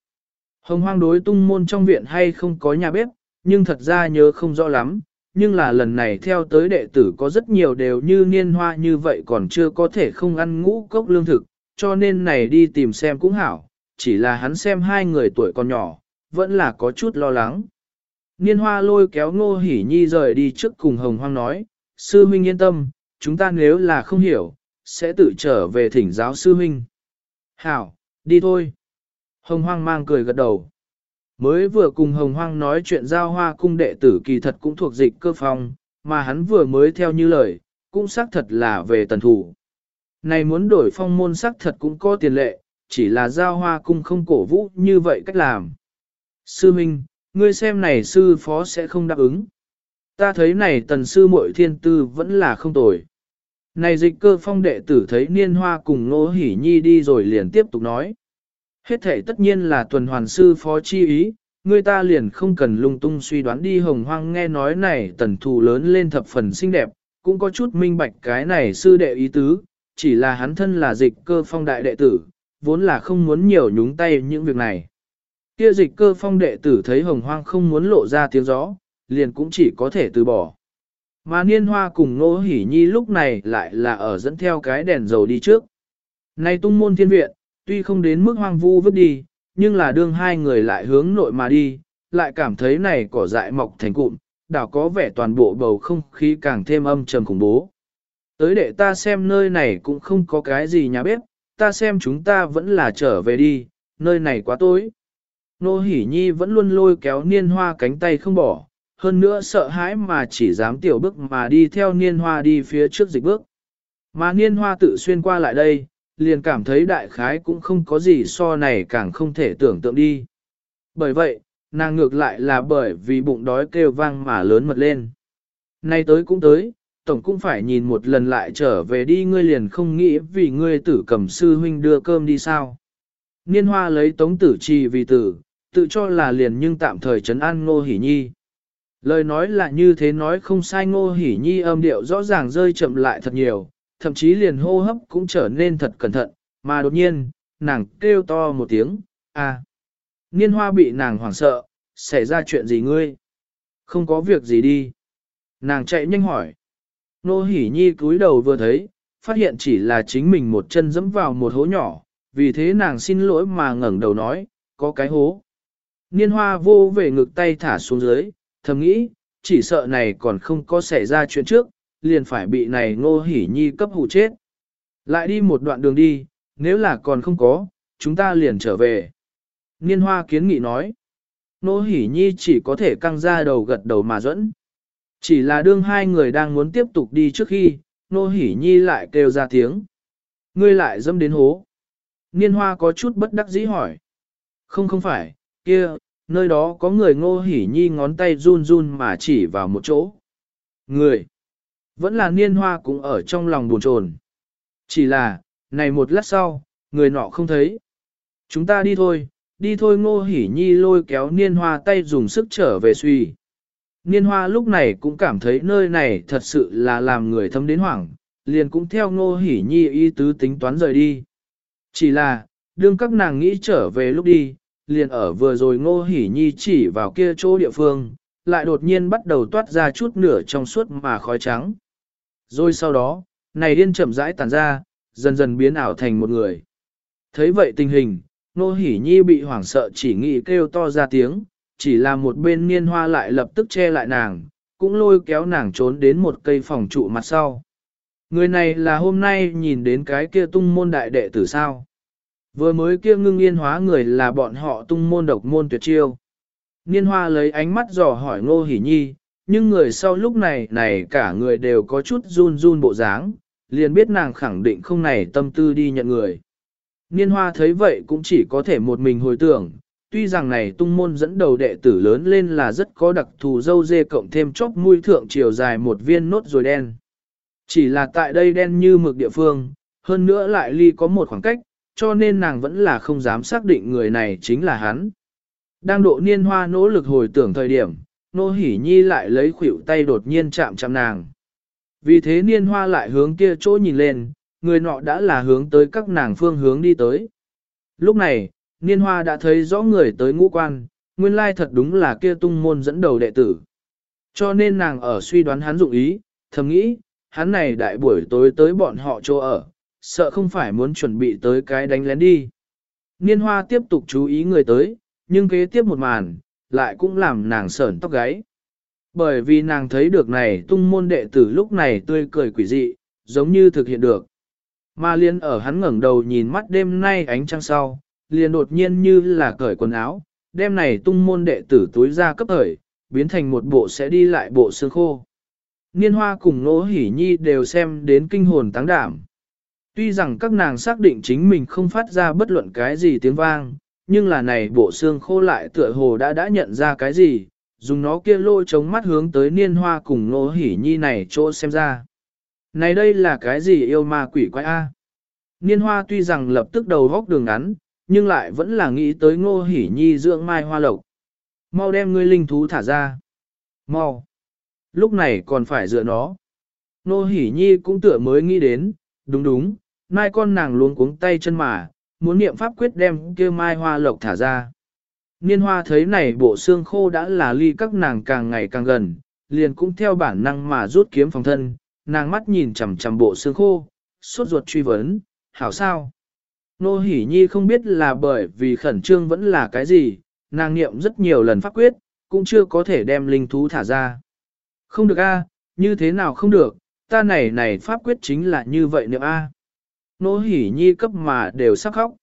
Hồng hoang đối tung môn trong viện hay không có nhà bếp, nhưng thật ra nhớ không rõ lắm, nhưng là lần này theo tới đệ tử có rất nhiều đều như niên hoa như vậy còn chưa có thể không ăn ngũ cốc lương thực, cho nên này đi tìm xem cũng hảo, chỉ là hắn xem hai người tuổi còn nhỏ, vẫn là có chút lo lắng. Niên hoa lôi kéo ngô hỉ nhi rời đi trước cùng hồng hoang nói, sư huynh yên tâm, chúng ta nếu là không hiểu, sẽ tự trở về thỉnh giáo sư huynh. Hảo, đi thôi. Hồng hoang mang cười gật đầu. Mới vừa cùng hồng hoang nói chuyện giao hoa cung đệ tử kỳ thật cũng thuộc dịch cơ phong, mà hắn vừa mới theo như lời, cũng xác thật là về tần thủ. Này muốn đổi phong môn xác thật cũng có tiền lệ, chỉ là giao hoa cung không cổ vũ như vậy cách làm. Sư Minh, ngươi xem này sư phó sẽ không đáp ứng. Ta thấy này tần sư muội thiên tư vẫn là không tồi. Này dịch cơ phong đệ tử thấy niên hoa cùng nô hỉ nhi đi rồi liền tiếp tục nói. Hết thể tất nhiên là tuần hoàn sư phó chi ý, người ta liền không cần lung tung suy đoán đi hồng hoang nghe nói này tần thù lớn lên thập phần xinh đẹp, cũng có chút minh bạch cái này sư đệ ý tứ, chỉ là hắn thân là dịch cơ phong đại đệ tử, vốn là không muốn nhiều nhúng tay những việc này. Kia dịch cơ phong đệ tử thấy hồng hoang không muốn lộ ra tiếng gió, liền cũng chỉ có thể từ bỏ. Mà niên hoa cùng nô hỉ nhi lúc này lại là ở dẫn theo cái đèn dầu đi trước. Này tung môn thiên viện, tuy không đến mức hoang vu vứt đi, nhưng là đương hai người lại hướng nội mà đi, lại cảm thấy này cỏ dại mọc thành cụm, đảo có vẻ toàn bộ bầu không khí càng thêm âm trầm khủng bố. Tới để ta xem nơi này cũng không có cái gì nhà bếp, ta xem chúng ta vẫn là trở về đi, nơi này quá tối. Nô Hỷ Nhi vẫn luôn lôi kéo niên hoa cánh tay không bỏ, hơn nữa sợ hãi mà chỉ dám tiểu bước mà đi theo niên hoa đi phía trước dịch bước. Mà niên hoa tự xuyên qua lại đây, liền cảm thấy đại khái cũng không có gì so này càng không thể tưởng tượng đi. Bởi vậy, nàng ngược lại là bởi vì bụng đói kêu vang mà lớn mật lên. Nay tới cũng tới, tổng cũng phải nhìn một lần lại trở về đi ngươi liền không nghĩ vì ngươi tử cầm sư huynh đưa cơm đi sao. Niên hoa lấy tống tử trì vì tử, tự cho là liền nhưng tạm thời trấn an ngô hỉ nhi. Lời nói là như thế nói không sai ngô hỉ nhi âm điệu rõ ràng rơi chậm lại thật nhiều, thậm chí liền hô hấp cũng trở nên thật cẩn thận, mà đột nhiên, nàng kêu to một tiếng, a. Niên hoa bị nàng hoảng sợ, xảy ra chuyện gì ngươi? Không có việc gì đi. Nàng chạy nhanh hỏi. Nô hỉ nhi cúi đầu vừa thấy, phát hiện chỉ là chính mình một chân dẫm vào một hố nhỏ, vì thế nàng xin lỗi mà ngẩng đầu nói, có cái hố. Niên hoa vô về ngực tay thả xuống dưới, thầm nghĩ, chỉ sợ này còn không có xảy ra chuyện trước, liền phải bị này ngô hỉ nhi cấp hụ chết. Lại đi một đoạn đường đi, nếu là còn không có, chúng ta liền trở về. Niên hoa kiến nghị nói, ngô hỉ nhi chỉ có thể căng ra đầu gật đầu mà dẫn. Chỉ là đương hai người đang muốn tiếp tục đi trước khi, nô hỉ nhi lại kêu ra tiếng. Ngươi lại dâm đến hố. Niên hoa có chút bất đắc dĩ hỏi. Không không phải, kia, nơi đó có người ngô hỉ nhi ngón tay run run mà chỉ vào một chỗ. Người, vẫn là niên hoa cũng ở trong lòng buồn chồn. Chỉ là, này một lát sau, người nọ không thấy. Chúng ta đi thôi, đi thôi ngô hỉ nhi lôi kéo niên hoa tay dùng sức trở về suy. Niên hoa lúc này cũng cảm thấy nơi này thật sự là làm người thâm đến hoảng, liền cũng theo ngô hỉ nhi y tứ tính toán rời đi. Chỉ là, đương các nàng nghĩ trở về lúc đi, liền ở vừa rồi ngô hỉ nhi chỉ vào kia chỗ địa phương, lại đột nhiên bắt đầu toát ra chút nửa trong suốt mà khói trắng. Rồi sau đó, này điên chậm rãi tàn ra, dần dần biến ảo thành một người. Thấy vậy tình hình, ngô hỉ nhi bị hoảng sợ chỉ nghĩ kêu to ra tiếng, chỉ là một bên niên hoa lại lập tức che lại nàng, cũng lôi kéo nàng trốn đến một cây phòng trụ mặt sau. Người này là hôm nay nhìn đến cái kia tung môn đại đệ tử sao. Vừa mới kia ngưng yên hóa người là bọn họ tung môn độc môn tuyệt chiêu. Niên hoa lấy ánh mắt dò hỏi ngô hỉ nhi, nhưng người sau lúc này này cả người đều có chút run run bộ dáng, liền biết nàng khẳng định không này tâm tư đi nhận người. Niên hoa thấy vậy cũng chỉ có thể một mình hồi tưởng, tuy rằng này tung môn dẫn đầu đệ tử lớn lên là rất có đặc thù dâu dê cộng thêm chóp mũi thượng chiều dài một viên nốt rồi đen. Chỉ là tại đây đen như mực địa phương, hơn nữa lại ly có một khoảng cách, cho nên nàng vẫn là không dám xác định người này chính là hắn. Đang độ niên hoa nỗ lực hồi tưởng thời điểm, nô hỉ nhi lại lấy khuỷu tay đột nhiên chạm chạm nàng. Vì thế niên hoa lại hướng kia chỗ nhìn lên, người nọ đã là hướng tới các nàng phương hướng đi tới. Lúc này, niên hoa đã thấy rõ người tới ngũ quan, nguyên lai thật đúng là kia tung môn dẫn đầu đệ tử. Cho nên nàng ở suy đoán hắn dụng ý, thầm nghĩ, hắn này đại buổi tối tới bọn họ chỗ ở, sợ không phải muốn chuẩn bị tới cái đánh lén đi. Niên hoa tiếp tục chú ý người tới, nhưng kế tiếp một màn, lại cũng làm nàng sởn tóc gáy. Bởi vì nàng thấy được này tung môn đệ tử lúc này tươi cười quỷ dị, giống như thực hiện được. Mà liên ở hắn ngẩng đầu nhìn mắt đêm nay ánh trăng sau, liền đột nhiên như là cởi quần áo, đêm này tung môn đệ tử túi ra cấp thời, biến thành một bộ sẽ đi lại bộ xương khô. Niên hoa cùng nỗ hỉ nhi đều xem đến kinh hồn táng đảm. Tuy rằng các nàng xác định chính mình không phát ra bất luận cái gì tiếng vang, nhưng là này bộ xương khô lại tựa hồ đã đã nhận ra cái gì, dùng nó kia lôi chống mắt hướng tới niên hoa cùng nô hỉ nhi này chỗ xem ra. Này đây là cái gì yêu ma quỷ quái A? Niên hoa tuy rằng lập tức đầu góc đường ngắn, nhưng lại vẫn là nghĩ tới ngô hỉ nhi dưỡng mai hoa lộc. Mau đem ngươi linh thú thả ra. Mau. Lúc này còn phải dựa nó. Ngô hỉ nhi cũng tựa mới nghĩ đến, đúng đúng, mai con nàng luôn cuống tay chân mà, muốn niệm pháp quyết đem kia mai hoa lộc thả ra. Niên hoa thấy này bộ xương khô đã là ly các nàng càng ngày càng gần, liền cũng theo bản năng mà rút kiếm phòng thân, nàng mắt nhìn chằm chằm bộ xương khô, suốt ruột truy vấn, hảo sao? Nô Hỷ Nhi không biết là bởi vì khẩn trương vẫn là cái gì, nàng niệm rất nhiều lần pháp quyết, cũng chưa có thể đem linh thú thả ra. Không được a, như thế nào không được, ta này này pháp quyết chính là như vậy niệm a. Nô Hỷ Nhi cấp mà đều sắp khóc.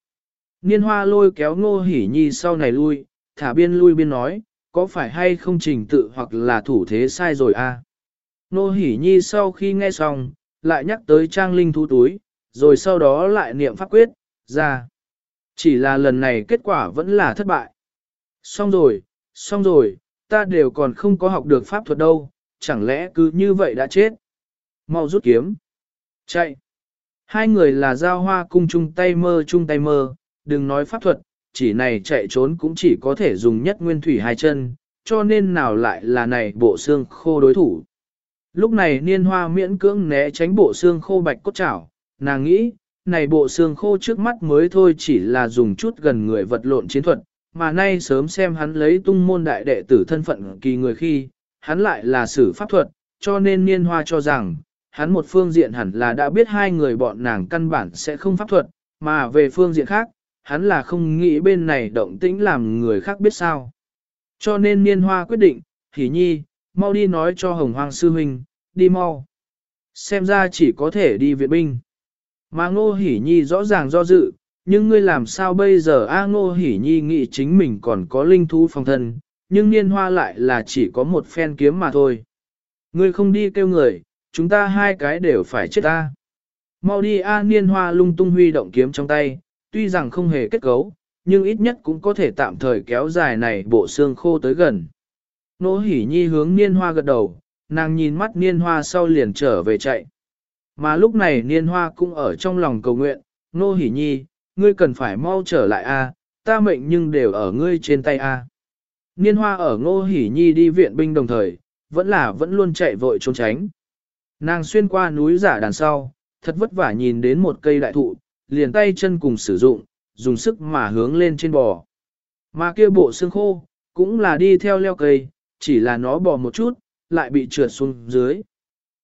Niên hoa lôi kéo Nô Hỷ Nhi sau này lui, thả biên lui biên nói, có phải hay không trình tự hoặc là thủ thế sai rồi à? a? Nô Hỷ Nhi sau khi nghe xong, lại nhắc tới trang linh thú túi, rồi sau đó lại niệm pháp quyết, ra. Chỉ là lần này kết quả vẫn là thất bại. Xong rồi, xong rồi, ta đều còn không có học được pháp thuật đâu, chẳng lẽ cứ như vậy đã chết. Mau rút kiếm. Chạy. Hai người là giao hoa cung chung tay mơ chung tay mơ, đừng nói pháp thuật, chỉ này chạy trốn cũng chỉ có thể dùng nhất nguyên thủy hai chân, cho nên nào lại là này bộ xương khô đối thủ. Lúc này niên hoa miễn cưỡng né tránh bộ xương khô bạch cốt chảo, nàng nghĩ, này bộ xương khô trước mắt mới thôi chỉ là dùng chút gần người vật lộn chiến thuật, mà nay sớm xem hắn lấy tung môn đại đệ tử thân phận kỳ người khi, hắn lại là sử pháp thuật, cho nên niên hoa cho rằng, hắn một phương diện hẳn là đã biết hai người bọn nàng căn bản sẽ không pháp thuật, mà về phương diện khác, hắn là không nghĩ bên này động tĩnh làm người khác biết sao. Cho nên niên hoa quyết định, hỉ nhi, mau đi nói cho hồng hoang sư huynh, đi mau. Xem ra chỉ có thể đi viện binh. Mà ngô hỉ nhi rõ ràng do dự, nhưng ngươi làm sao bây giờ a ngô hỉ nhi nghĩ chính mình còn có linh thú phòng thân, nhưng niên hoa lại là chỉ có một phen kiếm mà thôi. Ngươi không đi kêu người, chúng ta hai cái đều phải chết ta. Mau đi a niên hoa lung tung huy động kiếm trong tay, tuy rằng không hề kết cấu, nhưng ít nhất cũng có thể tạm thời kéo dài này bộ xương khô tới gần. Nỗ hỉ nhi hướng niên hoa gật đầu, nàng nhìn mắt niên hoa sau liền trở về chạy. Mà lúc này niên hoa cũng ở trong lòng cầu nguyện, nô hỉ nhi, ngươi cần phải mau trở lại a, ta mệnh nhưng đều ở ngươi trên tay a. Niên hoa ở ngô hỉ nhi đi viện binh đồng thời, vẫn là vẫn luôn chạy vội trốn tránh. Nàng xuyên qua núi giả đàn sau, thật vất vả nhìn đến một cây đại thụ, liền tay chân cùng sử dụng, dùng sức mà hướng lên trên bò. Mà kia bộ xương khô, cũng là đi theo leo cây, chỉ là nó bò một chút, lại bị trượt xuống dưới.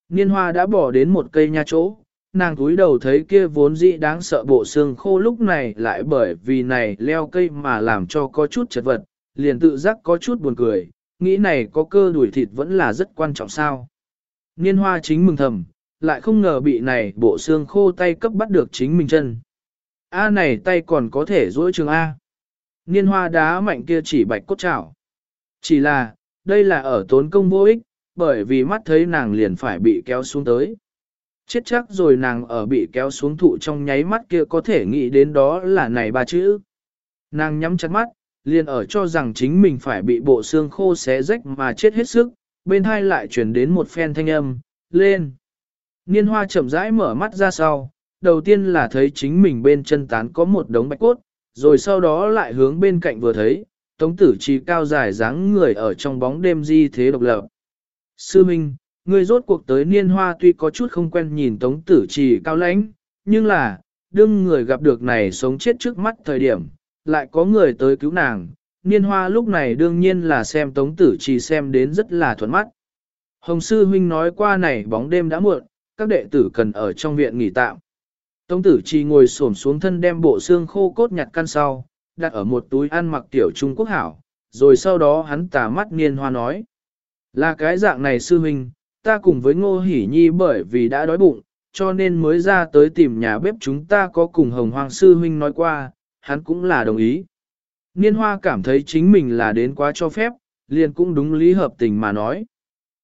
Niên hoa đã bỏ đến một cây nha chỗ, nàng túi đầu thấy kia vốn dĩ đáng sợ bộ xương khô lúc này lại bởi vì này leo cây mà làm cho có chút chật vật, liền tự giác có chút buồn cười, nghĩ này có cơ đuổi thịt vẫn là rất quan trọng sao. Niên hoa chính mừng thầm, lại không ngờ bị này bộ xương khô tay cấp bắt được chính mình chân. A này tay còn có thể duỗi trường A. Niên hoa đá mạnh kia chỉ bạch cốt chảo. Chỉ là, đây là ở tốn công vô ích, bởi vì mắt thấy nàng liền phải bị kéo xuống tới. Chết chắc rồi nàng ở bị kéo xuống thụ trong nháy mắt kia có thể nghĩ đến đó là này ba chữ. Nàng nhắm chặt mắt, liền ở cho rằng chính mình phải bị bộ xương khô xé rách mà chết hết sức, bên hai lại chuyển đến một phen thanh âm, lên. Niên hoa chậm rãi mở mắt ra sau, đầu tiên là thấy chính mình bên chân tán có một đống bạch cốt, rồi sau đó lại hướng bên cạnh vừa thấy, tống tử trì cao dài dáng người ở trong bóng đêm di thế độc lập. Sư Minh, người rốt cuộc tới niên hoa tuy có chút không quen nhìn tống tử trì cao lãnh, nhưng là, đương người gặp được này sống chết trước mắt thời điểm, lại có người tới cứu nàng, niên hoa lúc này đương nhiên là xem tống tử trì xem đến rất là thuận mắt. Hồng sư huynh nói qua này bóng đêm đã muộn, các đệ tử cần ở trong viện nghỉ tạm. Tống tử trì ngồi xổm xuống thân đem bộ xương khô cốt nhặt căn sau, đặt ở một túi ăn mặc tiểu Trung Quốc hảo, rồi sau đó hắn tà mắt niên hoa nói. Là cái dạng này sư huynh, ta cùng với ngô hỉ nhi bởi vì đã đói bụng, cho nên mới ra tới tìm nhà bếp chúng ta có cùng hồng hoàng sư huynh nói qua, hắn cũng là đồng ý. Niên hoa cảm thấy chính mình là đến quá cho phép, liền cũng đúng lý hợp tình mà nói.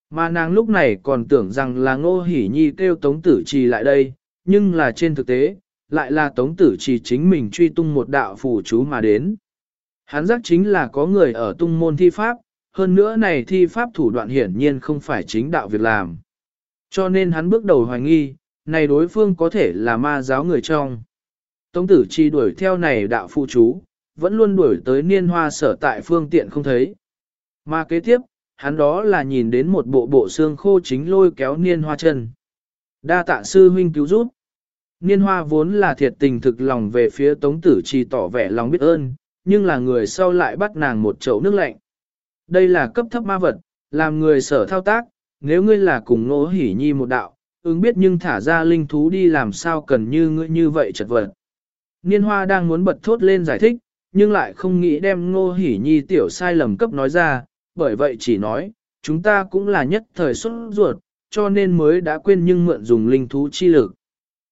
Mà nàng lúc này còn tưởng rằng là ngô hỉ nhi kêu tống tử trì lại đây, nhưng là trên thực tế, lại là tống tử trì chính mình truy tung một đạo phù chú mà đến. Hắn giác chính là có người ở tung môn thi pháp, hơn nữa này thi pháp thủ đoạn hiển nhiên không phải chính đạo việc làm. Cho nên hắn bước đầu hoài nghi, này đối phương có thể là ma giáo người trong. Tống tử chi đuổi theo này đạo phụ chú, vẫn luôn đuổi tới niên hoa sở tại phương tiện không thấy. Mà kế tiếp, hắn đó là nhìn đến một bộ bộ xương khô chính lôi kéo niên hoa chân. Đa tạ sư huynh cứu giúp. Niên hoa vốn là thiệt tình thực lòng về phía tống tử trì tỏ vẻ lòng biết ơn, nhưng là người sau lại bắt nàng một chậu nước lạnh. Đây là cấp thấp ma vật, làm người sở thao tác, nếu ngươi là cùng nỗ hỉ nhi một đạo, ứng biết nhưng thả ra linh thú đi làm sao cần như ngươi như vậy chật vật. Niên hoa đang muốn bật thốt lên giải thích, nhưng lại không nghĩ đem ngô hỉ nhi tiểu sai lầm cấp nói ra, bởi vậy chỉ nói, chúng ta cũng là nhất thời xuất ruột, cho nên mới đã quên nhưng mượn dùng linh thú chi lực.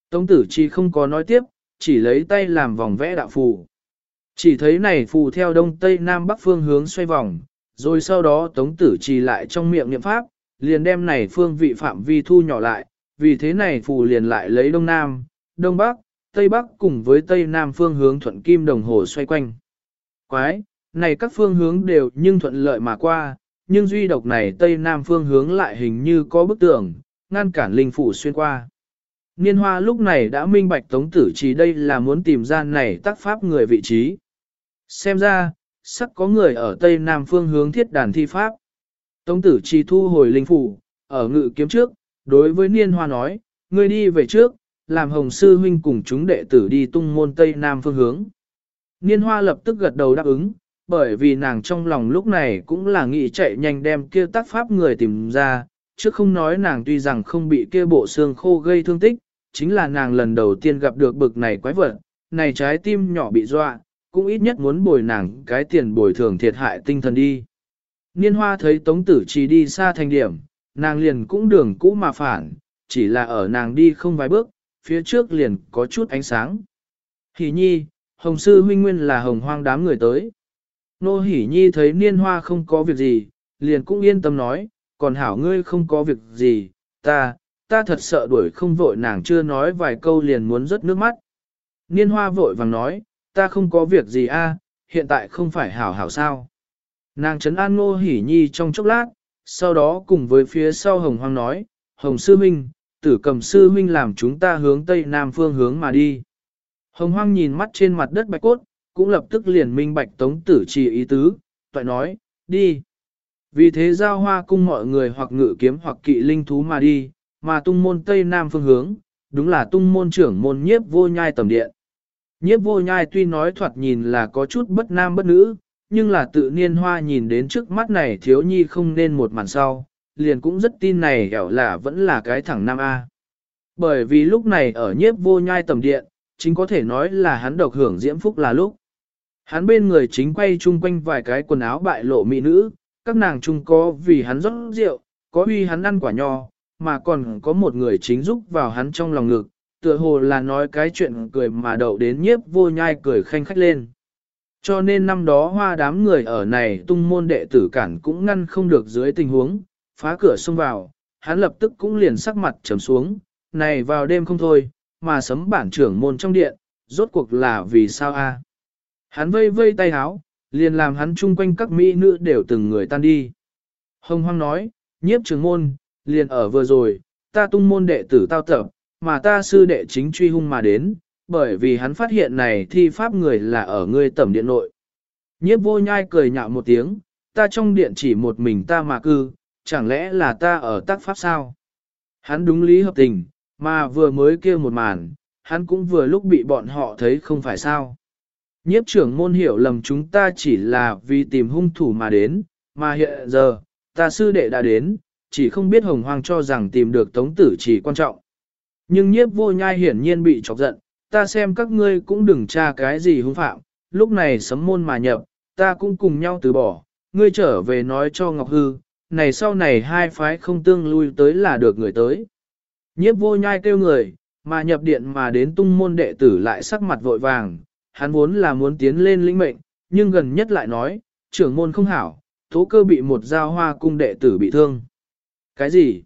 Tống tử chi không có nói tiếp, chỉ lấy tay làm vòng vẽ đạo phù. Chỉ thấy này phù theo đông tây nam bắc phương hướng xoay vòng, rồi sau đó tống tử Chi lại trong miệng niệm pháp, liền đem này phương vị phạm vi thu nhỏ lại, vì thế này phù liền lại lấy đông nam, đông bắc, tây bắc cùng với tây nam phương hướng thuận kim đồng hồ xoay quanh. Quái, này các phương hướng đều nhưng thuận lợi mà qua, nhưng duy độc này tây nam phương hướng lại hình như có bức tường, ngăn cản linh phủ xuyên qua. Niên hoa lúc này đã minh bạch tống tử trì đây là muốn tìm ra này tác pháp người vị trí. Xem ra, sắc có người ở tây nam phương hướng thiết đàn thi pháp. Tống tử trì thu hồi linh phủ, ở ngự kiếm trước, đối với niên hoa nói, ngươi đi về trước, làm hồng sư huynh cùng chúng đệ tử đi tung môn tây nam phương hướng. Niên hoa lập tức gật đầu đáp ứng, bởi vì nàng trong lòng lúc này cũng là nghĩ chạy nhanh đem kia tác pháp người tìm ra, chứ không nói nàng tuy rằng không bị kia bộ xương khô gây thương tích, chính là nàng lần đầu tiên gặp được bực này quái vật, này trái tim nhỏ bị dọa, cũng ít nhất muốn bồi nàng cái tiền bồi thường thiệt hại tinh thần đi. Niên hoa thấy tống tử Trì đi xa thành điểm, nàng liền cũng đường cũ mà phản, chỉ là ở nàng đi không vài bước, phía trước liền có chút ánh sáng. Hỷ nhi, hồng sư huynh nguyên là hồng hoang đám người tới. Nô hỷ nhi thấy niên hoa không có việc gì, liền cũng yên tâm nói, còn hảo ngươi không có việc gì, ta, ta thật sợ đuổi không vội nàng chưa nói vài câu liền muốn rớt nước mắt. Niên hoa vội vàng nói, ta không có việc gì a, hiện tại không phải hảo hảo sao. Nàng trấn an ngô hỉ nhi trong chốc lát, sau đó cùng với phía sau hồng hoang nói, hồng sư minh, tử cầm sư minh làm chúng ta hướng tây nam phương hướng mà đi. Hồng hoang nhìn mắt trên mặt đất bạch cốt, cũng lập tức liền minh bạch tống tử chỉ ý tứ, toại nói, đi. Vì thế giao hoa cung mọi người hoặc ngự kiếm hoặc kỵ linh thú mà đi, mà tung môn tây nam phương hướng, đúng là tung môn trưởng môn nhiếp vô nhai tầm điện. Nhiếp vô nhai tuy nói thoạt nhìn là có chút bất nam bất nữ, nhưng là tự niên hoa nhìn đến trước mắt này thiếu nhi không nên một màn sau, liền cũng rất tin này hẻo là vẫn là cái thẳng nam A. Bởi vì lúc này ở nhiếp vô nhai tầm điện, chính có thể nói là hắn độc hưởng diễm phúc là lúc. Hắn bên người chính quay chung quanh vài cái quần áo bại lộ mỹ nữ, các nàng chung có vì hắn rót rượu, có uy hắn ăn quả nho, mà còn có một người chính giúp vào hắn trong lòng ngực, tựa hồ là nói cái chuyện cười mà đậu đến nhiếp vô nhai cười khanh khách lên. Cho nên năm đó hoa đám người ở này tung môn đệ tử cản cũng ngăn không được dưới tình huống, phá cửa xông vào, hắn lập tức cũng liền sắc mặt trầm xuống, này vào đêm không thôi, mà sấm bản trưởng môn trong điện, rốt cuộc là vì sao a? Hắn vây vây tay háo, liền làm hắn chung quanh các mỹ nữ đều từng người tan đi. Hồng hoang nói, nhiếp trưởng môn, liền ở vừa rồi, ta tung môn đệ tử tao tập, mà ta sư đệ chính truy hung mà đến, bởi vì hắn phát hiện này thi pháp người là ở ngươi tẩm điện nội. Nhiếp vô nhai cười nhạo một tiếng, ta trong điện chỉ một mình ta mà cư, chẳng lẽ là ta ở tác pháp sao? Hắn đúng lý hợp tình, mà vừa mới kêu một màn, hắn cũng vừa lúc bị bọn họ thấy không phải sao. Nhiếp trưởng môn hiểu lầm chúng ta chỉ là vì tìm hung thủ mà đến, mà hiện giờ, ta sư đệ đã đến, chỉ không biết hồng hoang cho rằng tìm được tống tử chỉ quan trọng. Nhưng nhiếp vô nhai hiển nhiên bị chọc giận, ta xem các ngươi cũng đừng tra cái gì hung phạm, lúc này sấm môn mà nhập, ta cũng cùng nhau từ bỏ, ngươi trở về nói cho Ngọc Hư, này sau này hai phái không tương lui tới là được người tới. Nhiếp vô nhai kêu người, mà nhập điện mà đến tung môn đệ tử lại sắc mặt vội vàng, hắn vốn là muốn tiến lên lĩnh mệnh, nhưng gần nhất lại nói, trưởng môn không hảo, tố cơ bị một giao hoa cung đệ tử bị thương. Cái gì?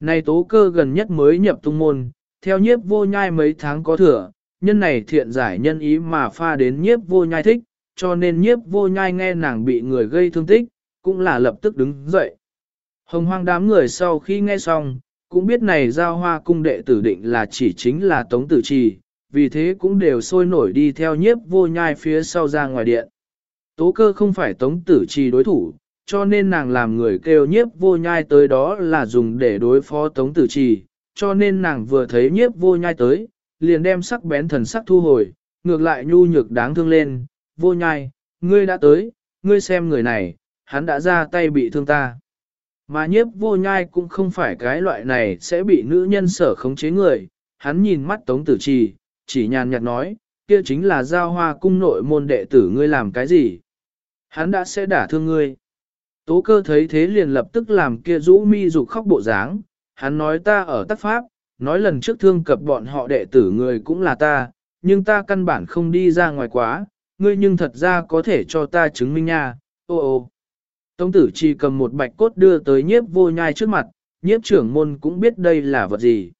Này tố cơ gần nhất mới nhập tung môn, theo nhiếp vô nhai mấy tháng có thừa, nhân này thiện giải nhân ý mà pha đến nhiếp vô nhai thích, cho nên nhiếp vô nhai nghe nàng bị người gây thương tích, cũng là lập tức đứng dậy. Hồng hoang đám người sau khi nghe xong, cũng biết này giao hoa cung đệ tử định là chỉ chính là tống tử trì, vì thế cũng đều sôi nổi đi theo nhiếp vô nhai phía sau ra ngoài điện. Tố cơ không phải tống tử trì đối thủ, cho nên nàng làm người kêu nhiếp vô nhai tới đó là dùng để đối phó tống tử trì, cho nên nàng vừa thấy nhiếp vô nhai tới, liền đem sắc bén thần sắc thu hồi, ngược lại nhu nhược đáng thương lên, vô nhai, ngươi đã tới, ngươi xem người này, hắn đã ra tay bị thương ta. Mà nhiếp vô nhai cũng không phải cái loại này sẽ bị nữ nhân sở khống chế người, hắn nhìn mắt tống tử trì, chỉ nhàn nhạt nói, kia chính là giao hoa cung nội môn đệ tử ngươi làm cái gì. Hắn đã sẽ đả thương ngươi. Tố cơ thấy thế liền lập tức làm kia rũ mi dục khóc bộ dáng, hắn nói ta ở tắc pháp, nói lần trước thương cập bọn họ đệ tử người cũng là ta, nhưng ta căn bản không đi ra ngoài quá, ngươi nhưng thật ra có thể cho ta chứng minh nha, ô ô. Tông tử chỉ cầm một bạch cốt đưa tới nhiếp vô nhai trước mặt, nhiếp trưởng môn cũng biết đây là vật gì.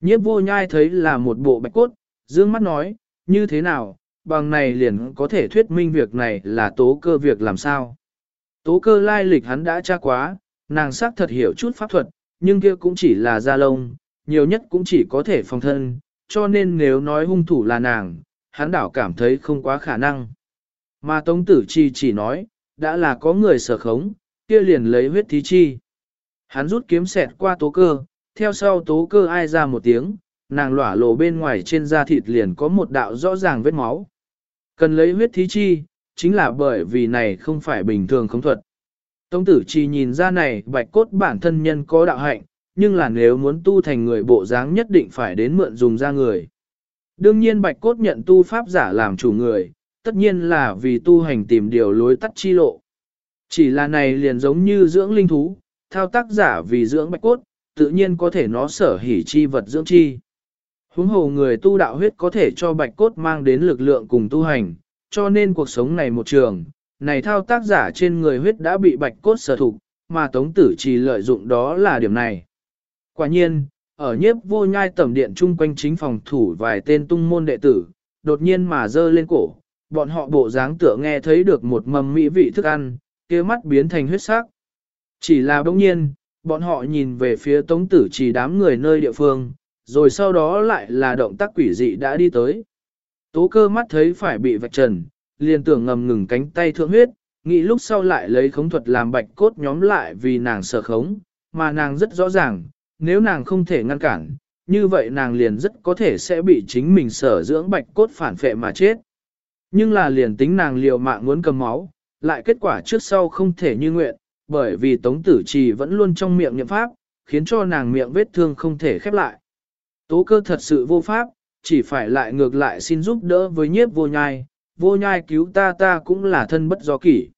Nhiếp vô nhai thấy là một bộ bạch cốt, dương mắt nói, như thế nào, bằng này liền có thể thuyết minh việc này là tố cơ việc làm sao. Tố cơ lai lịch hắn đã tra quá, nàng xác thật hiểu chút pháp thuật, nhưng kia cũng chỉ là da lông, nhiều nhất cũng chỉ có thể phòng thân, cho nên nếu nói hung thủ là nàng, hắn đảo cảm thấy không quá khả năng. Mà Tống Tử Chi chỉ nói, đã là có người sở khống, kia liền lấy huyết thí chi. Hắn rút kiếm xẹt qua tố cơ, theo sau tố cơ ai ra một tiếng, nàng lỏa lộ bên ngoài trên da thịt liền có một đạo rõ ràng vết máu. Cần lấy huyết thí chi, chính là bởi vì này không phải bình thường không thuật. Tông tử chỉ nhìn ra này bạch cốt bản thân nhân có đạo hạnh, nhưng là nếu muốn tu thành người bộ dáng nhất định phải đến mượn dùng ra người. Đương nhiên bạch cốt nhận tu pháp giả làm chủ người, tất nhiên là vì tu hành tìm điều lối tắt chi lộ. Chỉ là này liền giống như dưỡng linh thú, thao tác giả vì dưỡng bạch cốt, tự nhiên có thể nó sở hỉ chi vật dưỡng chi. Huống hồ người tu đạo huyết có thể cho bạch cốt mang đến lực lượng cùng tu hành, cho nên cuộc sống này một trường, này thao tác giả trên người huyết đã bị bạch cốt sở thục, mà tống tử chỉ lợi dụng đó là điểm này. Quả nhiên, ở nhiếp vô nhai tẩm điện chung quanh chính phòng thủ vài tên tung môn đệ tử, đột nhiên mà dơ lên cổ, bọn họ bộ dáng tựa nghe thấy được một mầm mỹ vị thức ăn, kia mắt biến thành huyết sắc. Chỉ là bỗng nhiên, bọn họ nhìn về phía tống tử chỉ đám người nơi địa phương, rồi sau đó lại là động tác quỷ dị đã đi tới. Tố cơ mắt thấy phải bị vạch trần, liền tưởng ngầm ngừng cánh tay thượng huyết, nghĩ lúc sau lại lấy khống thuật làm bạch cốt nhóm lại vì nàng sợ khống, mà nàng rất rõ ràng, nếu nàng không thể ngăn cản, như vậy nàng liền rất có thể sẽ bị chính mình sở dưỡng bạch cốt phản phệ mà chết. Nhưng là liền tính nàng liều mạng muốn cầm máu, lại kết quả trước sau không thể như nguyện, bởi vì tống tử trì vẫn luôn trong miệng niệm pháp, khiến cho nàng miệng vết thương không thể khép lại. Tố cơ thật sự vô pháp, chỉ phải lại ngược lại xin giúp đỡ với nhiếp vô nhai, vô nhai cứu ta ta cũng là thân bất do kỷ.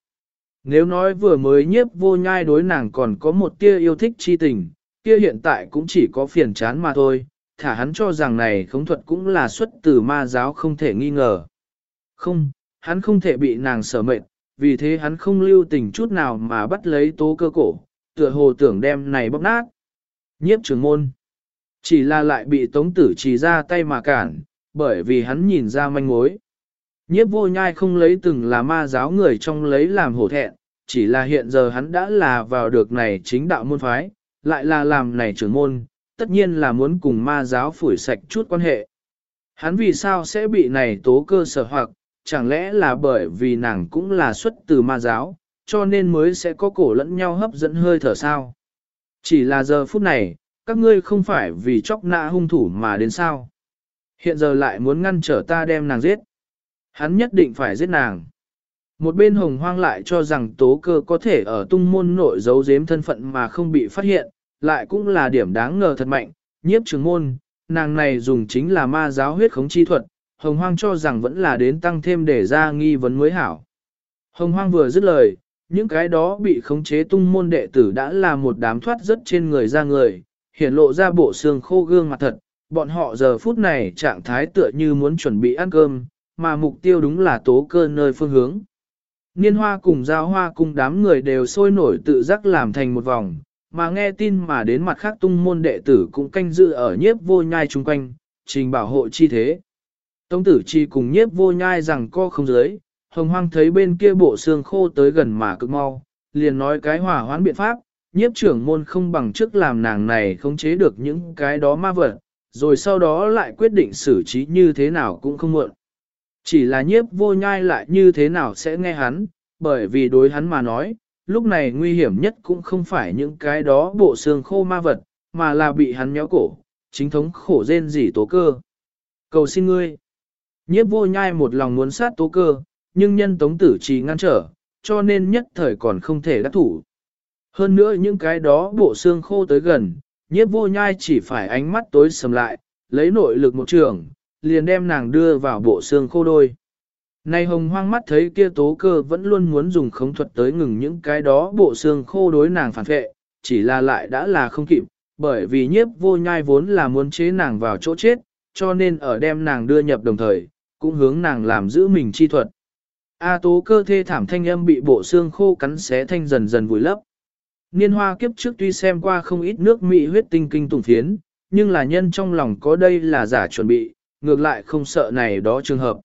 Nếu nói vừa mới nhiếp vô nhai đối nàng còn có một tia yêu thích chi tình, kia hiện tại cũng chỉ có phiền chán mà thôi, thả hắn cho rằng này khống thuật cũng là xuất từ ma giáo không thể nghi ngờ. Không, hắn không thể bị nàng sở mệnh, vì thế hắn không lưu tình chút nào mà bắt lấy tố cơ cổ, tựa hồ tưởng đem này bóp nát. Nhiếp trưởng môn. Chỉ là lại bị tống tử chỉ ra tay mà cản, bởi vì hắn nhìn ra manh mối. Nhiếp vô nhai không lấy từng là ma giáo người trong lấy làm hổ thẹn, chỉ là hiện giờ hắn đã là vào được này chính đạo môn phái, lại là làm này trưởng môn, tất nhiên là muốn cùng ma giáo phủi sạch chút quan hệ. Hắn vì sao sẽ bị này tố cơ sở hoặc, chẳng lẽ là bởi vì nàng cũng là xuất từ ma giáo, cho nên mới sẽ có cổ lẫn nhau hấp dẫn hơi thở sao. Chỉ là giờ phút này, các ngươi không phải vì chóc nạ hung thủ mà đến sao. Hiện giờ lại muốn ngăn trở ta đem nàng giết. Hắn nhất định phải giết nàng. Một bên hồng hoang lại cho rằng tố cơ có thể ở tung môn nội giấu giếm thân phận mà không bị phát hiện, lại cũng là điểm đáng ngờ thật mạnh, nhiếp trường môn, nàng này dùng chính là ma giáo huyết khống chi thuật, hồng hoang cho rằng vẫn là đến tăng thêm để ra nghi vấn mới hảo. Hồng hoang vừa dứt lời, những cái đó bị khống chế tung môn đệ tử đã là một đám thoát rất trên người ra người, hiển lộ ra bộ xương khô gương mặt thật, bọn họ giờ phút này trạng thái tựa như muốn chuẩn bị ăn cơm, mà mục tiêu đúng là tố cơ nơi phương hướng. Niên hoa cùng giao hoa cùng đám người đều sôi nổi tự giác làm thành một vòng, mà nghe tin mà đến mặt khác tung môn đệ tử cũng canh dự ở nhiếp vô nhai chung quanh, trình bảo hộ chi thế. Tông tử chi cùng nhiếp vô nhai rằng co không dưới, hồng hoang thấy bên kia bộ xương khô tới gần mà cực mau, liền nói cái hỏa hoán biện pháp, nhiếp trưởng môn không bằng trước làm nàng này không chế được những cái đó ma vật, rồi sau đó lại quyết định xử trí như thế nào cũng không muộn. Chỉ là nhiếp vô nhai lại như thế nào sẽ nghe hắn, bởi vì đối hắn mà nói, lúc này nguy hiểm nhất cũng không phải những cái đó bộ xương khô ma vật, mà là bị hắn méo cổ, chính thống khổ rên rỉ tố cơ. Cầu xin ngươi. Nhiếp vô nhai một lòng muốn sát tố cơ, nhưng nhân tống tử trì ngăn trở, cho nên nhất thời còn không thể đắc thủ. Hơn nữa những cái đó bộ xương khô tới gần, nhiếp vô nhai chỉ phải ánh mắt tối sầm lại, lấy nội lực một trường, liền đem nàng đưa vào bộ xương khô đôi. Này hồng hoang mắt thấy kia tố cơ vẫn luôn muốn dùng khống thuật tới ngừng những cái đó bộ xương khô đối nàng phản vệ, chỉ là lại đã là không kịp, bởi vì nhiếp vô nhai vốn là muốn chế nàng vào chỗ chết, cho nên ở đem nàng đưa nhập đồng thời, cũng hướng nàng làm giữ mình chi thuật. A tố cơ thê thảm thanh âm bị bộ xương khô cắn xé thanh dần dần vùi lấp. Niên hoa kiếp trước tuy xem qua không ít nước mị huyết tinh kinh tùng phiến, nhưng là nhân trong lòng có đây là giả chuẩn bị, ngược lại không sợ này đó trường hợp.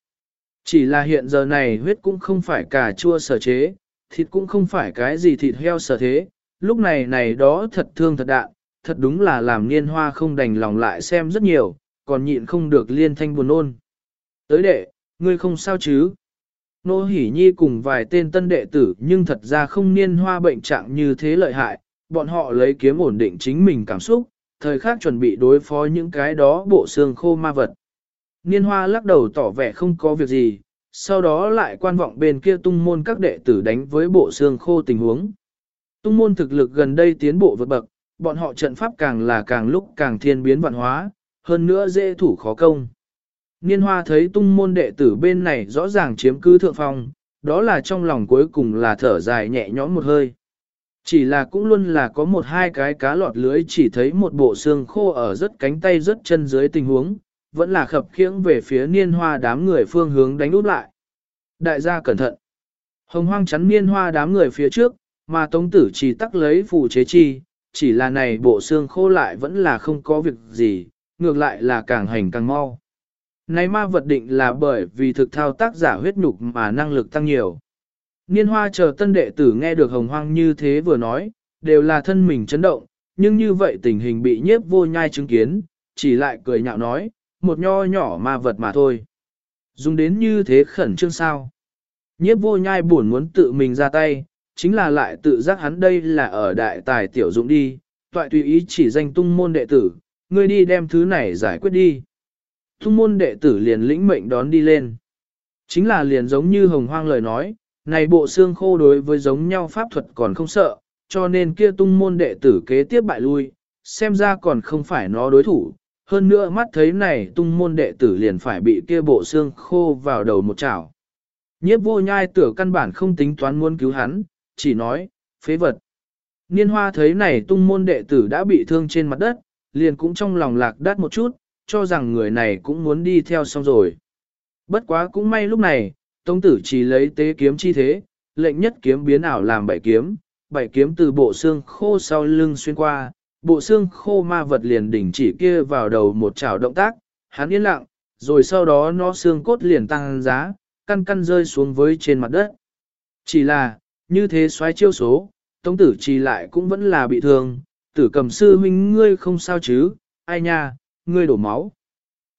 Chỉ là hiện giờ này huyết cũng không phải cà chua sở chế, thịt cũng không phải cái gì thịt heo sở thế, lúc này này đó thật thương thật đạn, thật đúng là làm niên hoa không đành lòng lại xem rất nhiều, còn nhịn không được liên thanh buồn ôn. Tới đệ, ngươi không sao chứ? Nô Hỷ Nhi cùng vài tên tân đệ tử nhưng thật ra không niên hoa bệnh trạng như thế lợi hại, bọn họ lấy kiếm ổn định chính mình cảm xúc, thời khắc chuẩn bị đối phó những cái đó bộ xương khô ma vật. Niên hoa lắc đầu tỏ vẻ không có việc gì, sau đó lại quan vọng bên kia tung môn các đệ tử đánh với bộ xương khô tình huống. Tung môn thực lực gần đây tiến bộ vượt bậc, bọn họ trận pháp càng là càng lúc càng thiên biến vạn hóa, hơn nữa dễ thủ khó công. Niên hoa thấy tung môn đệ tử bên này rõ ràng chiếm cứ thượng phong, đó là trong lòng cuối cùng là thở dài nhẹ nhõm một hơi. Chỉ là cũng luôn là có một hai cái cá lọt lưới chỉ thấy một bộ xương khô ở rất cánh tay rất chân dưới tình huống, vẫn là khập khiễng về phía niên hoa đám người phương hướng đánh út lại. Đại gia cẩn thận. Hồng hoang chắn niên hoa đám người phía trước, mà tống tử chỉ tắc lấy phù chế chi, chỉ là này bộ xương khô lại vẫn là không có việc gì, ngược lại là càng hành càng mau. Này ma vật định là bởi vì thực thao tác giả huyết nhục mà năng lực tăng nhiều. Niên hoa chờ tân đệ tử nghe được hồng hoang như thế vừa nói, đều là thân mình chấn động, nhưng như vậy tình hình bị nhiếp vô nhai chứng kiến, chỉ lại cười nhạo nói, một nho nhỏ ma vật mà thôi. Dùng đến như thế khẩn trương sao. Nhiếp vô nhai buồn muốn tự mình ra tay, chính là lại tự giác hắn đây là ở đại tài tiểu dụng đi, toại tùy ý chỉ danh tung môn đệ tử, ngươi đi đem thứ này giải quyết đi thung môn đệ tử liền lĩnh mệnh đón đi lên. Chính là liền giống như hồng hoang lời nói, này bộ xương khô đối với giống nhau pháp thuật còn không sợ, cho nên kia tung môn đệ tử kế tiếp bại lui, xem ra còn không phải nó đối thủ. Hơn nữa mắt thấy này tung môn đệ tử liền phải bị kia bộ xương khô vào đầu một chảo. Nhiếp vô nhai tử căn bản không tính toán muốn cứu hắn, chỉ nói, phế vật. Niên hoa thấy này tung môn đệ tử đã bị thương trên mặt đất, liền cũng trong lòng lạc đát một chút, cho rằng người này cũng muốn đi theo xong rồi. Bất quá cũng may lúc này, tông tử chỉ lấy tế kiếm chi thế, lệnh nhất kiếm biến ảo làm bảy kiếm, bảy kiếm từ bộ xương khô sau lưng xuyên qua, bộ xương khô ma vật liền đỉnh chỉ kia vào đầu một chảo động tác, hắn yên lặng, rồi sau đó nó xương cốt liền tăng giá, căn căn rơi xuống với trên mặt đất. Chỉ là, như thế xoáy chiêu số, tống tử chỉ lại cũng vẫn là bị thương, tử cầm sư huynh ngươi không sao chứ, ai nha, ngươi đổ máu.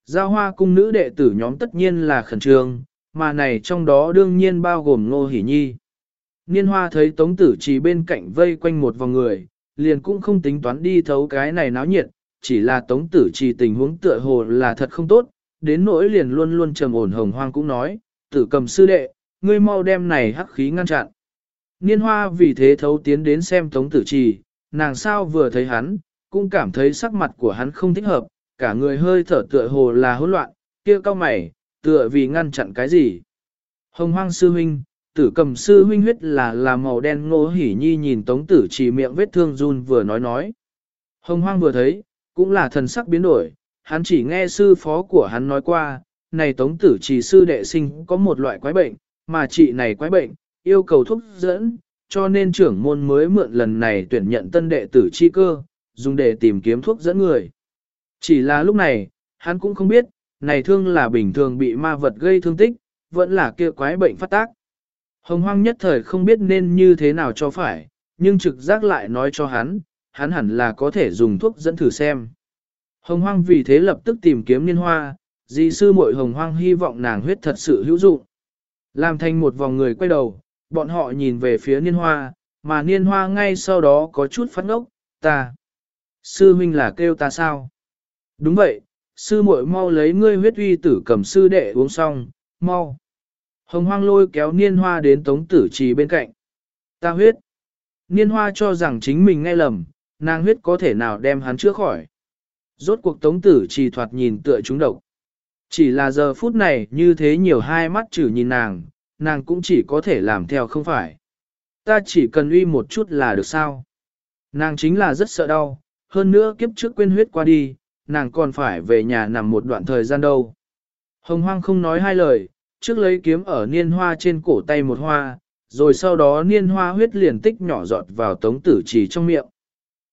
Giao hoa cung nữ đệ tử nhóm tất nhiên là khẩn trương, mà này trong đó đương nhiên bao gồm ngô hỷ nhi. Niên hoa thấy tống tử chỉ bên cạnh vây quanh một vòng người, liền cũng không tính toán đi thấu cái này náo nhiệt, chỉ là tống tử chỉ tình huống tựa hồ là thật không tốt, đến nỗi liền luôn luôn trầm ổn hồng hoang cũng nói, tử cầm sư đệ, ngươi mau đem này hắc khí ngăn chặn. Niên hoa vì thế thấu tiến đến xem tống tử trì, nàng sao vừa thấy hắn, cũng cảm thấy sắc mặt của hắn không thích hợp, cả người hơi thở tựa hồ là hỗn loạn, kia cao mày, tựa vì ngăn chặn cái gì. Hồng hoang sư huynh, tử cầm sư huynh huyết là là màu đen ngô hỉ nhi nhìn tống tử chỉ miệng vết thương run vừa nói nói. Hồng hoang vừa thấy, cũng là thần sắc biến đổi, hắn chỉ nghe sư phó của hắn nói qua, này tống tử chỉ sư đệ sinh có một loại quái bệnh, mà chị này quái bệnh, yêu cầu thuốc dẫn, cho nên trưởng môn mới mượn lần này tuyển nhận tân đệ tử chi cơ, dùng để tìm kiếm thuốc dẫn người. Chỉ là lúc này, hắn cũng không biết, này thương là bình thường bị ma vật gây thương tích, vẫn là kia quái bệnh phát tác. Hồng hoang nhất thời không biết nên như thế nào cho phải, nhưng trực giác lại nói cho hắn, hắn hẳn là có thể dùng thuốc dẫn thử xem. Hồng hoang vì thế lập tức tìm kiếm niên hoa, di sư muội hồng hoang hy vọng nàng huyết thật sự hữu dụng. Làm thành một vòng người quay đầu, bọn họ nhìn về phía niên hoa, mà niên hoa ngay sau đó có chút phát ngốc, ta. Sư huynh là kêu ta sao? Đúng vậy, sư muội mau lấy ngươi huyết uy tử cầm sư đệ uống xong, mau. Hồng hoang lôi kéo niên hoa đến tống tử trì bên cạnh. Ta huyết. Niên hoa cho rằng chính mình nghe lầm, nàng huyết có thể nào đem hắn chữa khỏi. Rốt cuộc tống tử trì thoạt nhìn tựa chúng độc. Chỉ là giờ phút này như thế nhiều hai mắt chử nhìn nàng, nàng cũng chỉ có thể làm theo không phải. Ta chỉ cần uy một chút là được sao. Nàng chính là rất sợ đau, hơn nữa kiếp trước quên huyết qua đi, nàng còn phải về nhà nằm một đoạn thời gian đâu. Hồng hoang không nói hai lời, trước lấy kiếm ở niên hoa trên cổ tay một hoa, rồi sau đó niên hoa huyết liền tích nhỏ giọt vào tống tử chỉ trong miệng.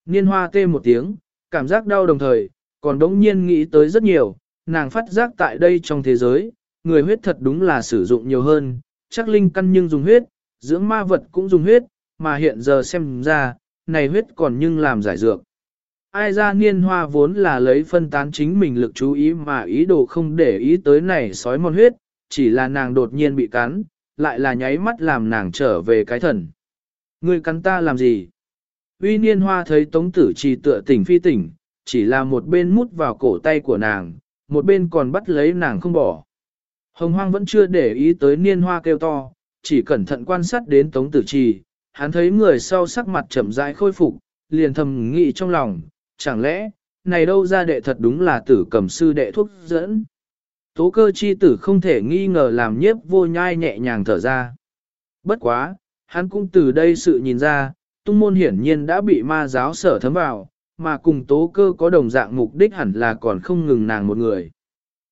Niên hoa tê một tiếng, cảm giác đau đồng thời, còn đống nhiên nghĩ tới rất nhiều, nàng phát giác tại đây trong thế giới, người huyết thật đúng là sử dụng nhiều hơn, chắc linh căn nhưng dùng huyết, dưỡng ma vật cũng dùng huyết, mà hiện giờ xem ra, này huyết còn nhưng làm giải dược. Ai ra niên hoa vốn là lấy phân tán chính mình lực chú ý mà ý đồ không để ý tới này sói mòn huyết, chỉ là nàng đột nhiên bị cắn, lại là nháy mắt làm nàng trở về cái thần. Ngươi cắn ta làm gì? Uy niên hoa thấy tống tử trì tựa tỉnh phi tỉnh, chỉ là một bên mút vào cổ tay của nàng, một bên còn bắt lấy nàng không bỏ. Hồng hoang vẫn chưa để ý tới niên hoa kêu to, chỉ cẩn thận quan sát đến tống tử trì, hắn thấy người sau sắc mặt chậm rãi khôi phục, liền thầm nghĩ trong lòng, chẳng lẽ, này đâu ra đệ thật đúng là tử cầm sư đệ thuốc dẫn. Tố cơ chi tử không thể nghi ngờ làm nhiếp vô nhai nhẹ nhàng thở ra. Bất quá, hắn cũng từ đây sự nhìn ra, tung môn hiển nhiên đã bị ma giáo sở thấm vào, mà cùng tố cơ có đồng dạng mục đích hẳn là còn không ngừng nàng một người.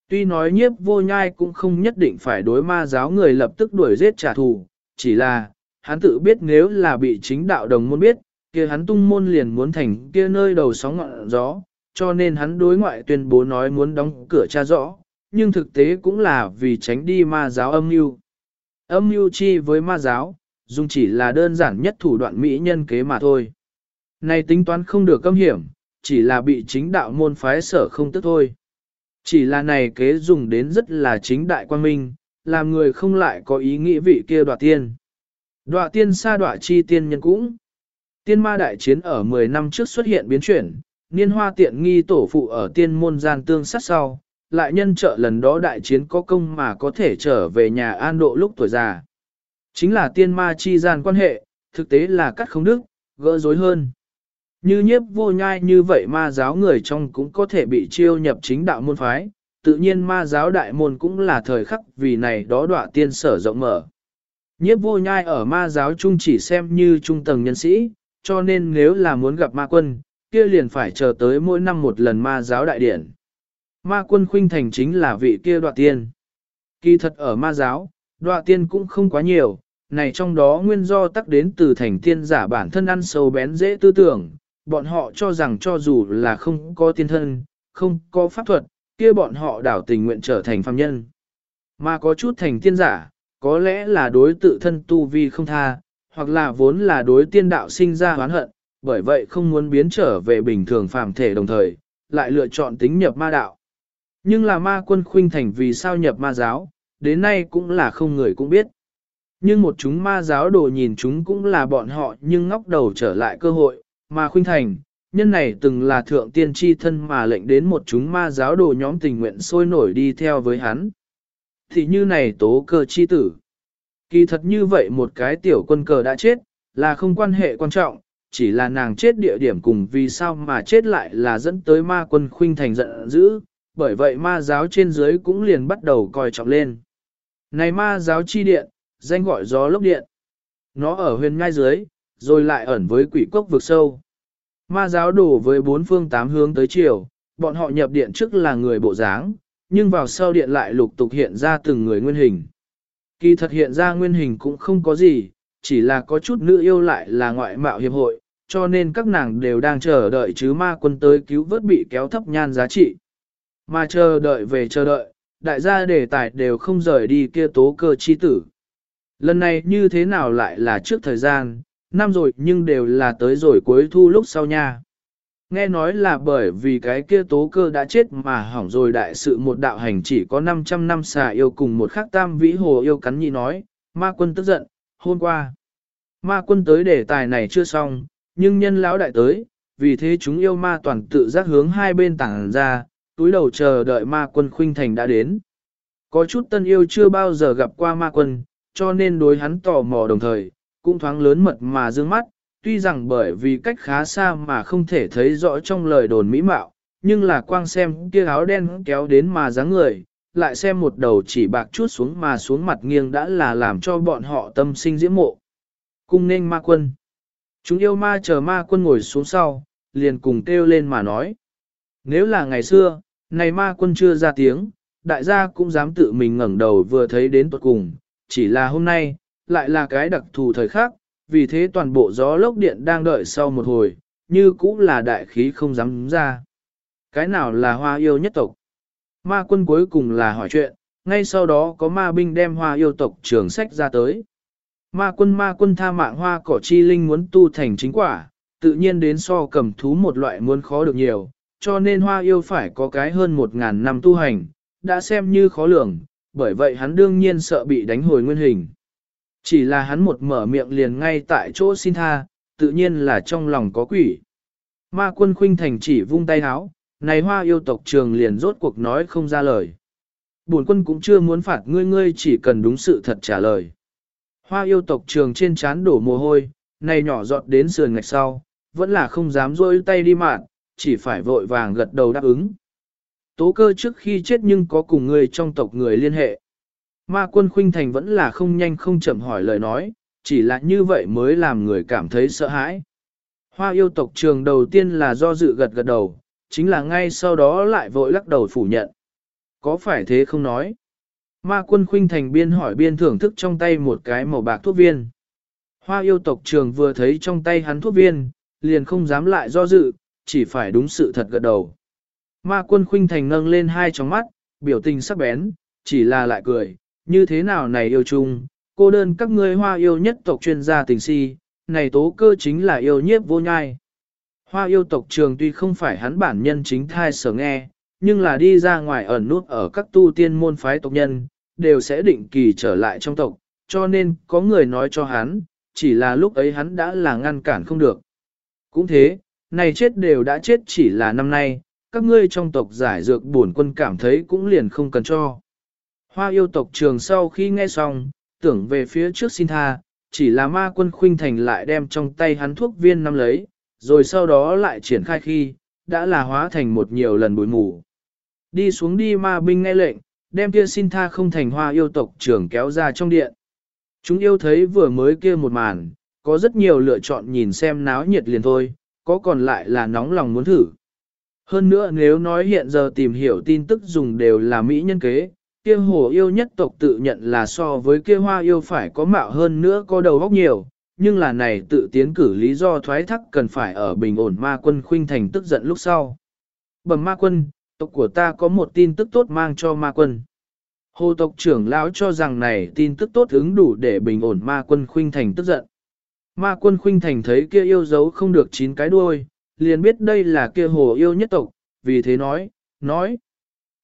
Tuy nói nhiếp vô nhai cũng không nhất định phải đối ma giáo người lập tức đuổi giết trả thù, chỉ là, hắn tự biết nếu là bị chính đạo đồng môn biết, kia hắn tung môn liền muốn thành kia nơi đầu sóng ngọn gió, cho nên hắn đối ngoại tuyên bố nói muốn đóng cửa cha rõ, nhưng thực tế cũng là vì tránh đi ma giáo âm mưu. Âm mưu chi với ma giáo, dùng chỉ là đơn giản nhất thủ đoạn mỹ nhân kế mà thôi. Này tính toán không được câm hiểm, chỉ là bị chính đạo môn phái sở không tức thôi. Chỉ là này kế dùng đến rất là chính đại quan minh, làm người không lại có ý nghĩ vị kia đoạt tiên. Đoạt tiên xa đoạt chi tiên nhân cũng. Tiên ma đại chiến ở 10 năm trước xuất hiện biến chuyển, niên hoa tiện nghi tổ phụ ở tiên môn gian tương sát sau, lại nhân trợ lần đó đại chiến có công mà có thể trở về nhà an độ lúc tuổi già. Chính là tiên ma chi gian quan hệ, thực tế là cắt không đức, gỡ rối hơn. Như nhiếp vô nhai như vậy ma giáo người trong cũng có thể bị chiêu nhập chính đạo môn phái, tự nhiên ma giáo đại môn cũng là thời khắc vì này đó đọa tiên sở rộng mở. Nhiếp vô nhai ở ma giáo chung chỉ xem như trung tầng nhân sĩ, cho nên nếu là muốn gặp ma quân, kia liền phải chờ tới mỗi năm một lần ma giáo đại điển. Ma quân khuynh thành chính là vị kia đoạ tiên. Kỳ thật ở ma giáo, đoạ tiên cũng không quá nhiều, này trong đó nguyên do tắc đến từ thành tiên giả bản thân ăn sâu bén dễ tư tưởng, bọn họ cho rằng cho dù là không có tiên thân, không có pháp thuật, kia bọn họ đảo tình nguyện trở thành phàm nhân. Mà có chút thành tiên giả, có lẽ là đối tự thân tu vi không tha, hoặc là vốn là đối tiên đạo sinh ra hoán hận, bởi vậy không muốn biến trở về bình thường phàm thể đồng thời, lại lựa chọn tính nhập ma đạo. Nhưng là ma quân khuynh thành vì sao nhập ma giáo, đến nay cũng là không người cũng biết. Nhưng một chúng ma giáo đồ nhìn chúng cũng là bọn họ nhưng ngóc đầu trở lại cơ hội, mà khuynh thành, nhân này từng là thượng tiên tri thân mà lệnh đến một chúng ma giáo đồ nhóm tình nguyện sôi nổi đi theo với hắn. Thì như này tố cơ chi tử. Kỳ thật như vậy một cái tiểu quân cờ đã chết, là không quan hệ quan trọng, chỉ là nàng chết địa điểm cùng vì sao mà chết lại là dẫn tới ma quân khuynh thành giận dữ, bởi vậy ma giáo trên dưới cũng liền bắt đầu coi trọng lên. Này ma giáo chi điện, danh gọi gió lốc điện. Nó ở huyền ngai dưới, rồi lại ẩn với quỷ cốc vực sâu. Ma giáo đổ với bốn phương tám hướng tới chiều, bọn họ nhập điện trước là người bộ dáng, nhưng vào sau điện lại lục tục hiện ra từng người nguyên hình. Kỳ thật hiện ra nguyên hình cũng không có gì, chỉ là có chút nữ yêu lại là ngoại mạo hiệp hội, cho nên các nàng đều đang chờ đợi chứ ma quân tới cứu vớt bị kéo thấp nhan giá trị. Mà chờ đợi về chờ đợi, đại gia đề tài đều không rời đi kia tố cơ chi tử. Lần này như thế nào lại là trước thời gian, năm rồi nhưng đều là tới rồi cuối thu lúc sau nha. Nghe nói là bởi vì cái kia tố cơ đã chết mà hỏng rồi đại sự một đạo hành chỉ có 500 năm xà yêu cùng một khắc tam vĩ hồ yêu cắn nhị nói, ma quân tức giận, hôm qua. Ma quân tới đề tài này chưa xong, nhưng nhân lão đại tới, vì thế chúng yêu ma toàn tự giác hướng hai bên tảng ra, túi đầu chờ đợi ma quân khuynh thành đã đến. Có chút tân yêu chưa bao giờ gặp qua ma quân, cho nên đối hắn tò mò đồng thời, cũng thoáng lớn mật mà dương mắt, tuy rằng bởi vì cách khá xa mà không thể thấy rõ trong lời đồn mỹ mạo, nhưng là quang xem kia áo đen kéo đến mà dáng người, lại xem một đầu chỉ bạc chút xuống mà xuống mặt nghiêng đã là làm cho bọn họ tâm sinh diễm mộ. Cung nên ma quân. Chúng yêu ma chờ ma quân ngồi xuống sau, liền cùng kêu lên mà nói. Nếu là ngày xưa, này ma quân chưa ra tiếng, đại gia cũng dám tự mình ngẩng đầu vừa thấy đến tuột cùng, chỉ là hôm nay, lại là cái đặc thù thời khắc, vì thế toàn bộ gió lốc điện đang đợi sau một hồi, như cũng là đại khí không dám ra. Cái nào là hoa yêu nhất tộc? Ma quân cuối cùng là hỏi chuyện, ngay sau đó có ma binh đem hoa yêu tộc trường sách ra tới. Ma quân ma quân tha mạng hoa cỏ chi linh muốn tu thành chính quả, tự nhiên đến so cầm thú một loại muốn khó được nhiều, cho nên hoa yêu phải có cái hơn một ngàn năm tu hành, đã xem như khó lường, bởi vậy hắn đương nhiên sợ bị đánh hồi nguyên hình. Chỉ là hắn một mở miệng liền ngay tại chỗ xin tha, tự nhiên là trong lòng có quỷ. Ma quân khuynh thành chỉ vung tay háo, này hoa yêu tộc trường liền rốt cuộc nói không ra lời. Bổn quân cũng chưa muốn phạt ngươi ngươi chỉ cần đúng sự thật trả lời. Hoa yêu tộc trường trên chán đổ mồ hôi, này nhỏ giọt đến sườn ngạch sau, vẫn là không dám rôi tay đi mạn, chỉ phải vội vàng gật đầu đáp ứng. Tố cơ trước khi chết nhưng có cùng người trong tộc người liên hệ. Ma quân khuynh thành vẫn là không nhanh không chậm hỏi lời nói, chỉ là như vậy mới làm người cảm thấy sợ hãi. Hoa yêu tộc trường đầu tiên là do dự gật gật đầu, chính là ngay sau đó lại vội lắc đầu phủ nhận. Có phải thế không nói? Ma quân khuynh thành biên hỏi biên thưởng thức trong tay một cái màu bạc thuốc viên. Hoa yêu tộc trường vừa thấy trong tay hắn thuốc viên, liền không dám lại do dự, chỉ phải đúng sự thật gật đầu. Ma quân khuynh thành nâng lên hai tròng mắt, biểu tình sắc bén, chỉ là lại cười, như thế nào này yêu chung, cô đơn các ngươi hoa yêu nhất tộc chuyên gia tình si, này tố cơ chính là yêu nhiếp vô nhai. Hoa yêu tộc trường tuy không phải hắn bản nhân chính thai sở nghe, nhưng là đi ra ngoài ẩn nút ở các tu tiên môn phái tộc nhân, đều sẽ định kỳ trở lại trong tộc, cho nên có người nói cho hắn, chỉ là lúc ấy hắn đã là ngăn cản không được. Cũng thế, này chết đều đã chết chỉ là năm nay, các ngươi trong tộc giải dược bổn quân cảm thấy cũng liền không cần cho. Hoa yêu tộc trường sau khi nghe xong, tưởng về phía trước xin tha, chỉ là ma quân khuynh thành lại đem trong tay hắn thuốc viên nắm lấy, rồi sau đó lại triển khai khi, đã là hóa thành một nhiều lần bụi mù. Đi xuống đi ma binh nghe lệnh, đem kia xin tha không thành hoa yêu tộc trưởng kéo ra trong điện. Chúng yêu thấy vừa mới kia một màn, có rất nhiều lựa chọn nhìn xem náo nhiệt liền thôi, có còn lại là nóng lòng muốn thử. Hơn nữa nếu nói hiện giờ tìm hiểu tin tức dùng đều là mỹ nhân kế, kia hồ yêu nhất tộc tự nhận là so với kia hoa yêu phải có mạo hơn nữa có đầu óc nhiều, nhưng là này tự tiến cử lý do thoái thác cần phải ở bình ổn ma quân khuynh thành tức giận lúc sau. Bẩm ma quân, tộc của ta có một tin tức tốt mang cho ma quân. Hồ tộc trưởng lão cho rằng này tin tức tốt ứng đủ để bình ổn ma quân khuynh thành tức giận. Ma quân khuynh thành thấy kia yêu dấu không được chín cái đuôi, liền biết đây là kia hồ yêu nhất tộc, vì thế nói, nói.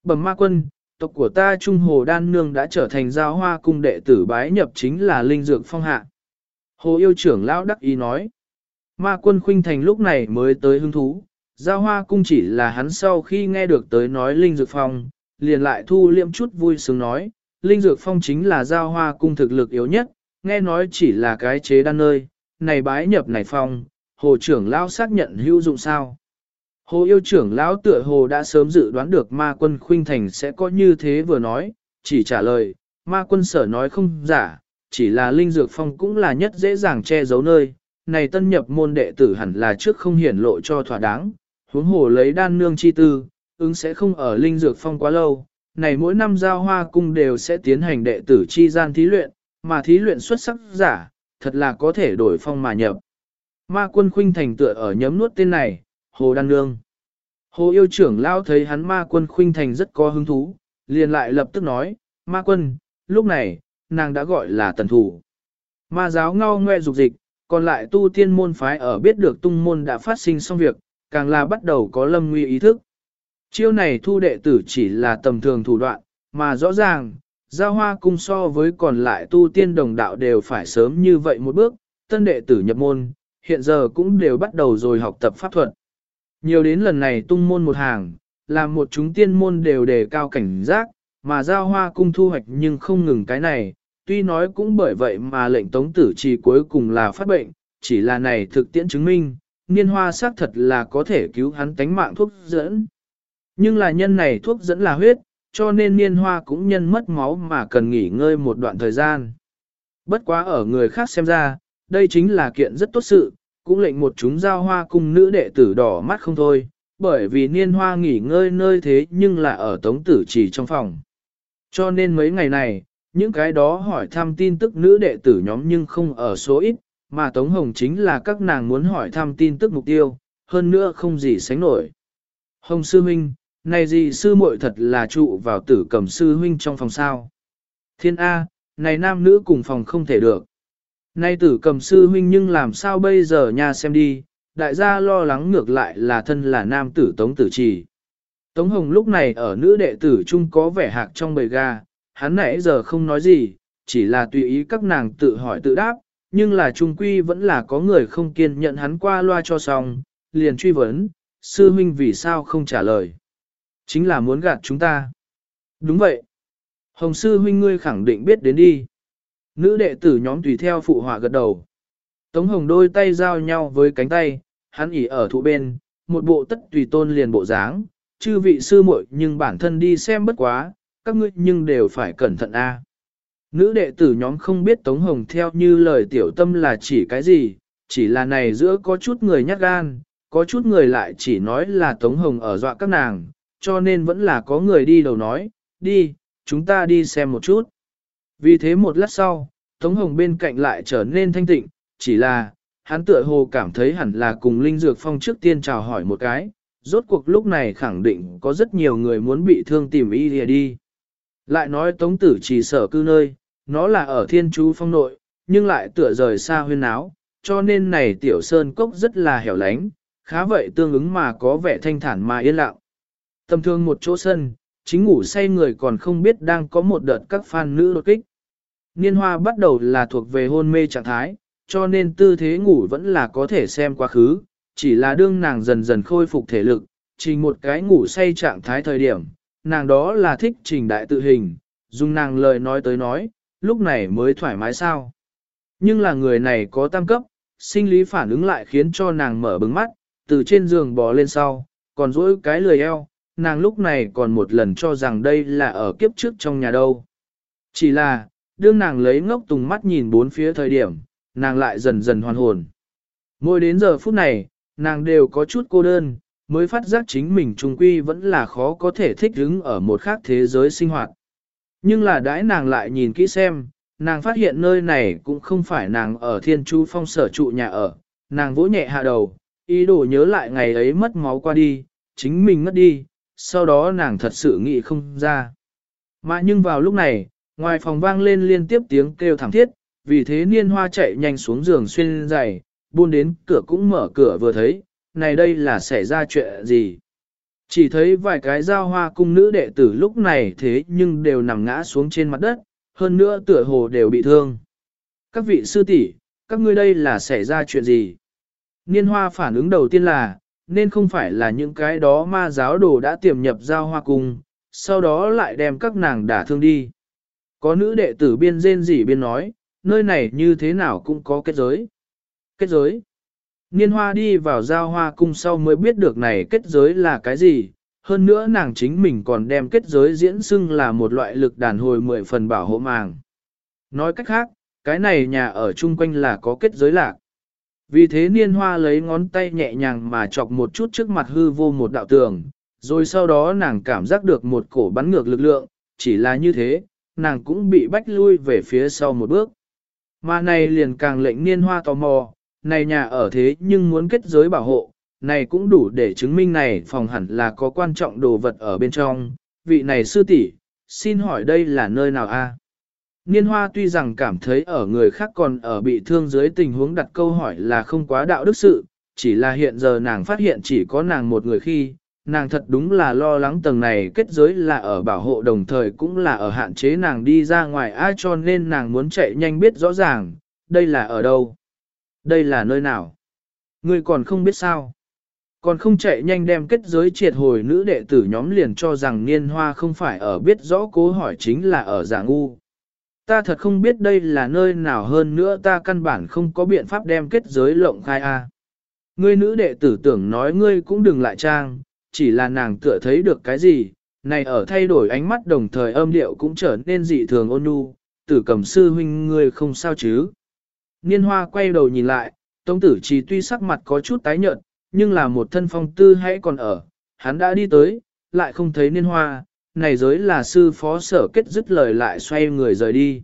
Bẩm ma quân, tộc của ta Trung Hồ Đan Nương đã trở thành giao hoa cung đệ tử bái nhập chính là linh dược phong hạ. Hồ yêu trưởng lão đắc ý nói. Ma quân khuynh thành lúc này mới tới hứng thú, giao hoa cung chỉ là hắn sau khi nghe được tới nói linh dược phong, liền lại thu liệm chút vui sướng nói, linh dược phong chính là giao hoa cung thực lực yếu nhất, nghe nói chỉ là cái chế đan nơi, này bái nhập này phong, hồ trưởng lão xác nhận hữu dụng sao. Hồ yêu trưởng lão tựa hồ đã sớm dự đoán được ma quân khuynh thành sẽ có như thế vừa nói, chỉ trả lời, ma quân sở nói không giả, chỉ là linh dược phong cũng là nhất dễ dàng che giấu nơi, này tân nhập môn đệ tử hẳn là trước không hiển lộ cho thỏa đáng, huống hồ lấy đan nương chi tư, ứng sẽ không ở linh dược phong quá lâu, này mỗi năm giao hoa cung đều sẽ tiến hành đệ tử chi gian thí luyện, mà thí luyện xuất sắc giả, thật là có thể đổi phong mà nhập. Ma quân khuynh thành tựa ở nhấm nuốt tên này, Hồ Đan Nương. Hồ yêu trưởng lao thấy hắn ma quân khuynh thành rất có hứng thú, liền lại lập tức nói, ma quân, lúc này, nàng đã gọi là tần thủ. Ma giáo ngao ngoe dục dịch, còn lại tu tiên môn phái ở biết được tung môn đã phát sinh xong việc, càng là bắt đầu có lâm nguy ý thức. Chiêu này thu đệ tử chỉ là tầm thường thủ đoạn, mà rõ ràng, giao hoa cung so với còn lại tu tiên đồng đạo đều phải sớm như vậy một bước, tân đệ tử nhập môn, hiện giờ cũng đều bắt đầu rồi học tập pháp thuật. Nhiều đến lần này tung môn một hàng, làm một chúng tiên môn đều đề cao cảnh giác, mà giao hoa cung thu hoạch nhưng không ngừng cái này, tuy nói cũng bởi vậy mà lệnh tống tử trì cuối cùng là phát bệnh, chỉ là này thực tiễn chứng minh, niên hoa xác thật là có thể cứu hắn tánh mạng thuốc dẫn. Nhưng là nhân này thuốc dẫn là huyết, cho nên niên hoa cũng nhân mất máu mà cần nghỉ ngơi một đoạn thời gian. Bất quá ở người khác xem ra, đây chính là kiện rất tốt sự, cũng lệnh một chúng giao hoa cung nữ đệ tử đỏ mắt không thôi, bởi vì niên hoa nghỉ ngơi nơi thế nhưng là ở tống tử chỉ trong phòng. Cho nên mấy ngày này, những cái đó hỏi thăm tin tức nữ đệ tử nhóm nhưng không ở số ít, mà Tống Hồng chính là các nàng muốn hỏi thăm tin tức mục tiêu, hơn nữa không gì sánh nổi. Hồng Sư Huynh, này gì sư muội thật là trụ vào tử cầm sư huynh trong phòng sao. Thiên A, này nam nữ cùng phòng không thể được. Nay tử cầm sư huynh nhưng làm sao bây giờ nha xem đi, đại gia lo lắng ngược lại là thân là nam tử tống tử trì. Tống Hồng lúc này ở nữ đệ tử chung có vẻ hạc trong bầy ga, hắn nãy giờ không nói gì, chỉ là tùy ý các nàng tự hỏi tự đáp, nhưng là trung quy vẫn là có người không kiên nhận hắn qua loa cho xong, liền truy vấn, sư huynh vì sao không trả lời. Chính là muốn gạt chúng ta. Đúng vậy. Hồng sư huynh ngươi khẳng định biết đến đi. Nữ đệ tử nhóm tùy theo phụ họa gật đầu. Tống hồng đôi tay giao nhau với cánh tay, hắn ỉ ở thụ bên, một bộ tất tùy tôn liền bộ dáng, chư vị sư muội nhưng bản thân đi xem bất quá, các ngươi nhưng đều phải cẩn thận a. Nữ đệ tử nhóm không biết Tống Hồng theo như lời tiểu tâm là chỉ cái gì, chỉ là này giữa có chút người nhát gan, có chút người lại chỉ nói là Tống Hồng ở dọa các nàng, cho nên vẫn là có người đi đầu nói, đi, chúng ta đi xem một chút. Vì thế một lát sau, Tống Hồng bên cạnh lại trở nên thanh tịnh, chỉ là, hắn tựa hồ cảm thấy hẳn là cùng Linh Dược Phong trước tiên chào hỏi một cái, rốt cuộc lúc này khẳng định có rất nhiều người muốn bị thương tìm y lìa đi. Lại nói Tống Tử chỉ sở cư nơi, nó là ở thiên chú phong nội, nhưng lại tựa rời xa huyên áo, cho nên này tiểu sơn cốc rất là hẻo lánh, khá vậy tương ứng mà có vẻ thanh thản mà yên lặng. Tầm thương một chỗ sân, chính ngủ say người còn không biết đang có một đợt các fan nữ đột kích. Niên hoa bắt đầu là thuộc về hôn mê trạng thái, cho nên tư thế ngủ vẫn là có thể xem quá khứ, chỉ là đương nàng dần dần khôi phục thể lực, chỉ một cái ngủ say trạng thái thời điểm, nàng đó là thích trình đại tự hình, dùng nàng lời nói tới nói, lúc này mới thoải mái sao. Nhưng là người này có tam cấp, sinh lý phản ứng lại khiến cho nàng mở bừng mắt, từ trên giường bò lên sau, còn dỗi cái lười eo, nàng lúc này còn một lần cho rằng đây là ở kiếp trước trong nhà đâu. Chỉ là, đương nàng lấy ngốc tùng mắt nhìn bốn phía thời điểm, nàng lại dần dần hoàn hồn. Mỗi đến giờ phút này, nàng đều có chút cô đơn, mới phát giác chính mình trung quy vẫn là khó có thể thích ứng ở một khác thế giới sinh hoạt. Nhưng là đãi nàng lại nhìn kỹ xem, nàng phát hiện nơi này cũng không phải nàng ở thiên chu phong sở trụ nhà ở, nàng vỗ nhẹ hạ đầu, ý đồ nhớ lại ngày ấy mất máu qua đi, chính mình mất đi, sau đó nàng thật sự nghĩ không ra. Mà nhưng vào lúc này, ngoài phòng vang lên liên tiếp tiếng kêu thảm thiết, vì thế niên hoa chạy nhanh xuống giường xuyên giày, buôn đến cửa cũng mở cửa vừa thấy, này đây là xảy ra chuyện gì. Chỉ thấy vài cái giao hoa cung nữ đệ tử lúc này thế nhưng đều nằm ngã xuống trên mặt đất, hơn nữa tựa hồ đều bị thương. Các vị sư tỷ, các ngươi đây là xảy ra chuyện gì? Niên hoa phản ứng đầu tiên là, nên không phải là những cái đó ma giáo đồ đã tiềm nhập giao hoa cung, sau đó lại đem các nàng đả thương đi. Có nữ đệ tử biên rên rỉ biên nói, nơi này như thế nào cũng có kết giới. Kết giới. Niên hoa đi vào giao hoa cung sau mới biết được này kết giới là cái gì, hơn nữa nàng chính mình còn đem kết giới diễn xưng là một loại lực đàn hồi mười phần bảo hộ màng. Nói cách khác, cái này nhà ở chung quanh là có kết giới lạc. Vì thế niên hoa lấy ngón tay nhẹ nhàng mà chọc một chút trước mặt hư vô một đạo tường, rồi sau đó nàng cảm giác được một cổ bắn ngược lực lượng, chỉ là như thế, nàng cũng bị bách lui về phía sau một bước. Mà này liền càng lệnh niên hoa tò mò, này nhà ở thế nhưng muốn kết giới bảo hộ, này cũng đủ để chứng minh này phòng hẳn là có quan trọng đồ vật ở bên trong. Vị này sư tỷ, xin hỏi đây là nơi nào a? Niên hoa tuy rằng cảm thấy ở người khác còn ở bị thương dưới tình huống đặt câu hỏi là không quá đạo đức sự, chỉ là hiện giờ nàng phát hiện chỉ có nàng một người khi, nàng thật đúng là lo lắng tầng này kết giới là ở bảo hộ đồng thời cũng là ở hạn chế nàng đi ra ngoài ai cho nên nàng muốn chạy nhanh biết rõ ràng, đây là ở đâu, đây là nơi nào. Ngươi còn không biết sao. Còn không chạy nhanh đem kết giới triệt hồi nữ đệ tử nhóm liền cho rằng niên hoa không phải ở biết rõ cố hỏi chính là ở giả ngu. Ta thật không biết đây là nơi nào hơn nữa ta căn bản không có biện pháp đem kết giới lộng khai a. Ngươi nữ đệ tử tưởng nói ngươi cũng đừng lại trang, chỉ là nàng tựa thấy được cái gì, này ở thay đổi ánh mắt đồng thời âm điệu cũng trở nên dị thường ôn nhu, tử cầm sư huynh ngươi không sao chứ. Niên hoa quay đầu nhìn lại, tông tử chỉ tuy sắc mặt có chút tái nhợt, nhưng là một thân phong tư hãy còn ở, hắn đã đi tới, lại không thấy niên hoa, này giới là sư phó sở kết dứt lời lại xoay người rời đi.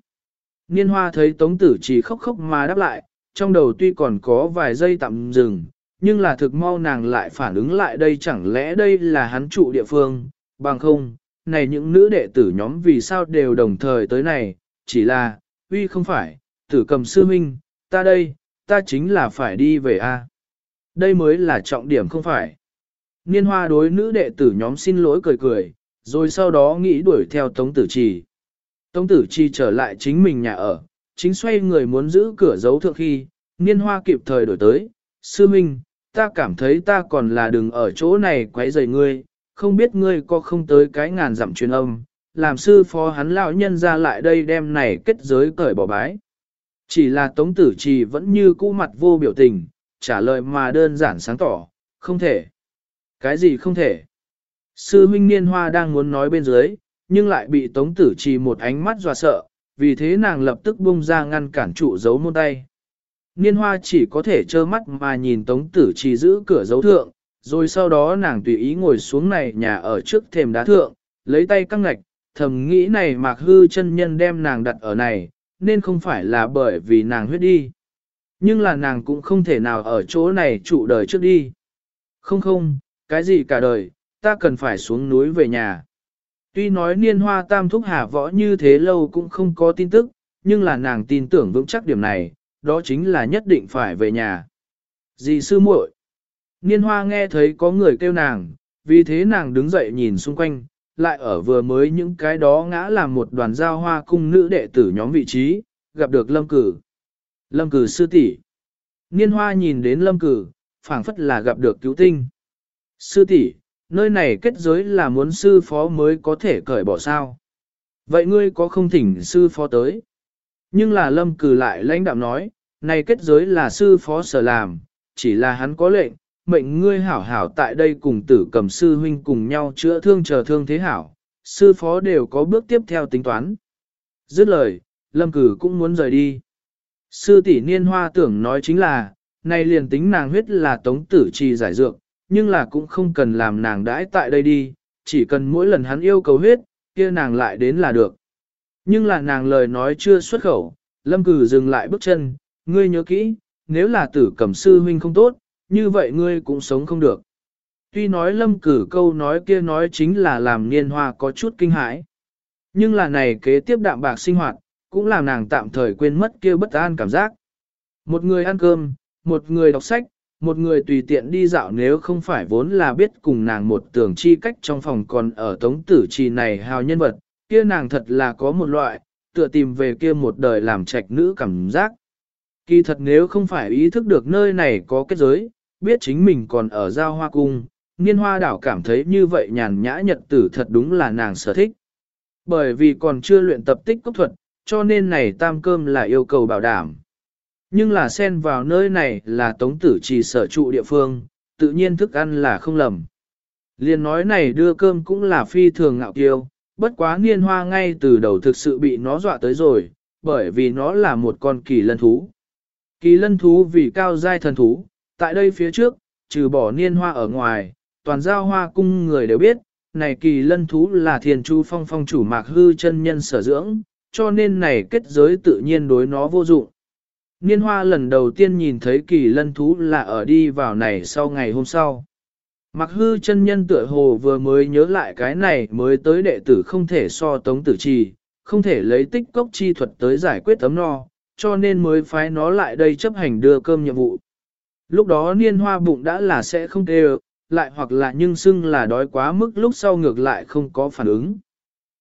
Niên hoa thấy tống tử chỉ khóc khóc mà đáp lại, trong đầu tuy còn có vài giây tạm dừng, nhưng là thực mau nàng lại phản ứng lại đây chẳng lẽ đây là hắn trụ địa phương, bằng không, này những nữ đệ tử nhóm vì sao đều đồng thời tới này, chỉ là, uy không phải, tử cầm sư minh, ta đây, ta chính là phải đi về a. Đây mới là trọng điểm không phải. Niên hoa đối nữ đệ tử nhóm xin lỗi cười cười, rồi sau đó nghĩ đuổi theo Tống Tử Trì. Tống Tử Trì trở lại chính mình nhà ở, chính xoay người muốn giữ cửa giấu thượng khi, niên hoa kịp thời đổi tới, sư minh, ta cảm thấy ta còn là đừng ở chỗ này quấy rầy ngươi, không biết ngươi có không tới cái ngàn dặm truyền âm, làm sư phó hắn lão nhân ra lại đây đem này kết giới cởi bỏ bái. Chỉ là Tống Tử Trì vẫn như cũ mặt vô biểu tình, trả lời mà đơn giản sáng tỏ, không thể. Cái gì không thể? Sư huynh niên hoa đang muốn nói bên dưới, nhưng lại bị Tống Tử Trì một ánh mắt dọa sợ, vì thế nàng lập tức bung ra ngăn cản trụ giấu môn tay. Niên hoa chỉ có thể trơ mắt mà nhìn Tống Tử Trì giữ cửa dấu thượng, rồi sau đó nàng tùy ý ngồi xuống này nhà ở trước thềm đá thượng, lấy tay căng ngạch, thầm nghĩ này mạc hư chân nhân đem nàng đặt ở này, nên không phải là bởi vì nàng huyết đi. Nhưng là nàng cũng không thể nào ở chỗ này trụ đời trước đi. Không không, cái gì cả đời, ta cần phải xuống núi về nhà. Tuy nói niên hoa tam thúc hà võ như thế lâu cũng không có tin tức, nhưng là nàng tin tưởng vững chắc điểm này, đó chính là nhất định phải về nhà. Dì sư muội, Niên hoa nghe thấy có người kêu nàng, vì thế nàng đứng dậy nhìn xung quanh, lại ở vừa mới những cái đó ngã làm một đoàn giao hoa cung nữ đệ tử nhóm vị trí, gặp được lâm cử. Lâm cử sư tỷ. Niên hoa nhìn đến lâm cử, phảng phất là gặp được cứu tinh. Sư tỷ, nơi này kết giới là muốn sư phó mới có thể cởi bỏ sao. Vậy ngươi có không thỉnh sư phó tới? Nhưng là lâm cử lại lãnh đạm nói, này kết giới là sư phó sở làm, chỉ là hắn có lệnh, mệnh ngươi hảo hảo tại đây cùng tử cầm sư huynh cùng nhau chữa thương chờ thương thế hảo, sư phó đều có bước tiếp theo tính toán. Dứt lời, lâm cử cũng muốn rời đi. Sư tỷ niên hoa tưởng nói chính là, này liền tính nàng huyết là tống tử trì giải dược, nhưng là cũng không cần làm nàng đãi tại đây đi, chỉ cần mỗi lần hắn yêu cầu huyết, kia nàng lại đến là được. Nhưng là nàng lời nói chưa xuất khẩu, lâm cử dừng lại bước chân, ngươi nhớ kỹ, nếu là tử cẩm sư huynh không tốt, như vậy ngươi cũng sống không được. Tuy nói lâm cử câu nói kia nói chính là làm niên hoa có chút kinh hãi. Nhưng là này kế tiếp đạm bạc sinh hoạt, cũng làm nàng tạm thời quên mất kia bất an cảm giác. Một người ăn cơm, một người đọc sách, một người tùy tiện đi dạo nếu không phải vốn là biết cùng nàng một tưởng chi cách trong phòng còn ở tống tử trì này hào nhân vật, kia nàng thật là có một loại, tựa tìm về kia một đời làm trạch nữ cảm giác. Kỳ thật nếu không phải ý thức được nơi này có kết giới, biết chính mình còn ở giao hoa cung, niên hoa đảo cảm thấy như vậy nhàn nhã nhật tử thật đúng là nàng sở thích. Bởi vì còn chưa luyện tập tích cốc thuật, cho nên này tam cơm là yêu cầu bảo đảm. Nhưng là xen vào nơi này là tống tử chỉ sở trụ địa phương, tự nhiên thức ăn là không lầm. Liên nói này đưa cơm cũng là phi thường ngạo kiêu, bất quá niên hoa ngay từ đầu thực sự bị nó dọa tới rồi, bởi vì nó là một con kỳ lân thú. Kỳ lân thú vì cao giai thần thú, tại đây phía trước, trừ bỏ niên hoa ở ngoài, toàn giao hoa cung người đều biết, này kỳ lân thú là thiền chu phong phong chủ mạc hư chân nhân sở dưỡng, cho nên này kết giới tự nhiên đối nó vô dụng. Niên hoa lần đầu tiên nhìn thấy kỳ lân thú là ở đi vào này sau ngày hôm sau. Mặc hư chân nhân tựa hồ vừa mới nhớ lại cái này mới tới đệ tử không thể so tống tử trì, không thể lấy tích cốc chi thuật tới giải quyết tấm no, cho nên mới phái nó lại đây chấp hành đưa cơm nhiệm vụ. Lúc đó niên hoa bụng đã là sẽ không tê lại hoặc là nhưng xưng là đói quá mức lúc sau ngược lại không có phản ứng.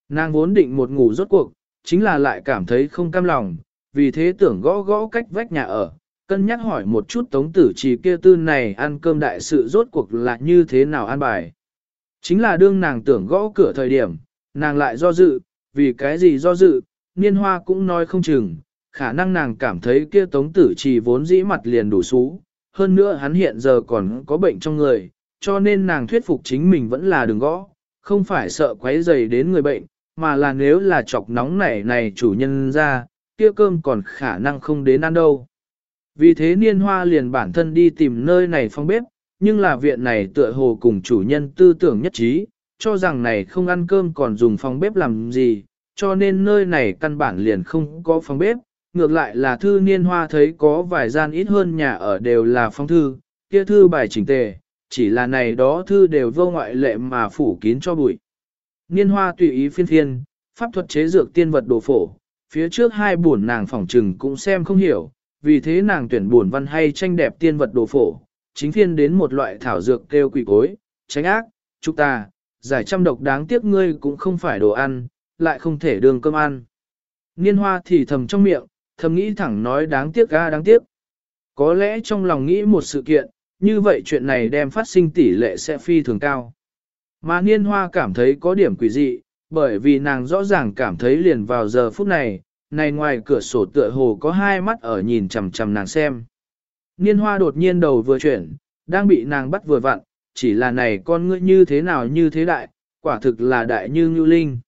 Nàng vốn định một ngủ rốt cuộc, chính là lại cảm thấy không cam lòng, vì thế tưởng gõ gõ cách vách nhà ở, cân nhắc hỏi một chút tống tử trì kia tư này ăn cơm đại sự rốt cuộc là như thế nào ăn bài. Chính là đương nàng tưởng gõ cửa thời điểm, nàng lại do dự, vì cái gì do dự, niên hoa cũng nói không chừng, khả năng nàng cảm thấy kia tống tử trì vốn dĩ mặt liền đủ xú, hơn nữa hắn hiện giờ còn có bệnh trong người, cho nên nàng thuyết phục chính mình vẫn là đừng gõ, không phải sợ quấy dày đến người bệnh, mà là nếu là chọc nóng nảy này chủ nhân ra, kia cơm còn khả năng không đến ăn đâu. Vì thế niên hoa liền bản thân đi tìm nơi này phong bếp, nhưng là viện này tựa hồ cùng chủ nhân tư tưởng nhất trí, cho rằng này không ăn cơm còn dùng phòng bếp làm gì, cho nên nơi này căn bản liền không có phòng bếp, ngược lại là thư niên hoa thấy có vài gian ít hơn nhà ở đều là phong thư, kia thư bài chỉnh tề, chỉ là này đó thư đều vô ngoại lệ mà phủ kín cho bụi. Niên hoa tùy ý phiên phiên, pháp thuật chế dược tiên vật đồ phổ, phía trước hai buồn nàng phỏng trừng cũng xem không hiểu, vì thế nàng tuyển buồn văn hay tranh đẹp tiên vật đồ phổ, chính phiên đến một loại thảo dược kêu quỷ cối, tránh ác, chúng ta, giải trăm độc đáng tiếc ngươi cũng không phải đồ ăn, lại không thể đường cơm ăn. Niên hoa thì thầm trong miệng, thầm nghĩ thẳng nói đáng tiếc ga đáng tiếc. Có lẽ trong lòng nghĩ một sự kiện, như vậy chuyện này đem phát sinh tỷ lệ sẽ phi thường cao. Mà niên hoa cảm thấy có điểm quỷ dị, bởi vì nàng rõ ràng cảm thấy liền vào giờ phút này, này ngoài cửa sổ tựa hồ có hai mắt ở nhìn chằm chằm nàng xem. Niên hoa đột nhiên đầu vừa chuyển, đang bị nàng bắt vừa vặn, chỉ là này con ngươi như thế nào như thế đại, quả thực là đại như ngưu linh.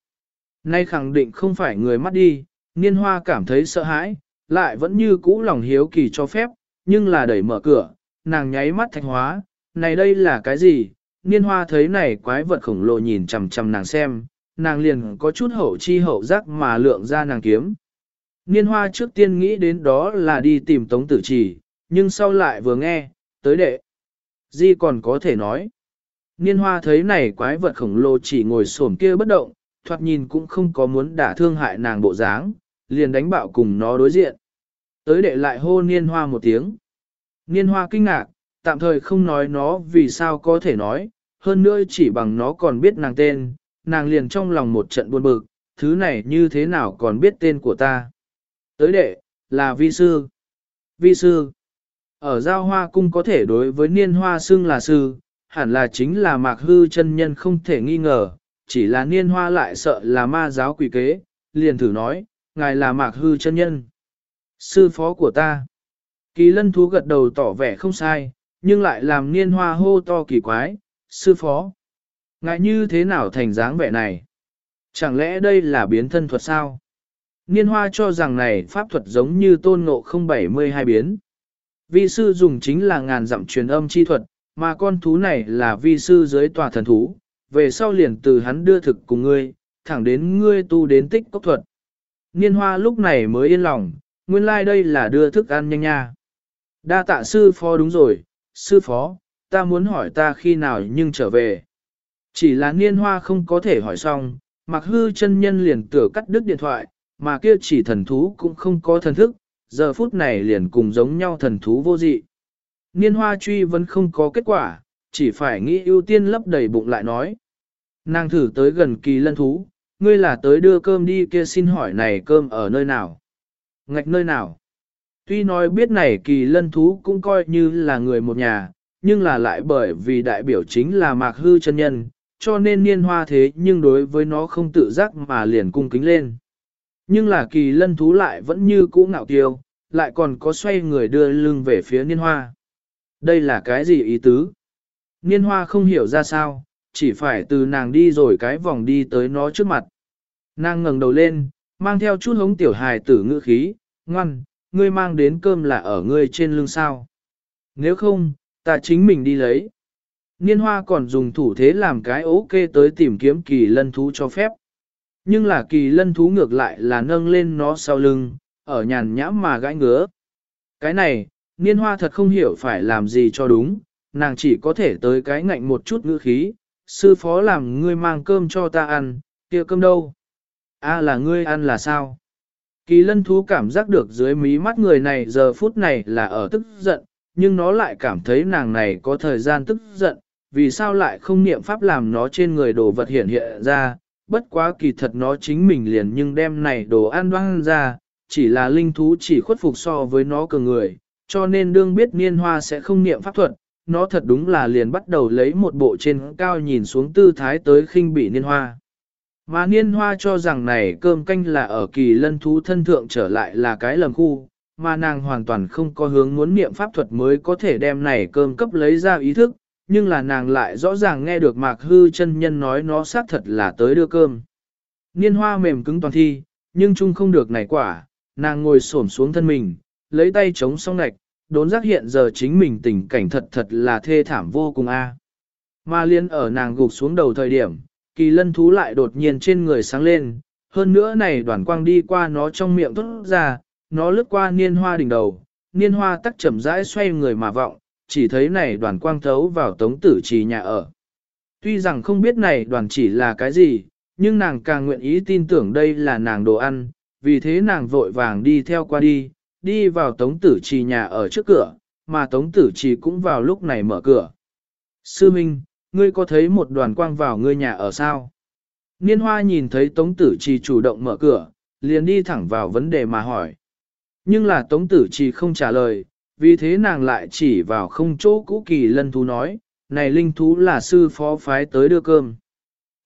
Nay khẳng định không phải người mắt đi, niên hoa cảm thấy sợ hãi, lại vẫn như cũ lòng hiếu kỳ cho phép, nhưng là đẩy mở cửa, nàng nháy mắt thạch hóa, này đây là cái gì? Niên hoa thấy này quái vật khổng lồ nhìn chằm chằm nàng xem, nàng liền có chút hậu chi hậu giác mà lượng ra nàng kiếm. Niên hoa trước tiên nghĩ đến đó là đi tìm tống tử trì, nhưng sau lại vừa nghe, tới đệ. Di còn có thể nói. Niên hoa thấy này quái vật khổng lồ chỉ ngồi xổm kia bất động, thoạt nhìn cũng không có muốn đả thương hại nàng bộ dáng, liền đánh bạo cùng nó đối diện. Tới đệ lại hô niên hoa một tiếng. Niên hoa kinh ngạc, tạm thời không nói nó vì sao có thể nói, hơn nữa chỉ bằng nó còn biết nàng tên, nàng liền trong lòng một trận buồn bực, thứ này như thế nào còn biết tên của ta. Tới đệ, là vi sư. Vi sư. Ở giao hoa cung có thể đối với niên hoa xưng là sư, hẳn là chính là mạc hư chân nhân không thể nghi ngờ, chỉ là niên hoa lại sợ là ma giáo quỷ kế, liền thử nói, ngài là mạc hư chân nhân. Sư phó của ta. Kỳ lân thú gật đầu tỏ vẻ không sai, nhưng lại làm niên hoa hô to kỳ quái, sư phó. Ngại như thế nào thành dáng vẻ này? Chẳng lẽ đây là biến thân thuật sao? Niên hoa cho rằng này pháp thuật giống như tôn ngộ không 72 biến. Vi sư dùng chính là ngàn dặm truyền âm chi thuật, mà con thú này là vi sư dưới tòa thần thú, về sau liền từ hắn đưa thực cùng ngươi, thẳng đến ngươi tu đến tích cốc thuật. Niên hoa lúc này mới yên lòng, nguyên lai like đây là đưa thức ăn nhanh nha. Đa tạ sư phó đúng rồi, sư phó, ta muốn hỏi ta khi nào nhưng trở về. Chỉ là niên hoa không có thể hỏi xong, mặc hư chân nhân liền tửa cắt đứt điện thoại, mà kia chỉ thần thú cũng không có thần thức, giờ phút này liền cùng giống nhau thần thú vô dị. Niên hoa truy vẫn không có kết quả, chỉ phải nghĩ ưu tiên lấp đầy bụng lại nói. Nàng thử tới gần kỳ lân thú, ngươi là tới đưa cơm đi kia xin hỏi này cơm ở nơi nào? Ngạch nơi nào? Tuy nói biết này kỳ lân thú cũng coi như là người một nhà, nhưng là lại bởi vì đại biểu chính là mạc hư chân nhân, cho nên niên hoa thế nhưng đối với nó không tự giác mà liền cung kính lên. Nhưng là kỳ lân thú lại vẫn như cũ ngạo kiêu, lại còn có xoay người đưa lưng về phía niên hoa. Đây là cái gì ý tứ? Niên hoa không hiểu ra sao, chỉ phải từ nàng đi rồi cái vòng đi tới nó trước mặt. Nàng ngẩng đầu lên, mang theo chút hống tiểu hài tử ngữ khí, ngoan, ngươi mang đến cơm là ở ngươi trên lưng sao. Nếu không, ta chính mình đi lấy. Niên hoa còn dùng thủ thế làm cái ok tới tìm kiếm kỳ lân thú cho phép. Nhưng là kỳ lân thú ngược lại là nâng lên nó sau lưng, ở nhàn nhãm mà gãi ngứa. Cái này, niên hoa thật không hiểu phải làm gì cho đúng, nàng chỉ có thể tới cái ngạnh một chút ngữ khí, sư phó làm ngươi mang cơm cho ta ăn, kia cơm đâu? A à, là ngươi ăn là sao? Kỳ lân thú cảm giác được dưới mí mắt người này giờ phút này là ở tức giận, nhưng nó lại cảm thấy nàng này có thời gian tức giận, vì sao lại không niệm pháp làm nó trên người đồ vật hiện hiện ra, bất quá kỳ thật nó chính mình liền nhưng đem này đồ ăn đoan ra, chỉ là linh thú chỉ khuất phục so với nó cường người, cho nên đương biết niên hoa sẽ không niệm pháp thuật, nó thật đúng là liền bắt đầu lấy một bộ trên cao nhìn xuống tư thái tới khinh bị niên hoa. Mà niên hoa cho rằng này cơm canh là ở kỳ lân thú thân thượng trở lại là cái lầm khu, mà nàng hoàn toàn không có hướng muốn niệm pháp thuật mới có thể đem này cơm cấp lấy ra ý thức, nhưng là nàng lại rõ ràng nghe được mạc hư chân nhân nói nó xác thật là tới đưa cơm. Niên hoa mềm cứng toàn thi, nhưng chung không được nảy quả, nàng ngồi xổm xuống thân mình, lấy tay chống song nạch, đốn giác hiện giờ chính mình tình cảnh thật thật là thê thảm vô cùng a. Mà liên ở nàng gục xuống đầu thời điểm, kỳ lân thú lại đột nhiên trên người sáng lên, hơn nữa này đoàn quang đi qua nó trong miệng tốt ra, nó lướt qua niên hoa đỉnh đầu, niên hoa tắc chậm rãi xoay người mà vọng, chỉ thấy này đoàn quang thấu vào tống tử trì nhà ở. Tuy rằng không biết này đoàn chỉ là cái gì, nhưng nàng càng nguyện ý tin tưởng đây là nàng đồ ăn, vì thế nàng vội vàng đi theo qua đi, đi vào tống tử trì nhà ở trước cửa, mà tống tử trì cũng vào lúc này mở cửa. Sư Minh, ngươi có thấy một đoàn quang vào ngươi nhà ở sao? Niên hoa nhìn thấy tống tử trì chủ động mở cửa, liền đi thẳng vào vấn đề mà hỏi. Nhưng là tống tử trì không trả lời, vì thế nàng lại chỉ vào không chỗ cũ kỳ lân thú nói, này linh thú là sư phó phái tới đưa cơm.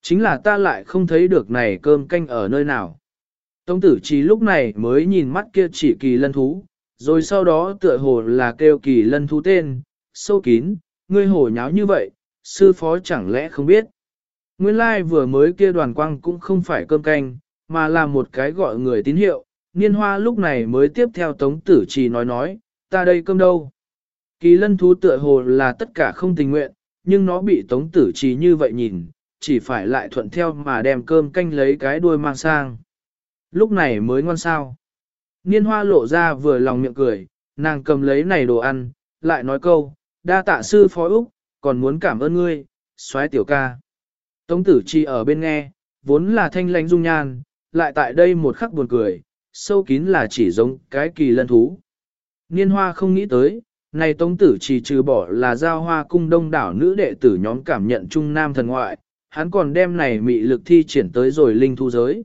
Chính là ta lại không thấy được này cơm canh ở nơi nào. Tống tử chỉ lúc này mới nhìn mắt kia chỉ kỳ lân thú, rồi sau đó tựa hồ là kêu kỳ lân thú tên, sâu kín, ngươi hổ nháo như vậy, sư phó chẳng lẽ không biết. Nguyên lai like vừa mới kia đoàn quang cũng không phải cơm canh, mà là một cái gọi người tín hiệu, niên hoa lúc này mới tiếp theo tống tử chỉ nói nói, ta đây cơm đâu. Kỳ lân thú tựa hồ là tất cả không tình nguyện, nhưng nó bị tống tử trí như vậy nhìn, chỉ phải lại thuận theo mà đem cơm canh lấy cái đuôi mang sang. Lúc này mới ngon sao. Niên hoa lộ ra vừa lòng miệng cười, nàng cầm lấy này đồ ăn, lại nói câu, đa tạ sư phó Úc, còn muốn cảm ơn ngươi, xoái tiểu ca. Tống tử chi ở bên nghe, vốn là thanh lãnh dung nhan, lại tại đây một khắc buồn cười, sâu kín là chỉ giống cái kỳ lân thú. Niên hoa không nghĩ tới, này tống tử chỉ trừ bỏ là giao hoa cung đông đảo nữ đệ tử nhóm cảm nhận trung nam thần ngoại, hắn còn đem này mị lực thi triển tới rồi linh thu giới.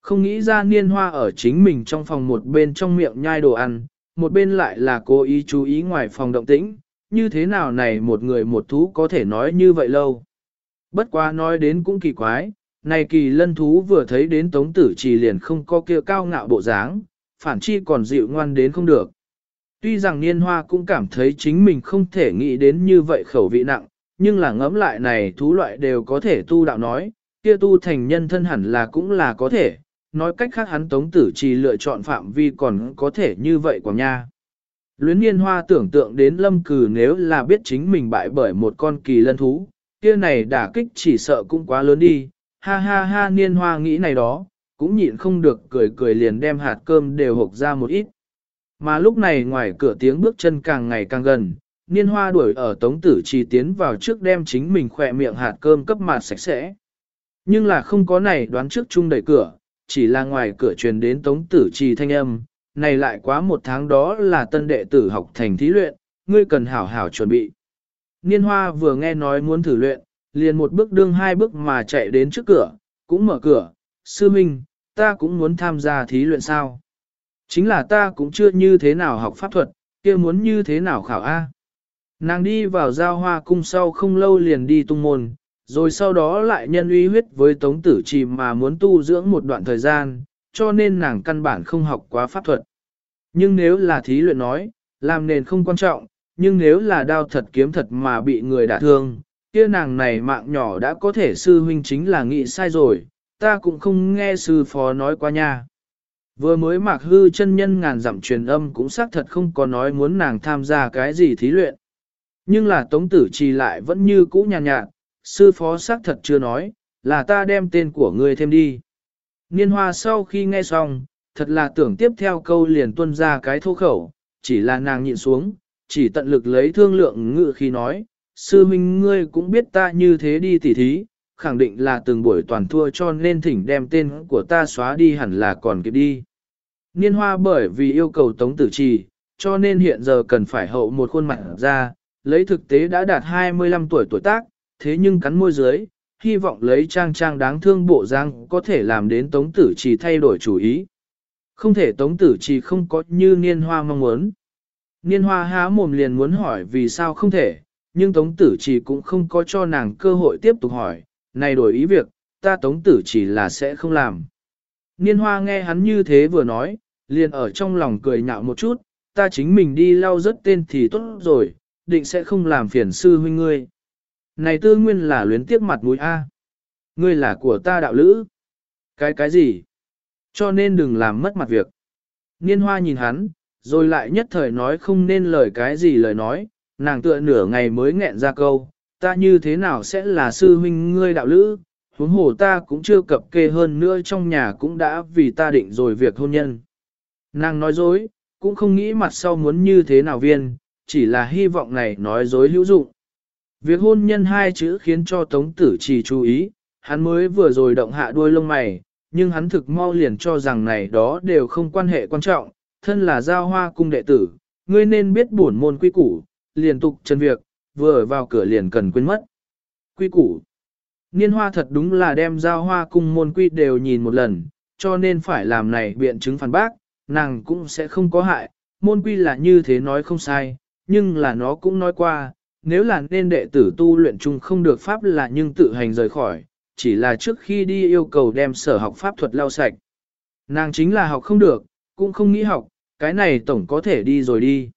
Không nghĩ ra niên hoa ở chính mình trong phòng một bên trong miệng nhai đồ ăn, một bên lại là cố ý chú ý ngoài phòng động tĩnh, như thế nào này một người một thú có thể nói như vậy lâu. Bất quá nói đến cũng kỳ quái, này kỳ lân thú vừa thấy đến tống tử chỉ liền không có kia cao ngạo bộ dáng, phản chi còn dịu ngoan đến không được. Tuy rằng niên hoa cũng cảm thấy chính mình không thể nghĩ đến như vậy khẩu vị nặng, nhưng là ngẫm lại này thú loại đều có thể tu đạo nói, kia tu thành nhân thân hẳn là cũng là có thể, nói cách khác hắn tống tử chỉ lựa chọn phạm vi còn có thể như vậy quả nha. Luyến niên hoa tưởng tượng đến lâm cử nếu là biết chính mình bại bởi một con kỳ lân thú, kia này đả kích chỉ sợ cũng quá lớn đi, ha ha ha niên hoa nghĩ này đó, cũng nhịn không được cười cười liền đem hạt cơm đều hộp ra một ít. Mà lúc này ngoài cửa tiếng bước chân càng ngày càng gần, niên hoa đuổi ở tống tử trì tiến vào trước đem chính mình khỏe miệng hạt cơm cấp mặt sạch sẽ. Nhưng là không có này đoán trước chung đẩy cửa, chỉ là ngoài cửa truyền đến tống tử trì thanh âm, này lại quá một tháng đó là tân đệ tử học thành thí luyện, ngươi cần hảo hảo chuẩn bị. Niên hoa vừa nghe nói muốn thử luyện, liền một bước đương hai bước mà chạy đến trước cửa, cũng mở cửa, sư minh, ta cũng muốn tham gia thí luyện sao. Chính là ta cũng chưa như thế nào học pháp thuật, kia muốn như thế nào khảo A. Nàng đi vào giao hoa cung sau không lâu liền đi tung môn, rồi sau đó lại nhân uy huyết với tống tử trì mà muốn tu dưỡng một đoạn thời gian, cho nên nàng căn bản không học quá pháp thuật. Nhưng nếu là thí luyện nói, làm nền không quan trọng, nhưng nếu là đao thật kiếm thật mà bị người đả thương, kia nàng này mạng nhỏ đã có thể sư huynh chính là nghĩ sai rồi, ta cũng không nghe sư phó nói qua nha. Vừa mới mạc hư chân nhân ngàn dặm truyền âm cũng xác thật không có nói muốn nàng tham gia cái gì thí luyện. Nhưng là tống tử trì lại vẫn như cũ nhàn nhạt, nhạt, sư phó xác thật chưa nói, là ta đem tên của ngươi thêm đi. Niên hoa sau khi nghe xong, thật là tưởng tiếp theo câu liền tuân ra cái thô khẩu, chỉ là nàng nhịn xuống, chỉ tận lực lấy thương lượng ngự khi nói, sư minh ngươi cũng biết ta như thế đi tỉ thí, khẳng định là từng buổi toàn thua cho nên thỉnh đem tên của ta xóa đi hẳn là còn kịp đi. Niên hoa bởi vì yêu cầu tống tử trì, cho nên hiện giờ cần phải hậu một khuôn mặt ra, lấy thực tế đã đạt 25 tuổi tuổi tác, thế nhưng cắn môi dưới, hy vọng lấy trang trang đáng thương bộ giang có thể làm đến tống tử trì thay đổi chủ ý. Không thể tống tử trì không có như niên hoa mong muốn. Niên hoa há mồm liền muốn hỏi vì sao không thể, nhưng tống tử trì cũng không có cho nàng cơ hội tiếp tục hỏi, này đổi ý việc, ta tống tử chỉ là sẽ không làm. Niên hoa nghe hắn như thế vừa nói, liền ở trong lòng cười nhạo một chút, ta chính mình đi lau rất tên thì tốt rồi, định sẽ không làm phiền sư huynh ngươi. Này tư nguyên là luyến tiếc mặt mũi A. Ngươi là của ta đạo lữ. Cái cái gì? Cho nên đừng làm mất mặt việc. Niên hoa nhìn hắn, rồi lại nhất thời nói không nên lời cái gì lời nói, nàng tựa nửa ngày mới nghẹn ra câu, ta như thế nào sẽ là sư huynh ngươi đạo lữ, huống hồ ta cũng chưa cập kê hơn nữa trong nhà cũng đã vì ta định rồi việc hôn nhân. Nàng nói dối, cũng không nghĩ mặt sau muốn như thế nào viên, chỉ là hy vọng này nói dối hữu dụng. Việc hôn nhân hai chữ khiến cho Tống Tử Trì chú ý, hắn mới vừa rồi động hạ đuôi lông mày, nhưng hắn thực mau liền cho rằng này đó đều không quan hệ quan trọng, thân là giao hoa cung đệ tử, ngươi nên biết bổn môn quy củ, liền tục chân việc, vừa vào cửa liền cần quên mất. Quy củ. Niên hoa thật đúng là đem giao hoa cung môn quy đều nhìn một lần, cho nên phải làm này biện chứng phản bác, nàng cũng sẽ không có hại, môn quy là như thế nói không sai, nhưng là nó cũng nói qua, nếu là nên đệ tử tu luyện chung không được pháp là nhưng tự hành rời khỏi, chỉ là trước khi đi yêu cầu đem sở học pháp thuật lau sạch. Nàng chính là học không được, cũng không nghĩ học, cái này tổng có thể đi rồi đi.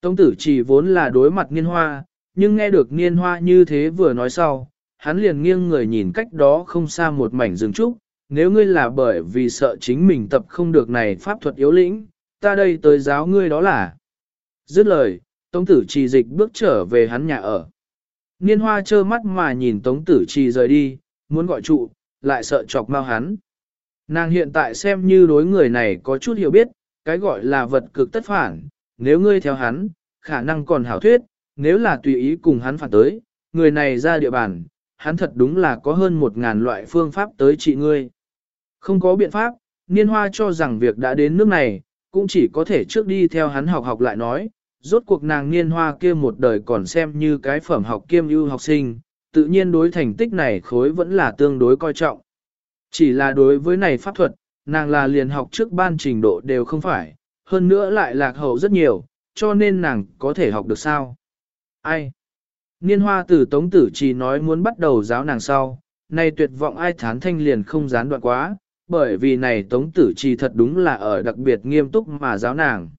Tông tử chỉ vốn là đối mặt niên hoa, nhưng nghe được niên hoa như thế vừa nói sau, hắn liền nghiêng người nhìn cách đó không xa một mảnh rừng trúc, nếu ngươi là bởi vì sợ chính mình tập không được này pháp thuật yếu lĩnh, ta đây tới giáo ngươi đó là. Dứt lời, Tống tử trì dịch bước trở về hắn nhà ở. Niên hoa trơ mắt mà nhìn Tống tử trì rời đi, muốn gọi trụ, lại sợ chọc mau hắn. Nàng hiện tại xem như đối người này có chút hiểu biết, cái gọi là vật cực tất phản, nếu ngươi theo hắn, khả năng còn hảo thuyết, nếu là tùy ý cùng hắn phản tới, người này ra địa bàn, hắn thật đúng là có hơn một ngàn loại phương pháp tới trị ngươi. Không có biện pháp, niên hoa cho rằng việc đã đến nước này, cũng chỉ có thể trước đi theo hắn học học lại nói, rốt cuộc nàng niên hoa kia một đời còn xem như cái phẩm học kiêm ưu học sinh, tự nhiên đối thành tích này khối vẫn là tương đối coi trọng. Chỉ là đối với này pháp thuật, nàng là liền học trước ban trình độ đều không phải, hơn nữa lại lạc hậu rất nhiều, cho nên nàng có thể học được sao. Ai? Niên hoa tử tống tử chỉ nói muốn bắt đầu giáo nàng sau, này tuyệt vọng ai thán thanh liền không gián đoạn quá, bởi vì này tống tử chỉ thật đúng là ở đặc biệt nghiêm túc mà giáo nàng.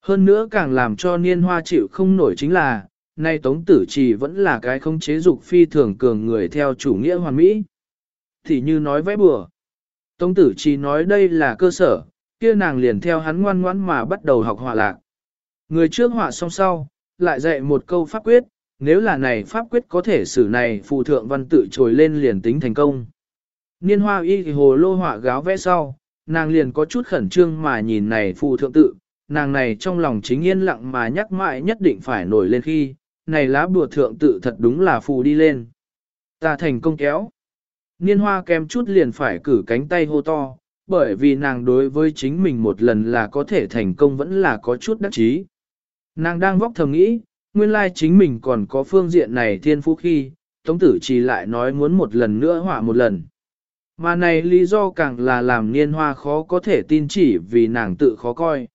Hơn nữa càng làm cho niên hoa chịu không nổi chính là, nay tống tử trì vẫn là cái không chế dục phi thường cường người theo chủ nghĩa hoàn mỹ. Thì như nói vẽ bừa. Tống tử trì nói đây là cơ sở, kia nàng liền theo hắn ngoan ngoãn mà bắt đầu học họa lạc. Người trước họa xong sau, lại dạy một câu pháp quyết, nếu là này pháp quyết có thể xử này phù thượng văn tự trồi lên liền tính thành công. Niên hoa y hồ lô họa gáo vẽ sau, nàng liền có chút khẩn trương mà nhìn này phù thượng tự, nàng này trong lòng chính yên lặng mà nhắc mãi nhất định phải nổi lên khi, này lá bùa thượng tự thật đúng là phù đi lên. Ta thành công kéo. Niên hoa kém chút liền phải cử cánh tay hô to, bởi vì nàng đối với chính mình một lần là có thể thành công vẫn là có chút đắc chí. Nàng đang vóc thầm nghĩ, nguyên lai chính mình còn có phương diện này thiên phú khi, Tống tử trì lại nói muốn một lần nữa họa một lần. Mà này lý do càng là làm niên hoa khó có thể tin chỉ vì nàng tự khó coi.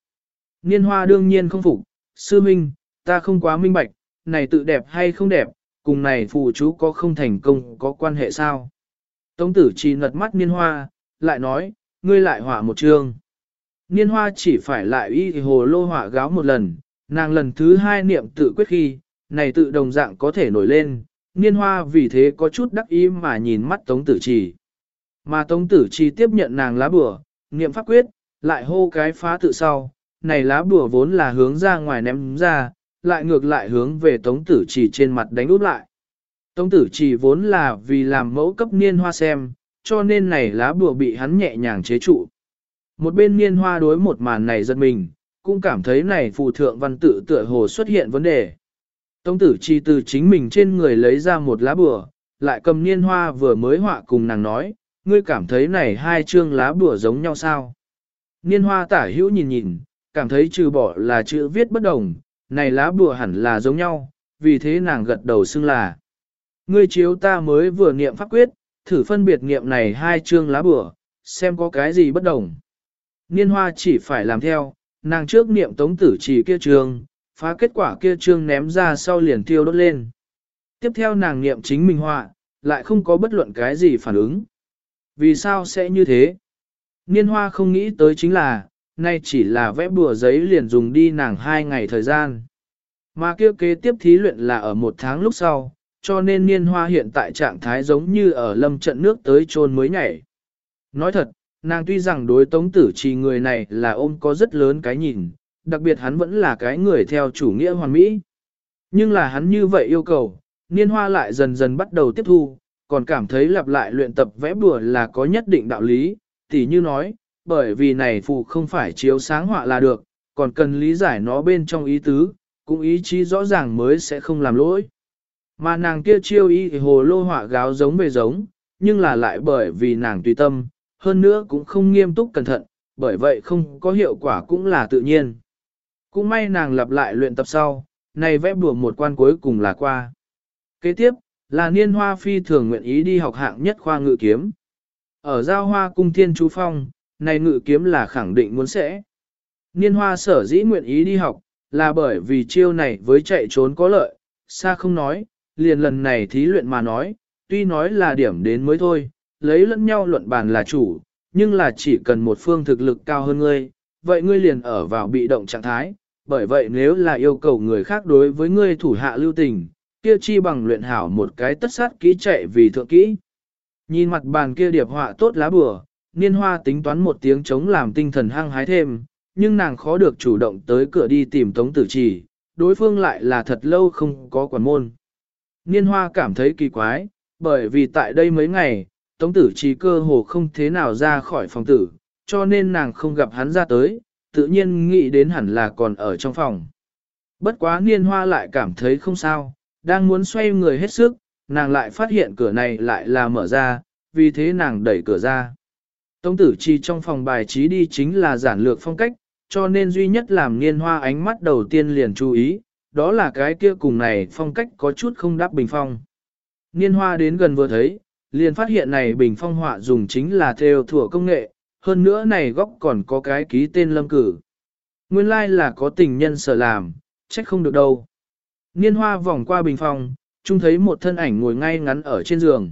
Niên hoa đương nhiên không phục, sư minh, ta không quá minh bạch, này tự đẹp hay không đẹp, cùng này phù chú có không thành công có quan hệ sao. Tống tử chỉ ngật mắt niên hoa, lại nói, ngươi lại họa một chương. Niên hoa chỉ phải lại y hồ lô họa gáo một lần, nàng lần thứ hai niệm tự quyết khi, này tự đồng dạng có thể nổi lên, niên hoa vì thế có chút đắc ý mà nhìn mắt tống tử trì. Mà tống tử trì tiếp nhận nàng lá bùa, niệm pháp quyết, lại hô cái phá tự sau, này lá bùa vốn là hướng ra ngoài ném ra, lại ngược lại hướng về tống tử trì trên mặt đánh úp lại. Tống tử trì vốn là vì làm mẫu cấp niên hoa xem, cho nên này lá bùa bị hắn nhẹ nhàng chế trụ. Một bên niên hoa đối một màn này giật mình, cũng cảm thấy này phù thượng văn tự tựa hồ xuất hiện vấn đề. Tống tử chi từ chính mình trên người lấy ra một lá bùa, lại cầm niên hoa vừa mới họa cùng nàng nói, ngươi cảm thấy này hai chương lá bùa giống nhau sao? Niên hoa tả hữu nhìn nhìn, cảm thấy trừ bỏ là chữ viết bất đồng, này lá bùa hẳn là giống nhau, vì thế nàng gật đầu xưng là. Ngươi chiếu ta mới vừa niệm pháp quyết, thử phân biệt niệm này hai chương lá bùa, xem có cái gì bất đồng. Niên hoa chỉ phải làm theo, nàng trước niệm tống tử chỉ kia trường, phá kết quả kia trương ném ra sau liền tiêu đốt lên. Tiếp theo nàng niệm chính mình họa, lại không có bất luận cái gì phản ứng. Vì sao sẽ như thế? Niên hoa không nghĩ tới chính là, nay chỉ là vẽ bùa giấy liền dùng đi nàng hai ngày thời gian. Mà kia kế tiếp thí luyện là ở một tháng lúc sau, cho nên niên hoa hiện tại trạng thái giống như ở lâm trận nước tới trôn mới nhảy. Nói thật, nàng tuy rằng đối tống tử trì người này là ôm có rất lớn cái nhìn, đặc biệt hắn vẫn là cái người theo chủ nghĩa hoàn mỹ. Nhưng là hắn như vậy yêu cầu, niên hoa lại dần dần bắt đầu tiếp thu, còn cảm thấy lặp lại luyện tập vẽ bùa là có nhất định đạo lý, tỉ như nói, bởi vì này phù không phải chiếu sáng họa là được, còn cần lý giải nó bên trong ý tứ, cũng ý chí rõ ràng mới sẽ không làm lỗi. Mà nàng kia chiêu ý hồ lô họa gáo giống về giống, nhưng là lại bởi vì nàng tùy tâm, hơn nữa cũng không nghiêm túc cẩn thận, bởi vậy không có hiệu quả cũng là tự nhiên. Cũng may nàng lặp lại luyện tập sau, này vẽ bùa một quan cuối cùng là qua. Kế tiếp, là niên hoa phi thường nguyện ý đi học hạng nhất khoa ngự kiếm. Ở giao hoa cung thiên chú phong, này ngự kiếm là khẳng định muốn sẽ. Niên hoa sở dĩ nguyện ý đi học, là bởi vì chiêu này với chạy trốn có lợi, xa không nói, liền lần này thí luyện mà nói, tuy nói là điểm đến mới thôi, lấy lẫn nhau luận bàn là chủ, nhưng là chỉ cần một phương thực lực cao hơn ngươi, vậy ngươi liền ở vào bị động trạng thái, bởi vậy nếu là yêu cầu người khác đối với ngươi thủ hạ lưu tình, kia chi bằng luyện hảo một cái tất sát kỹ chạy vì thượng kỹ. Nhìn mặt bàn kia điệp họa tốt lá bừa, niên hoa tính toán một tiếng chống làm tinh thần hăng hái thêm, nhưng nàng khó được chủ động tới cửa đi tìm tống tử trì, đối phương lại là thật lâu không có quản môn. Niên hoa cảm thấy kỳ quái, bởi vì tại đây mấy ngày, tống tử trì cơ hồ không thế nào ra khỏi phòng tử, cho nên nàng không gặp hắn ra tới, tự nhiên nghĩ đến hẳn là còn ở trong phòng. Bất quá niên hoa lại cảm thấy không sao, đang muốn xoay người hết sức, nàng lại phát hiện cửa này lại là mở ra, vì thế nàng đẩy cửa ra. Tống tử chi trong phòng bài trí đi chính là giản lược phong cách, cho nên duy nhất làm niên hoa ánh mắt đầu tiên liền chú ý, đó là cái kia cùng này phong cách có chút không đáp bình phong. Niên hoa đến gần vừa thấy, liền phát hiện này bình phong họa dùng chính là theo thủa công nghệ, hơn nữa này góc còn có cái ký tên lâm cử. Nguyên lai like là có tình nhân sở làm, trách không được đâu. Niên hoa vòng qua bình phong chung thấy một thân ảnh ngồi ngay ngắn ở trên giường.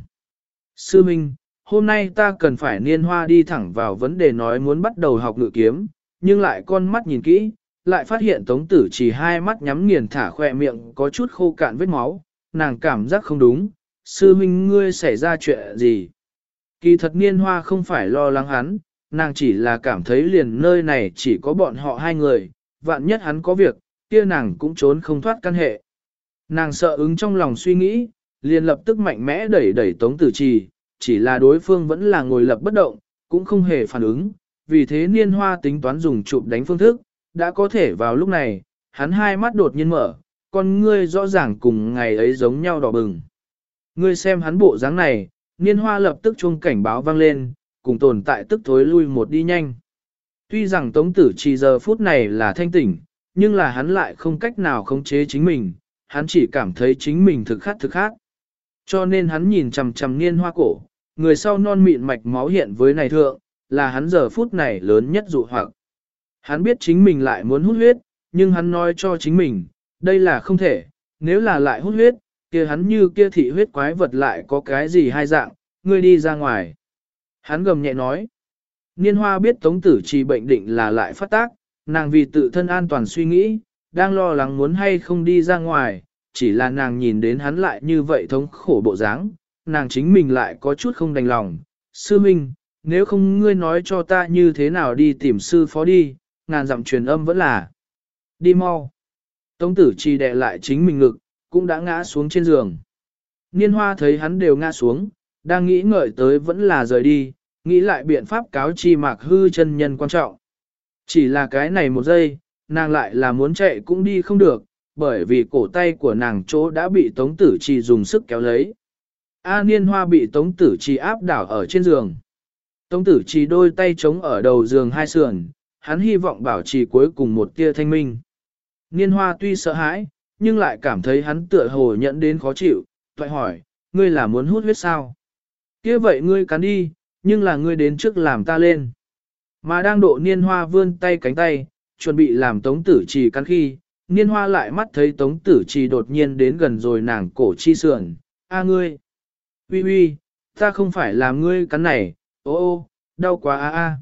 Sư Minh, hôm nay ta cần phải niên hoa đi thẳng vào vấn đề nói muốn bắt đầu học ngự kiếm, nhưng lại con mắt nhìn kỹ, lại phát hiện tống tử chỉ hai mắt nhắm nghiền thả khỏe miệng có chút khô cạn vết máu, nàng cảm giác không đúng, sư huynh ngươi xảy ra chuyện gì. Kỳ thật niên hoa không phải lo lắng hắn, nàng chỉ là cảm thấy liền nơi này chỉ có bọn họ hai người, vạn nhất hắn có việc, kia nàng cũng trốn không thoát căn hệ. Nàng sợ ứng trong lòng suy nghĩ, liền lập tức mạnh mẽ đẩy đẩy tống tử trì, chỉ là đối phương vẫn là ngồi lập bất động, cũng không hề phản ứng, vì thế niên hoa tính toán dùng chụp đánh phương thức, đã có thể vào lúc này, hắn hai mắt đột nhiên mở, con ngươi rõ ràng cùng ngày ấy giống nhau đỏ bừng. Ngươi xem hắn bộ dáng này, niên hoa lập tức chuông cảnh báo vang lên, cùng tồn tại tức thối lui một đi nhanh. Tuy rằng tống tử chỉ giờ phút này là thanh tỉnh, nhưng là hắn lại không cách nào khống chế chính mình, hắn chỉ cảm thấy chính mình thực khát thực khát. Cho nên hắn nhìn chằm chằm niên hoa cổ, người sau non mịn mạch máu hiện với này thượng, là hắn giờ phút này lớn nhất dụ hoặc. Hắn biết chính mình lại muốn hút huyết, nhưng hắn nói cho chính mình, đây là không thể, nếu là lại hút huyết, kia hắn như kia thị huyết quái vật lại có cái gì hai dạng, ngươi đi ra ngoài. Hắn gầm nhẹ nói, niên hoa biết tống tử trì bệnh định là lại phát tác, nàng vì tự thân an toàn suy nghĩ, đang lo lắng muốn hay không đi ra ngoài, chỉ là nàng nhìn đến hắn lại như vậy thống khổ bộ dáng, nàng chính mình lại có chút không đành lòng. Sư Minh, nếu không ngươi nói cho ta như thế nào đi tìm sư phó đi, ngàn dặm truyền âm vẫn là đi mau. Tống tử chi đè lại chính mình ngực, cũng đã ngã xuống trên giường. Niên hoa thấy hắn đều ngã xuống, đang nghĩ ngợi tới vẫn là rời đi, nghĩ lại biện pháp cáo chi mạc hư chân nhân quan trọng. Chỉ là cái này một giây, nàng lại là muốn chạy cũng đi không được, bởi vì cổ tay của nàng chỗ đã bị tống tử chi dùng sức kéo lấy. A niên hoa bị tống tử chi áp đảo ở trên giường. Tống tử chi đôi tay chống ở đầu giường hai sườn, hắn hy vọng bảo trì cuối cùng một tia thanh minh. Niên hoa tuy sợ hãi, nhưng lại cảm thấy hắn tựa hồ nhận đến khó chịu, toại hỏi, ngươi là muốn hút huyết sao? kia vậy ngươi cắn đi, nhưng là ngươi đến trước làm ta lên. Mà đang độ niên hoa vươn tay cánh tay, chuẩn bị làm tống tử trì cắn khi, niên hoa lại mắt thấy tống tử trì đột nhiên đến gần rồi nàng cổ chi sườn, a ngươi, uy uy, ta không phải làm ngươi cắn này, ô ô, đau quá a a.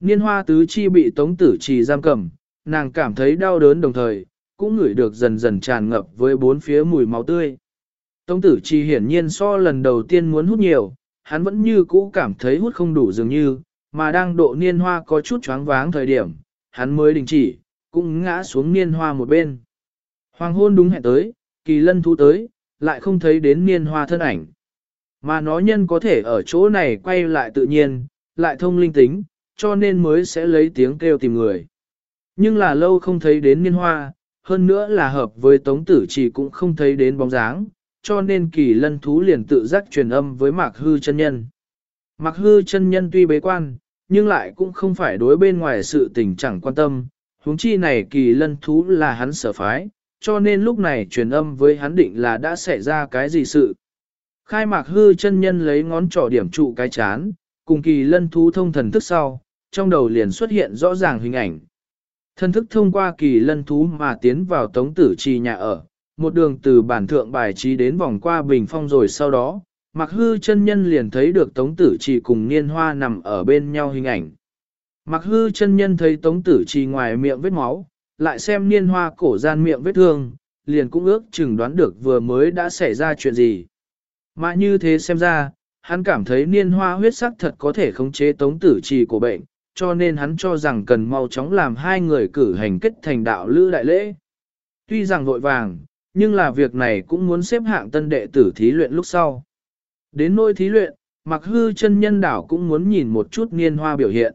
Niên hoa tứ chi bị tống tử trì giam cầm, nàng cảm thấy đau đớn đồng thời, cũng ngửi được dần dần tràn ngập với bốn phía mùi máu tươi. Tống tử chi hiển nhiên so lần đầu tiên muốn hút nhiều, hắn vẫn như cũ cảm thấy hút không đủ dường như, mà đang độ niên hoa có chút choáng váng thời điểm, hắn mới đình chỉ, cũng ngã xuống niên hoa một bên. Hoàng hôn đúng hẹn tới, kỳ lân thú tới, lại không thấy đến niên hoa thân ảnh. Mà nó nhân có thể ở chỗ này quay lại tự nhiên, lại thông linh tính, cho nên mới sẽ lấy tiếng kêu tìm người. Nhưng là lâu không thấy đến niên hoa, hơn nữa là hợp với tống tử chỉ cũng không thấy đến bóng dáng, cho nên kỳ lân thú liền tự giác truyền âm với mạc hư chân nhân. Mạc hư chân nhân tuy bế quan, nhưng lại cũng không phải đối bên ngoài sự tình chẳng quan tâm, huống chi này kỳ lân thú là hắn sở phái, cho nên lúc này truyền âm với hắn định là đã xảy ra cái gì sự. Khai mạc hư chân nhân lấy ngón trỏ điểm trụ cái chán, cùng kỳ lân thú thông thần thức sau, trong đầu liền xuất hiện rõ ràng hình ảnh. Thân thức thông qua kỳ lân thú mà tiến vào tống tử trì nhà ở, một đường từ bản thượng bài trí đến vòng qua bình phong rồi sau đó, mặc hư chân nhân liền thấy được tống tử trì cùng niên hoa nằm ở bên nhau hình ảnh. Mặc hư chân nhân thấy tống tử trì ngoài miệng vết máu, lại xem niên hoa cổ gian miệng vết thương, liền cũng ước chừng đoán được vừa mới đã xảy ra chuyện gì. Mà như thế xem ra, hắn cảm thấy niên hoa huyết sắc thật có thể khống chế tống tử trì của bệnh, cho nên hắn cho rằng cần mau chóng làm hai người cử hành kết thành đạo lữ đại lễ. Tuy rằng vội vàng, nhưng là việc này cũng muốn xếp hạng tân đệ tử thí luyện lúc sau. Đến nôi thí luyện, mặc hư chân nhân đảo cũng muốn nhìn một chút niên hoa biểu hiện.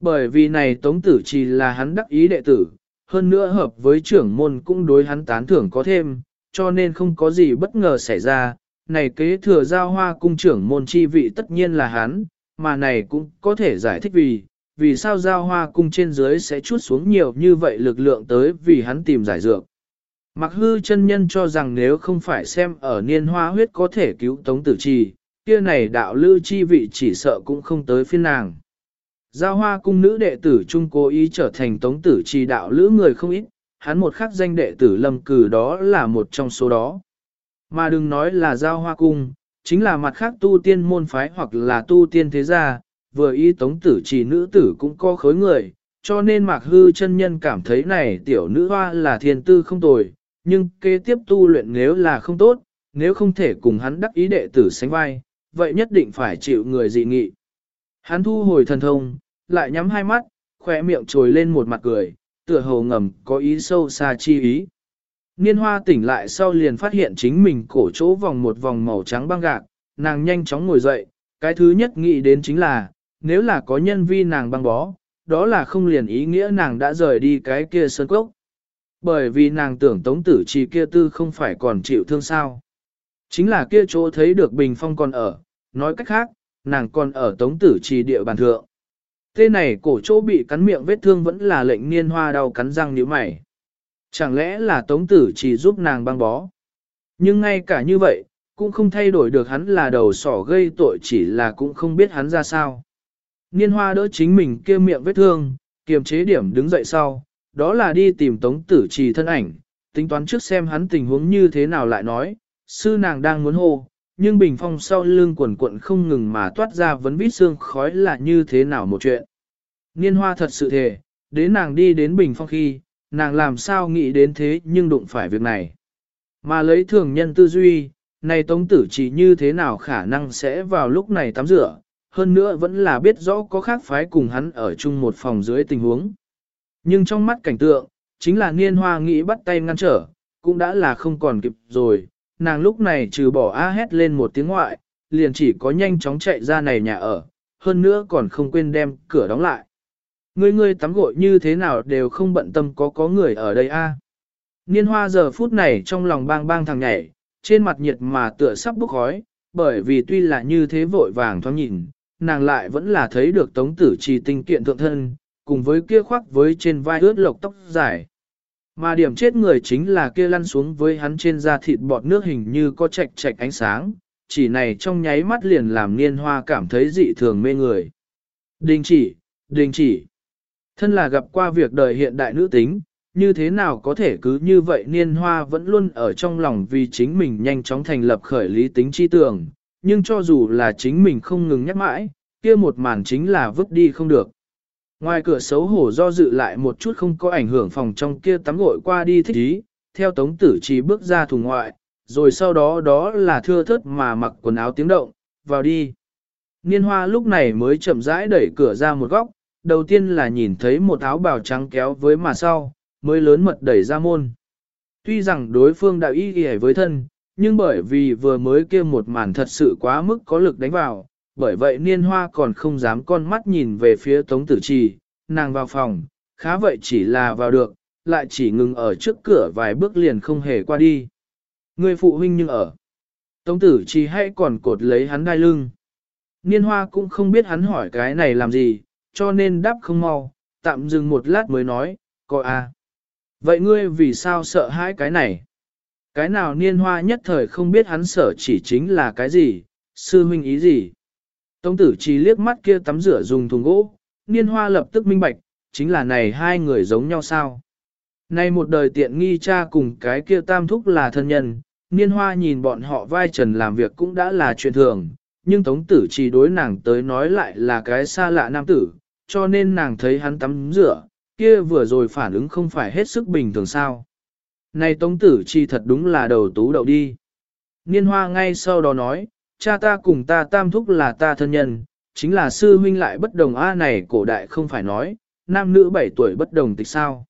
Bởi vì này tống tử chỉ là hắn đắc ý đệ tử, hơn nữa hợp với trưởng môn cũng đối hắn tán thưởng có thêm, cho nên không có gì bất ngờ xảy ra. Này kế thừa giao hoa cung trưởng môn chi vị tất nhiên là hắn, mà này cũng có thể giải thích vì, vì sao giao hoa cung trên dưới sẽ chút xuống nhiều như vậy lực lượng tới vì hắn tìm giải dược. Mặc hư chân nhân cho rằng nếu không phải xem ở niên hoa huyết có thể cứu tống tử trì, kia này đạo lư chi vị chỉ sợ cũng không tới phiên nàng. Giao hoa cung nữ đệ tử trung cố ý trở thành tống tử trì đạo lữ người không ít, hắn một khắc danh đệ tử lâm cử đó là một trong số đó. Mà đừng nói là giao hoa cung, chính là mặt khác tu tiên môn phái hoặc là tu tiên thế gia, vừa ý tống tử trì nữ tử cũng có khối người, cho nên Mạc Hư chân nhân cảm thấy này tiểu nữ hoa là thiên tư không tồi, nhưng kế tiếp tu luyện nếu là không tốt, nếu không thể cùng hắn đắc ý đệ tử sánh vai, vậy nhất định phải chịu người dị nghị. Hắn thu hồi thần thông, lại nhắm hai mắt, khỏe miệng trồi lên một mặt cười, tựa hồ ngầm có ý sâu xa chi ý. Niên hoa tỉnh lại sau liền phát hiện chính mình cổ chỗ vòng một vòng màu trắng băng gạc, nàng nhanh chóng ngồi dậy, cái thứ nhất nghĩ đến chính là, nếu là có nhân vi nàng băng bó, đó là không liền ý nghĩa nàng đã rời đi cái kia sơn cốc. Bởi vì nàng tưởng tống tử trì kia tư không phải còn chịu thương sao. Chính là kia chỗ thấy được bình phong còn ở, nói cách khác, nàng còn ở tống tử trì địa bàn thượng. Thế này cổ chỗ bị cắn miệng vết thương vẫn là lệnh niên hoa đau cắn răng như mày. Chẳng lẽ là tống tử chỉ giúp nàng băng bó. Nhưng ngay cả như vậy, cũng không thay đổi được hắn là đầu sỏ gây tội chỉ là cũng không biết hắn ra sao. Niên hoa đỡ chính mình kia miệng vết thương, kiềm chế điểm đứng dậy sau, đó là đi tìm tống tử trì thân ảnh, tính toán trước xem hắn tình huống như thế nào lại nói, sư nàng đang muốn hô, nhưng bình phong sau lưng quần quận không ngừng mà toát ra vấn vít xương khói là như thế nào một chuyện. Niên hoa thật sự thề, đến nàng đi đến bình phong khi, nàng làm sao nghĩ đến thế nhưng đụng phải việc này. Mà lấy thường nhân tư duy, này tống tử chỉ như thế nào khả năng sẽ vào lúc này tắm rửa, hơn nữa vẫn là biết rõ có khác phái cùng hắn ở chung một phòng dưới tình huống. Nhưng trong mắt cảnh tượng, chính là niên hoa nghĩ bắt tay ngăn trở, cũng đã là không còn kịp rồi, nàng lúc này trừ bỏ a hét lên một tiếng ngoại, liền chỉ có nhanh chóng chạy ra này nhà ở, hơn nữa còn không quên đem cửa đóng lại. Ngươi ngươi tắm gội như thế nào đều không bận tâm có có người ở đây a. Niên hoa giờ phút này trong lòng bang bang thằng nhảy, trên mặt nhiệt mà tựa sắp bốc khói, bởi vì tuy là như thế vội vàng thoáng nhìn, nàng lại vẫn là thấy được tống tử trì tinh kiện thượng thân, cùng với kia khoác với trên vai ướt lộc tóc dài. Mà điểm chết người chính là kia lăn xuống với hắn trên da thịt bọt nước hình như có chạch chạch ánh sáng, chỉ này trong nháy mắt liền làm niên hoa cảm thấy dị thường mê người. Đình chỉ, đình chỉ. Thân là gặp qua việc đời hiện đại nữ tính, như thế nào có thể cứ như vậy niên hoa vẫn luôn ở trong lòng vì chính mình nhanh chóng thành lập khởi lý tính chi tưởng, nhưng cho dù là chính mình không ngừng nhắc mãi, kia một màn chính là vứt đi không được. Ngoài cửa xấu hổ do dự lại một chút không có ảnh hưởng phòng trong kia tắm gội qua đi thích ý, theo tống tử chỉ bước ra thùng ngoại, rồi sau đó đó là thưa thớt mà mặc quần áo tiếng động, vào đi. Niên hoa lúc này mới chậm rãi đẩy cửa ra một góc, đầu tiên là nhìn thấy một áo bào trắng kéo với mà sau, mới lớn mật đẩy ra môn. Tuy rằng đối phương đạo y y với thân, nhưng bởi vì vừa mới kia một màn thật sự quá mức có lực đánh vào, bởi vậy niên hoa còn không dám con mắt nhìn về phía tống tử trì, nàng vào phòng, khá vậy chỉ là vào được, lại chỉ ngừng ở trước cửa vài bước liền không hề qua đi. Người phụ huynh nhưng ở. Tống tử trì hay còn cột lấy hắn đai lưng. Niên hoa cũng không biết hắn hỏi cái này làm gì, cho nên đáp không mau, tạm dừng một lát mới nói, coi à, Vậy ngươi vì sao sợ hãi cái này? Cái nào niên hoa nhất thời không biết hắn sợ chỉ chính là cái gì, sư huynh ý gì? Tống tử chỉ liếc mắt kia tắm rửa dùng thùng gỗ, niên hoa lập tức minh bạch, chính là này hai người giống nhau sao? Nay một đời tiện nghi cha cùng cái kia tam thúc là thân nhân, niên hoa nhìn bọn họ vai trần làm việc cũng đã là chuyện thường, nhưng tống tử chỉ đối nàng tới nói lại là cái xa lạ nam tử, cho nên nàng thấy hắn tắm rửa, kia vừa rồi phản ứng không phải hết sức bình thường sao. Này tống tử chi thật đúng là đầu tú đậu đi. Niên hoa ngay sau đó nói, cha ta cùng ta tam thúc là ta thân nhân, chính là sư huynh lại bất đồng A này cổ đại không phải nói, nam nữ bảy tuổi bất đồng tịch sao.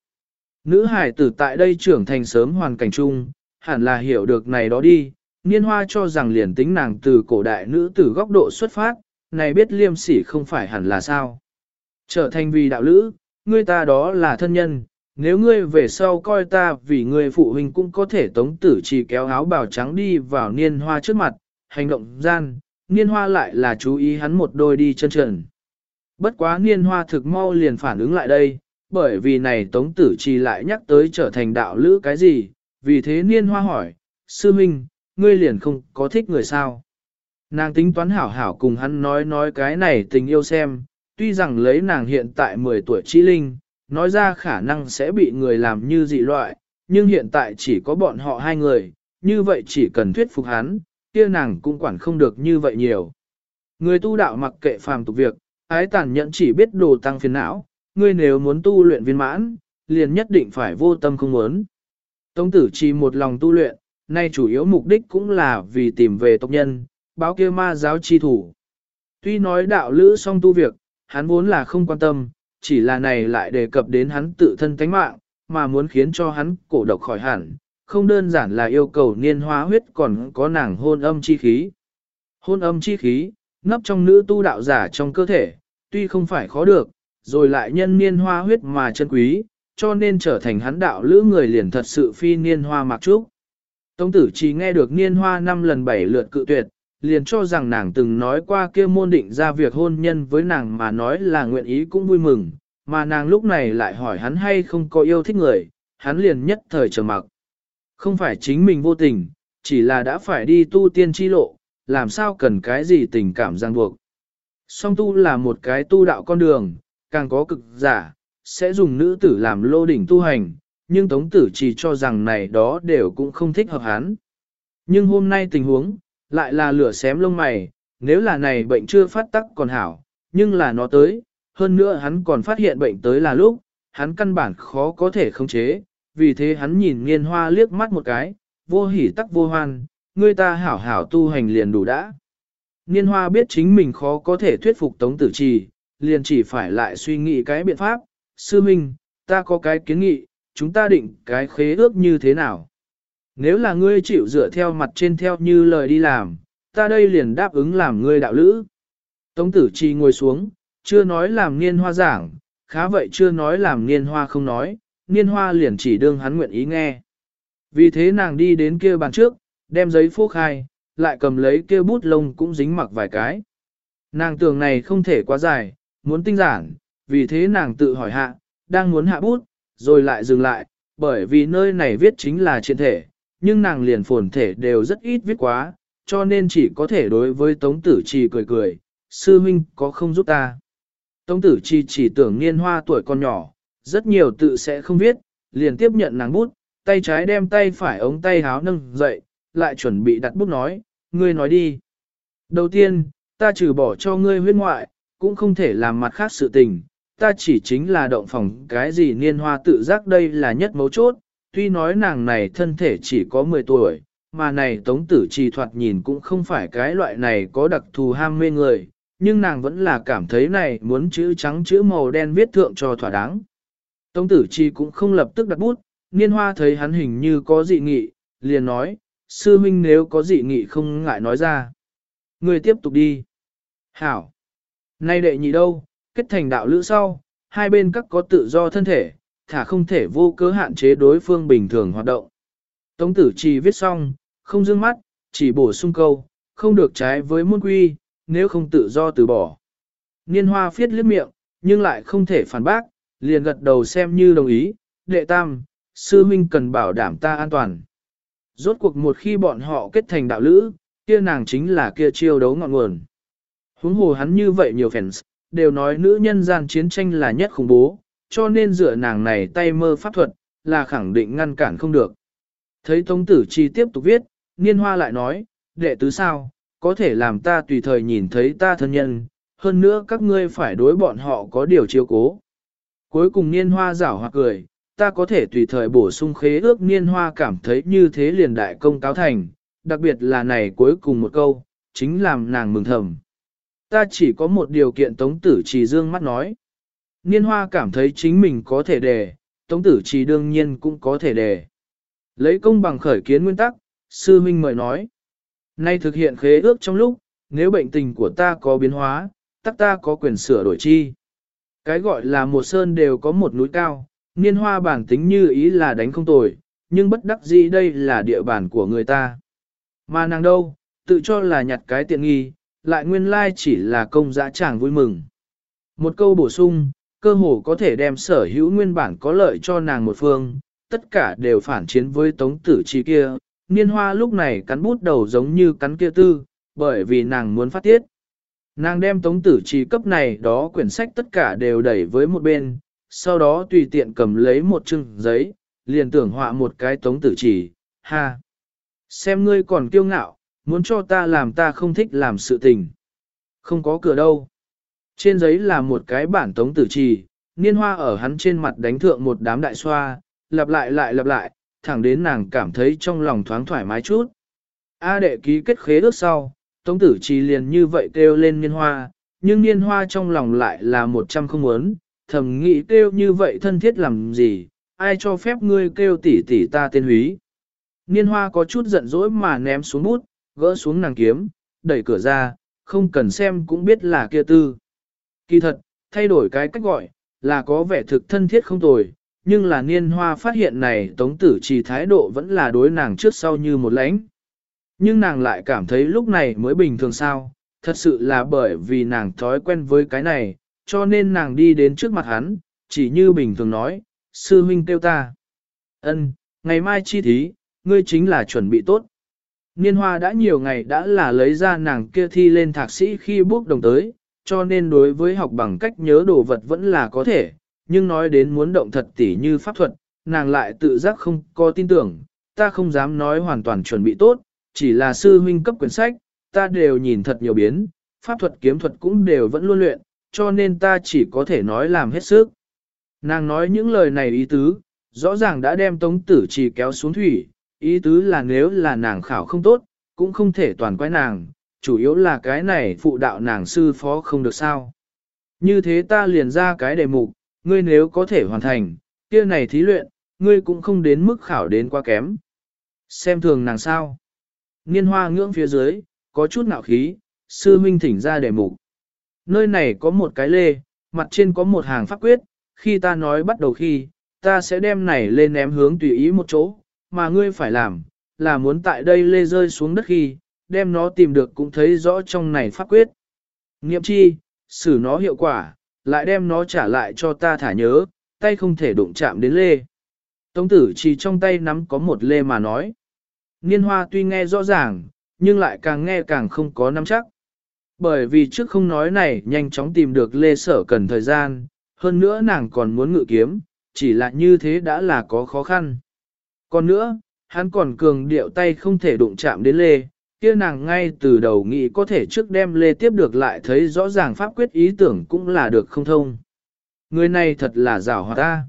Nữ hải tử tại đây trưởng thành sớm hoàn cảnh chung, hẳn là hiểu được này đó đi, niên hoa cho rằng liền tính nàng từ cổ đại nữ từ góc độ xuất phát, này biết liêm sỉ không phải hẳn là sao. Trở thành vì đạo lữ, ngươi ta đó là thân nhân, nếu ngươi về sau coi ta vì ngươi phụ huynh cũng có thể tống tử chỉ kéo áo bào trắng đi vào niên hoa trước mặt, hành động gian, niên hoa lại là chú ý hắn một đôi đi chân trần. Bất quá niên hoa thực mau liền phản ứng lại đây, bởi vì này tống tử chỉ lại nhắc tới trở thành đạo lữ cái gì, vì thế niên hoa hỏi, sư huynh, ngươi liền không có thích người sao. Nàng tính toán hảo hảo cùng hắn nói nói cái này tình yêu xem, tuy rằng lấy nàng hiện tại 10 tuổi trí linh, nói ra khả năng sẽ bị người làm như dị loại, nhưng hiện tại chỉ có bọn họ hai người, như vậy chỉ cần thuyết phục hắn, kia nàng cũng quản không được như vậy nhiều. Người tu đạo mặc kệ phàm tục việc, ái tàn nhẫn chỉ biết đồ tăng phiền não, ngươi nếu muốn tu luyện viên mãn, liền nhất định phải vô tâm không muốn. tông tử chỉ một lòng tu luyện, nay chủ yếu mục đích cũng là vì tìm về tộc nhân, báo kia ma giáo chi thủ. Tuy nói đạo lữ song tu việc, hắn vốn là không quan tâm, chỉ là này lại đề cập đến hắn tự thân tánh mạng, mà muốn khiến cho hắn cổ độc khỏi hẳn, không đơn giản là yêu cầu niên hóa huyết còn có nàng hôn âm chi khí. Hôn âm chi khí, nấp trong nữ tu đạo giả trong cơ thể, tuy không phải khó được, rồi lại nhân niên hoa huyết mà chân quý, cho nên trở thành hắn đạo lữ người liền thật sự phi niên hoa mặc trúc. Tông tử chỉ nghe được niên hoa năm lần bảy lượt cự tuyệt, liền cho rằng nàng từng nói qua kia môn định ra việc hôn nhân với nàng mà nói là nguyện ý cũng vui mừng, mà nàng lúc này lại hỏi hắn hay không có yêu thích người, hắn liền nhất thời trầm mặc. Không phải chính mình vô tình, chỉ là đã phải đi tu tiên chi lộ, làm sao cần cái gì tình cảm ràng buộc. Song tu là một cái tu đạo con đường, càng có cực giả, sẽ dùng nữ tử làm lô đỉnh tu hành, nhưng tống tử chỉ cho rằng này đó đều cũng không thích hợp hắn. Nhưng hôm nay tình huống, lại là lửa xém lông mày, nếu là này bệnh chưa phát tắc còn hảo, nhưng là nó tới, hơn nữa hắn còn phát hiện bệnh tới là lúc, hắn căn bản khó có thể khống chế, vì thế hắn nhìn nghiên hoa liếc mắt một cái, vô hỉ tắc vô hoan, người ta hảo hảo tu hành liền đủ đã. Niên hoa biết chính mình khó có thể thuyết phục tống tử trì, liền chỉ phải lại suy nghĩ cái biện pháp, sư minh, ta có cái kiến nghị, chúng ta định cái khế ước như thế nào. Nếu là ngươi chịu dựa theo mặt trên theo như lời đi làm, ta đây liền đáp ứng làm ngươi đạo lữ. Tống tử chi ngồi xuống, chưa nói làm niên hoa giảng, khá vậy chưa nói làm niên hoa không nói, niên hoa liền chỉ đương hắn nguyện ý nghe. Vì thế nàng đi đến kia bàn trước, đem giấy phô khai, lại cầm lấy kia bút lông cũng dính mặc vài cái. Nàng tưởng này không thể quá dài, muốn tinh giản, vì thế nàng tự hỏi hạ, đang muốn hạ bút, rồi lại dừng lại, bởi vì nơi này viết chính là triện thể, nhưng nàng liền phồn thể đều rất ít viết quá, cho nên chỉ có thể đối với Tống Tử Trì cười cười, sư huynh có không giúp ta. Tống Tử Trì chỉ tưởng niên hoa tuổi còn nhỏ, rất nhiều tự sẽ không viết, liền tiếp nhận nàng bút, tay trái đem tay phải ống tay háo nâng dậy, lại chuẩn bị đặt bút nói, ngươi nói đi. Đầu tiên, ta trừ bỏ cho ngươi huyết ngoại, cũng không thể làm mặt khác sự tình, ta chỉ chính là động phòng cái gì niên hoa tự giác đây là nhất mấu chốt, tuy nói nàng này thân thể chỉ có 10 tuổi, mà này tống tử trì thoạt nhìn cũng không phải cái loại này có đặc thù ham mê người, nhưng nàng vẫn là cảm thấy này muốn chữ trắng chữ màu đen viết thượng cho thỏa đáng. Tống tử trì cũng không lập tức đặt bút, niên hoa thấy hắn hình như có dị nghị, liền nói, sư minh nếu có dị nghị không ngại nói ra. Người tiếp tục đi. Hảo. Nay đệ nhị đâu, kết thành đạo lữ sau, hai bên các có tự do thân thể, thả không thể vô cớ hạn chế đối phương bình thường hoạt động. Tống tử chỉ viết xong, không dương mắt, chỉ bổ sung câu, không được trái với môn quy, nếu không tự do từ bỏ. Niên hoa phiết liếc miệng, nhưng lại không thể phản bác, liền gật đầu xem như đồng ý, đệ tam, sư huynh cần bảo đảm ta an toàn. Rốt cuộc một khi bọn họ kết thành đạo lữ, kia nàng chính là kia chiêu đấu ngọn nguồn. Huống hồ hắn như vậy nhiều fans, đều nói nữ nhân gian chiến tranh là nhất khủng bố, cho nên dựa nàng này tay mơ pháp thuật, là khẳng định ngăn cản không được. Thấy Tống Tử Chi tiếp tục viết, Niên Hoa lại nói, đệ tứ sao, có thể làm ta tùy thời nhìn thấy ta thân nhân, hơn nữa các ngươi phải đối bọn họ có điều chiếu cố. Cuối cùng Niên Hoa rảo hoặc cười, ta có thể tùy thời bổ sung khế ước Niên Hoa cảm thấy như thế liền đại công cáo thành, đặc biệt là này cuối cùng một câu, chính làm nàng mừng thầm. Ta chỉ có một điều kiện Tống Tử Trì dương mắt nói. Niên hoa cảm thấy chính mình có thể đề, Tống Tử Trì đương nhiên cũng có thể đề. Lấy công bằng khởi kiến nguyên tắc, sư minh mời nói. Nay thực hiện khế ước trong lúc, nếu bệnh tình của ta có biến hóa, tắc ta có quyền sửa đổi chi. Cái gọi là một sơn đều có một núi cao, niên hoa bản tính như ý là đánh không tồi, nhưng bất đắc dĩ đây là địa bàn của người ta. Mà nàng đâu, tự cho là nhặt cái tiện nghi, lại nguyên lai chỉ là công dã chẳng vui mừng. Một câu bổ sung, cơ hồ có thể đem sở hữu nguyên bản có lợi cho nàng một phương, tất cả đều phản chiến với tống tử chi kia. Niên hoa lúc này cắn bút đầu giống như cắn kia tư, bởi vì nàng muốn phát tiết. Nàng đem tống tử chi cấp này đó quyển sách tất cả đều đẩy với một bên, sau đó tùy tiện cầm lấy một chừng giấy, liền tưởng họa một cái tống tử chỉ, ha. Xem ngươi còn kiêu ngạo, muốn cho ta làm ta không thích làm sự tình. Không có cửa đâu. Trên giấy là một cái bản tống tử trì, niên hoa ở hắn trên mặt đánh thượng một đám đại xoa, lặp lại lại lặp lại, thẳng đến nàng cảm thấy trong lòng thoáng thoải mái chút. A đệ ký kết khế ước sau, Tống tử trì liền như vậy kêu lên niên hoa, nhưng niên hoa trong lòng lại là một trăm không muốn, thầm nghĩ kêu như vậy thân thiết làm gì, ai cho phép ngươi kêu tỷ tỷ ta tên húy. Niên hoa có chút giận dỗi mà ném xuống bút, gỡ xuống nàng kiếm, đẩy cửa ra, không cần xem cũng biết là kia tư. Kỳ thật, thay đổi cái cách gọi, là có vẻ thực thân thiết không tồi, nhưng là niên hoa phát hiện này tống tử trì thái độ vẫn là đối nàng trước sau như một lãnh. Nhưng nàng lại cảm thấy lúc này mới bình thường sao, thật sự là bởi vì nàng thói quen với cái này, cho nên nàng đi đến trước mặt hắn, chỉ như bình thường nói, sư huynh kêu ta. ân ngày mai chi thí, ngươi chính là chuẩn bị tốt. Niên hoa đã nhiều ngày đã là lấy ra nàng kia thi lên thạc sĩ khi bước đồng tới, cho nên đối với học bằng cách nhớ đồ vật vẫn là có thể, nhưng nói đến muốn động thật tỉ như pháp thuật, nàng lại tự giác không có tin tưởng, ta không dám nói hoàn toàn chuẩn bị tốt, chỉ là sư huynh cấp quyển sách, ta đều nhìn thật nhiều biến, pháp thuật kiếm thuật cũng đều vẫn luôn luyện, cho nên ta chỉ có thể nói làm hết sức. Nàng nói những lời này ý tứ, rõ ràng đã đem tống tử chỉ kéo xuống thủy, ý tứ là nếu là nàng khảo không tốt, cũng không thể toàn quay nàng, chủ yếu là cái này phụ đạo nàng sư phó không được sao. Như thế ta liền ra cái đề mục, ngươi nếu có thể hoàn thành, kia này thí luyện, ngươi cũng không đến mức khảo đến quá kém. Xem thường nàng sao. Niên hoa ngưỡng phía dưới, có chút nạo khí, sư minh thỉnh ra đề mục. Nơi này có một cái lê, mặt trên có một hàng pháp quyết, khi ta nói bắt đầu khi, ta sẽ đem này lên ném hướng tùy ý một chỗ, mà ngươi phải làm, là muốn tại đây lê rơi xuống đất khi, đem nó tìm được cũng thấy rõ trong này pháp quyết. Nghiệm chi, xử nó hiệu quả, lại đem nó trả lại cho ta thả nhớ, tay không thể đụng chạm đến lê. Tống tử chỉ trong tay nắm có một lê mà nói. Niên hoa tuy nghe rõ ràng, nhưng lại càng nghe càng không có nắm chắc. Bởi vì trước không nói này nhanh chóng tìm được lê sở cần thời gian, hơn nữa nàng còn muốn ngự kiếm, chỉ là như thế đã là có khó khăn. Còn nữa, hắn còn cường điệu tay không thể đụng chạm đến lê, kia nàng ngay từ đầu nghĩ có thể trước đem lê tiếp được lại thấy rõ ràng pháp quyết ý tưởng cũng là được không thông. Người này thật là rào hòa ta.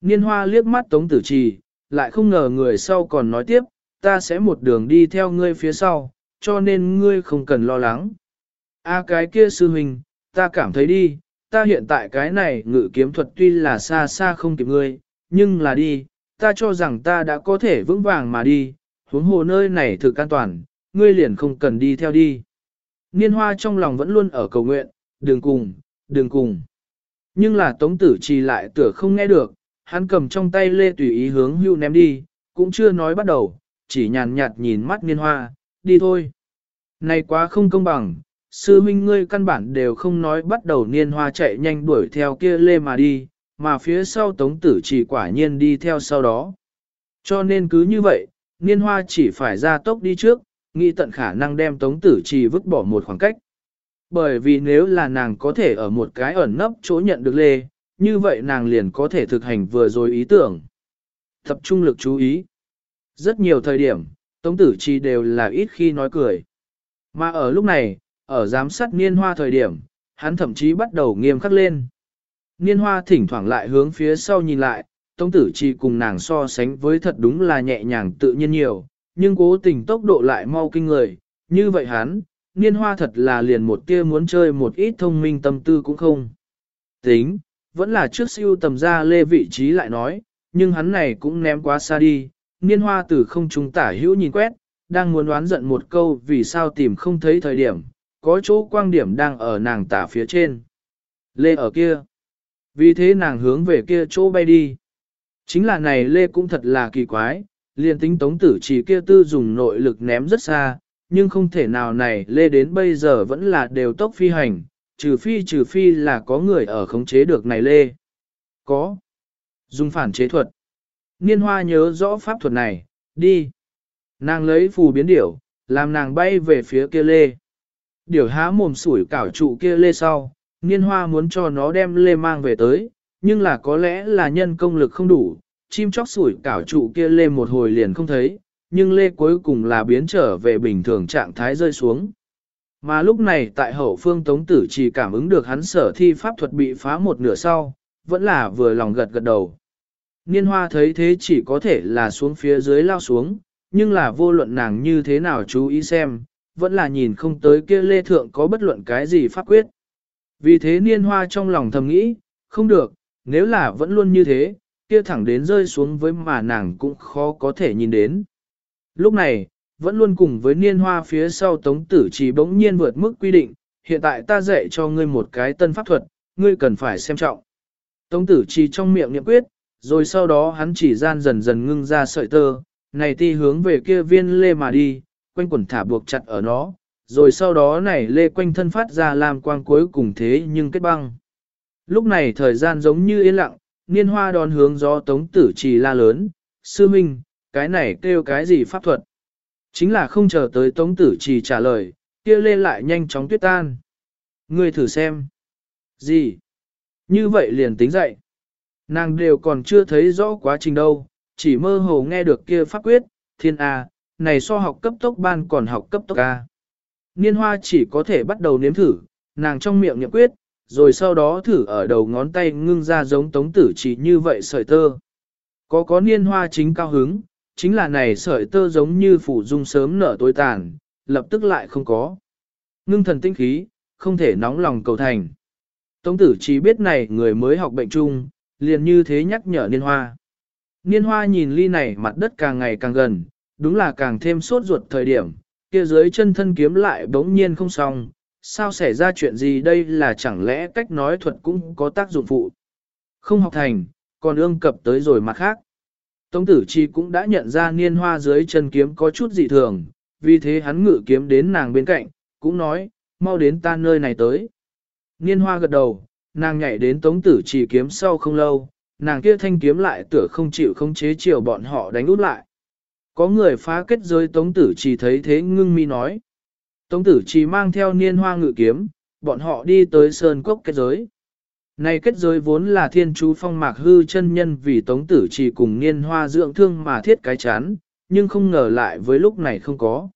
Niên hoa liếc mắt tống tử trì, lại không ngờ người sau còn nói tiếp, ta sẽ một đường đi theo ngươi phía sau, cho nên ngươi không cần lo lắng. A cái kia sư huynh, ta cảm thấy đi, ta hiện tại cái này ngự kiếm thuật tuy là xa xa không kịp ngươi, nhưng là đi, ta cho rằng ta đã có thể vững vàng mà đi, huống hồ nơi này thực an toàn, ngươi liền không cần đi theo đi. Niên hoa trong lòng vẫn luôn ở cầu nguyện, đừng cùng, đừng cùng. Nhưng là tống tử trì lại tựa không nghe được, hắn cầm trong tay lê tùy ý hướng hưu ném đi, cũng chưa nói bắt đầu, chỉ nhàn nhạt nhìn mắt niên hoa, đi thôi. Này quá không công bằng, sư minh ngươi căn bản đều không nói bắt đầu niên hoa chạy nhanh đuổi theo kia lê mà đi, mà phía sau tống tử chỉ quả nhiên đi theo sau đó. Cho nên cứ như vậy, niên hoa chỉ phải ra tốc đi trước, nghĩ tận khả năng đem tống tử Trì vứt bỏ một khoảng cách. Bởi vì nếu là nàng có thể ở một cái ẩn nấp chỗ nhận được lê, như vậy nàng liền có thể thực hành vừa rồi ý tưởng. Tập trung lực chú ý. Rất nhiều thời điểm, tống tử Trì đều là ít khi nói cười. Mà ở lúc này, ở giám sát niên hoa thời điểm, hắn thậm chí bắt đầu nghiêm khắc lên. Niên hoa thỉnh thoảng lại hướng phía sau nhìn lại, tống tử Trì cùng nàng so sánh với thật đúng là nhẹ nhàng tự nhiên nhiều, nhưng cố tình tốc độ lại mau kinh người, như vậy hắn, niên hoa thật là liền một tia muốn chơi một ít thông minh tâm tư cũng không. Tính, vẫn là trước siêu tầm ra lê vị trí lại nói, nhưng hắn này cũng ném quá xa đi, niên hoa từ không trung tả hữu nhìn quét, đang muốn đoán giận một câu vì sao tìm không thấy thời điểm, có chỗ quang điểm đang ở nàng tả phía trên. Lê ở kia. Vì thế nàng hướng về kia chỗ bay đi. Chính là này Lê cũng thật là kỳ quái, liền tính tống tử chỉ kia tư dùng nội lực ném rất xa, nhưng không thể nào này Lê đến bây giờ vẫn là đều tốc phi hành, trừ phi trừ phi là có người ở khống chế được này Lê. Có. Dùng phản chế thuật. Niên hoa nhớ rõ pháp thuật này, đi. Nàng lấy phù biến điểu, làm nàng bay về phía kia Lê. Điểu há mồm sủi cảo trụ kia Lê sau, niên hoa muốn cho nó đem Lê mang về tới, nhưng là có lẽ là nhân công lực không đủ, chim chóc sủi cảo trụ kia Lê một hồi liền không thấy, nhưng Lê cuối cùng là biến trở về bình thường trạng thái rơi xuống. Mà lúc này tại hậu phương Tống Tử chỉ cảm ứng được hắn sở thi pháp thuật bị phá một nửa sau, vẫn là vừa lòng gật gật đầu. Niên hoa thấy thế chỉ có thể là xuống phía dưới lao xuống, nhưng là vô luận nàng như thế nào chú ý xem, vẫn là nhìn không tới kia lê thượng có bất luận cái gì pháp quyết. Vì thế niên hoa trong lòng thầm nghĩ, không được, nếu là vẫn luôn như thế, kia thẳng đến rơi xuống với mà nàng cũng khó có thể nhìn đến. Lúc này, vẫn luôn cùng với niên hoa phía sau tống tử chỉ bỗng nhiên vượt mức quy định, hiện tại ta dạy cho ngươi một cái tân pháp thuật, ngươi cần phải xem trọng. Tống tử chỉ trong miệng niệm quyết, rồi sau đó hắn chỉ gian dần dần ngưng ra sợi tơ, này ti hướng về kia viên lê mà đi, quanh quần thả buộc chặt ở nó, rồi sau đó này lê quanh thân phát ra làm quang cuối cùng thế nhưng kết băng. Lúc này thời gian giống như yên lặng, niên hoa đón hướng gió tống tử trì la lớn, sư minh, cái này kêu cái gì pháp thuật. Chính là không chờ tới tống tử trì trả lời, kia lê lại nhanh chóng tuyết tan. Ngươi thử xem. Gì? Như vậy liền tính dậy. Nàng đều còn chưa thấy rõ quá trình đâu, chỉ mơ hồ nghe được kia pháp quyết, thiên A, này so học cấp tốc ban còn học cấp tốc A. Niên hoa chỉ có thể bắt đầu nếm thử, nàng trong miệng nhậm quyết, rồi sau đó thử ở đầu ngón tay ngưng ra giống tống tử chỉ như vậy sợi tơ. Có có niên hoa chính cao hứng, chính là này sợi tơ giống như phủ dung sớm nở tối tàn, lập tức lại không có. Ngưng thần tinh khí, không thể nóng lòng cầu thành. Tống tử chỉ biết này người mới học bệnh chung, liền như thế nhắc nhở niên hoa. Niên hoa nhìn ly này mặt đất càng ngày càng gần, đúng là càng thêm sốt ruột thời điểm, kia dưới chân thân kiếm lại bỗng nhiên không xong, sao xảy ra chuyện gì đây là chẳng lẽ cách nói thuật cũng có tác dụng phụ. Không học thành, còn ương cập tới rồi mặt khác. Tống tử chi cũng đã nhận ra niên hoa dưới chân kiếm có chút dị thường, vì thế hắn ngự kiếm đến nàng bên cạnh, cũng nói, mau đến ta nơi này tới. Niên hoa gật đầu, nàng nhảy đến tống tử chỉ kiếm sau không lâu, nàng kia thanh kiếm lại tựa không chịu không chế chiều bọn họ đánh út lại. Có người phá kết giới tống tử chỉ thấy thế ngưng mi nói. Tống tử chỉ mang theo niên hoa ngự kiếm, bọn họ đi tới sơn cốc kết giới. Này kết giới vốn là thiên chú phong mạc hư chân nhân vì tống tử chỉ cùng niên hoa dưỡng thương mà thiết cái chán, nhưng không ngờ lại với lúc này không có.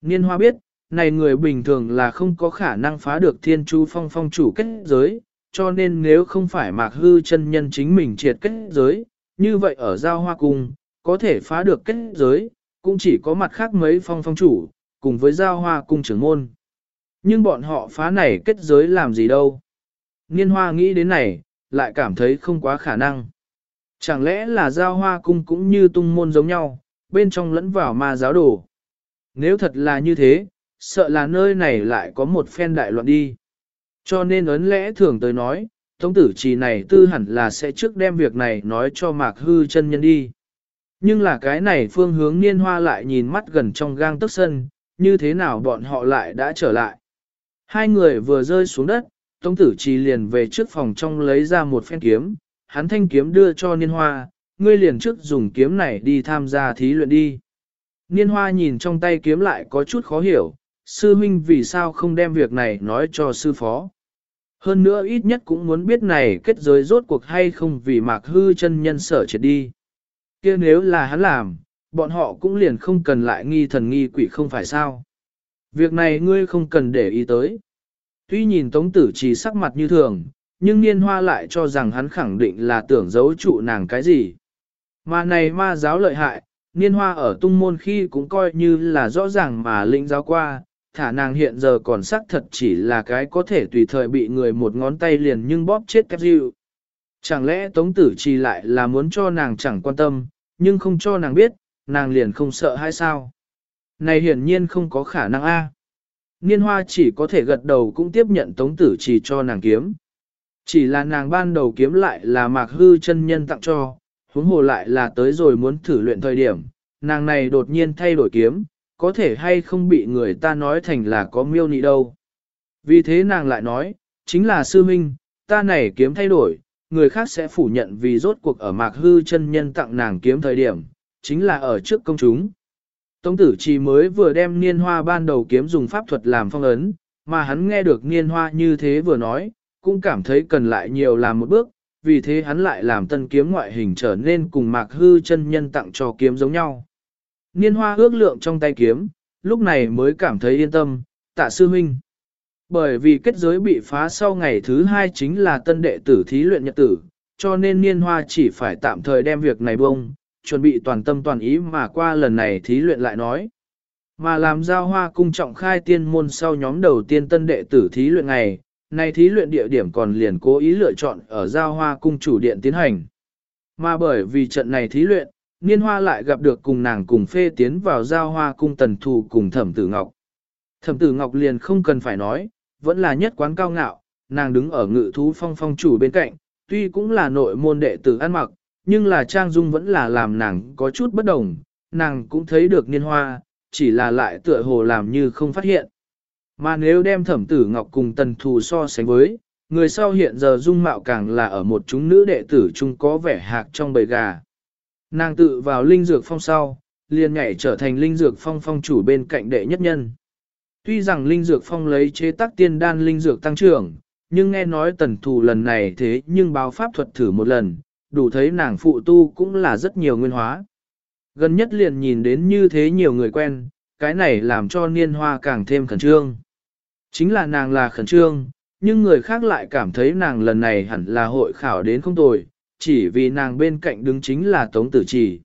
Niên hoa biết, này người bình thường là không có khả năng phá được thiên chú phong phong chủ kết giới, cho nên nếu không phải mạc hư chân nhân chính mình triệt kết giới, như vậy ở giao hoa cung, có thể phá được kết giới, cũng chỉ có mặt khác mấy phong phong chủ, cùng với giao hoa cung trưởng môn. Nhưng bọn họ phá này kết giới làm gì đâu. Niên hoa nghĩ đến này, lại cảm thấy không quá khả năng. Chẳng lẽ là giao hoa cung cũng như tung môn giống nhau, bên trong lẫn vào ma giáo đồ. Nếu thật là như thế, sợ là nơi này lại có một phen đại loạn đi. Cho nên ấn lẽ thường tới nói, Tống tử trì này tư hẳn là sẽ trước đem việc này nói cho mạc hư chân nhân đi. Nhưng là cái này phương hướng niên hoa lại nhìn mắt gần trong gang tức sân, như thế nào bọn họ lại đã trở lại. Hai người vừa rơi xuống đất, Tống tử trì liền về trước phòng trong lấy ra một phen kiếm, hắn thanh kiếm đưa cho niên hoa, ngươi liền trước dùng kiếm này đi tham gia thí luyện đi. Niên hoa nhìn trong tay kiếm lại có chút khó hiểu, sư huynh vì sao không đem việc này nói cho sư phó. Hơn nữa ít nhất cũng muốn biết này kết giới rốt cuộc hay không vì mạc hư chân nhân sở triệt đi. kia nếu là hắn làm, bọn họ cũng liền không cần lại nghi thần nghi quỷ không phải sao. Việc này ngươi không cần để ý tới. Tuy nhìn tống tử trì sắc mặt như thường, nhưng niên hoa lại cho rằng hắn khẳng định là tưởng giấu trụ nàng cái gì. Mà này ma giáo lợi hại, niên hoa ở tung môn khi cũng coi như là rõ ràng mà lĩnh giáo qua, thả nàng hiện giờ còn xác thật chỉ là cái có thể tùy thời bị người một ngón tay liền nhưng bóp chết kép dịu. Chẳng lẽ tống tử trì lại là muốn cho nàng chẳng quan tâm, nhưng không cho nàng biết, nàng liền không sợ hay sao? Này hiển nhiên không có khả năng a. Niên hoa chỉ có thể gật đầu cũng tiếp nhận tống tử Chỉ cho nàng kiếm. Chỉ là nàng ban đầu kiếm lại là mạc hư chân nhân tặng cho, huống hồ lại là tới rồi muốn thử luyện thời điểm, nàng này đột nhiên thay đổi kiếm, có thể hay không bị người ta nói thành là có miêu nị đâu. Vì thế nàng lại nói, chính là sư minh, ta này kiếm thay đổi, người khác sẽ phủ nhận vì rốt cuộc ở mạc hư chân nhân tặng nàng kiếm thời điểm, chính là ở trước công chúng. Tống tử chỉ mới vừa đem niên hoa ban đầu kiếm dùng pháp thuật làm phong ấn, mà hắn nghe được niên hoa như thế vừa nói, cũng cảm thấy cần lại nhiều làm một bước, vì thế hắn lại làm tân kiếm ngoại hình trở nên cùng mạc hư chân nhân tặng cho kiếm giống nhau. Niên hoa ước lượng trong tay kiếm, lúc này mới cảm thấy yên tâm, tạ sư huynh. Bởi vì kết giới bị phá sau ngày thứ hai chính là tân đệ tử thí luyện nhật tử, cho nên niên hoa chỉ phải tạm thời đem việc này bông, chuẩn bị toàn tâm toàn ý mà qua lần này thí luyện lại nói. Mà làm giao hoa cung trọng khai tiên môn sau nhóm đầu tiên tân đệ tử thí luyện này này thí luyện địa điểm còn liền cố ý lựa chọn ở giao hoa cung chủ điện tiến hành. Mà bởi vì trận này thí luyện, Niên Hoa lại gặp được cùng nàng cùng phê tiến vào giao hoa cung tần thù cùng thẩm tử ngọc. Thẩm tử ngọc liền không cần phải nói, vẫn là nhất quán cao ngạo, nàng đứng ở ngự thú phong phong chủ bên cạnh, tuy cũng là nội môn đệ tử ăn mặc, nhưng là trang dung vẫn là làm nàng có chút bất đồng, nàng cũng thấy được niên hoa, chỉ là lại tựa hồ làm như không phát hiện. Mà nếu đem thẩm tử ngọc cùng tần thù so sánh với, người sau hiện giờ dung mạo càng là ở một chúng nữ đệ tử chung có vẻ hạc trong bầy gà. Nàng tự vào linh dược phong sau, liền nhảy trở thành linh dược phong phong chủ bên cạnh đệ nhất nhân. Tuy rằng linh dược phong lấy chế tác tiên đan linh dược tăng trưởng, nhưng nghe nói tần thù lần này thế nhưng báo pháp thuật thử một lần, đủ thấy nàng phụ tu cũng là rất nhiều nguyên hóa. Gần nhất liền nhìn đến như thế nhiều người quen, cái này làm cho niên hoa càng thêm khẩn trương. Chính là nàng là khẩn trương, nhưng người khác lại cảm thấy nàng lần này hẳn là hội khảo đến không tồi, chỉ vì nàng bên cạnh đứng chính là Tống Tử Trì.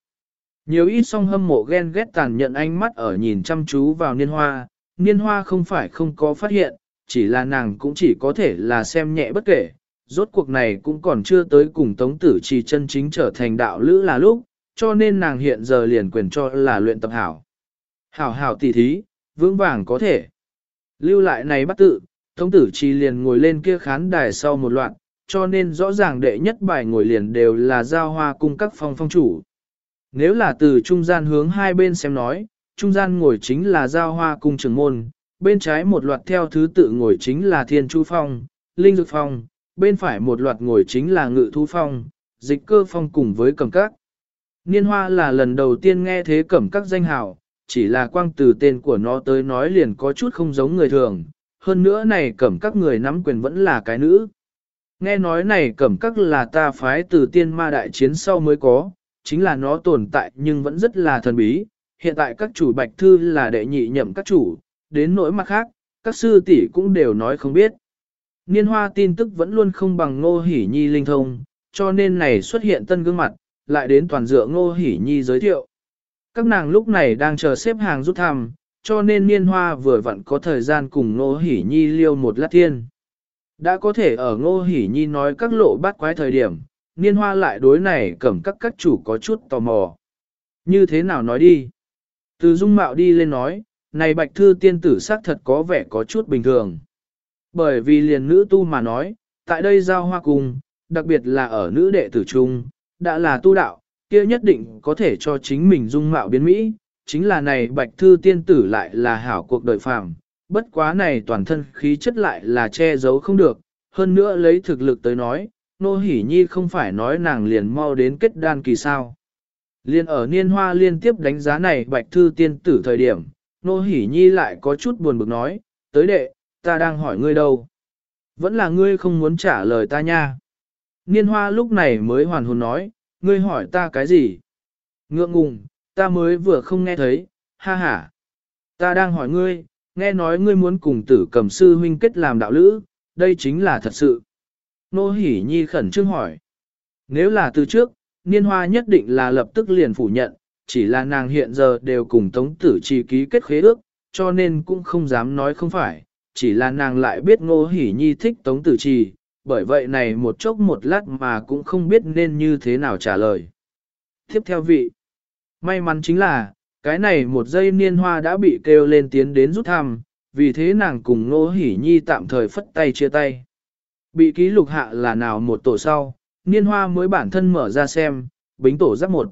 Nhiều ít song hâm mộ ghen ghét tàn nhận ánh mắt ở nhìn chăm chú vào niên hoa, niên hoa không phải không có phát hiện, chỉ là nàng cũng chỉ có thể là xem nhẹ bất kể. Rốt cuộc này cũng còn chưa tới cùng Tống Tử Trì chân chính trở thành đạo lữ là lúc, cho nên nàng hiện giờ liền quyền cho là luyện tập hảo. Hảo hảo tỉ thí, vững vàng có thể. Lưu lại này bắt tự, Tống Tử Trì liền ngồi lên kia khán đài sau một loạt, cho nên rõ ràng đệ nhất bài ngồi liền đều là giao hoa cung các phong phong chủ. Nếu là từ trung gian hướng hai bên xem nói, trung gian ngồi chính là giao hoa cung trưởng môn, bên trái một loạt theo thứ tự ngồi chính là thiên chu phong, linh dược phong, bên phải một loạt ngồi chính là ngự thú phong, dịch cơ phong cùng với cẩm các. Niên hoa là lần đầu tiên nghe thế cẩm các danh hào, chỉ là quang từ tên của nó tới nói liền có chút không giống người thường, hơn nữa này cẩm các người nắm quyền vẫn là cái nữ. Nghe nói này cẩm các là ta phái từ tiên ma đại chiến sau mới có, chính là nó tồn tại nhưng vẫn rất là thần bí. Hiện tại các chủ bạch thư là đệ nhị nhậm các chủ, đến nỗi mặt khác, các sư tỷ cũng đều nói không biết. Niên hoa tin tức vẫn luôn không bằng ngô hỉ nhi linh thông, cho nên này xuất hiện tân gương mặt, lại đến toàn dựa ngô hỉ nhi giới thiệu. Các nàng lúc này đang chờ xếp hàng rút thăm, cho nên niên hoa vừa vặn có thời gian cùng ngô hỉ nhi liêu một lát thiên. Đã có thể ở ngô hỉ nhi nói các lộ bát quái thời điểm, niên hoa lại đối này cẩm các các chủ có chút tò mò. Như thế nào nói đi? Từ dung mạo đi lên nói, này bạch thư tiên tử xác thật có vẻ có chút bình thường. Bởi vì liền nữ tu mà nói, tại đây giao hoa cùng, đặc biệt là ở nữ đệ tử trung, đã là tu đạo, kia nhất định có thể cho chính mình dung mạo biến mỹ, chính là này bạch thư tiên tử lại là hảo cuộc đời phàm, bất quá này toàn thân khí chất lại là che giấu không được, hơn nữa lấy thực lực tới nói, nô hỉ nhi không phải nói nàng liền mau đến kết đan kỳ sao. Liên ở niên hoa liên tiếp đánh giá này bạch thư tiên tử thời điểm, nô hỉ nhi lại có chút buồn bực nói, tới đệ, ta đang hỏi ngươi đâu. Vẫn là ngươi không muốn trả lời ta nha. Niên hoa lúc này mới hoàn hồn nói, ngươi hỏi ta cái gì? Ngượng ngùng, ta mới vừa không nghe thấy, ha ha. Ta đang hỏi ngươi, nghe nói ngươi muốn cùng tử cầm sư huynh kết làm đạo lữ, đây chính là thật sự. Nô hỉ nhi khẩn trương hỏi. Nếu là từ trước, niên hoa nhất định là lập tức liền phủ nhận, chỉ là nàng hiện giờ đều cùng tống tử trì ký kết khế ước, cho nên cũng không dám nói không phải, chỉ là nàng lại biết ngô hỉ nhi thích tống tử trì, bởi vậy này một chốc một lát mà cũng không biết nên như thế nào trả lời. Tiếp theo vị, may mắn chính là, cái này một giây niên hoa đã bị kêu lên tiến đến rút thăm, vì thế nàng cùng Ngô Hỷ Nhi tạm thời phất tay chia tay. Bị ký lục hạ là nào một tổ sau, niên hoa mới bản thân mở ra xem, bính tổ giáp một.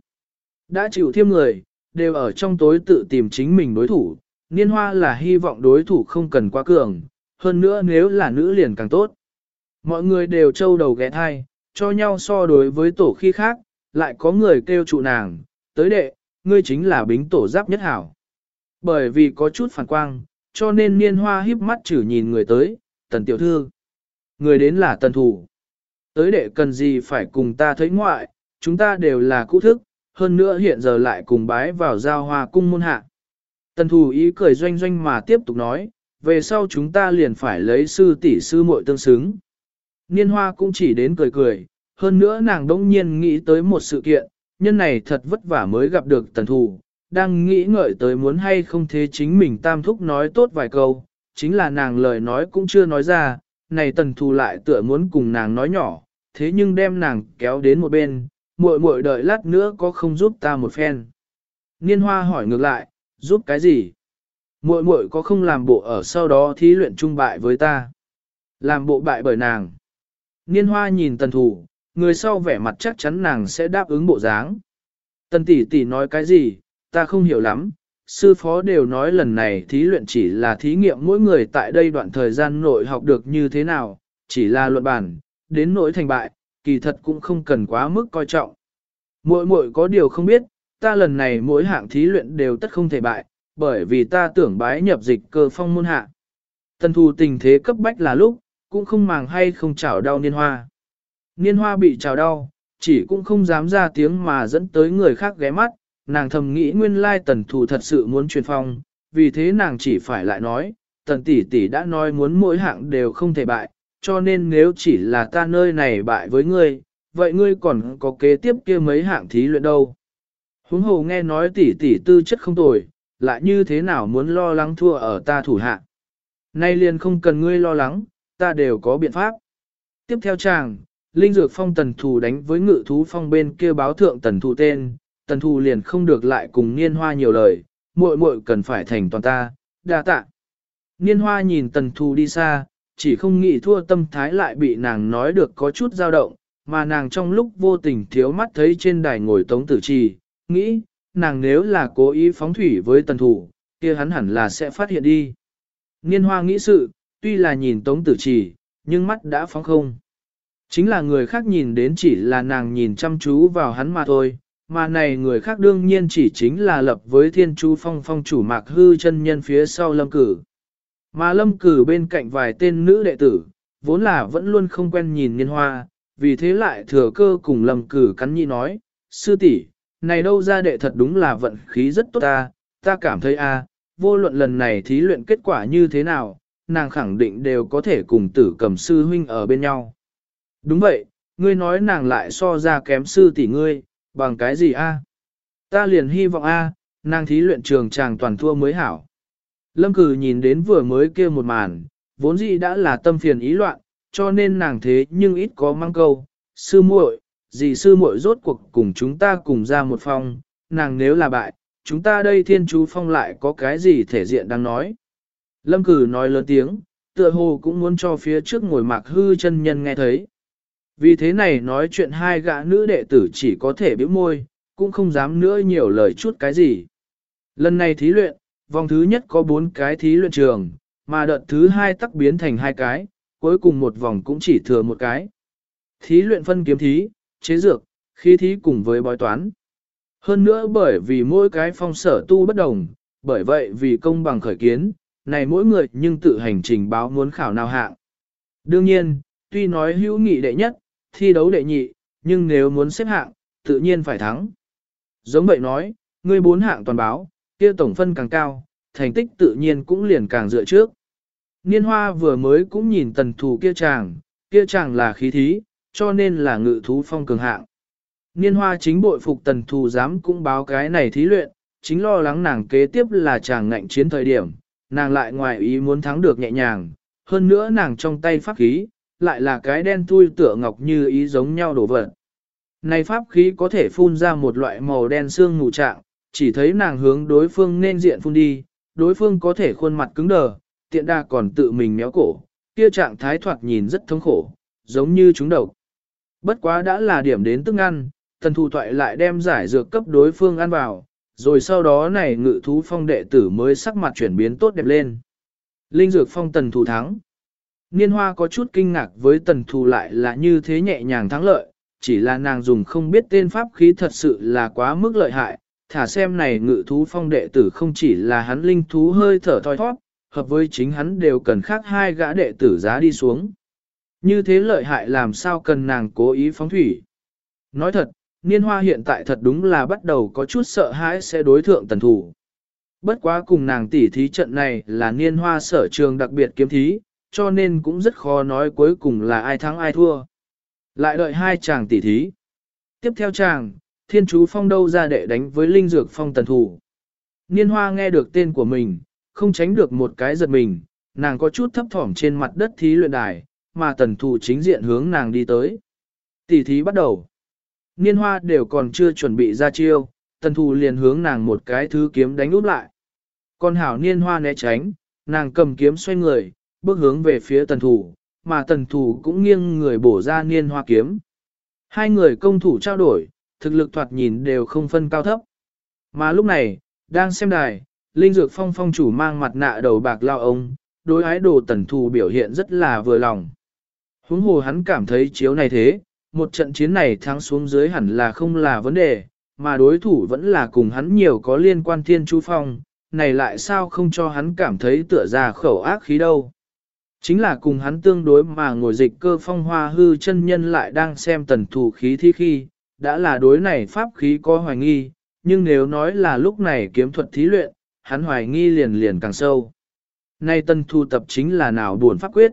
Đã chịu thiêm người, đều ở trong tối tự tìm chính mình đối thủ, niên hoa là hy vọng đối thủ không cần quá cường, hơn nữa nếu là nữ liền càng tốt. Mọi người đều trâu đầu ghé thai, cho nhau so đối với tổ khi khác, lại có người kêu trụ nàng, tới đệ, ngươi chính là bính tổ giáp nhất hảo. Bởi vì có chút phản quang, cho nên niên hoa híp mắt chử nhìn người tới, tần tiểu thư. Người đến là tần thủ. Tới đệ cần gì phải cùng ta thấy ngoại, chúng ta đều là cũ thức, hơn nữa hiện giờ lại cùng bái vào giao hoa cung môn hạ. Tần Thù ý cười doanh doanh mà tiếp tục nói, về sau chúng ta liền phải lấy sư tỷ sư muội tương xứng. Niên hoa cũng chỉ đến cười cười, hơn nữa nàng đỗng nhiên nghĩ tới một sự kiện, nhân này thật vất vả mới gặp được tần thù, đang nghĩ ngợi tới muốn hay không thế chính mình tam thúc nói tốt vài câu, chính là nàng lời nói cũng chưa nói ra, này tần thù lại tựa muốn cùng nàng nói nhỏ, thế nhưng đem nàng kéo đến một bên, muội muội đợi lát nữa có không giúp ta một phen. Niên hoa hỏi ngược lại, giúp cái gì? Muội muội có không làm bộ ở sau đó thí luyện trung bại với ta? Làm bộ bại bởi nàng. Niên hoa nhìn tần thủ, người sau vẻ mặt chắc chắn nàng sẽ đáp ứng bộ dáng. Tần tỷ tỷ nói cái gì, ta không hiểu lắm, sư phó đều nói lần này thí luyện chỉ là thí nghiệm mỗi người tại đây đoạn thời gian nội học được như thế nào, chỉ là luận bản, đến nỗi thành bại, kỳ thật cũng không cần quá mức coi trọng. Muội muội có điều không biết, ta lần này mỗi hạng thí luyện đều tất không thể bại, bởi vì ta tưởng bái nhập dịch cơ phong môn hạ. Tần thù tình thế cấp bách là lúc, cũng không màng hay không chảo đau niên hoa. Niên hoa bị chảo đau, chỉ cũng không dám ra tiếng mà dẫn tới người khác ghé mắt, nàng thầm nghĩ nguyên lai tần thù thật sự muốn truyền phong, vì thế nàng chỉ phải lại nói, tần tỷ tỷ đã nói muốn mỗi hạng đều không thể bại, cho nên nếu chỉ là ta nơi này bại với ngươi, vậy ngươi còn có kế tiếp kia mấy hạng thí luyện đâu. Huống hồ nghe nói tỷ tỷ tư chất không tồi, lại như thế nào muốn lo lắng thua ở ta thủ hạ. Nay liền không cần ngươi lo lắng, ta đều có biện pháp. Tiếp theo chàng, Linh Dược Phong tần thù đánh với ngự thú phong bên kia báo thượng tần thù tên, tần thù liền không được lại cùng niên hoa nhiều lời, muội muội cần phải thành toàn ta, đa tạ. Niên hoa nhìn tần thù đi xa, chỉ không nghĩ thua tâm thái lại bị nàng nói được có chút dao động, mà nàng trong lúc vô tình thiếu mắt thấy trên đài ngồi tống tử trì, nghĩ, nàng nếu là cố ý phóng thủy với tần thủ, kia hắn hẳn là sẽ phát hiện đi. Niên hoa nghĩ sự, tuy là nhìn tống tử chỉ, nhưng mắt đã phóng không. Chính là người khác nhìn đến chỉ là nàng nhìn chăm chú vào hắn mà thôi, mà này người khác đương nhiên chỉ chính là lập với thiên chú phong phong chủ mạc hư chân nhân phía sau lâm cử. Mà lâm cử bên cạnh vài tên nữ đệ tử, vốn là vẫn luôn không quen nhìn niên hoa, vì thế lại thừa cơ cùng lâm cử cắn nhị nói, sư tỷ này đâu ra đệ thật đúng là vận khí rất tốt ta, ta cảm thấy a, vô luận lần này thí luyện kết quả như thế nào, nàng khẳng định đều có thể cùng tử cầm sư huynh ở bên nhau. Đúng vậy, ngươi nói nàng lại so ra kém sư tỷ ngươi, bằng cái gì a? Ta liền hy vọng a, nàng thí luyện trường chàng toàn thua mới hảo. Lâm cử nhìn đến vừa mới kia một màn, vốn dĩ đã là tâm phiền ý loạn, cho nên nàng thế nhưng ít có mang câu, sư muội, dì sư muội rốt cuộc cùng chúng ta cùng ra một phong, nàng nếu là bại, chúng ta đây thiên chú phong lại có cái gì thể diện đang nói. Lâm cử nói lớn tiếng, tựa hồ cũng muốn cho phía trước ngồi mạc hư chân nhân nghe thấy. Vì thế này nói chuyện hai gã nữ đệ tử chỉ có thể bĩu môi, cũng không dám nữa nhiều lời chút cái gì. Lần này thí luyện, vòng thứ nhất có bốn cái thí luyện trường, mà đợt thứ hai tắc biến thành hai cái, cuối cùng một vòng cũng chỉ thừa một cái. Thí luyện phân kiếm thí, chế dược, khí thí cùng với bói toán. Hơn nữa bởi vì mỗi cái phong sở tu bất đồng, bởi vậy vì công bằng khởi kiến, này mỗi người nhưng tự hành trình báo muốn khảo nào hạng. Đương nhiên, tuy nói hữu nghị đệ nhất, thi đấu đệ nhị, nhưng nếu muốn xếp hạng, tự nhiên phải thắng. Giống vậy nói, ngươi bốn hạng toàn báo, kia tổng phân càng cao, thành tích tự nhiên cũng liền càng dựa trước. Niên hoa vừa mới cũng nhìn tần thù kia chàng, kia chàng là khí thí, cho nên là ngự thú phong cường hạng. Niên hoa chính bội phục tần thù dám cũng báo cái này thí luyện, chính lo lắng nàng kế tiếp là chàng ngạnh chiến thời điểm, nàng lại ngoài ý muốn thắng được nhẹ nhàng, hơn nữa nàng trong tay pháp khí, lại là cái đen thui tựa ngọc như ý giống nhau đổ vật. Này pháp khí có thể phun ra một loại màu đen xương ngủ trạng, chỉ thấy nàng hướng đối phương nên diện phun đi, đối phương có thể khuôn mặt cứng đờ, tiện đa còn tự mình méo cổ, kia trạng thái thoạt nhìn rất thống khổ, giống như chúng độc. Bất quá đã là điểm đến tức ăn, tần thủ thoại lại đem giải dược cấp đối phương ăn vào, rồi sau đó này ngự thú phong đệ tử mới sắc mặt chuyển biến tốt đẹp lên. Linh dược phong tần thủ thắng. Niên hoa có chút kinh ngạc với tần thù lại là như thế nhẹ nhàng thắng lợi, chỉ là nàng dùng không biết tên pháp khí thật sự là quá mức lợi hại, thả xem này ngự thú phong đệ tử không chỉ là hắn linh thú hơi thở thoi thoát, hợp với chính hắn đều cần khác hai gã đệ tử giá đi xuống. Như thế lợi hại làm sao cần nàng cố ý phóng thủy. Nói thật, niên hoa hiện tại thật đúng là bắt đầu có chút sợ hãi sẽ đối thượng tần thủ. Bất quá cùng nàng tỉ thí trận này là niên hoa sở trường đặc biệt kiếm thí, cho nên cũng rất khó nói cuối cùng là ai thắng ai thua. Lại đợi hai chàng tỉ thí. Tiếp theo chàng, thiên chú phong đâu ra để đánh với linh dược phong tần thủ. Niên hoa nghe được tên của mình, không tránh được một cái giật mình, nàng có chút thấp thỏm trên mặt đất thí luyện đài, mà tần thủ chính diện hướng nàng đi tới. tỷ thí bắt đầu. Niên hoa đều còn chưa chuẩn bị ra chiêu, tần thủ liền hướng nàng một cái thứ kiếm đánh úp lại. con hảo niên hoa né tránh, nàng cầm kiếm xoay người, bước hướng về phía tần thủ, mà tần thủ cũng nghiêng người bổ ra niên hoa kiếm. Hai người công thủ trao đổi, thực lực thoạt nhìn đều không phân cao thấp. Mà lúc này, đang xem đài, Linh Dược Phong phong chủ mang mặt nạ đầu bạc lao ông, đối ái đồ tần thù biểu hiện rất là vừa lòng. Huống hồ hắn cảm thấy chiếu này thế, một trận chiến này thắng xuống dưới hẳn là không là vấn đề, mà đối thủ vẫn là cùng hắn nhiều có liên quan thiên chú phong, này lại sao không cho hắn cảm thấy tựa ra khẩu ác khí đâu. Chính là cùng hắn tương đối mà ngồi dịch cơ phong hoa hư chân nhân lại đang xem tần thủ khí thi khi, đã là đối này pháp khí có hoài nghi, nhưng nếu nói là lúc này kiếm thuật thí luyện, hắn hoài nghi liền liền càng sâu. Nay tân thu tập chính là nào buồn pháp quyết.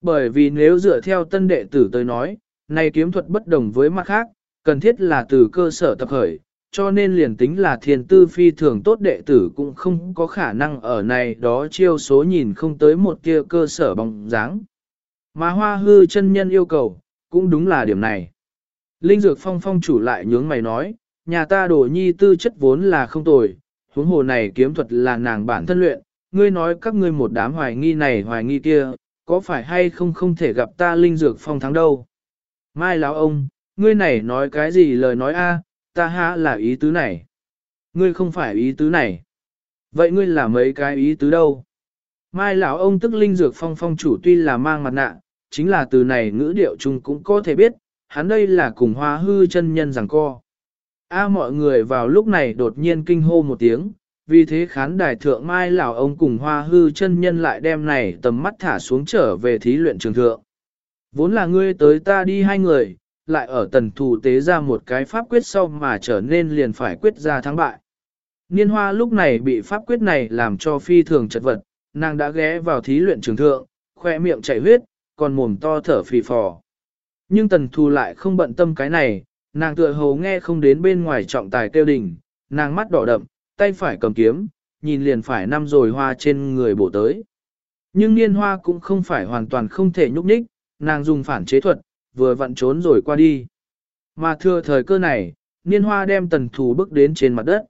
Bởi vì nếu dựa theo tân đệ tử tới nói, này kiếm thuật bất đồng với mặt khác, cần thiết là từ cơ sở tập khởi, cho nên liền tính là thiền tư phi thường tốt đệ tử cũng không có khả năng ở này đó chiêu số nhìn không tới một kia cơ sở bóng dáng. Mà hoa hư chân nhân yêu cầu, cũng đúng là điểm này. Linh dược phong phong chủ lại nhướng mày nói, nhà ta đồ nhi tư chất vốn là không tồi, huống hồ này kiếm thuật là nàng bản thân luyện, ngươi nói các ngươi một đám hoài nghi này hoài nghi kia, có phải hay không không thể gặp ta linh dược phong thắng đâu. Mai lão ông, ngươi này nói cái gì lời nói a, ta há là ý tứ này. Ngươi không phải ý tứ này. Vậy ngươi là mấy cái ý tứ đâu? Mai lão ông tức linh dược phong phong chủ tuy là mang mặt nạ, chính là từ này ngữ điệu chung cũng có thể biết, hắn đây là cùng hoa hư chân nhân rằng co. A mọi người vào lúc này đột nhiên kinh hô một tiếng, vì thế khán đài thượng mai lão ông cùng hoa hư chân nhân lại đem này tầm mắt thả xuống trở về thí luyện trường thượng. Vốn là ngươi tới ta đi hai người, lại ở tần thủ tế ra một cái pháp quyết sau mà trở nên liền phải quyết ra thắng bại. Niên hoa lúc này bị pháp quyết này làm cho phi thường chật vật, nàng đã ghé vào thí luyện trường thượng, khoe miệng chảy huyết, còn mồm to thở phì phò. Nhưng tần thù lại không bận tâm cái này, nàng tựa hồ nghe không đến bên ngoài trọng tài kêu đình, nàng mắt đỏ đậm, tay phải cầm kiếm, nhìn liền phải năm rồi hoa trên người bổ tới. Nhưng niên hoa cũng không phải hoàn toàn không thể nhúc nhích, nàng dùng phản chế thuật, vừa vặn trốn rồi qua đi. Mà thừa thời cơ này, niên hoa đem tần thù bước đến trên mặt đất.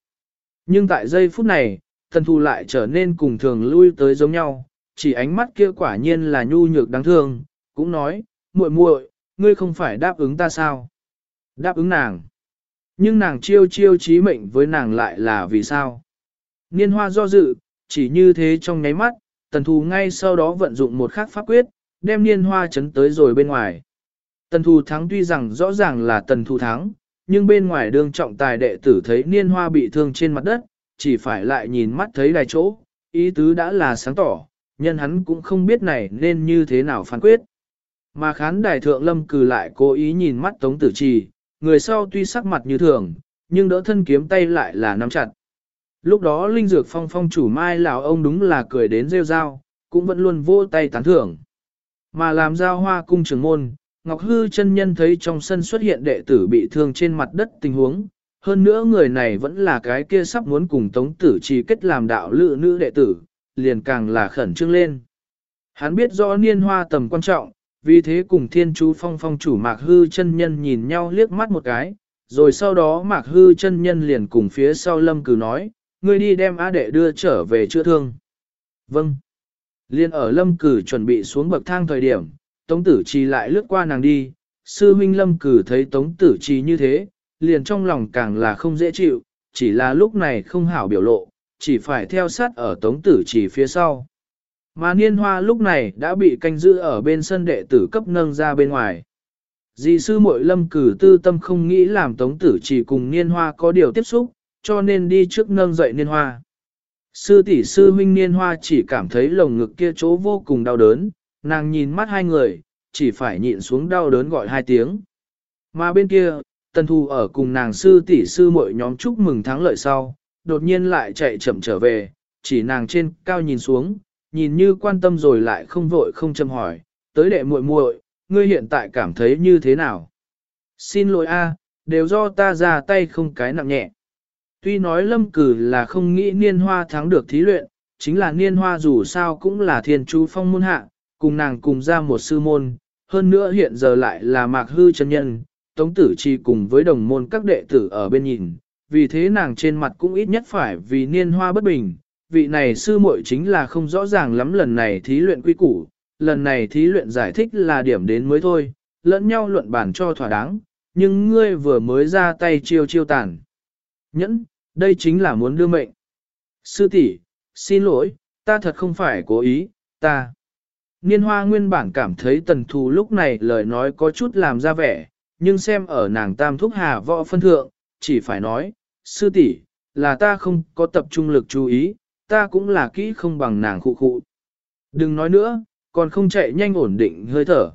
Nhưng tại giây phút này, tần thù lại trở nên cùng thường lui tới giống nhau, chỉ ánh mắt kia quả nhiên là nhu nhược đáng thương, cũng nói, muội muội, ngươi không phải đáp ứng ta sao? Đáp ứng nàng. Nhưng nàng chiêu chiêu trí mệnh với nàng lại là vì sao? Niên hoa do dự, chỉ như thế trong nháy mắt, tần thù ngay sau đó vận dụng một khắc pháp quyết, đem niên hoa chấn tới rồi bên ngoài. Tần thù thắng tuy rằng rõ ràng là tần thù thắng, nhưng bên ngoài đương trọng tài đệ tử thấy niên hoa bị thương trên mặt đất, chỉ phải lại nhìn mắt thấy đài chỗ, ý tứ đã là sáng tỏ, nhân hắn cũng không biết này nên như thế nào phán quyết. Mà khán đài thượng lâm cử lại cố ý nhìn mắt tống tử trì, người sau tuy sắc mặt như thường, nhưng đỡ thân kiếm tay lại là nắm chặt. Lúc đó linh dược phong phong chủ mai lão ông đúng là cười đến rêu rao, cũng vẫn luôn vô tay tán thưởng. Mà làm giao hoa cung trường môn, Ngọc Hư chân nhân thấy trong sân xuất hiện đệ tử bị thương trên mặt đất tình huống, hơn nữa người này vẫn là cái kia sắp muốn cùng tống tử trì kết làm đạo lự nữ đệ tử, liền càng là khẩn trương lên. Hắn biết rõ niên hoa tầm quan trọng, vì thế cùng thiên chú phong phong chủ mạc hư chân nhân nhìn nhau liếc mắt một cái, rồi sau đó mạc hư chân nhân liền cùng phía sau lâm cử nói, ngươi đi đem á đệ đưa trở về chữa thương. Vâng. Liên ở lâm cử chuẩn bị xuống bậc thang thời điểm, tống tử trì lại lướt qua nàng đi, sư huynh lâm cử thấy tống tử trì như thế, liền trong lòng càng là không dễ chịu, chỉ là lúc này không hảo biểu lộ, chỉ phải theo sát ở tống tử trì phía sau. Mà niên hoa lúc này đã bị canh giữ ở bên sân đệ tử cấp nâng ra bên ngoài. Dì sư muội lâm cử tư tâm không nghĩ làm tống tử chỉ cùng niên hoa có điều tiếp xúc, cho nên đi trước nâng dậy niên hoa. Sư tỷ sư huynh niên hoa chỉ cảm thấy lồng ngực kia chỗ vô cùng đau đớn, nàng nhìn mắt hai người, chỉ phải nhịn xuống đau đớn gọi hai tiếng. Mà bên kia, tần thu ở cùng nàng sư tỷ sư muội nhóm chúc mừng thắng lợi sau, đột nhiên lại chạy chậm trở về, chỉ nàng trên cao nhìn xuống, nhìn như quan tâm rồi lại không vội không châm hỏi, tới đệ muội muội, ngươi hiện tại cảm thấy như thế nào? Xin lỗi a, đều do ta ra tay không cái nặng nhẹ. Tuy nói lâm cử là không nghĩ niên hoa thắng được thí luyện, chính là niên hoa dù sao cũng là thiên chú phong môn hạ, cùng nàng cùng ra một sư môn, hơn nữa hiện giờ lại là mạc hư chân nhân, tống tử chi cùng với đồng môn các đệ tử ở bên nhìn, vì thế nàng trên mặt cũng ít nhất phải vì niên hoa bất bình, vị này sư muội chính là không rõ ràng lắm lần này thí luyện quy củ, lần này thí luyện giải thích là điểm đến mới thôi, lẫn nhau luận bản cho thỏa đáng, nhưng ngươi vừa mới ra tay chiêu chiêu tàn. Nhẫn, đây chính là muốn đưa mệnh. Sư tỷ, xin lỗi, ta thật không phải cố ý, ta. Niên hoa nguyên bản cảm thấy tần thù lúc này lời nói có chút làm ra vẻ, nhưng xem ở nàng tam thúc hà võ phân thượng, chỉ phải nói, sư tỷ, là ta không có tập trung lực chú ý, ta cũng là kỹ không bằng nàng khụ khụ. Đừng nói nữa, còn không chạy nhanh ổn định hơi thở.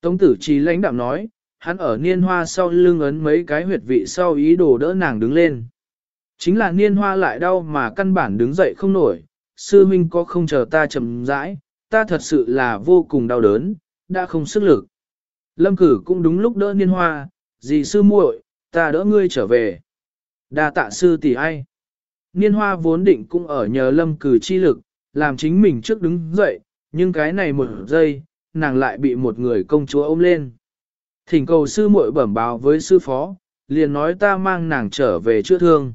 Tống tử trí lãnh đạm nói, hắn ở niên hoa sau lưng ấn mấy cái huyệt vị sau ý đồ đỡ nàng đứng lên. Chính là niên hoa lại đau mà căn bản đứng dậy không nổi, sư huynh có không chờ ta chậm rãi, ta thật sự là vô cùng đau đớn, đã không sức lực. Lâm cử cũng đúng lúc đỡ niên hoa, dì sư muội, ta đỡ ngươi trở về. đa tạ sư tỷ ai. Niên hoa vốn định cũng ở nhờ lâm cử chi lực, làm chính mình trước đứng dậy, nhưng cái này một giây, nàng lại bị một người công chúa ôm lên. Thỉnh cầu sư muội bẩm báo với sư phó, liền nói ta mang nàng trở về chữa thương.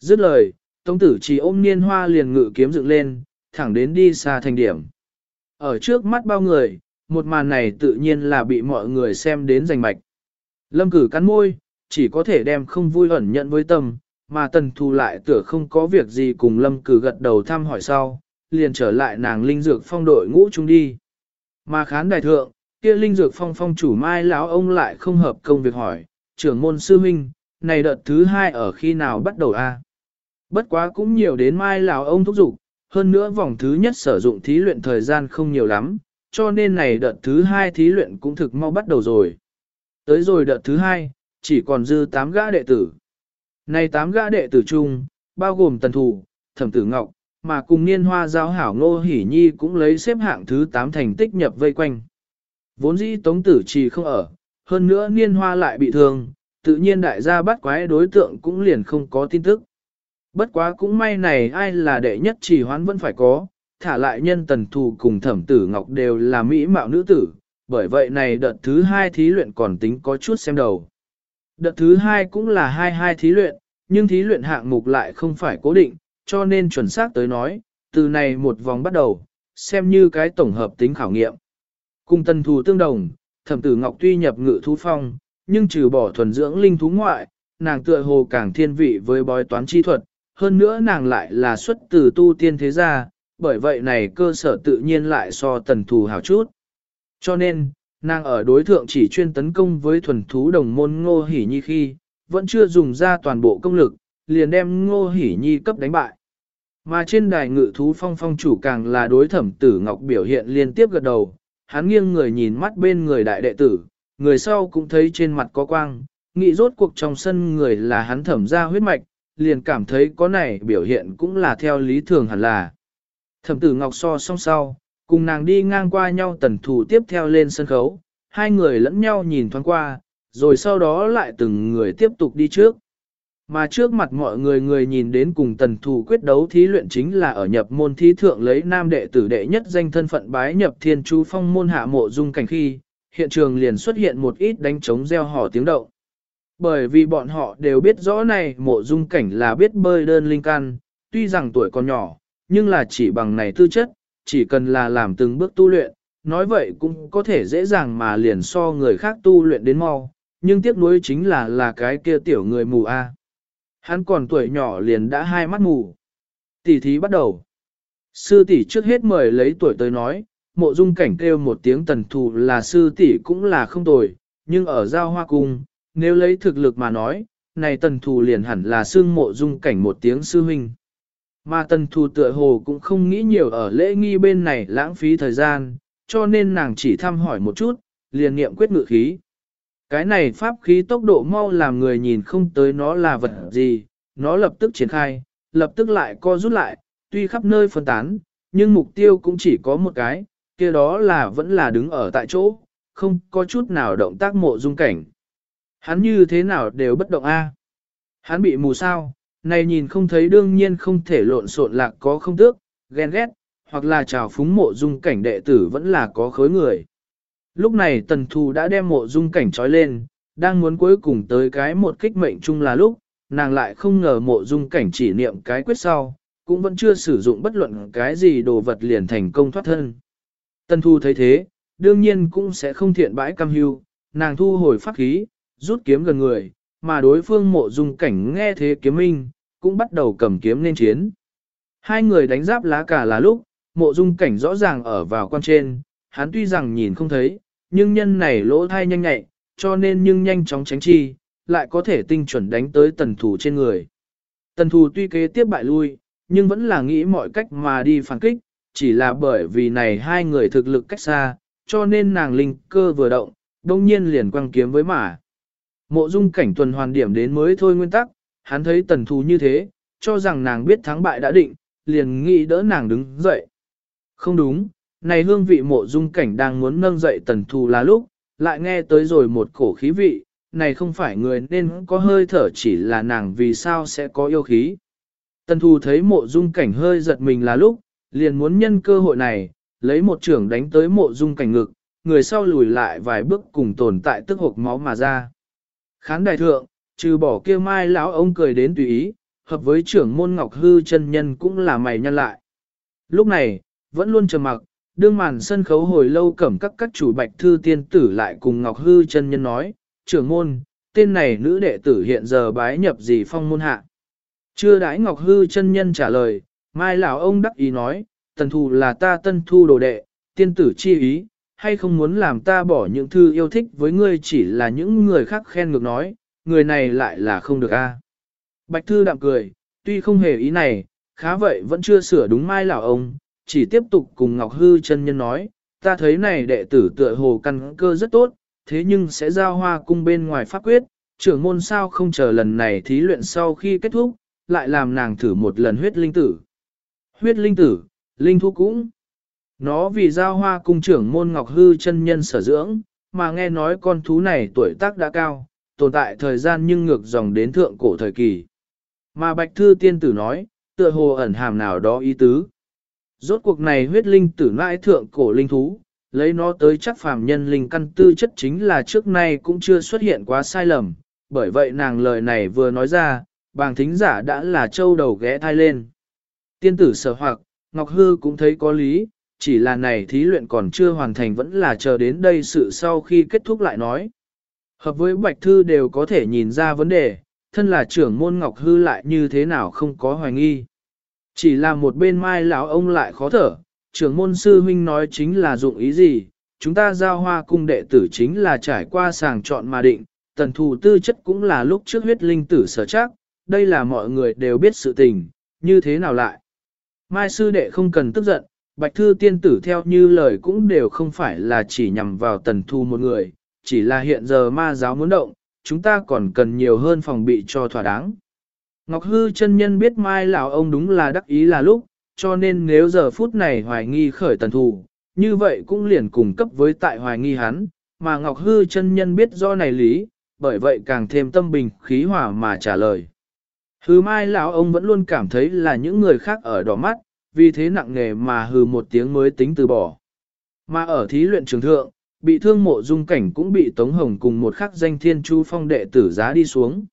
Dứt lời, tông tử chỉ ôm niên hoa liền ngự kiếm dựng lên, thẳng đến đi xa thành điểm. Ở trước mắt bao người, một màn này tự nhiên là bị mọi người xem đến rành mạch. Lâm cử cắn môi, chỉ có thể đem không vui ẩn nhận với tâm, mà tần thù lại tựa không có việc gì cùng lâm cử gật đầu thăm hỏi sau, liền trở lại nàng linh dược phong đội ngũ chung đi. Mà khán đại thượng, kia linh dược phong phong chủ mai lão ông lại không hợp công việc hỏi, trưởng môn sư minh này đợt thứ hai ở khi nào bắt đầu a? Bất quá cũng nhiều đến mai lão ông thúc giục, hơn nữa vòng thứ nhất sử dụng thí luyện thời gian không nhiều lắm, cho nên này đợt thứ hai thí luyện cũng thực mau bắt đầu rồi. Tới rồi đợt thứ hai, chỉ còn dư 8 gã đệ tử. Này tám gã đệ tử chung, bao gồm tần thủ, thẩm tử ngọc, mà cùng niên hoa giáo hảo ngô hỉ nhi cũng lấy xếp hạng thứ 8 thành tích nhập vây quanh. Vốn dĩ tống tử trì không ở, hơn nữa niên hoa lại bị thương, tự nhiên đại gia bắt quái đối tượng cũng liền không có tin tức. Bất quá cũng may này ai là đệ nhất chỉ hoán vẫn phải có, thả lại nhân tần thù cùng thẩm tử ngọc đều là mỹ mạo nữ tử, bởi vậy này đợt thứ hai thí luyện còn tính có chút xem đầu. Đợt thứ hai cũng là hai hai thí luyện, nhưng thí luyện hạng mục lại không phải cố định, cho nên chuẩn xác tới nói, từ này một vòng bắt đầu, xem như cái tổng hợp tính khảo nghiệm. Cùng tần thù tương đồng, thẩm tử ngọc tuy nhập ngự thú phong, nhưng trừ bỏ thuần dưỡng linh thú ngoại, nàng tựa hồ càng thiên vị với bói toán chi thuật, hơn nữa nàng lại là xuất từ tu tiên thế gia, bởi vậy này cơ sở tự nhiên lại so tần thù hảo chút. Cho nên, nàng ở đối thượng chỉ chuyên tấn công với thuần thú đồng môn ngô Hỷ nhi khi, vẫn chưa dùng ra toàn bộ công lực, liền đem ngô Hỷ nhi cấp đánh bại. Mà trên đài ngự thú phong phong chủ càng là đối thẩm tử ngọc biểu hiện liên tiếp gật đầu, hắn nghiêng người nhìn mắt bên người đại đệ tử, người sau cũng thấy trên mặt có quang, nghĩ rốt cuộc trong sân người là hắn thẩm ra huyết mạch, liền cảm thấy có này biểu hiện cũng là theo lý thường hẳn là. Thẩm tử ngọc so song sau, cùng nàng đi ngang qua nhau tần thủ tiếp theo lên sân khấu, hai người lẫn nhau nhìn thoáng qua, rồi sau đó lại từng người tiếp tục đi trước. Mà trước mặt mọi người người nhìn đến cùng tần thủ quyết đấu thí luyện chính là ở nhập môn thí thượng lấy nam đệ tử đệ nhất danh thân phận bái nhập thiên chú phong môn hạ mộ dung cảnh khi, hiện trường liền xuất hiện một ít đánh trống gieo hò tiếng động. Bởi vì bọn họ đều biết rõ này mộ dung cảnh là biết bơi đơn linh căn, tuy rằng tuổi còn nhỏ, nhưng là chỉ bằng này tư chất, chỉ cần là làm từng bước tu luyện, nói vậy cũng có thể dễ dàng mà liền so người khác tu luyện đến mau, nhưng tiếc nuối chính là là cái kia tiểu người mù A. Hắn còn tuổi nhỏ liền đã hai mắt mù. Tỷ thí bắt đầu. Sư tỷ trước hết mời lấy tuổi tới nói, mộ dung cảnh kêu một tiếng tần thù là sư tỷ cũng là không tồi, nhưng ở giao hoa cung, nếu lấy thực lực mà nói, này tần thù liền hẳn là xương mộ dung cảnh một tiếng sư huynh. Mà tần thù tựa hồ cũng không nghĩ nhiều ở lễ nghi bên này lãng phí thời gian, cho nên nàng chỉ thăm hỏi một chút, liền nghiệm quyết ngự khí. Cái này pháp khí tốc độ mau làm người nhìn không tới nó là vật gì, nó lập tức triển khai, lập tức lại co rút lại, tuy khắp nơi phân tán, nhưng mục tiêu cũng chỉ có một cái, kia đó là vẫn là đứng ở tại chỗ, không có chút nào động tác mộ dung cảnh. Hắn như thế nào đều bất động a. Hắn bị mù sao, này nhìn không thấy đương nhiên không thể lộn xộn lạc có không tước, ghen ghét, hoặc là trào phúng mộ dung cảnh đệ tử vẫn là có khối người. Lúc này tần thù đã đem mộ dung cảnh trói lên, đang muốn cuối cùng tới cái một kích mệnh chung là lúc, nàng lại không ngờ mộ dung cảnh chỉ niệm cái quyết sau, cũng vẫn chưa sử dụng bất luận cái gì đồ vật liền thành công thoát thân. Tần thu thấy thế, đương nhiên cũng sẽ không thiện bãi cam hưu, nàng thu hồi pháp khí, rút kiếm gần người, mà đối phương mộ dung cảnh nghe thế kiếm minh, cũng bắt đầu cầm kiếm nên chiến. Hai người đánh giáp lá cả là lúc, mộ dung cảnh rõ ràng ở vào quan trên, hắn tuy rằng nhìn không thấy, nhưng nhân này lỗ thai nhanh nhạy, cho nên nhưng nhanh chóng tránh chi, lại có thể tinh chuẩn đánh tới tần thủ trên người. Tần thủ tuy kế tiếp bại lui, nhưng vẫn là nghĩ mọi cách mà đi phản kích, chỉ là bởi vì này hai người thực lực cách xa, cho nên nàng linh cơ vừa động, đông nhiên liền quăng kiếm với mà. Mộ dung cảnh tuần hoàn điểm đến mới thôi nguyên tắc, hắn thấy tần thù như thế, cho rằng nàng biết thắng bại đã định, liền nghĩ đỡ nàng đứng dậy. Không đúng, này hương vị mộ dung cảnh đang muốn nâng dậy tần thù là lúc, lại nghe tới rồi một cổ khí vị, này không phải người nên có hơi thở chỉ là nàng vì sao sẽ có yêu khí. Tần thù thấy mộ dung cảnh hơi giật mình là lúc, liền muốn nhân cơ hội này, lấy một trưởng đánh tới mộ dung cảnh ngực, người sau lùi lại vài bước cùng tồn tại tức hộp máu mà ra. Khán đài thượng, trừ bỏ kia mai lão ông cười đến tùy ý, hợp với trưởng môn ngọc hư chân nhân cũng là mày nhăn lại. Lúc này, vẫn luôn trầm mặc, đương màn sân khấu hồi lâu cẩm các các chủ bạch thư tiên tử lại cùng ngọc hư chân nhân nói, trưởng môn, tên này nữ đệ tử hiện giờ bái nhập gì phong môn hạ. Chưa đãi ngọc hư chân nhân trả lời, mai lão ông đắc ý nói, tần thù là ta tân thu đồ đệ, tiên tử chi ý, hay không muốn làm ta bỏ những thư yêu thích với ngươi chỉ là những người khác khen ngược nói, người này lại là không được a. Bạch thư đạm cười, tuy không hề ý này, khá vậy vẫn chưa sửa đúng mai lão ông, chỉ tiếp tục cùng Ngọc Hư chân nhân nói, ta thấy này đệ tử tựa hồ căn cơ rất tốt, thế nhưng sẽ giao hoa cung bên ngoài pháp quyết, trưởng môn sao không chờ lần này thí luyện sau khi kết thúc, lại làm nàng thử một lần huyết linh tử. Huyết linh tử, linh thu cũng. Nó vì giao hoa cung trưởng môn Ngọc Hư chân nhân sở dưỡng, mà nghe nói con thú này tuổi tác đã cao, tồn tại thời gian nhưng ngược dòng đến thượng cổ thời kỳ. Mà Bạch Thư Tiên Tử nói, tựa hồ ẩn hàm nào đó ý tứ. Rốt cuộc này huyết linh tử nãi thượng cổ linh thú, lấy nó tới chắc phàm nhân linh căn tư chất chính là trước nay cũng chưa xuất hiện quá sai lầm, bởi vậy nàng lời này vừa nói ra, bàng thính giả đã là châu đầu ghé thai lên. Tiên tử sở hoặc, Ngọc Hư cũng thấy có lý, chỉ là này thí luyện còn chưa hoàn thành vẫn là chờ đến đây sự sau khi kết thúc lại nói. Hợp với Bạch Thư đều có thể nhìn ra vấn đề, thân là trưởng môn Ngọc Hư lại như thế nào không có hoài nghi. Chỉ là một bên mai lão ông lại khó thở, trưởng môn sư huynh nói chính là dụng ý gì, chúng ta giao hoa cung đệ tử chính là trải qua sàng chọn mà định, tần thù tư chất cũng là lúc trước huyết linh tử sở chắc, đây là mọi người đều biết sự tình, như thế nào lại. Mai sư đệ không cần tức giận, bạch thư tiên tử theo như lời cũng đều không phải là chỉ nhằm vào tần thu một người, chỉ là hiện giờ ma giáo muốn động, chúng ta còn cần nhiều hơn phòng bị cho thỏa đáng. Ngọc Hư chân nhân biết mai lão ông đúng là đắc ý là lúc, cho nên nếu giờ phút này hoài nghi khởi tần thù, như vậy cũng liền cùng cấp với tại hoài nghi hắn, mà Ngọc Hư chân nhân biết do này lý, bởi vậy càng thêm tâm bình khí hòa mà trả lời. Hư mai lão ông vẫn luôn cảm thấy là những người khác ở đỏ mắt, vì thế nặng nề mà hư một tiếng mới tính từ bỏ. Mà ở thí luyện trường thượng, bị thương mộ dung cảnh cũng bị Tống Hồng cùng một khắc danh thiên chu phong đệ tử giá đi xuống.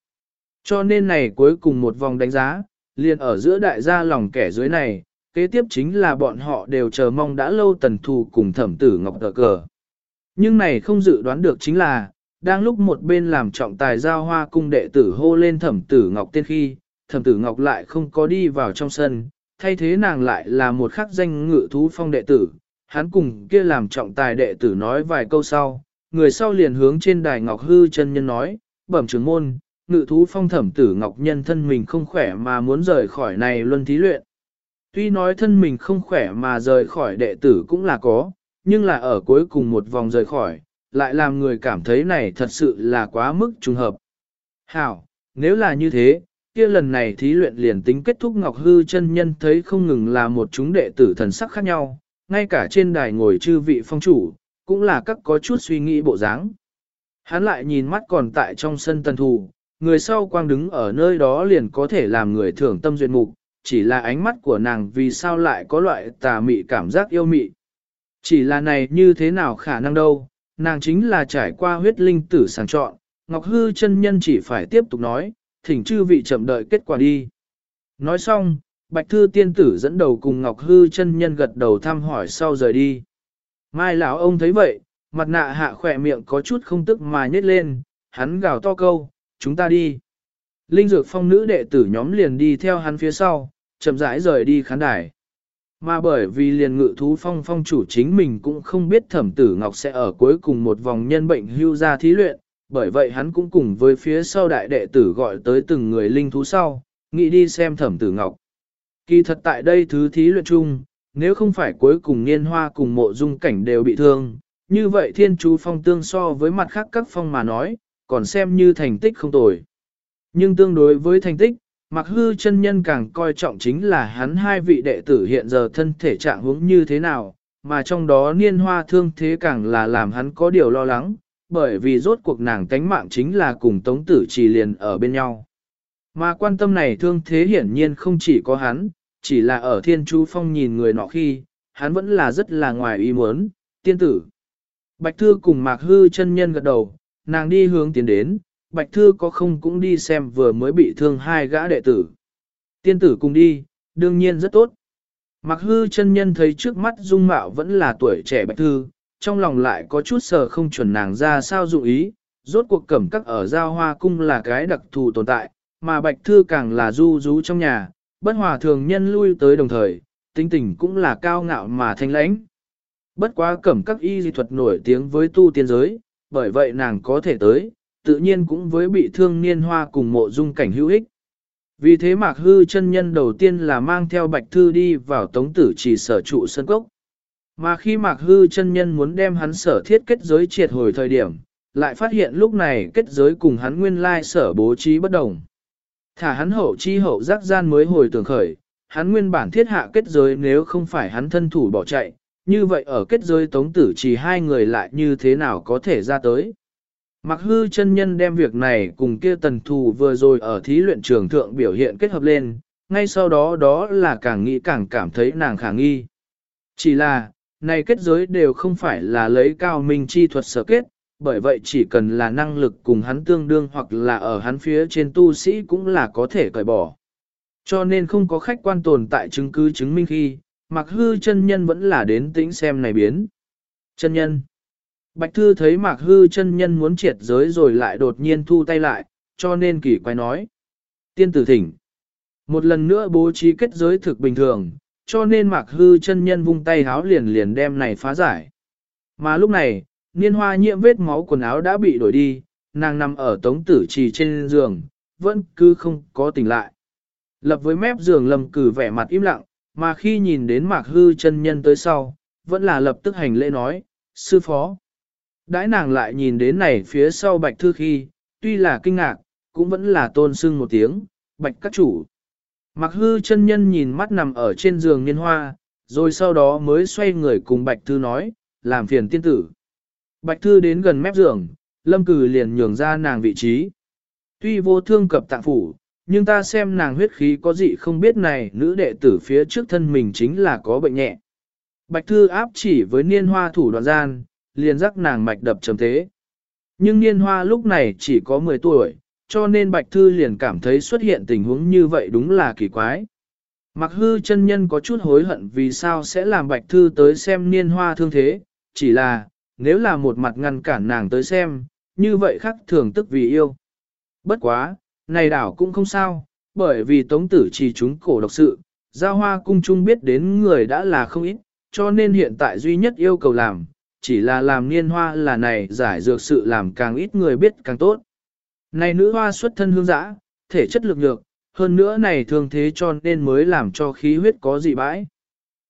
Cho nên này cuối cùng một vòng đánh giá, liền ở giữa đại gia lòng kẻ dưới này, kế tiếp chính là bọn họ đều chờ mong đã lâu tần thù cùng thẩm tử ngọc tờ cờ. Nhưng này không dự đoán được chính là, đang lúc một bên làm trọng tài giao hoa cung đệ tử hô lên thẩm tử ngọc tiên khi, thẩm tử ngọc lại không có đi vào trong sân, thay thế nàng lại là một khắc danh ngự thú phong đệ tử, hắn cùng kia làm trọng tài đệ tử nói vài câu sau, người sau liền hướng trên đài ngọc hư chân nhân nói, bẩm trưởng môn, ngự thú phong thẩm tử ngọc nhân thân mình không khỏe mà muốn rời khỏi này luân thí luyện. Tuy nói thân mình không khỏe mà rời khỏi đệ tử cũng là có, nhưng là ở cuối cùng một vòng rời khỏi, lại làm người cảm thấy này thật sự là quá mức trùng hợp. Hảo, nếu là như thế, kia lần này thí luyện liền tính kết thúc Ngọc Hư chân nhân thấy không ngừng là một chúng đệ tử thần sắc khác nhau, ngay cả trên đài ngồi chư vị phong chủ, cũng là các có chút suy nghĩ bộ dáng. Hắn lại nhìn mắt còn tại trong sân tần thù, người sau quang đứng ở nơi đó liền có thể làm người thưởng tâm duyệt mục, chỉ là ánh mắt của nàng vì sao lại có loại tà mị cảm giác yêu mị. Chỉ là này như thế nào khả năng đâu, nàng chính là trải qua huyết linh tử sàng chọn, Ngọc Hư chân nhân chỉ phải tiếp tục nói, thỉnh chư vị chậm đợi kết quả đi. Nói xong, Bạch Thư tiên tử dẫn đầu cùng Ngọc Hư chân nhân gật đầu thăm hỏi sau rời đi. Mai lão ông thấy vậy, mặt nạ hạ khỏe miệng có chút không tức mà nhếch lên, hắn gào to câu, chúng ta đi. Linh dược phong nữ đệ tử nhóm liền đi theo hắn phía sau, chậm rãi rời đi khán đài. Mà bởi vì liền ngự thú phong phong chủ chính mình cũng không biết thẩm tử ngọc sẽ ở cuối cùng một vòng nhân bệnh hưu ra thí luyện, bởi vậy hắn cũng cùng với phía sau đại đệ tử gọi tới từng người linh thú sau, nghĩ đi xem thẩm tử ngọc. Kỳ thật tại đây thứ thí luyện chung, nếu không phải cuối cùng niên hoa cùng mộ dung cảnh đều bị thương, như vậy thiên chú phong tương so với mặt khác các phong mà nói, còn xem như thành tích không tồi. Nhưng tương đối với thành tích, Mặc hư chân nhân càng coi trọng chính là hắn hai vị đệ tử hiện giờ thân thể trạng huống như thế nào, mà trong đó niên hoa thương thế càng là làm hắn có điều lo lắng, bởi vì rốt cuộc nàng tánh mạng chính là cùng tống tử trì liền ở bên nhau. Mà quan tâm này thương thế hiển nhiên không chỉ có hắn, chỉ là ở thiên chú phong nhìn người nọ khi, hắn vẫn là rất là ngoài ý muốn, tiên tử. Bạch Thư cùng Mạc Hư chân nhân gật đầu, nàng đi hướng tiến đến, Bạch Thư có không cũng đi xem vừa mới bị thương hai gã đệ tử. Tiên tử cùng đi, đương nhiên rất tốt. Mặc hư chân nhân thấy trước mắt dung mạo vẫn là tuổi trẻ Bạch Thư, trong lòng lại có chút sờ không chuẩn nàng ra sao dụng ý, rốt cuộc cẩm các ở giao hoa cung là cái đặc thù tồn tại, mà Bạch Thư càng là du rú trong nhà, bất hòa thường nhân lui tới đồng thời, tinh tình cũng là cao ngạo mà thanh lãnh. Bất quá cẩm các y di thuật nổi tiếng với tu tiên giới, bởi vậy nàng có thể tới, tự nhiên cũng với bị thương niên hoa cùng mộ dung cảnh hữu ích. Vì thế Mạc Hư chân nhân đầu tiên là mang theo Bạch Thư đi vào tống tử chỉ sở trụ sân cốc. Mà khi Mạc Hư chân nhân muốn đem hắn sở thiết kết giới triệt hồi thời điểm, lại phát hiện lúc này kết giới cùng hắn nguyên lai sở bố trí bất đồng. Thả hắn hậu chi hậu giác gian mới hồi tưởng khởi, hắn nguyên bản thiết hạ kết giới nếu không phải hắn thân thủ bỏ chạy, như vậy ở kết giới tống tử chỉ hai người lại như thế nào có thể ra tới. Mặc hư chân nhân đem việc này cùng kia tần thù vừa rồi ở thí luyện trường thượng biểu hiện kết hợp lên, ngay sau đó đó là càng nghĩ càng cảm thấy nàng khả nghi. Chỉ là, này kết giới đều không phải là lấy cao minh chi thuật sở kết, bởi vậy chỉ cần là năng lực cùng hắn tương đương hoặc là ở hắn phía trên tu sĩ cũng là có thể cởi bỏ. Cho nên không có khách quan tồn tại chứng cứ chứng minh khi, mặc hư chân nhân vẫn là đến tĩnh xem này biến. Chân nhân Bạch Thư thấy Mạc Hư chân nhân muốn triệt giới rồi lại đột nhiên thu tay lại, cho nên kỳ quái nói. Tiên tử thỉnh. Một lần nữa bố trí kết giới thực bình thường, cho nên Mạc Hư chân nhân vung tay háo liền liền đem này phá giải. Mà lúc này, niên hoa nhiễm vết máu quần áo đã bị đổi đi, nàng nằm ở tống tử trì trên giường, vẫn cứ không có tỉnh lại. Lập với mép giường lầm cử vẻ mặt im lặng, mà khi nhìn đến Mạc Hư chân nhân tới sau, vẫn là lập tức hành lễ nói, sư phó. Đãi nàng lại nhìn đến này phía sau bạch thư khi, tuy là kinh ngạc, cũng vẫn là tôn sưng một tiếng, bạch các chủ. Mặc hư chân nhân nhìn mắt nằm ở trên giường niên hoa, rồi sau đó mới xoay người cùng bạch thư nói, làm phiền tiên tử. Bạch thư đến gần mép giường, lâm cử liền nhường ra nàng vị trí. Tuy vô thương cập tạng phủ, nhưng ta xem nàng huyết khí có gì không biết này nữ đệ tử phía trước thân mình chính là có bệnh nhẹ. Bạch thư áp chỉ với niên hoa thủ đoạn gian, liền rắc nàng mạch đập trầm thế. Nhưng niên hoa lúc này chỉ có 10 tuổi, cho nên Bạch Thư liền cảm thấy xuất hiện tình huống như vậy đúng là kỳ quái. Mặc hư chân nhân có chút hối hận vì sao sẽ làm Bạch Thư tới xem niên hoa thương thế, chỉ là, nếu là một mặt ngăn cản nàng tới xem, như vậy khắc thường tức vì yêu. Bất quá, này đảo cũng không sao, bởi vì tống tử chỉ chúng cổ độc sự, giao hoa cung chung biết đến người đã là không ít, cho nên hiện tại duy nhất yêu cầu làm, chỉ là làm niên hoa là này giải dược sự làm càng ít người biết càng tốt. Này nữ hoa xuất thân hương giã, thể chất lực nhược, hơn nữa này thường thế cho nên mới làm cho khí huyết có dị bãi.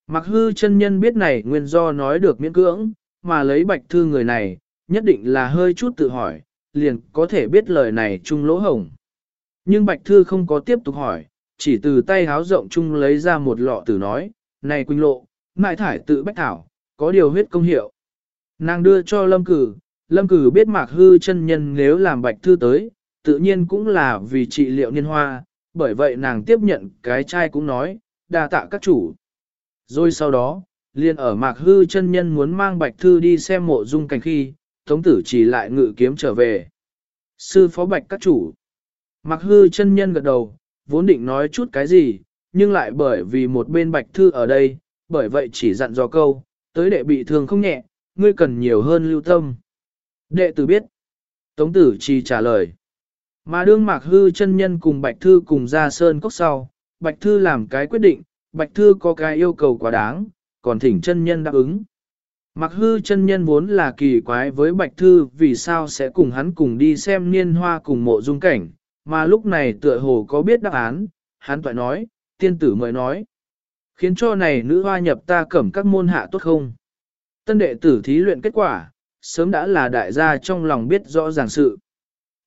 Mặc hư chân nhân biết này nguyên do nói được miễn cưỡng, mà lấy bạch thư người này, nhất định là hơi chút tự hỏi, liền có thể biết lời này chung lỗ hồng. Nhưng bạch thư không có tiếp tục hỏi, chỉ từ tay háo rộng chung lấy ra một lọ tử nói, này quỳnh lộ, mại thải tự bách thảo, có điều huyết công hiệu. Nàng đưa cho lâm cử, lâm cử biết mạc hư chân nhân nếu làm bạch thư tới, tự nhiên cũng là vì trị liệu niên hoa, bởi vậy nàng tiếp nhận cái chai cũng nói, đa tạ các chủ. Rồi sau đó, liền ở mạc hư chân nhân muốn mang bạch thư đi xem mộ dung cảnh khi, tống tử chỉ lại ngự kiếm trở về. Sư phó bạch các chủ. Mạc hư chân nhân gật đầu, vốn định nói chút cái gì, nhưng lại bởi vì một bên bạch thư ở đây, bởi vậy chỉ dặn dò câu, tới đệ bị thương không nhẹ, ngươi cần nhiều hơn lưu tâm. Đệ tử biết. Tống tử chỉ trả lời. Mà đương mạc hư chân nhân cùng bạch thư cùng ra sơn cốc sau, bạch thư làm cái quyết định, bạch thư có cái yêu cầu quá đáng, còn thỉnh chân nhân đáp ứng. Mặc hư chân nhân vốn là kỳ quái với Bạch Thư vì sao sẽ cùng hắn cùng đi xem niên hoa cùng mộ dung cảnh, mà lúc này tựa hồ có biết đáp án, hắn toại nói, tiên tử mới nói. Khiến cho này nữ hoa nhập ta cẩm các môn hạ tốt không? Tân đệ tử thí luyện kết quả, sớm đã là đại gia trong lòng biết rõ ràng sự.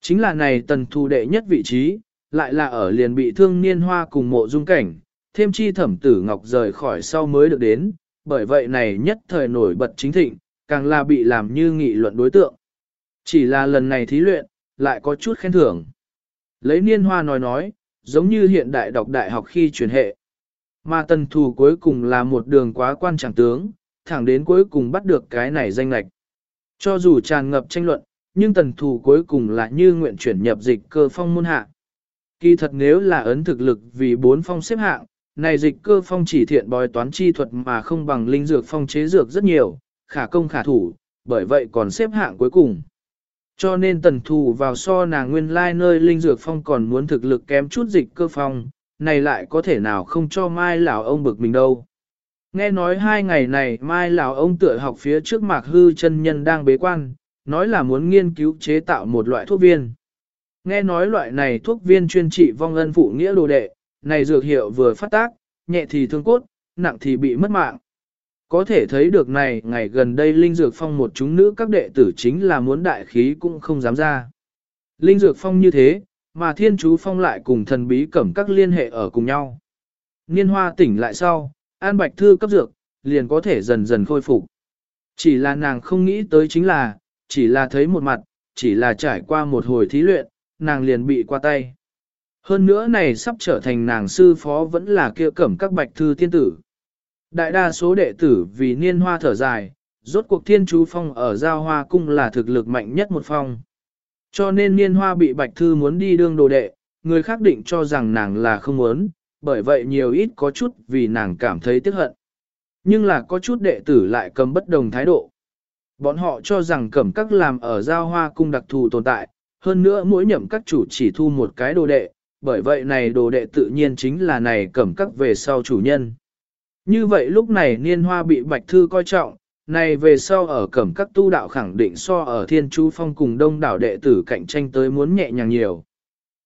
Chính là này tần thu đệ nhất vị trí, lại là ở liền bị thương niên hoa cùng mộ dung cảnh, thêm chi thẩm tử ngọc rời khỏi sau mới được đến, bởi vậy này nhất thời nổi bật chính thịnh, càng là bị làm như nghị luận đối tượng. Chỉ là lần này thí luyện, lại có chút khen thưởng. Lấy niên hoa nói nói, giống như hiện đại đọc đại học khi truyền hệ. Mà tần thù cuối cùng là một đường quá quan trọng tướng, thẳng đến cuối cùng bắt được cái này danh lạch. Cho dù tràn ngập tranh luận, nhưng tần thù cuối cùng là như nguyện chuyển nhập dịch cơ phong môn hạ. Kỳ thật nếu là ấn thực lực vì bốn phong xếp hạng, này dịch cơ phong chỉ thiện bói toán chi thuật mà không bằng linh dược phong chế dược rất nhiều, khả công khả thủ, bởi vậy còn xếp hạng cuối cùng. Cho nên tần thù vào so nàng nguyên lai nơi linh dược phong còn muốn thực lực kém chút dịch cơ phong, này lại có thể nào không cho mai lão ông bực mình đâu. Nghe nói hai ngày này mai lão ông tựa học phía trước mạc hư chân nhân đang bế quan, nói là muốn nghiên cứu chế tạo một loại thuốc viên. Nghe nói loại này thuốc viên chuyên trị vong ân phụ nghĩa đồ đệ, này dược hiệu vừa phát tác, nhẹ thì thương cốt, nặng thì bị mất mạng. Có thể thấy được này ngày gần đây Linh Dược Phong một chúng nữ các đệ tử chính là muốn đại khí cũng không dám ra. Linh Dược Phong như thế, mà Thiên Chú Phong lại cùng thần bí cẩm các liên hệ ở cùng nhau. Niên hoa tỉnh lại sau, An Bạch Thư cấp dược, liền có thể dần dần khôi phục. Chỉ là nàng không nghĩ tới chính là, chỉ là thấy một mặt, chỉ là trải qua một hồi thí luyện, nàng liền bị qua tay. Hơn nữa này sắp trở thành nàng sư phó vẫn là kia cẩm các bạch thư tiên tử. Đại đa số đệ tử vì niên hoa thở dài, rốt cuộc thiên chú phong ở giao hoa cung là thực lực mạnh nhất một phong. Cho nên niên hoa bị bạch thư muốn đi đương đồ đệ, người khác định cho rằng nàng là không muốn, bởi vậy nhiều ít có chút vì nàng cảm thấy tiếc hận. Nhưng là có chút đệ tử lại cầm bất đồng thái độ. Bọn họ cho rằng cẩm các làm ở giao hoa cung đặc thù tồn tại, hơn nữa mỗi nhậm các chủ chỉ thu một cái đồ đệ, bởi vậy này đồ đệ tự nhiên chính là này cẩm các về sau chủ nhân. Như vậy lúc này niên hoa bị bạch thư coi trọng, này về sau ở cẩm các tu đạo khẳng định so ở thiên chú phong cùng đông đảo đệ tử cạnh tranh tới muốn nhẹ nhàng nhiều.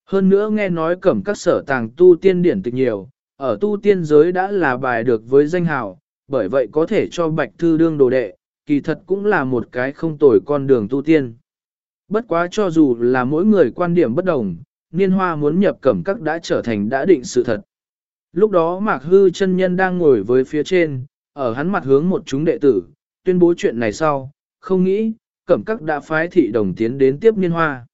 Hơn nữa nghe nói cẩm các sở tàng tu tiên điển tịch nhiều, ở tu tiên giới đã là bài được với danh hào, bởi vậy có thể cho bạch thư đương đồ đệ, kỳ thật cũng là một cái không tồi con đường tu tiên. Bất quá cho dù là mỗi người quan điểm bất đồng, niên hoa muốn nhập cẩm các đã trở thành đã định sự thật. Lúc đó Mạc Hư chân nhân đang ngồi với phía trên, ở hắn mặt hướng một chúng đệ tử, tuyên bố chuyện này sau, không nghĩ, cẩm các đã phái thị đồng tiến đến tiếp niên hoa.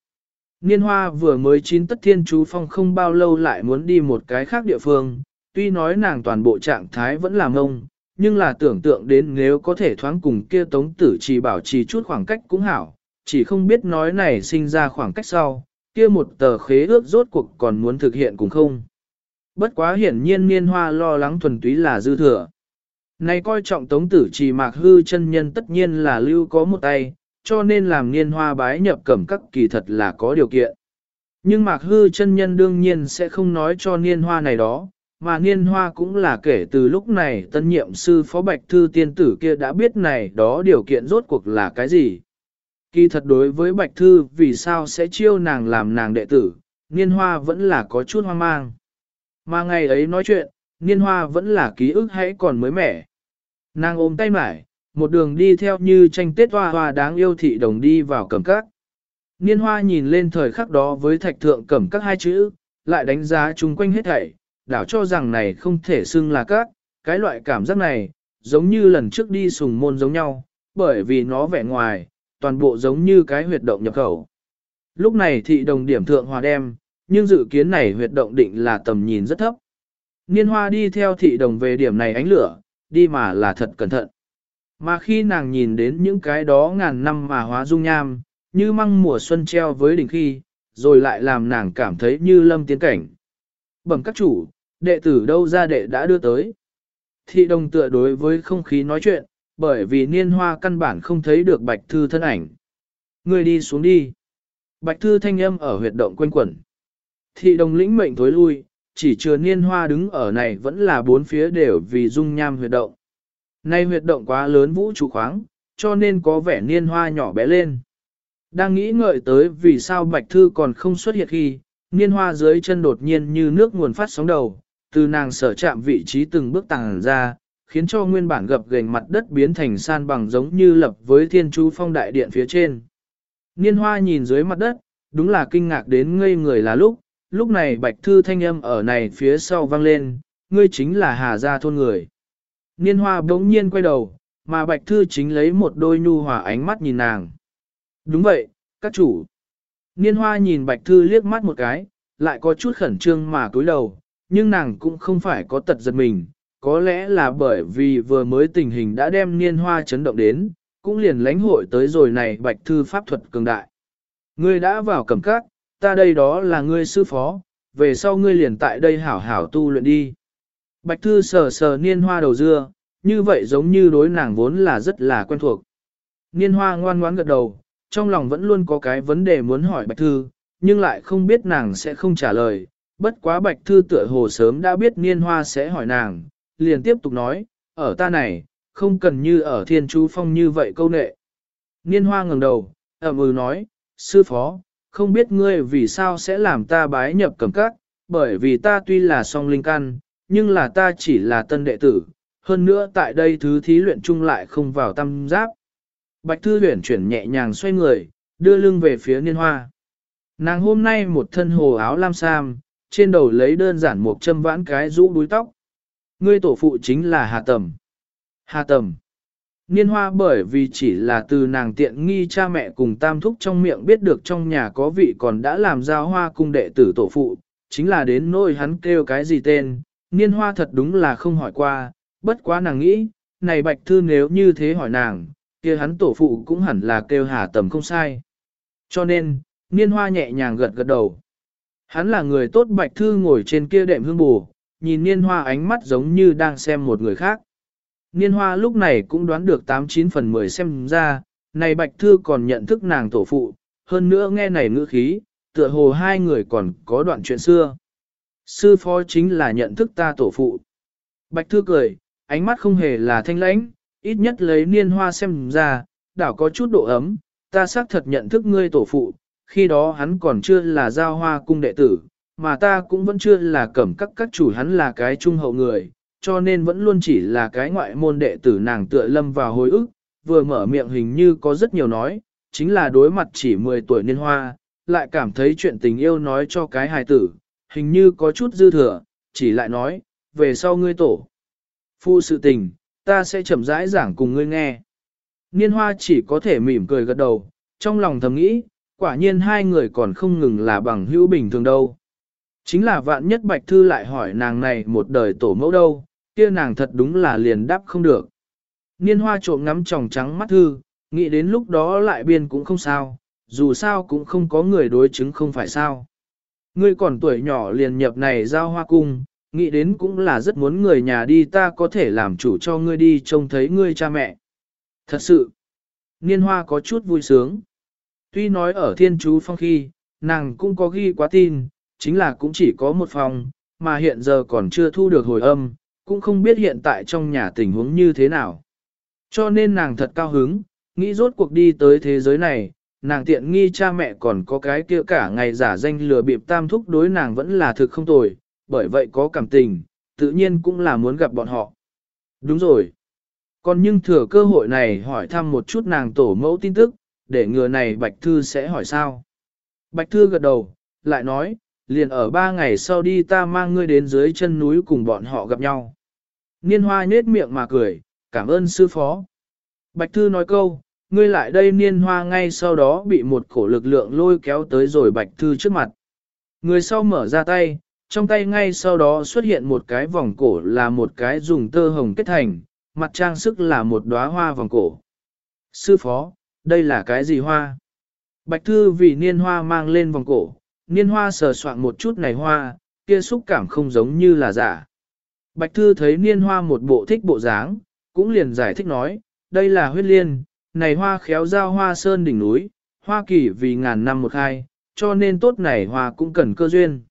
Niên hoa vừa mới chín tất thiên chú phong không bao lâu lại muốn đi một cái khác địa phương, tuy nói nàng toàn bộ trạng thái vẫn là ngông, nhưng là tưởng tượng đến nếu có thể thoáng cùng kia tống tử chỉ bảo trì chút khoảng cách cũng hảo, chỉ không biết nói này sinh ra khoảng cách sau, kia một tờ khế ước rốt cuộc còn muốn thực hiện cùng không. Bất quá hiển nhiên niên hoa lo lắng thuần túy là dư thừa. Này coi trọng tống tử trì mạc hư chân nhân tất nhiên là lưu có một tay, cho nên làm niên hoa bái nhập cẩm các kỳ thật là có điều kiện. Nhưng mạc hư chân nhân đương nhiên sẽ không nói cho niên hoa này đó, mà niên hoa cũng là kể từ lúc này tân nhiệm sư phó bạch thư tiên tử kia đã biết này đó điều kiện rốt cuộc là cái gì. Kỳ thật đối với Bạch Thư vì sao sẽ chiêu nàng làm nàng đệ tử, Niên Hoa vẫn là có chút hoang mang. Mà ngày ấy nói chuyện, Niên Hoa vẫn là ký ức hãy còn mới mẻ. Nàng ôm tay mải, một đường đi theo như tranh tết hoa hoa đáng yêu thị đồng đi vào cẩm các. Niên Hoa nhìn lên thời khắc đó với thạch thượng cẩm các hai chữ, lại đánh giá chung quanh hết thảy, đảo cho rằng này không thể xưng là các, cái loại cảm giác này, giống như lần trước đi sùng môn giống nhau, bởi vì nó vẻ ngoài, toàn bộ giống như cái huyệt động nhập khẩu. Lúc này thị đồng điểm thượng hòa đem, nhưng dự kiến này huyệt động định là tầm nhìn rất thấp. Niên hoa đi theo thị đồng về điểm này ánh lửa, đi mà là thật cẩn thận. Mà khi nàng nhìn đến những cái đó ngàn năm mà hóa dung nham, như măng mùa xuân treo với đỉnh khi, rồi lại làm nàng cảm thấy như lâm tiến cảnh. Bẩm các chủ, đệ tử đâu ra đệ đã đưa tới. Thị đồng tựa đối với không khí nói chuyện, bởi vì niên hoa căn bản không thấy được bạch thư thân ảnh. Người đi xuống đi. Bạch thư thanh âm ở huyệt động quanh quẩn. Thị đồng lĩnh mệnh tối lui, chỉ chưa niên hoa đứng ở này vẫn là bốn phía đều vì dung nham huyệt động. Nay huyệt động quá lớn vũ trụ khoáng, cho nên có vẻ niên hoa nhỏ bé lên. Đang nghĩ ngợi tới vì sao bạch thư còn không xuất hiện khi, niên hoa dưới chân đột nhiên như nước nguồn phát sóng đầu, từ nàng sở chạm vị trí từng bước tàng ra, khiến cho nguyên bản gập gềnh mặt đất biến thành san bằng giống như lập với thiên chú phong đại điện phía trên. Niên hoa nhìn dưới mặt đất, đúng là kinh ngạc đến ngây người là lúc, lúc này bạch thư thanh âm ở này phía sau vang lên, ngươi chính là hà gia thôn người. Niên hoa bỗng nhiên quay đầu, mà bạch thư chính lấy một đôi nhu hòa ánh mắt nhìn nàng. Đúng vậy, các chủ. Niên hoa nhìn bạch thư liếc mắt một cái, lại có chút khẩn trương mà cúi đầu, nhưng nàng cũng không phải có tật giật mình, có lẽ là bởi vì vừa mới tình hình đã đem niên hoa chấn động đến, cũng liền lãnh hội tới rồi này bạch thư pháp thuật cường đại. Ngươi đã vào cầm cát, ta đây đó là ngươi sư phó, về sau ngươi liền tại đây hảo hảo tu luyện đi. Bạch thư sờ sờ niên hoa đầu dưa, như vậy giống như đối nàng vốn là rất là quen thuộc. Niên hoa ngoan ngoãn gật đầu, trong lòng vẫn luôn có cái vấn đề muốn hỏi bạch thư, nhưng lại không biết nàng sẽ không trả lời. Bất quá bạch thư tựa hồ sớm đã biết niên hoa sẽ hỏi nàng, liền tiếp tục nói, ở ta này, không cần như ở thiên chú phong như vậy câu nệ. Niên hoa ngẩng đầu, ẩm ừ nói, sư phó, không biết ngươi vì sao sẽ làm ta bái nhập cẩm các, bởi vì ta tuy là song linh căn, nhưng là ta chỉ là tân đệ tử, hơn nữa tại đây thứ thí luyện chung lại không vào tâm giáp. Bạch Thư Huyền chuyển nhẹ nhàng xoay người, đưa lưng về phía niên hoa. Nàng hôm nay một thân hồ áo lam sam, trên đầu lấy đơn giản một châm vãn cái rũ đuôi tóc. Ngươi tổ phụ chính là Hà Tầm. Hà Tầm. Niên hoa bởi vì chỉ là từ nàng tiện nghi cha mẹ cùng tam thúc trong miệng biết được trong nhà có vị còn đã làm giao hoa cung đệ tử tổ phụ, chính là đến nỗi hắn kêu cái gì tên, niên hoa thật đúng là không hỏi qua, bất quá nàng nghĩ, này bạch thư nếu như thế hỏi nàng, kia hắn tổ phụ cũng hẳn là kêu hà tầm không sai. Cho nên, niên hoa nhẹ nhàng gật gật đầu. Hắn là người tốt bạch thư ngồi trên kia đệm hương bù, nhìn niên hoa ánh mắt giống như đang xem một người khác. Niên hoa lúc này cũng đoán được 89 phần 10 xem ra, này bạch thư còn nhận thức nàng tổ phụ, hơn nữa nghe này ngữ khí, tựa hồ hai người còn có đoạn chuyện xưa. Sư phó chính là nhận thức ta tổ phụ. Bạch thư cười, ánh mắt không hề là thanh lãnh, ít nhất lấy niên hoa xem ra, đảo có chút độ ấm, ta xác thật nhận thức ngươi tổ phụ, khi đó hắn còn chưa là giao hoa cung đệ tử, mà ta cũng vẫn chưa là cẩm các các chủ hắn là cái trung hậu người, cho nên vẫn luôn chỉ là cái ngoại môn đệ tử nàng tựa lâm vào hồi ức, vừa mở miệng hình như có rất nhiều nói, chính là đối mặt chỉ 10 tuổi niên hoa, lại cảm thấy chuyện tình yêu nói cho cái hài tử, hình như có chút dư thừa, chỉ lại nói, về sau ngươi tổ. Phu sự tình, ta sẽ chậm rãi giảng cùng ngươi nghe. Niên hoa chỉ có thể mỉm cười gật đầu, trong lòng thầm nghĩ, quả nhiên hai người còn không ngừng là bằng hữu bình thường đâu. Chính là vạn nhất Bạch Thư lại hỏi nàng này một đời tổ mẫu đâu, kia nàng thật đúng là liền đáp không được. Niên hoa trộm ngắm tròng trắng mắt Thư, nghĩ đến lúc đó lại biên cũng không sao, dù sao cũng không có người đối chứng không phải sao. Ngươi còn tuổi nhỏ liền nhập này giao hoa cung, nghĩ đến cũng là rất muốn người nhà đi ta có thể làm chủ cho ngươi đi trông thấy ngươi cha mẹ. Thật sự, niên hoa có chút vui sướng. Tuy nói ở thiên chú phong khi, nàng cũng có ghi quá tin, chính là cũng chỉ có một phòng, mà hiện giờ còn chưa thu được hồi âm, cũng không biết hiện tại trong nhà tình huống như thế nào. Cho nên nàng thật cao hứng, nghĩ rốt cuộc đi tới thế giới này, nàng tiện nghi cha mẹ còn có cái kia cả ngày giả danh lừa bịp tam thúc đối nàng vẫn là thực không tồi, bởi vậy có cảm tình, tự nhiên cũng là muốn gặp bọn họ. Đúng rồi. Còn nhưng thừa cơ hội này hỏi thăm một chút nàng tổ mẫu tin tức, để ngừa này Bạch Thư sẽ hỏi sao. Bạch Thư gật đầu, lại nói, liền ở ba ngày sau đi ta mang ngươi đến dưới chân núi cùng bọn họ gặp nhau. Niên hoa nết miệng mà cười, cảm ơn sư phó. Bạch Thư nói câu, ngươi lại đây niên hoa ngay sau đó bị một cổ lực lượng lôi kéo tới rồi Bạch Thư trước mặt. Người sau mở ra tay, trong tay ngay sau đó xuất hiện một cái vòng cổ là một cái dùng tơ hồng kết thành, mặt trang sức là một đóa hoa vòng cổ. Sư phó, đây là cái gì hoa? Bạch Thư vì niên hoa mang lên vòng cổ, niên hoa sờ soạn một chút này hoa, kia xúc cảm không giống như là giả. Bạch Thư thấy niên hoa một bộ thích bộ dáng, cũng liền giải thích nói, đây là huyết liên, này hoa khéo giao hoa sơn đỉnh núi, hoa kỳ vì ngàn năm một hai, cho nên tốt này hoa cũng cần cơ duyên.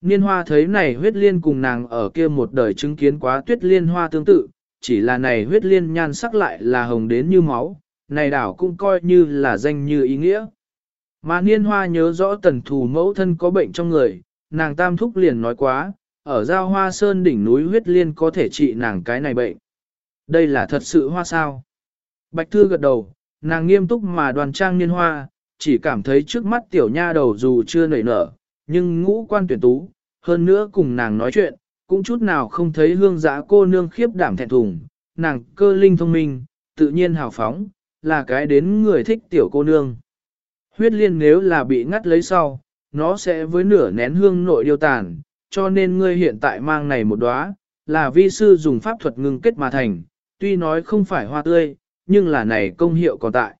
Niên hoa thấy này huyết liên cùng nàng ở kia một đời chứng kiến quá tuyết liên hoa tương tự, chỉ là này huyết liên nhan sắc lại là hồng đến như máu, này đảo cũng coi như là danh như ý nghĩa. Mà niên hoa nhớ rõ tần thù mẫu thân có bệnh trong người, nàng tam thúc liền nói quá, ở giao hoa sơn đỉnh núi huyết liên có thể trị nàng cái này bệnh. Đây là thật sự hoa sao. Bạch Thư gật đầu, nàng nghiêm túc mà đoàn trang niên hoa, chỉ cảm thấy trước mắt tiểu nha đầu dù chưa nảy nở, nhưng ngũ quan tuyển tú, hơn nữa cùng nàng nói chuyện, cũng chút nào không thấy hương giã cô nương khiếp đảm thẹn thùng, nàng cơ linh thông minh, tự nhiên hào phóng, là cái đến người thích tiểu cô nương. Huyết liên nếu là bị ngắt lấy sau, nó sẽ với nửa nén hương nội điều tàn, cho nên ngươi hiện tại mang này một đóa, là vi sư dùng pháp thuật ngưng kết mà thành, tuy nói không phải hoa tươi, nhưng là này công hiệu còn tại.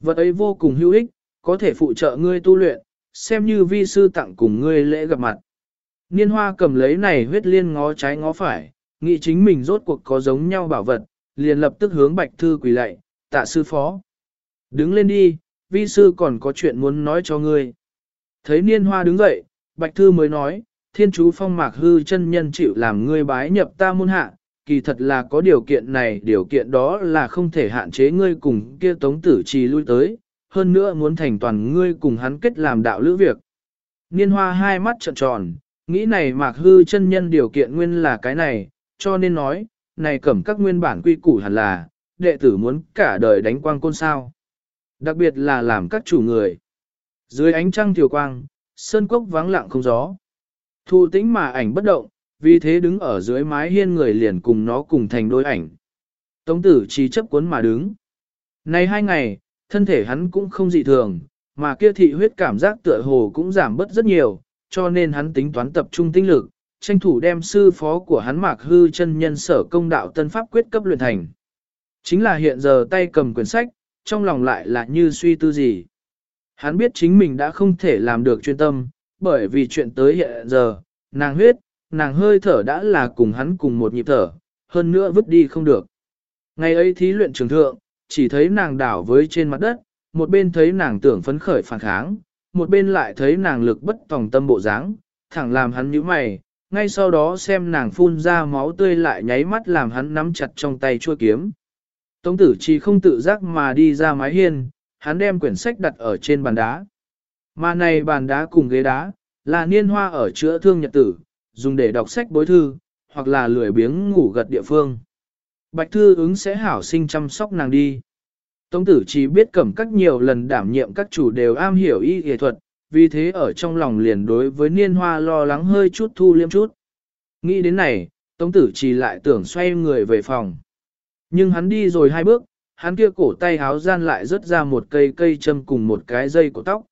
Vật ấy vô cùng hữu ích, có thể phụ trợ ngươi tu luyện, xem như vi sư tặng cùng ngươi lễ gặp mặt. Niên hoa cầm lấy này huyết liên ngó trái ngó phải, nghĩ chính mình rốt cuộc có giống nhau bảo vật, liền lập tức hướng bạch thư quỳ lạy, tạ sư phó. Đứng lên đi, vi sư còn có chuyện muốn nói cho ngươi. Thấy niên hoa đứng dậy, bạch thư mới nói, thiên chú phong mạc hư chân nhân chịu làm ngươi bái nhập ta môn hạ, kỳ thật là có điều kiện này, điều kiện đó là không thể hạn chế ngươi cùng kia tống tử trì lui tới, hơn nữa muốn thành toàn ngươi cùng hắn kết làm đạo lữ việc. Niên hoa hai mắt trợn tròn, nghĩ này mạc hư chân nhân điều kiện nguyên là cái này, cho nên nói, này cẩm các nguyên bản quy củ hẳn là, đệ tử muốn cả đời đánh quang côn sao. Đặc biệt là làm các chủ người. Dưới ánh trăng thiều quang, sơn cốc vắng lặng không gió. Thu tĩnh mà ảnh bất động, vì thế đứng ở dưới mái hiên người liền cùng nó cùng thành đôi ảnh. Tống tử chỉ chấp cuốn mà đứng. Này hai ngày, thân thể hắn cũng không dị thường, mà kia thị huyết cảm giác tựa hồ cũng giảm bớt rất nhiều, cho nên hắn tính toán tập trung tinh lực, tranh thủ đem sư phó của hắn mạc hư chân nhân sở công đạo tân pháp quyết cấp luyện thành. Chính là hiện giờ tay cầm quyển sách, trong lòng lại là như suy tư gì. Hắn biết chính mình đã không thể làm được chuyên tâm, bởi vì chuyện tới hiện giờ, nàng huyết, nàng hơi thở đã là cùng hắn cùng một nhịp thở, hơn nữa vứt đi không được. Ngày ấy thí luyện trường thượng, chỉ thấy nàng đảo với trên mặt đất, một bên thấy nàng tưởng phấn khởi phản kháng, một bên lại thấy nàng lực bất tòng tâm bộ dáng, thẳng làm hắn nhíu mày, ngay sau đó xem nàng phun ra máu tươi lại nháy mắt làm hắn nắm chặt trong tay chua kiếm. Tống tử chỉ không tự giác mà đi ra mái hiên, hắn đem quyển sách đặt ở trên bàn đá. Mà này bàn đá cùng ghế đá, là niên hoa ở chữa thương nhật tử, dùng để đọc sách bối thư, hoặc là lười biếng ngủ gật địa phương. Bạch thư ứng sẽ hảo sinh chăm sóc nàng đi. Tống tử chỉ biết cẩm các nhiều lần đảm nhiệm các chủ đều am hiểu y y thuật, vì thế ở trong lòng liền đối với niên hoa lo lắng hơi chút thu liêm chút. Nghĩ đến này, tống tử chỉ lại tưởng xoay người về phòng. Nhưng hắn đi rồi hai bước, hắn kia cổ tay háo gian lại rớt ra một cây cây châm cùng một cái dây của tóc.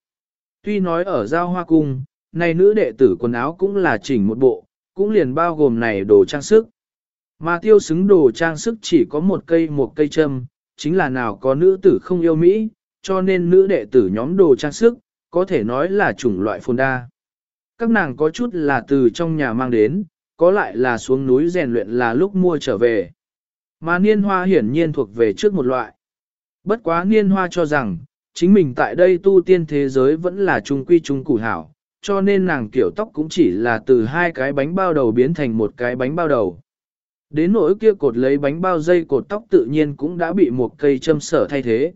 Tuy nói ở giao hoa cung, này nữ đệ tử quần áo cũng là chỉnh một bộ, cũng liền bao gồm này đồ trang sức. Mà tiêu xứng đồ trang sức chỉ có một cây một cây châm, chính là nào có nữ tử không yêu Mỹ, cho nên nữ đệ tử nhóm đồ trang sức, có thể nói là chủng loại phồn đa. Các nàng có chút là từ trong nhà mang đến, có lại là xuống núi rèn luyện là lúc mua trở về. Mà niên hoa hiển nhiên thuộc về trước một loại. Bất quá niên hoa cho rằng, chính mình tại đây tu tiên thế giới vẫn là trung quy trung củ hảo, cho nên nàng kiểu tóc cũng chỉ là từ hai cái bánh bao đầu biến thành một cái bánh bao đầu. Đến nỗi kia cột lấy bánh bao dây cột tóc tự nhiên cũng đã bị một cây châm sở thay thế.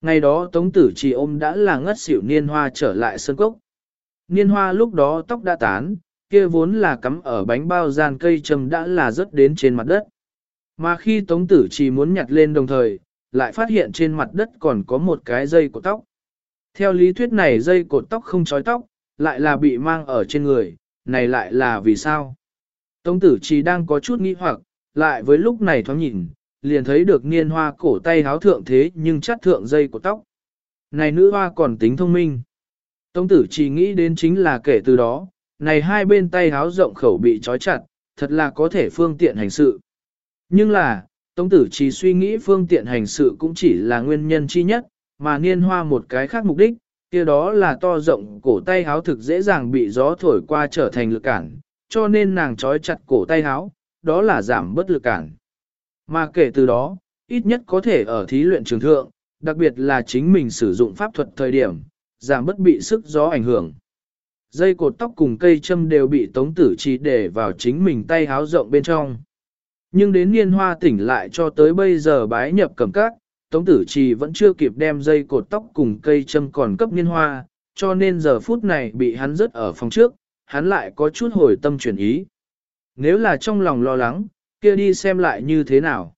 Ngày đó Tống Tử Trì ôm đã là ngất xỉu niên hoa trở lại sân cốc. Niên hoa lúc đó tóc đã tán, kia vốn là cắm ở bánh bao gian cây châm đã là rớt đến trên mặt đất. Mà khi Tống Tử Trì muốn nhặt lên đồng thời, lại phát hiện trên mặt đất còn có một cái dây cột tóc. Theo lý thuyết này dây cột tóc không trói tóc, lại là bị mang ở trên người, này lại là vì sao? Tống tử chỉ đang có chút nghi hoặc, lại với lúc này thoáng nhìn, liền thấy được niên hoa cổ tay háo thượng thế nhưng chắt thượng dây của tóc. Này nữ hoa còn tính thông minh. Tống tử chỉ nghĩ đến chính là kể từ đó, này hai bên tay háo rộng khẩu bị trói chặt, thật là có thể phương tiện hành sự. Nhưng là, Tống tử chỉ suy nghĩ phương tiện hành sự cũng chỉ là nguyên nhân chi nhất, mà niên hoa một cái khác mục đích, kia đó là to rộng cổ tay háo thực dễ dàng bị gió thổi qua trở thành lực cản, cho nên nàng trói chặt cổ tay háo, đó là giảm bất lực cản. Mà kể từ đó, ít nhất có thể ở thí luyện trường thượng, đặc biệt là chính mình sử dụng pháp thuật thời điểm, giảm bất bị sức gió ảnh hưởng. Dây cột tóc cùng cây châm đều bị tống tử chỉ để vào chính mình tay háo rộng bên trong. Nhưng đến niên hoa tỉnh lại cho tới bây giờ bái nhập cầm các, tống tử trì vẫn chưa kịp đem dây cột tóc cùng cây châm còn cấp niên hoa, cho nên giờ phút này bị hắn rớt ở phòng trước, hắn lại có chút hồi tâm chuyển ý. Nếu là trong lòng lo lắng, kia đi xem lại như thế nào.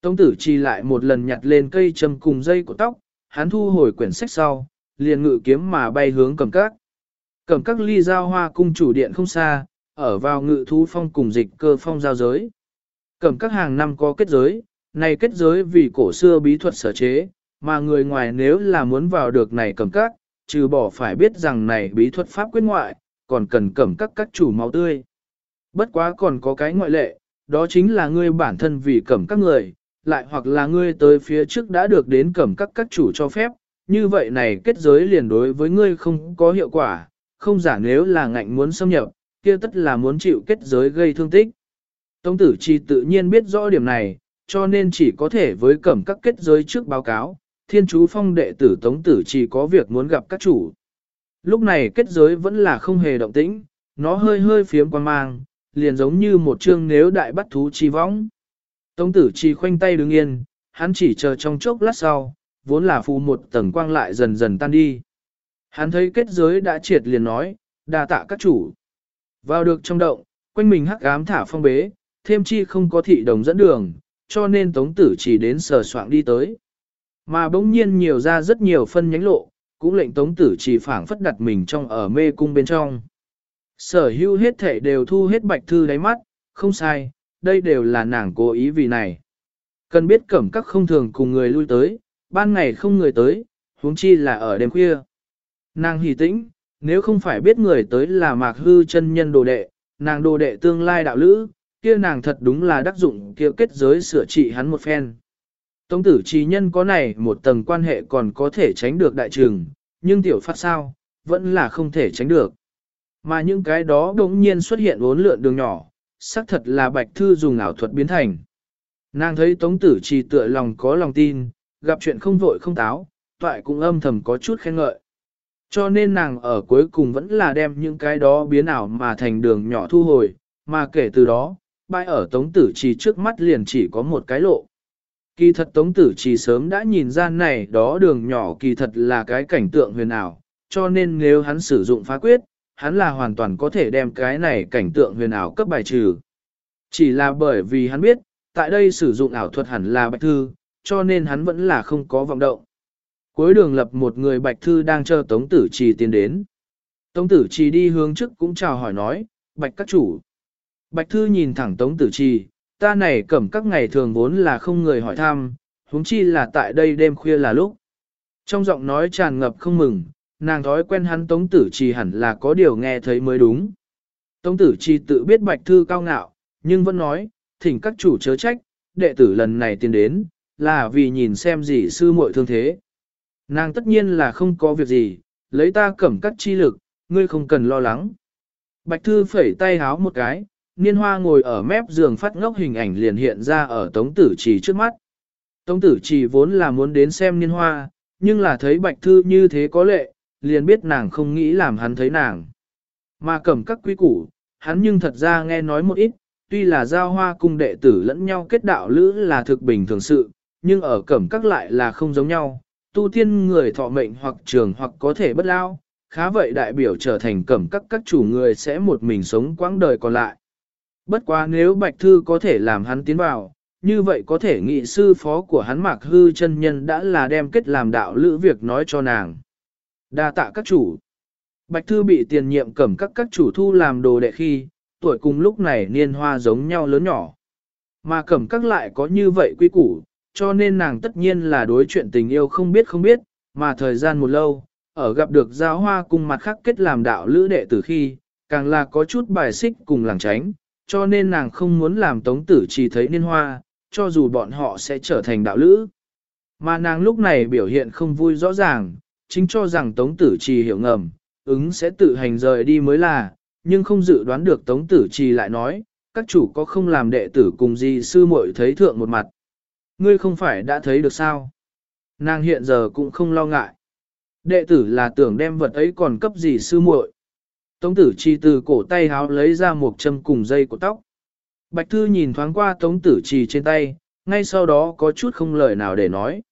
Tống tử trì lại một lần nhặt lên cây châm cùng dây cột tóc, hắn thu hồi quyển sách sau, liền ngự kiếm mà bay hướng cầm các. Cầm các ly giao hoa cung chủ điện không xa, ở vào ngự thú phong cùng dịch cơ phong giao giới. Cầm các hàng năm có kết giới, này kết giới vì cổ xưa bí thuật sở chế, mà người ngoài nếu là muốn vào được này cầm các, trừ bỏ phải biết rằng này bí thuật pháp quyết ngoại, còn cần cầm các các chủ máu tươi. Bất quá còn có cái ngoại lệ, đó chính là ngươi bản thân vì cẩm các người, lại hoặc là ngươi tới phía trước đã được đến cẩm các các chủ cho phép, như vậy này kết giới liền đối với ngươi không có hiệu quả, không giả nếu là ngạnh muốn xâm nhập, kia tất là muốn chịu kết giới gây thương tích. Tông tử chi tự nhiên biết rõ điểm này, cho nên chỉ có thể với cẩm các kết giới trước báo cáo, thiên chú phong đệ tử tống tử chỉ có việc muốn gặp các chủ. Lúc này kết giới vẫn là không hề động tĩnh, nó hơi hơi phiếm quan mang, liền giống như một chương nếu đại bắt thú chi võng. Tống tử chi khoanh tay đứng yên, hắn chỉ chờ trong chốc lát sau, vốn là phù một tầng quang lại dần dần tan đi. Hắn thấy kết giới đã triệt liền nói, đa tạ các chủ. Vào được trong động, quanh mình hắc ám thả phong bế, thêm chi không có thị đồng dẫn đường, cho nên tống tử chỉ đến sờ soạng đi tới. Mà bỗng nhiên nhiều ra rất nhiều phân nhánh lộ, cũng lệnh tống tử chỉ phảng phất đặt mình trong ở mê cung bên trong. Sở hữu hết thể đều thu hết bạch thư đáy mắt, không sai, đây đều là nàng cố ý vì này. Cần biết cẩm các không thường cùng người lui tới, ban ngày không người tới, huống chi là ở đêm khuya. Nàng hỉ tĩnh, nếu không phải biết người tới là mạc hư chân nhân đồ đệ, nàng đồ đệ tương lai đạo lữ, kia nàng thật đúng là đắc dụng kia kết giới sửa trị hắn một phen. Tống tử trí nhân có này một tầng quan hệ còn có thể tránh được đại trường, nhưng tiểu phát sao, vẫn là không thể tránh được. Mà những cái đó đống nhiên xuất hiện bốn lượn đường nhỏ, xác thật là bạch thư dùng ảo thuật biến thành. Nàng thấy tống tử trì tựa lòng có lòng tin, gặp chuyện không vội không táo, toại cũng âm thầm có chút khen ngợi. Cho nên nàng ở cuối cùng vẫn là đem những cái đó biến ảo mà thành đường nhỏ thu hồi, mà kể từ đó, bãi ở tống tử trì trước mắt liền chỉ có một cái lộ. Kỳ thật tống tử trì sớm đã nhìn ra này đó đường nhỏ kỳ thật là cái cảnh tượng huyền ảo, cho nên nếu hắn sử dụng phá quyết, hắn là hoàn toàn có thể đem cái này cảnh tượng huyền ảo cấp bài trừ. Chỉ là bởi vì hắn biết, tại đây sử dụng ảo thuật hẳn là bạch thư, cho nên hắn vẫn là không có vọng động. Cuối đường lập một người bạch thư đang chờ Tống Tử Trì tiến đến. Tống Tử Trì đi hướng trước cũng chào hỏi nói, bạch các chủ. Bạch thư nhìn thẳng Tống Tử Trì, ta này cẩm các ngày thường vốn là không người hỏi thăm, huống chi là tại đây đêm khuya là lúc. Trong giọng nói tràn ngập không mừng, nàng thói quen hắn Tống Tử Trì hẳn là có điều nghe thấy mới đúng. Tống Tử Trì tự biết bạch thư cao ngạo, nhưng vẫn nói, thỉnh các chủ chớ trách, đệ tử lần này tiến đến, là vì nhìn xem gì sư muội thương thế. Nàng tất nhiên là không có việc gì, lấy ta cẩm cắt chi lực, ngươi không cần lo lắng. Bạch thư phẩy tay háo một cái, niên hoa ngồi ở mép giường phát ngốc hình ảnh liền hiện ra ở tống tử trì trước mắt. Tống tử trì vốn là muốn đến xem niên hoa, nhưng là thấy bạch thư như thế có lệ, liền biết nàng không nghĩ làm hắn thấy nàng. Mà cầm các quý củ, hắn nhưng thật ra nghe nói một ít, tuy là giao hoa cung đệ tử lẫn nhau kết đạo lữ là thực bình thường sự, nhưng ở cẩm các lại là không giống nhau, tu tiên người thọ mệnh hoặc trường hoặc có thể bất lao, khá vậy đại biểu trở thành cẩm các các chủ người sẽ một mình sống quãng đời còn lại. Bất quá nếu Bạch Thư có thể làm hắn tiến vào, như vậy có thể nghị sư phó của hắn Mạc Hư chân nhân đã là đem kết làm đạo lữ việc nói cho nàng. Đa tạ các chủ. Bạch Thư bị tiền nhiệm cẩm các các chủ thu làm đồ đệ khi, tuổi cùng lúc này niên hoa giống nhau lớn nhỏ. mà cẩm các lại có như vậy quy củ, cho nên nàng tất nhiên là đối chuyện tình yêu không biết không biết, mà thời gian một lâu, ở gặp được giáo hoa cùng mặt khác kết làm đạo lữ đệ từ khi, càng là có chút bài xích cùng làng tránh, cho nên nàng không muốn làm tống tử chỉ thấy niên hoa, cho dù bọn họ sẽ trở thành đạo lữ. Mà nàng lúc này biểu hiện không vui rõ ràng, chính cho rằng tống tử trì hiểu ngầm, ứng sẽ tự hành rời đi mới là, nhưng không dự đoán được tống tử trì lại nói, các chủ có không làm đệ tử cùng gì sư muội thấy thượng một mặt. Ngươi không phải đã thấy được sao? Nàng hiện giờ cũng không lo ngại. Đệ tử là tưởng đem vật ấy còn cấp gì sư muội. Tống tử chi từ cổ tay háo lấy ra một châm cùng dây của tóc. Bạch Thư nhìn thoáng qua tống tử trì trên tay, ngay sau đó có chút không lời nào để nói.